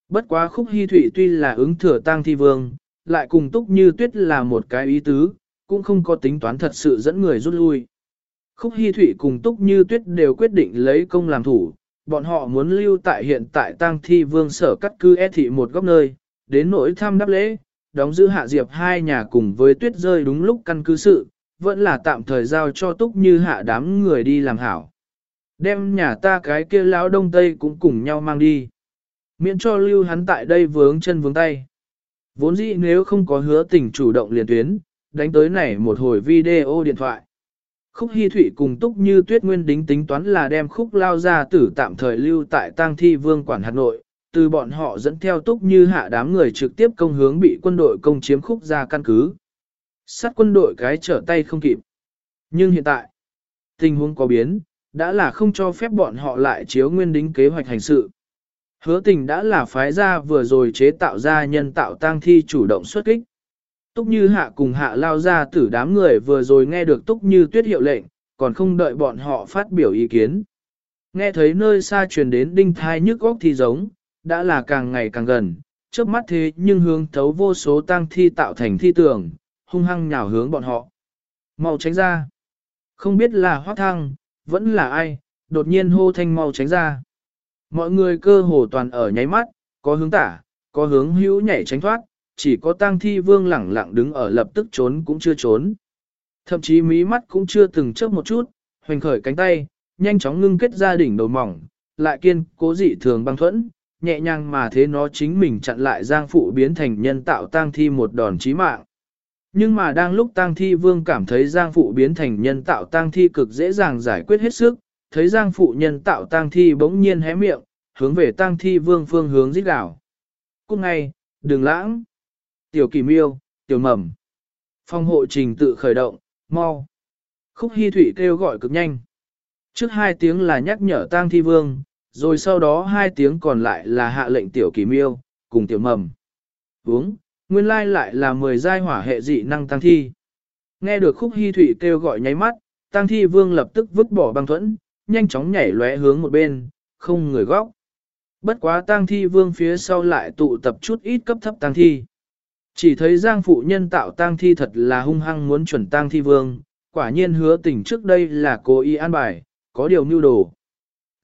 Bất quá khúc hy thủy tuy là ứng thừa tang thi vương, lại cùng túc như tuyết là một cái ý tứ, cũng không có tính toán thật sự dẫn người rút lui. Khúc hy thủy cùng túc như tuyết đều quyết định lấy công làm thủ, bọn họ muốn lưu tại hiện tại tang thi vương sở cắt cư e thị một góc nơi, đến nỗi thăm đáp lễ, đóng giữ hạ diệp hai nhà cùng với tuyết rơi đúng lúc căn cứ sự, vẫn là tạm thời giao cho túc như hạ đám người đi làm hảo. Đem nhà ta cái kia lão đông tây cũng cùng nhau mang đi. Miễn cho lưu hắn tại đây vướng chân vướng tay. Vốn dĩ nếu không có hứa tình chủ động liền tuyến, đánh tới này một hồi video điện thoại. Khúc Hi Thụy cùng Túc Như Tuyết Nguyên đính tính toán là đem Khúc Lao ra tử tạm thời lưu tại Tang Thi Vương quản Hà Nội, từ bọn họ dẫn theo Túc Như hạ đám người trực tiếp công hướng bị quân đội công chiếm Khúc ra căn cứ. Sát quân đội cái trở tay không kịp. Nhưng hiện tại, tình huống có biến, đã là không cho phép bọn họ lại chiếu nguyên đính kế hoạch hành sự. Hứa tình đã là phái ra vừa rồi chế tạo ra nhân tạo tang thi chủ động xuất kích. Túc Như Hạ cùng Hạ lao ra tử đám người vừa rồi nghe được Túc Như Tuyết hiệu lệnh, còn không đợi bọn họ phát biểu ý kiến. Nghe thấy nơi xa truyền đến đinh thai nhức góc thi giống, đã là càng ngày càng gần, trước mắt thế nhưng hướng thấu vô số tang thi tạo thành thi tường, hung hăng nhào hướng bọn họ. Mau tránh ra. Không biết là hoác thăng, vẫn là ai, đột nhiên hô thanh mau tránh ra. Mọi người cơ hồ toàn ở nháy mắt, có hướng tả, có hướng hữu nhảy tránh thoát, chỉ có tang thi vương lẳng lặng đứng ở lập tức trốn cũng chưa trốn. Thậm chí mí mắt cũng chưa từng chớp một chút, hoành khởi cánh tay, nhanh chóng ngưng kết ra đỉnh đầu mỏng, lại kiên cố dị thường băng thuẫn, nhẹ nhàng mà thế nó chính mình chặn lại giang phụ biến thành nhân tạo tang thi một đòn chí mạng. Nhưng mà đang lúc tang thi vương cảm thấy giang phụ biến thành nhân tạo tang thi cực dễ dàng giải quyết hết sức, thấy giang phụ nhân tạo tang thi bỗng nhiên hé miệng, hướng về tang thi vương phương hướng rít gào. Cúc ngay, đừng lãng. Tiểu kỳ miêu, tiểu mầm. Phong hộ trình tự khởi động, mau. Khúc Hi thủy kêu gọi cực nhanh. Trước hai tiếng là nhắc nhở tang thi vương, rồi sau đó hai tiếng còn lại là hạ lệnh tiểu kỳ miêu, cùng tiểu mầm. Uống, nguyên lai lại là mười giai hỏa hệ dị năng tăng thi. Nghe được khúc hy thủy kêu gọi nháy mắt, tăng thi vương lập tức vứt bỏ băng thuẫn, nhanh chóng nhảy lóe hướng một bên, không người góc. Bất quá tăng thi vương phía sau lại tụ tập chút ít cấp thấp tăng thi. Chỉ thấy giang phụ nhân tạo tang thi thật là hung hăng muốn chuẩn tang thi vương, quả nhiên hứa tình trước đây là cố ý an bài, có điều mưu đồ.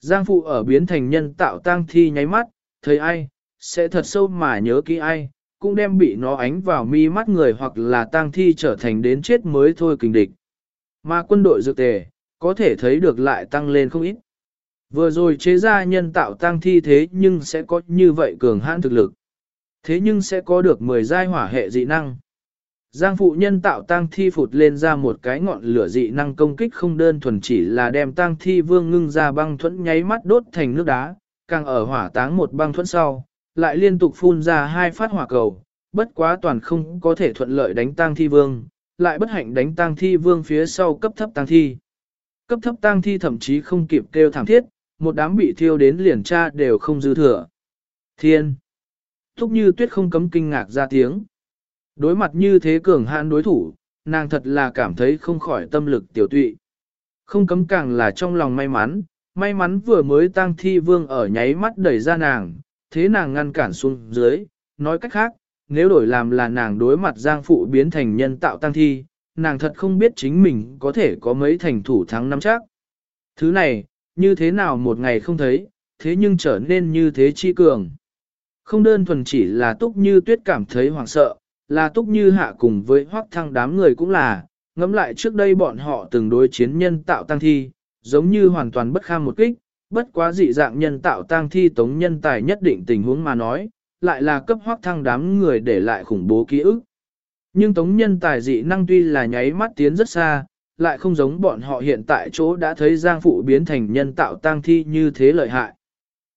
Giang phụ ở biến thành nhân tạo tang thi nháy mắt, thấy ai, sẽ thật sâu mà nhớ kỹ ai, cũng đem bị nó ánh vào mi mắt người hoặc là tang thi trở thành đến chết mới thôi kình địch. Mà quân đội dược tề, có thể thấy được lại tăng lên không ít. Vừa rồi chế ra nhân tạo tang thi thế nhưng sẽ có như vậy cường hãn thực lực. Thế nhưng sẽ có được 10 giai hỏa hệ dị năng. Giang phụ nhân tạo tang thi phụt lên ra một cái ngọn lửa dị năng công kích không đơn thuần chỉ là đem tang thi vương ngưng ra băng thuẫn nháy mắt đốt thành nước đá, càng ở hỏa táng một băng thuẫn sau, lại liên tục phun ra hai phát hỏa cầu, bất quá toàn không có thể thuận lợi đánh tang thi vương, lại bất hạnh đánh tang thi vương phía sau cấp thấp tang thi. Cấp thấp tang thi thậm chí không kịp kêu thảm thiết, một đám bị thiêu đến liền tra đều không dư thừa. Thiên! Thúc như tuyết không cấm kinh ngạc ra tiếng. Đối mặt như thế cường hãn đối thủ, nàng thật là cảm thấy không khỏi tâm lực tiểu tụy. Không cấm càng là trong lòng may mắn, may mắn vừa mới tăng thi vương ở nháy mắt đẩy ra nàng, thế nàng ngăn cản xuống dưới, nói cách khác, nếu đổi làm là nàng đối mặt giang phụ biến thành nhân tạo tăng thi, nàng thật không biết chính mình có thể có mấy thành thủ thắng năm chắc. Thứ này, như thế nào một ngày không thấy, thế nhưng trở nên như thế chi cường. Không đơn thuần chỉ là túc như tuyết cảm thấy hoảng sợ, là túc như hạ cùng với hoác thăng đám người cũng là, ngẫm lại trước đây bọn họ từng đối chiến nhân tạo tăng thi, giống như hoàn toàn bất kham một kích, bất quá dị dạng nhân tạo tăng thi tống nhân tài nhất định tình huống mà nói, lại là cấp hoác thăng đám người để lại khủng bố ký ức. Nhưng tống nhân tài dị năng tuy là nháy mắt tiến rất xa, lại không giống bọn họ hiện tại chỗ đã thấy giang phụ biến thành nhân tạo tăng thi như thế lợi hại.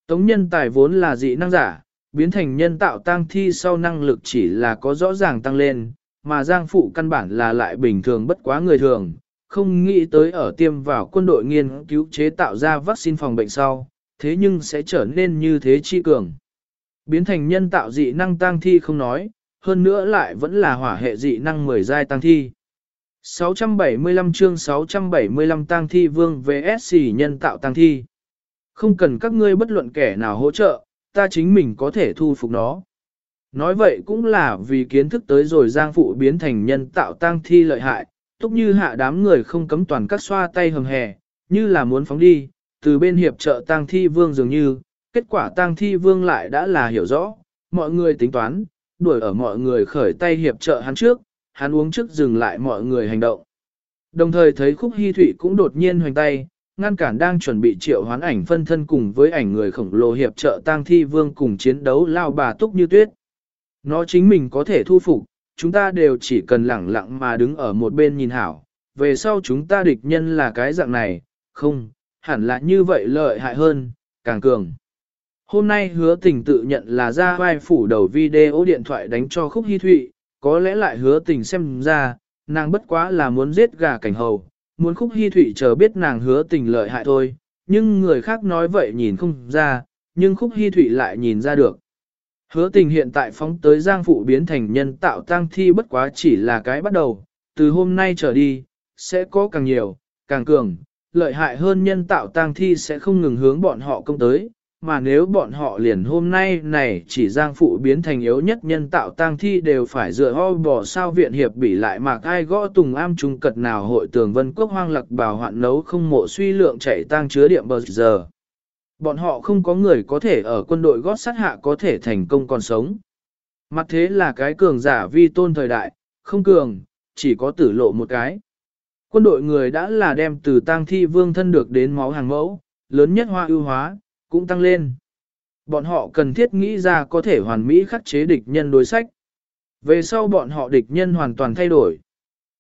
Tống nhân tài vốn là dị năng giả, biến thành nhân tạo tăng thi sau năng lực chỉ là có rõ ràng tăng lên, mà giang phụ căn bản là lại bình thường bất quá người thường, không nghĩ tới ở tiêm vào quân đội nghiên cứu chế tạo ra vaccine phòng bệnh sau, thế nhưng sẽ trở nên như thế chi cường. Biến thành nhân tạo dị năng tăng thi không nói, hơn nữa lại vẫn là hỏa hệ dị năng 10 giai tăng thi. 675 chương 675 tăng thi vương VSC nhân tạo tăng thi. Không cần các ngươi bất luận kẻ nào hỗ trợ, ta chính mình có thể thu phục nó. Nói vậy cũng là vì kiến thức tới rồi giang phụ biến thành nhân tạo tăng thi lợi hại, túc như hạ đám người không cấm toàn các xoa tay hầm hè, như là muốn phóng đi, từ bên hiệp trợ tăng thi vương dường như, kết quả tăng thi vương lại đã là hiểu rõ, mọi người tính toán, đuổi ở mọi người khởi tay hiệp trợ hắn trước, hắn uống trước dừng lại mọi người hành động. Đồng thời thấy khúc hy thủy cũng đột nhiên hoành tay, ngăn cản đang chuẩn bị triệu hoán ảnh phân thân cùng với ảnh người khổng lồ hiệp trợ tang thi vương cùng chiến đấu lao bà túc như tuyết. Nó chính mình có thể thu phục, chúng ta đều chỉ cần lẳng lặng mà đứng ở một bên nhìn hảo, về sau chúng ta địch nhân là cái dạng này, không, hẳn là như vậy lợi hại hơn, càng cường. Hôm nay hứa tình tự nhận là ra vai phủ đầu video điện thoại đánh cho khúc hy thụy, có lẽ lại hứa tình xem ra, nàng bất quá là muốn giết gà cảnh hầu, muốn khúc hy thụy chờ biết nàng hứa tình lợi hại thôi, nhưng người khác nói vậy nhìn không ra, nhưng khúc hy thụy lại nhìn ra được. Hứa tình hiện tại phóng tới giang phụ biến thành nhân tạo tăng thi bất quá chỉ là cái bắt đầu, từ hôm nay trở đi, sẽ có càng nhiều, càng cường, lợi hại hơn nhân tạo tăng thi sẽ không ngừng hướng bọn họ công tới, mà nếu bọn họ liền hôm nay này chỉ giang phụ biến thành yếu nhất nhân tạo tang thi đều phải dựa ho bỏ sao viện hiệp bị lại mà ai gõ tùng am trung cật nào hội tường vân quốc hoang lạc bảo hoạn nấu không mộ suy lượng chạy tang chứa điểm bờ giờ. Bọn họ không có người có thể ở quân đội gót sát hạ có thể thành công còn sống. Mặt thế là cái cường giả vi tôn thời đại, không cường, chỉ có tử lộ một cái. Quân đội người đã là đem từ tang thi vương thân được đến máu hàng mẫu, lớn nhất hoa ưu hóa, cũng tăng lên. Bọn họ cần thiết nghĩ ra có thể hoàn mỹ khắc chế địch nhân đối sách. Về sau bọn họ địch nhân hoàn toàn thay đổi.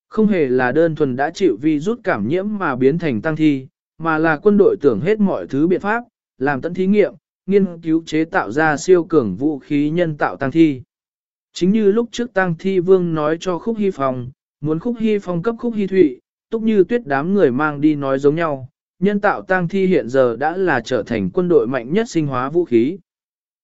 Không hề là đơn thuần đã chịu vi rút cảm nhiễm mà biến thành tăng thi, mà là quân đội tưởng hết mọi thứ biện pháp, làm tận thí nghiệm, nghiên cứu chế tạo ra siêu cường vũ khí nhân tạo tăng thi. Chính như lúc trước tăng thi vương nói cho khúc hy phong, muốn khúc hy phong cấp khúc hy thụy, túc như tuyết đám người mang đi nói giống nhau, nhân tạo tang thi hiện giờ đã là trở thành quân đội mạnh nhất sinh hóa vũ khí.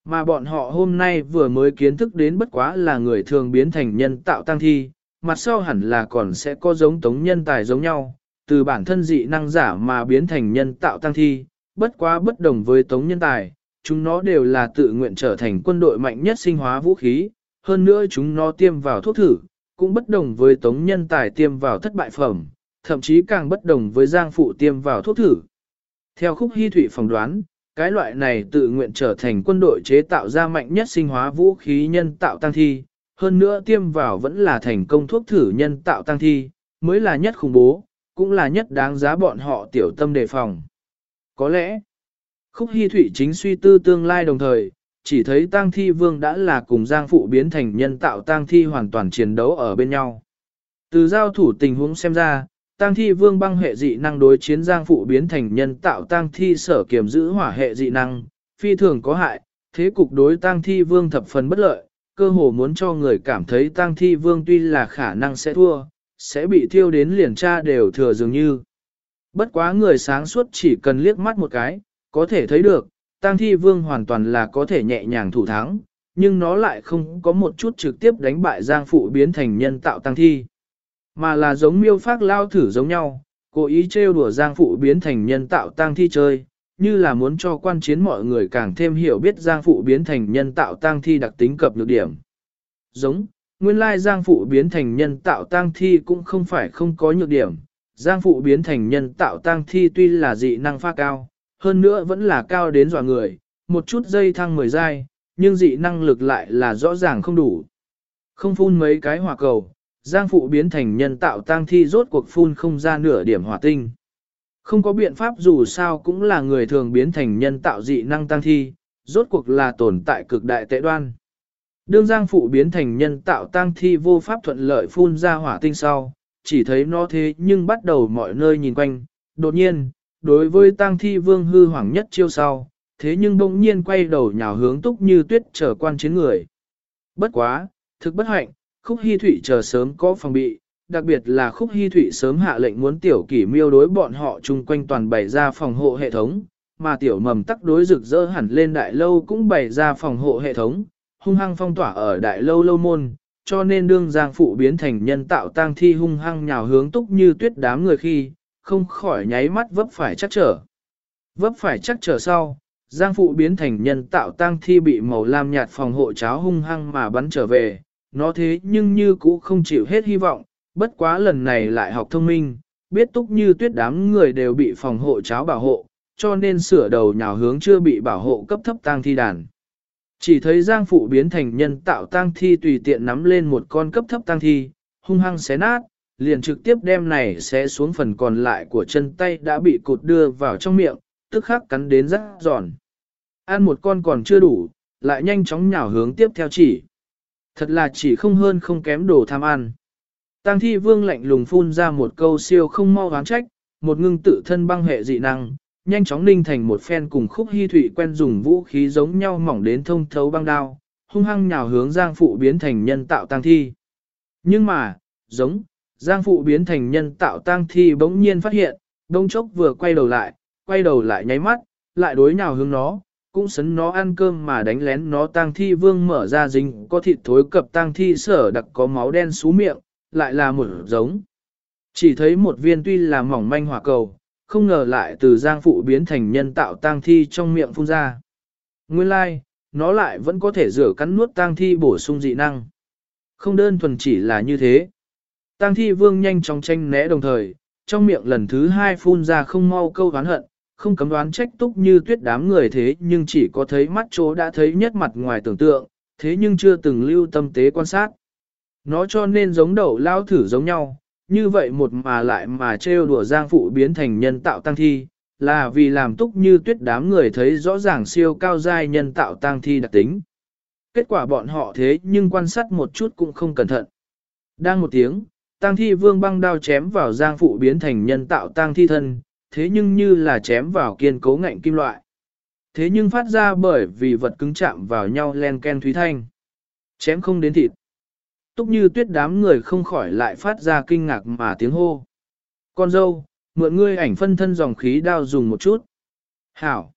Mà bọn họ hôm nay vừa mới kiến thức đến bất quá là người thường biến thành nhân tạo tăng thi, mặt sau hẳn là còn sẽ có giống tống nhân tài giống nhau, từ bản thân dị năng giả mà biến thành nhân tạo tăng thi, bất quá bất đồng với tống nhân tài, chúng nó đều là tự nguyện trở thành quân đội mạnh nhất sinh hóa vũ khí, hơn nữa chúng nó tiêm vào thuốc thử, cũng bất đồng với tống nhân tài tiêm vào thất bại phẩm, thậm chí càng bất đồng với giang phụ tiêm vào thuốc thử. Theo khúc hy thủy phỏng đoán, cái loại này tự nguyện trở thành quân đội chế tạo ra mạnh nhất sinh hóa vũ khí nhân tạo tăng thi, hơn nữa tiêm vào vẫn là thành công thuốc thử nhân tạo tăng thi, mới là nhất khủng bố, cũng là nhất đáng giá bọn họ tiểu tâm đề phòng. Có lẽ, khúc hy thủy chính suy tư tương lai đồng thời, chỉ thấy tăng thi vương đã là cùng giang phụ biến thành nhân tạo tăng thi hoàn toàn chiến đấu ở bên nhau. Từ giao thủ tình huống xem ra, Tang thi vương băng hệ dị năng đối chiến giang phụ biến thành nhân tạo tang thi sở kiểm giữ hỏa hệ dị năng, phi thường có hại, thế cục đối tang thi vương thập phần bất lợi, cơ hồ muốn cho người cảm thấy tang thi vương tuy là khả năng sẽ thua, sẽ bị thiêu đến liền tra đều thừa dường như. Bất quá người sáng suốt chỉ cần liếc mắt một cái, có thể thấy được, tang thi vương hoàn toàn là có thể nhẹ nhàng thủ thắng, nhưng nó lại không có một chút trực tiếp đánh bại giang phụ biến thành nhân tạo Tang thi. Mà là giống miêu phát lao thử giống nhau, cố ý trêu đùa Giang Phụ biến thành nhân tạo tang thi chơi, như là muốn cho quan chiến mọi người càng thêm hiểu biết Giang Phụ biến thành nhân tạo tang thi đặc tính cập nhược điểm. Giống, nguyên lai Giang Phụ biến thành nhân tạo tang thi cũng không phải không có nhược điểm, Giang Phụ biến thành nhân tạo tang thi tuy là dị năng pha cao, hơn nữa vẫn là cao đến dọa người, một chút dây thăng mười giai, nhưng dị năng lực lại là rõ ràng không đủ. Không phun mấy cái hỏa cầu, Giang phụ biến thành nhân tạo tang thi rốt cuộc phun không ra nửa điểm hỏa tinh. Không có biện pháp dù sao cũng là người thường biến thành nhân tạo dị năng tăng thi, rốt cuộc là tồn tại cực đại tệ đoan. Đương Giang phụ biến thành nhân tạo tăng thi vô pháp thuận lợi phun ra hỏa tinh sau, chỉ thấy nó thế nhưng bắt đầu mọi nơi nhìn quanh, đột nhiên, đối với tăng thi vương hư hoảng nhất chiêu sau, thế nhưng bỗng nhiên quay đầu nhào hướng túc như tuyết trở quan chiến người. Bất quá, thực bất hạnh, khúc hy thụy chờ sớm có phòng bị, đặc biệt là khúc hy thụy sớm hạ lệnh muốn tiểu kỷ miêu đối bọn họ chung quanh toàn bày ra phòng hộ hệ thống, mà tiểu mầm tắc đối rực rỡ hẳn lên đại lâu cũng bày ra phòng hộ hệ thống, hung hăng phong tỏa ở đại lâu lâu môn, cho nên đương giang phụ biến thành nhân tạo tang thi hung hăng nhào hướng túc như tuyết đám người khi, không khỏi nháy mắt vấp phải chắc trở. Vấp phải chắc trở sau, giang phụ biến thành nhân tạo tang thi bị màu lam nhạt phòng hộ cháo hung hăng mà bắn trở về, nó thế nhưng như cũ không chịu hết hy vọng, bất quá lần này lại học thông minh, biết túc như tuyết đám người đều bị phòng hộ cháo bảo hộ, cho nên sửa đầu nhào hướng chưa bị bảo hộ cấp thấp tang thi đàn. Chỉ thấy Giang Phụ biến thành nhân tạo tang thi tùy tiện nắm lên một con cấp thấp tang thi, hung hăng xé nát, liền trực tiếp đem này xé xuống phần còn lại của chân tay đã bị cột đưa vào trong miệng, tức khắc cắn đến rất giòn. Ăn một con còn chưa đủ, lại nhanh chóng nhào hướng tiếp theo chỉ. Thật là chỉ không hơn không kém đồ tham ăn. Tăng thi vương lạnh lùng phun ra một câu siêu không mau oán trách, một ngưng tự thân băng hệ dị năng, nhanh chóng ninh thành một phen cùng khúc hy thủy quen dùng vũ khí giống nhau mỏng đến thông thấu băng đao, hung hăng nhào hướng giang phụ biến thành nhân tạo tăng thi. Nhưng mà, giống, giang phụ biến thành nhân tạo tăng thi bỗng nhiên phát hiện, đông chốc vừa quay đầu lại, quay đầu lại nháy mắt, lại đối nhào hướng nó, cũng sấn nó ăn cơm mà đánh lén nó tang thi vương mở ra dính có thịt thối cập tang thi sở đặc có máu đen xú miệng, lại là một giống. Chỉ thấy một viên tuy là mỏng manh hỏa cầu, không ngờ lại từ giang phụ biến thành nhân tạo tang thi trong miệng phun ra. Nguyên lai, like, nó lại vẫn có thể rửa cắn nuốt tang thi bổ sung dị năng. Không đơn thuần chỉ là như thế. Tang thi vương nhanh chóng tranh né đồng thời, trong miệng lần thứ hai phun ra không mau câu oán hận, không cấm đoán trách túc như tuyết đám người thế nhưng chỉ có thấy mắt chỗ đã thấy nhất mặt ngoài tưởng tượng, thế nhưng chưa từng lưu tâm tế quan sát. Nó cho nên giống đầu lao thử giống nhau, như vậy một mà lại mà trêu đùa giang phụ biến thành nhân tạo tăng thi, là vì làm túc như tuyết đám người thấy rõ ràng siêu cao giai nhân tạo tăng thi đặc tính. Kết quả bọn họ thế nhưng quan sát một chút cũng không cẩn thận. Đang một tiếng, tăng thi vương băng đao chém vào giang phụ biến thành nhân tạo tăng thi thân, thế nhưng như là chém vào kiên cố ngạnh kim loại. Thế nhưng phát ra bởi vì vật cứng chạm vào nhau len ken thúy thanh. Chém không đến thịt. Túc như tuyết đám người không khỏi lại phát ra kinh ngạc mà tiếng hô. Con dâu, mượn ngươi ảnh phân thân dòng khí đao dùng một chút. Hảo.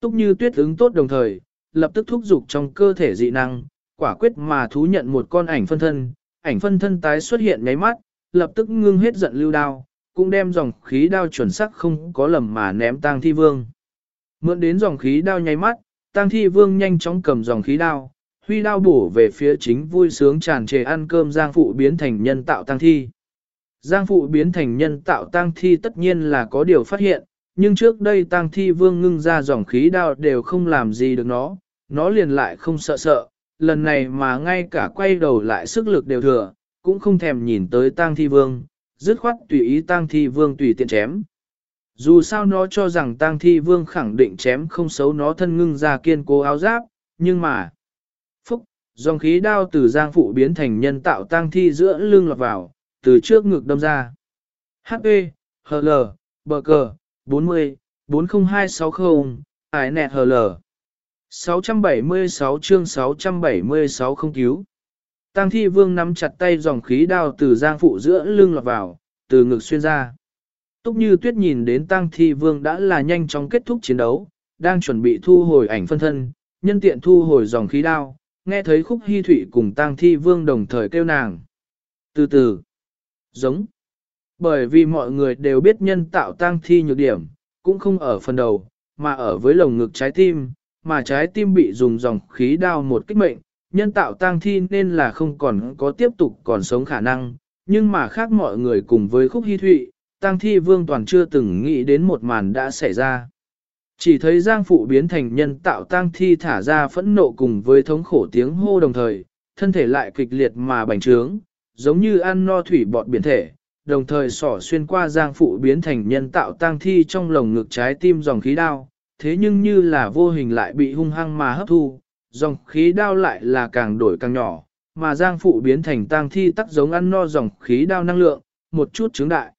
Túc như tuyết ứng tốt đồng thời, lập tức thúc giục trong cơ thể dị năng, quả quyết mà thú nhận một con ảnh phân thân, ảnh phân thân tái xuất hiện nháy mắt, lập tức ngưng hết giận lưu đao, cũng đem dòng khí đao chuẩn sắc không có lầm mà ném tang thi vương. Mượn đến dòng khí đao nháy mắt, tang thi vương nhanh chóng cầm dòng khí đao, huy đao bổ về phía chính vui sướng tràn trề ăn cơm giang phụ biến thành nhân tạo tang thi. Giang phụ biến thành nhân tạo tang thi tất nhiên là có điều phát hiện, nhưng trước đây tang thi vương ngưng ra dòng khí đao đều không làm gì được nó, nó liền lại không sợ sợ, lần này mà ngay cả quay đầu lại sức lực đều thừa, cũng không thèm nhìn tới tang thi vương, dứt khoát tùy ý tang thi vương tùy tiện chém. Dù sao nó cho rằng tang thi vương khẳng định chém không xấu nó thân ngưng ra kiên cố áo giáp, nhưng mà... Phúc, dòng khí đao từ giang phụ biến thành nhân tạo tang thi giữa lưng lọt vào, từ trước ngực đâm ra. H.E. H.L. bờ cờ, 40, 40260, ải nẹt H.L. 676 chương 676 không cứu. Tang thi vương nắm chặt tay dòng khí đao từ giang phụ giữa lưng lọt vào, từ ngực xuyên ra. Túc như tuyết nhìn đến Tang thi vương đã là nhanh chóng kết thúc chiến đấu, đang chuẩn bị thu hồi ảnh phân thân, nhân tiện thu hồi dòng khí đao, nghe thấy khúc hy thủy cùng Tang thi vương đồng thời kêu nàng. Từ từ, giống, bởi vì mọi người đều biết nhân tạo Tang thi nhược điểm, cũng không ở phần đầu, mà ở với lồng ngực trái tim, mà trái tim bị dùng dòng khí đao một kích mệnh, nhân tạo tang thi nên là không còn có tiếp tục còn sống khả năng, nhưng mà khác mọi người cùng với khúc hy thụy, tang thi vương toàn chưa từng nghĩ đến một màn đã xảy ra. Chỉ thấy giang phụ biến thành nhân tạo tang thi thả ra phẫn nộ cùng với thống khổ tiếng hô đồng thời, thân thể lại kịch liệt mà bành trướng, giống như ăn no thủy bọt biển thể, đồng thời sỏ xuyên qua giang phụ biến thành nhân tạo tang thi trong lồng ngực trái tim dòng khí đao, thế nhưng như là vô hình lại bị hung hăng mà hấp thu, dòng khí đao lại là càng đổi càng nhỏ, mà giang phụ biến thành tang thi tắc giống ăn no dòng khí đao năng lượng, một chút chứng đại.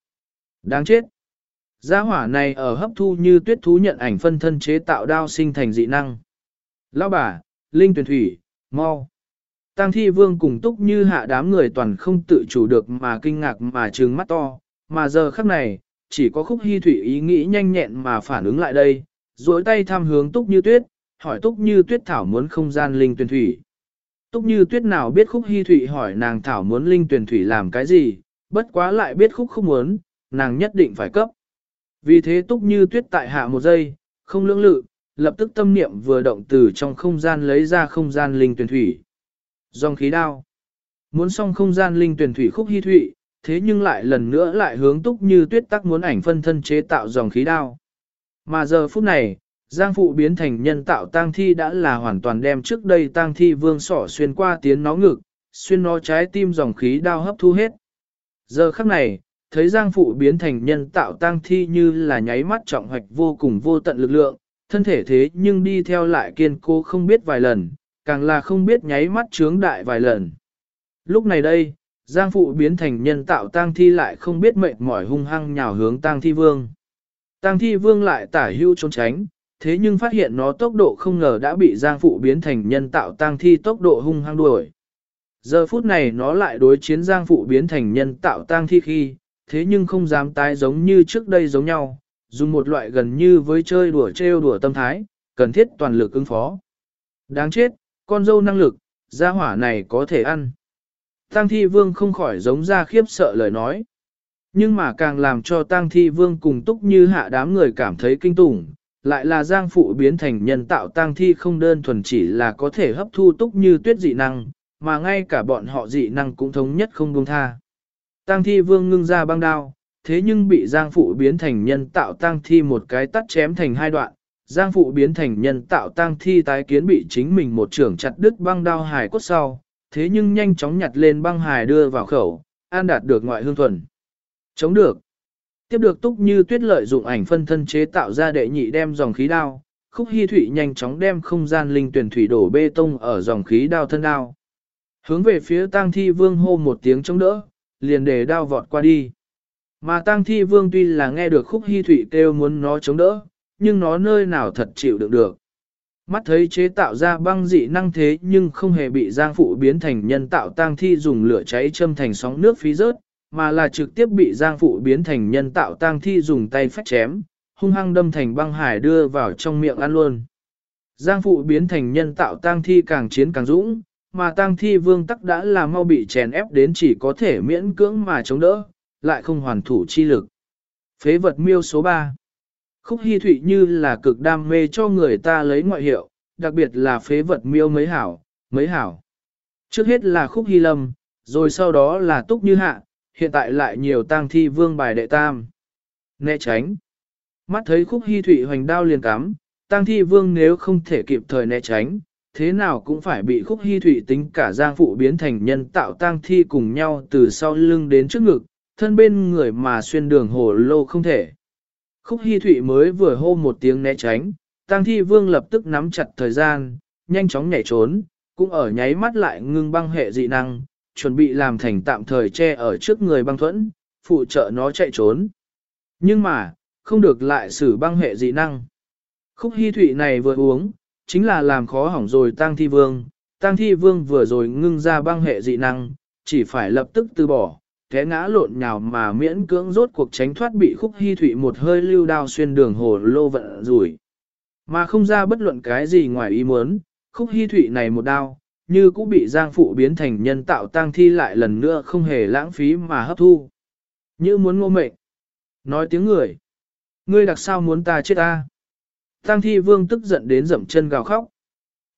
Đáng chết! Gia hỏa này ở hấp thu như tuyết thú nhận ảnh phân thân chế tạo đao sinh thành dị năng. Lão bà, Linh tuyển thủy, mau! Tang thi vương cùng túc như hạ đám người toàn không tự chủ được mà kinh ngạc mà trừng mắt to, mà giờ khắc này, chỉ có khúc hy thủy ý nghĩ nhanh nhẹn mà phản ứng lại đây, duỗi tay tham hướng túc như tuyết, hỏi Túc Như Tuyết Thảo muốn không gian linh tuyển thủy. Túc Như Tuyết nào biết Khúc Hy Thụy hỏi nàng Thảo muốn linh tuyển thủy làm cái gì, bất quá lại biết Khúc không muốn, nàng nhất định phải cấp. Vì thế Túc Như Tuyết tại hạ một giây, không lưỡng lự, lập tức tâm niệm vừa động từ trong không gian lấy ra không gian linh tuyển thủy. Dòng khí đao. Muốn xong không gian linh tuyển thủy Khúc Hy Thụy, thế nhưng lại lần nữa lại hướng Túc Như Tuyết tắc muốn ảnh phân thân chế tạo dòng khí đao. Mà giờ phút này, Giang phụ biến thành nhân tạo tang thi đã là hoàn toàn đem trước đây tang thi vương sỏ xuyên qua tiến nó ngực, xuyên nó trái tim dòng khí đao hấp thu hết. Giờ khắc này, thấy Giang phụ biến thành nhân tạo tang thi như là nháy mắt trọng hoạch vô cùng vô tận lực lượng, thân thể thế nhưng đi theo lại kiên cố không biết vài lần, càng là không biết nháy mắt trướng đại vài lần. Lúc này đây, Giang phụ biến thành nhân tạo tang thi lại không biết mệt mỏi hung hăng nhào hướng tang thi vương. Tang thi vương lại tả hưu trốn tránh, thế nhưng phát hiện nó tốc độ không ngờ đã bị Giang Phụ biến thành nhân tạo tang thi tốc độ hung hăng đuổi. Giờ phút này nó lại đối chiến Giang Phụ biến thành nhân tạo tang thi khi, thế nhưng không dám tái giống như trước đây giống nhau, dùng một loại gần như với chơi đùa trêu đùa tâm thái, cần thiết toàn lực ứng phó. Đáng chết, con dâu năng lực, gia hỏa này có thể ăn. tang thi vương không khỏi giống ra khiếp sợ lời nói. Nhưng mà càng làm cho tang thi vương cùng túc như hạ đám người cảm thấy kinh tủng, lại là giang phụ biến thành nhân tạo tang thi không đơn thuần chỉ là có thể hấp thu túc như tuyết dị năng, mà ngay cả bọn họ dị năng cũng thống nhất không buông tha. Tang thi vương ngưng ra băng đao, thế nhưng bị giang phụ biến thành nhân tạo tang thi một cái tắt chém thành hai đoạn. Giang phụ biến thành nhân tạo tang thi tái kiến bị chính mình một trưởng chặt đứt băng đao hài cốt sau, thế nhưng nhanh chóng nhặt lên băng hài đưa vào khẩu, an đạt được ngoại hương thuần. Chống được. Tiếp được túc như tuyết lợi dụng ảnh phân thân chế tạo ra đệ nhị đem dòng khí đao, khúc hy thủy nhanh chóng đem không gian linh tuyển thủy đổ bê tông ở dòng khí đao thân đao. Hướng về phía tang thi vương hô một tiếng chống đỡ, liền để đao vọt qua đi. Mà tang thi vương tuy là nghe được khúc hy thủy kêu muốn nó chống đỡ, nhưng nó nơi nào thật chịu đựng được. Mắt thấy chế tạo ra băng dị năng thế nhưng không hề bị giang phụ biến thành nhân tạo tang thi dùng lửa cháy châm thành sóng nước phí rớt, mà là trực tiếp bị giang phụ biến thành nhân tạo tang thi dùng tay phách chém, hung hăng đâm thành băng hải đưa vào trong miệng ăn luôn. Giang phụ biến thành nhân tạo tang thi càng chiến càng dũng, mà tang thi vương tắc đã là mau bị chèn ép đến chỉ có thể miễn cưỡng mà chống đỡ, lại không hoàn thủ chi lực. Phế vật miêu số 3 Khúc hy thụy như là cực đam mê cho người ta lấy ngoại hiệu, đặc biệt là phế vật miêu mấy hảo, mấy hảo. Trước hết là khúc hy lâm, rồi sau đó là túc như hạ, hiện tại lại nhiều tang thi vương bài đệ tam. Né tránh. Mắt thấy khúc hy thụy hoành đao liền cắm, tang thi vương nếu không thể kịp thời né tránh, thế nào cũng phải bị khúc hy thụy tính cả giang phụ biến thành nhân tạo tang thi cùng nhau từ sau lưng đến trước ngực, thân bên người mà xuyên đường hồ lô không thể. Khúc hy thụy mới vừa hô một tiếng né tránh, tang thi vương lập tức nắm chặt thời gian, nhanh chóng nhảy trốn, cũng ở nháy mắt lại ngưng băng hệ dị năng, chuẩn bị làm thành tạm thời che ở trước người băng thuẫn, phụ trợ nó chạy trốn. Nhưng mà, không được lại xử băng hệ dị năng. Khúc hy thụy này vừa uống, chính là làm khó hỏng rồi tang thi vương. Tang thi vương vừa rồi ngưng ra băng hệ dị năng, chỉ phải lập tức từ bỏ, thế ngã lộn nhào mà miễn cưỡng rốt cuộc tránh thoát bị khúc hy thụy một hơi lưu đao xuyên đường hồ lô vận rủi. Mà không ra bất luận cái gì ngoài ý muốn, khúc hy thụy này một đao, như cũng bị giang phụ biến thành nhân tạo tang thi lại lần nữa không hề lãng phí mà hấp thu. Như muốn ngô mệnh. Nói tiếng người. Ngươi đặc sao muốn ta chết ta. Tang thi vương tức giận đến dậm chân gào khóc.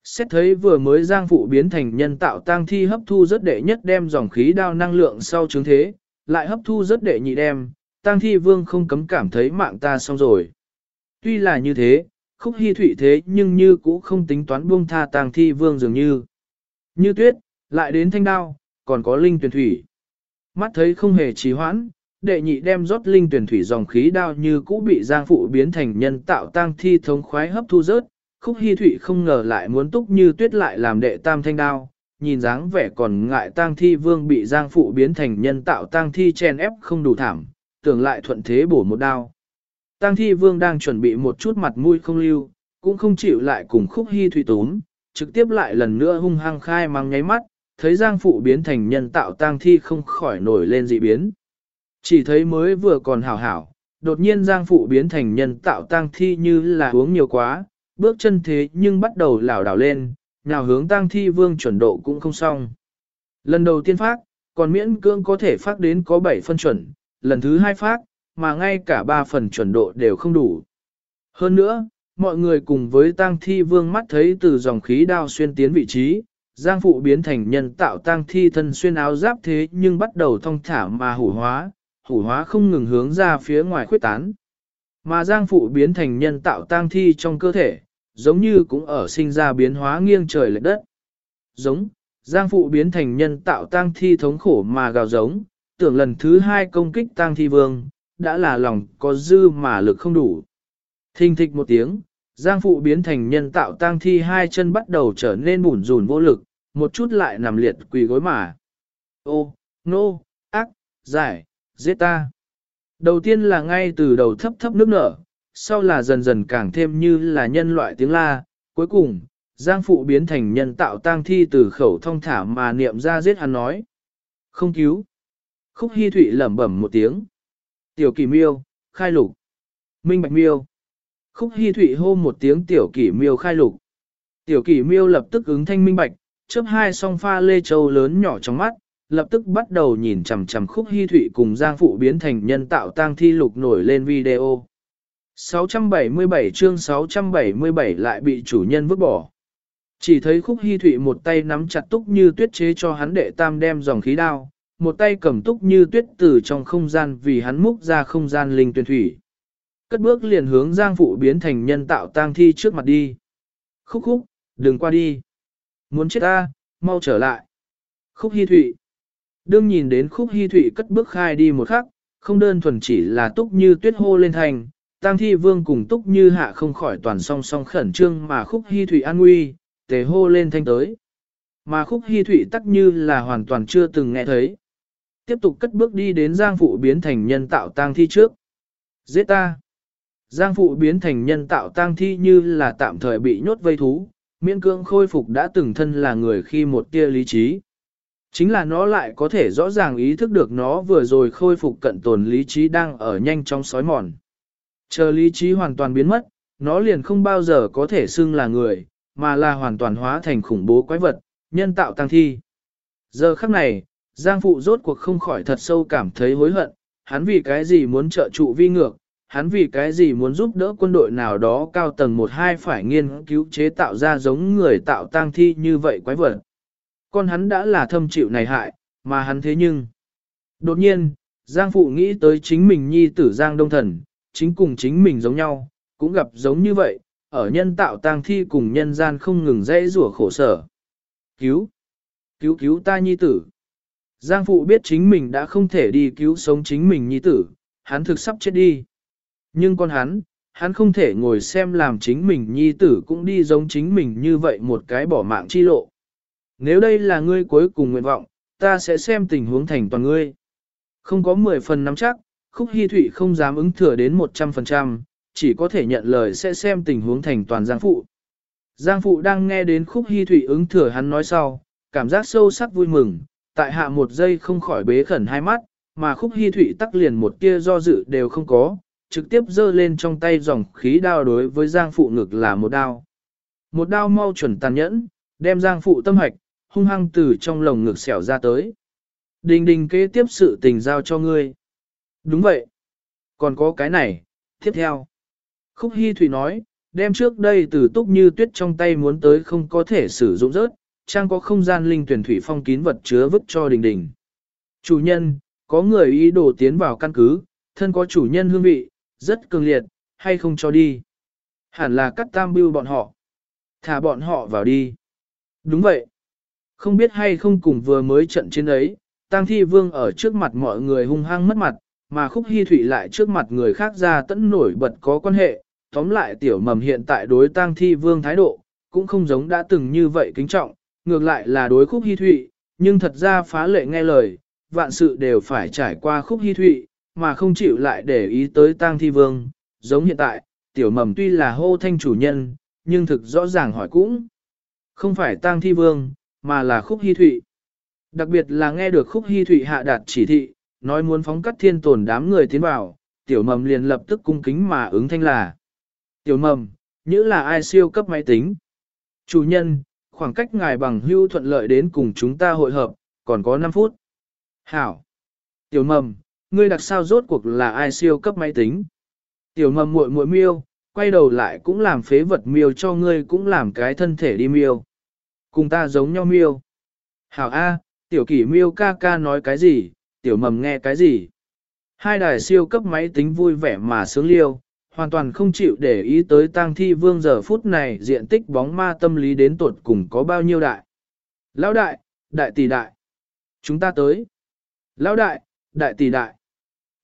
Xét thấy vừa mới giang phụ biến thành nhân tạo tang thi hấp thu rất đệ nhất đem dòng khí đao năng lượng sau chứng thế, lại hấp thu rất đệ nhị đem, tang thi vương không cấm cảm thấy mạng ta xong rồi. Tuy là như thế, khúc hy thụy thế nhưng như cũ không tính toán buông tha tang thi vương dường như. Như tuyết, lại đến thanh đao, còn có linh tuyển thủy. Mắt thấy không hề trì hoãn, đệ nhị đem rót linh tuyển thủy dòng khí đao như cũ bị giang phụ biến thành nhân tạo tang thi thống khoái hấp thu rớt, khúc hy thụy không ngờ lại muốn túc như tuyết lại làm đệ tam thanh đao, nhìn dáng vẻ còn ngại tang thi vương bị giang phụ biến thành nhân tạo tang thi chen ép không đủ thảm, tưởng lại thuận thế bổ một đao. Tang thi vương đang chuẩn bị một chút mặt mũi không lưu, cũng không chịu lại cùng khúc hy thụy túm, trực tiếp lại lần nữa hung hăng khai mang nháy mắt, thấy giang phụ biến thành nhân tạo tang thi không khỏi nổi lên dị biến. Chỉ thấy mới vừa còn hảo hảo, đột nhiên giang phụ biến thành nhân tạo tang thi như là uống nhiều quá, bước chân thế nhưng bắt đầu lảo đảo lên, nào hướng tang thi vương chuẩn độ cũng không xong. Lần đầu tiên phát, còn miễn cưỡng có thể phát đến có 7 phân chuẩn, lần thứ hai phát, mà ngay cả 3 phần chuẩn độ đều không đủ. Hơn nữa, mọi người cùng với tang thi vương mắt thấy từ dòng khí đao xuyên tiến vị trí, giang phụ biến thành nhân tạo tang thi thân xuyên áo giáp thế nhưng bắt đầu thông thả mà hủ hóa, hủ hóa không ngừng hướng ra phía ngoài khuyết tán. Mà giang phụ biến thành nhân tạo tang thi trong cơ thể, giống như cũng ở sinh ra biến hóa nghiêng trời lệch đất. Giống, giang phụ biến thành nhân tạo tang thi thống khổ mà gào giống, tưởng lần thứ hai công kích tang thi vương, đã là lòng có dư mà lực không đủ. Thình thịch một tiếng, giang phụ biến thành nhân tạo tang thi hai chân bắt đầu trở nên bủn rủn vô lực, một chút lại nằm liệt quỳ gối mà. Ô, nô, ác, giải, giết ta. Đầu tiên là ngay từ đầu thấp thấp nước nở, sau là dần dần càng thêm như là nhân loại tiếng la, cuối cùng, Giang Phụ biến thành nhân tạo tang thi từ khẩu thông thả mà niệm ra giết hắn nói. Không cứu. Khúc Hi Thụy lẩm bẩm một tiếng. Tiểu kỳ miêu, khai lục. Minh bạch miêu. Khúc Hi Thụy hô một tiếng tiểu Kỷ miêu khai lục. Tiểu Kỷ miêu lập tức ứng thanh minh bạch, chớp hai song pha lê châu lớn nhỏ trong mắt, lập tức bắt đầu nhìn chằm chằm khúc hy thụy cùng Giang Phụ biến thành nhân tạo tang thi lục nổi lên video. 677 chương 677 lại bị chủ nhân vứt bỏ. Chỉ thấy khúc hy thụy một tay nắm chặt túc như tuyết chế cho hắn đệ tam đem dòng khí đao, một tay cầm túc như tuyết từ trong không gian vì hắn múc ra không gian linh tuyển thủy. Cất bước liền hướng giang phụ biến thành nhân tạo tang thi trước mặt đi. Khúc khúc, đừng qua đi. Muốn chết ta, mau trở lại. Khúc hy thụy. Đương nhìn đến khúc hy thụy cất bước khai đi một khắc, không đơn thuần chỉ là túc như tuyết hô lên thành, tang thi vương cùng túc như hạ không khỏi toàn song song khẩn trương mà khúc hy thụy an nguy, tề hô lên thanh tới. Mà khúc hy thụy tắc như là hoàn toàn chưa từng nghe thấy. Tiếp tục cất bước đi đến giang phụ biến thành nhân tạo tang thi trước. Giết ta! Giang phụ biến thành nhân tạo tang thi như là tạm thời bị nhốt vây thú, miễn cưỡng khôi phục đã từng thân là người khi một tia lý trí. Chính là nó lại có thể rõ ràng ý thức được nó vừa rồi khôi phục cận tồn lý trí đang ở nhanh trong sói mòn. Chờ lý trí hoàn toàn biến mất, nó liền không bao giờ có thể xưng là người, mà là hoàn toàn hóa thành khủng bố quái vật, nhân tạo tăng thi. Giờ khắc này, Giang Phụ rốt cuộc không khỏi thật sâu cảm thấy hối hận, hắn vì cái gì muốn trợ trụ vi ngược, hắn vì cái gì muốn giúp đỡ quân đội nào đó cao tầng một hai phải nghiên cứu chế tạo ra giống người tạo tang thi như vậy quái vật. Con hắn đã là thâm chịu này hại, mà hắn thế nhưng. Đột nhiên, Giang Phụ nghĩ tới chính mình nhi tử Giang Đông Thần, chính cùng chính mình giống nhau, cũng gặp giống như vậy, ở nhân tạo tang thi cùng nhân gian không ngừng dễ rủa khổ sở. Cứu! Cứu cứu ta nhi tử! Giang Phụ biết chính mình đã không thể đi cứu sống chính mình nhi tử, hắn thực sắp chết đi. Nhưng con hắn, hắn không thể ngồi xem làm chính mình nhi tử cũng đi giống chính mình như vậy một cái bỏ mạng chi lộ. Nếu đây là ngươi cuối cùng nguyện vọng, ta sẽ xem tình huống thành toàn ngươi. Không có 10 phần nắm chắc, khúc hy thụy không dám ứng thừa đến 100%, chỉ có thể nhận lời sẽ xem tình huống thành toàn Giang Phụ. Giang Phụ đang nghe đến khúc hy thụy ứng thừa hắn nói sau, cảm giác sâu sắc vui mừng, tại hạ một giây không khỏi bế khẩn hai mắt, mà khúc hy thụy tắc liền một tia do dự đều không có, trực tiếp giơ lên trong tay dòng khí đao đối với Giang Phụ ngực là một đao. Một đao mau chuẩn tàn nhẫn, đem Giang Phụ tâm hạch, hung hăng từ trong lồng ngực xẻo ra tới. Đình đình kế tiếp sự tình giao cho ngươi. Đúng vậy. Còn có cái này, tiếp theo. Khúc hy Thủy nói, đem trước đây từ túc như tuyết trong tay muốn tới không có thể sử dụng rớt, trang có không gian linh tuyển thủy phong kín vật chứa vứt cho đình đình. Chủ nhân, có người ý đồ tiến vào căn cứ, thân có chủ nhân hương vị, rất cường liệt, hay không cho đi. Hẳn là cắt tam bưu bọn họ. Thả bọn họ vào đi. Đúng vậy. Không biết hay không cùng vừa mới trận chiến ấy, Tăng Thi Vương ở trước mặt mọi người hung hăng mất mặt, mà Khúc hy Thụy lại trước mặt người khác ra tẫn nổi bật có quan hệ. Tóm lại tiểu mầm hiện tại đối Tăng Thi Vương thái độ, cũng không giống đã từng như vậy kính trọng, ngược lại là đối Khúc hy Thụy, nhưng thật ra phá lệ nghe lời, vạn sự đều phải trải qua Khúc hy Thụy, mà không chịu lại để ý tới tang Thi Vương. Giống hiện tại, tiểu mầm tuy là hô thanh chủ nhân, nhưng thực rõ ràng hỏi cũng không phải tang Thi Vương, mà là khúc hy thụy. Đặc biệt là nghe được khúc hy thụy hạ đạt chỉ thị, nói muốn phóng cắt thiên tồn đám người tiến vào, tiểu mầm liền lập tức cung kính mà ứng thanh là. Tiểu mầm, nhữ là ai siêu cấp máy tính? Chủ nhân, khoảng cách ngài bằng hưu thuận lợi đến cùng chúng ta hội hợp, còn có 5 phút. Hảo. Tiểu mầm, ngươi đặc sao rốt cuộc là ai siêu cấp máy tính? Tiểu mầm muội muội miêu, quay đầu lại cũng làm phế vật miêu cho ngươi cũng làm cái thân thể đi miêu. Cùng ta giống nhau miêu. Hảo A, tiểu kỷ miêu ca ca nói cái gì, tiểu mầm nghe cái gì. Hai đài siêu cấp máy tính vui vẻ mà sướng liêu, hoàn toàn không chịu để ý tới tang thi vương giờ phút này diện tích bóng ma tâm lý đến tuột cùng có bao nhiêu đại. Lão đại, đại tỷ đại. Chúng ta tới. Lão đại, đại tỷ đại.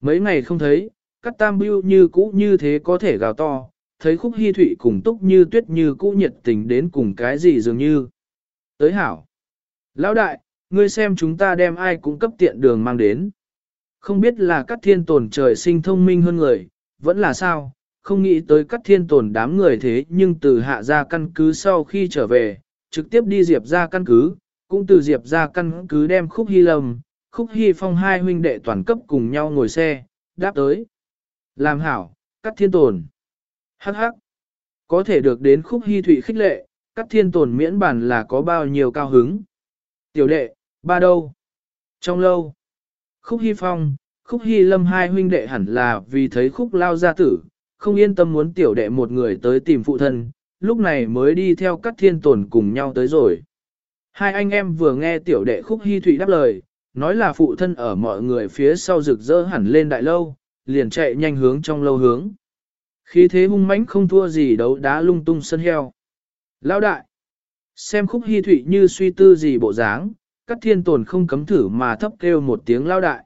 Mấy ngày không thấy, các tam bưu như cũ như thế có thể gào to, thấy khúc hy thụy cùng túc như tuyết như cũ nhiệt tình đến cùng cái gì dường như. Tới hảo. Lão đại, ngươi xem chúng ta đem ai cũng cấp tiện đường mang đến. Không biết là các thiên tồn trời sinh thông minh hơn người, vẫn là sao, không nghĩ tới các thiên tồn đám người thế nhưng từ hạ ra căn cứ sau khi trở về, trực tiếp đi diệp ra căn cứ, cũng từ diệp ra căn cứ đem khúc hy lầm, khúc hy phong hai huynh đệ toàn cấp cùng nhau ngồi xe, đáp tới. Làm hảo, cắt thiên tồn. Hắc hắc. Có thể được đến khúc hy Thụy khích lệ, cắt thiên tồn miễn bản là có bao nhiêu cao hứng. Tiểu đệ, ba đâu? Trong lâu, khúc hy phong, khúc hy lâm hai huynh đệ hẳn là vì thấy khúc lao gia tử, không yên tâm muốn tiểu đệ một người tới tìm phụ thân, lúc này mới đi theo các thiên tồn cùng nhau tới rồi. Hai anh em vừa nghe tiểu đệ khúc hy Thụy đáp lời, nói là phụ thân ở mọi người phía sau rực rỡ hẳn lên đại lâu, liền chạy nhanh hướng trong lâu hướng. Khí thế hung mãnh không thua gì đấu đá lung tung sân heo. Lão đại, xem khúc hy thủy như suy tư gì bộ dáng, các thiên tồn không cấm thử mà thấp kêu một tiếng lao đại.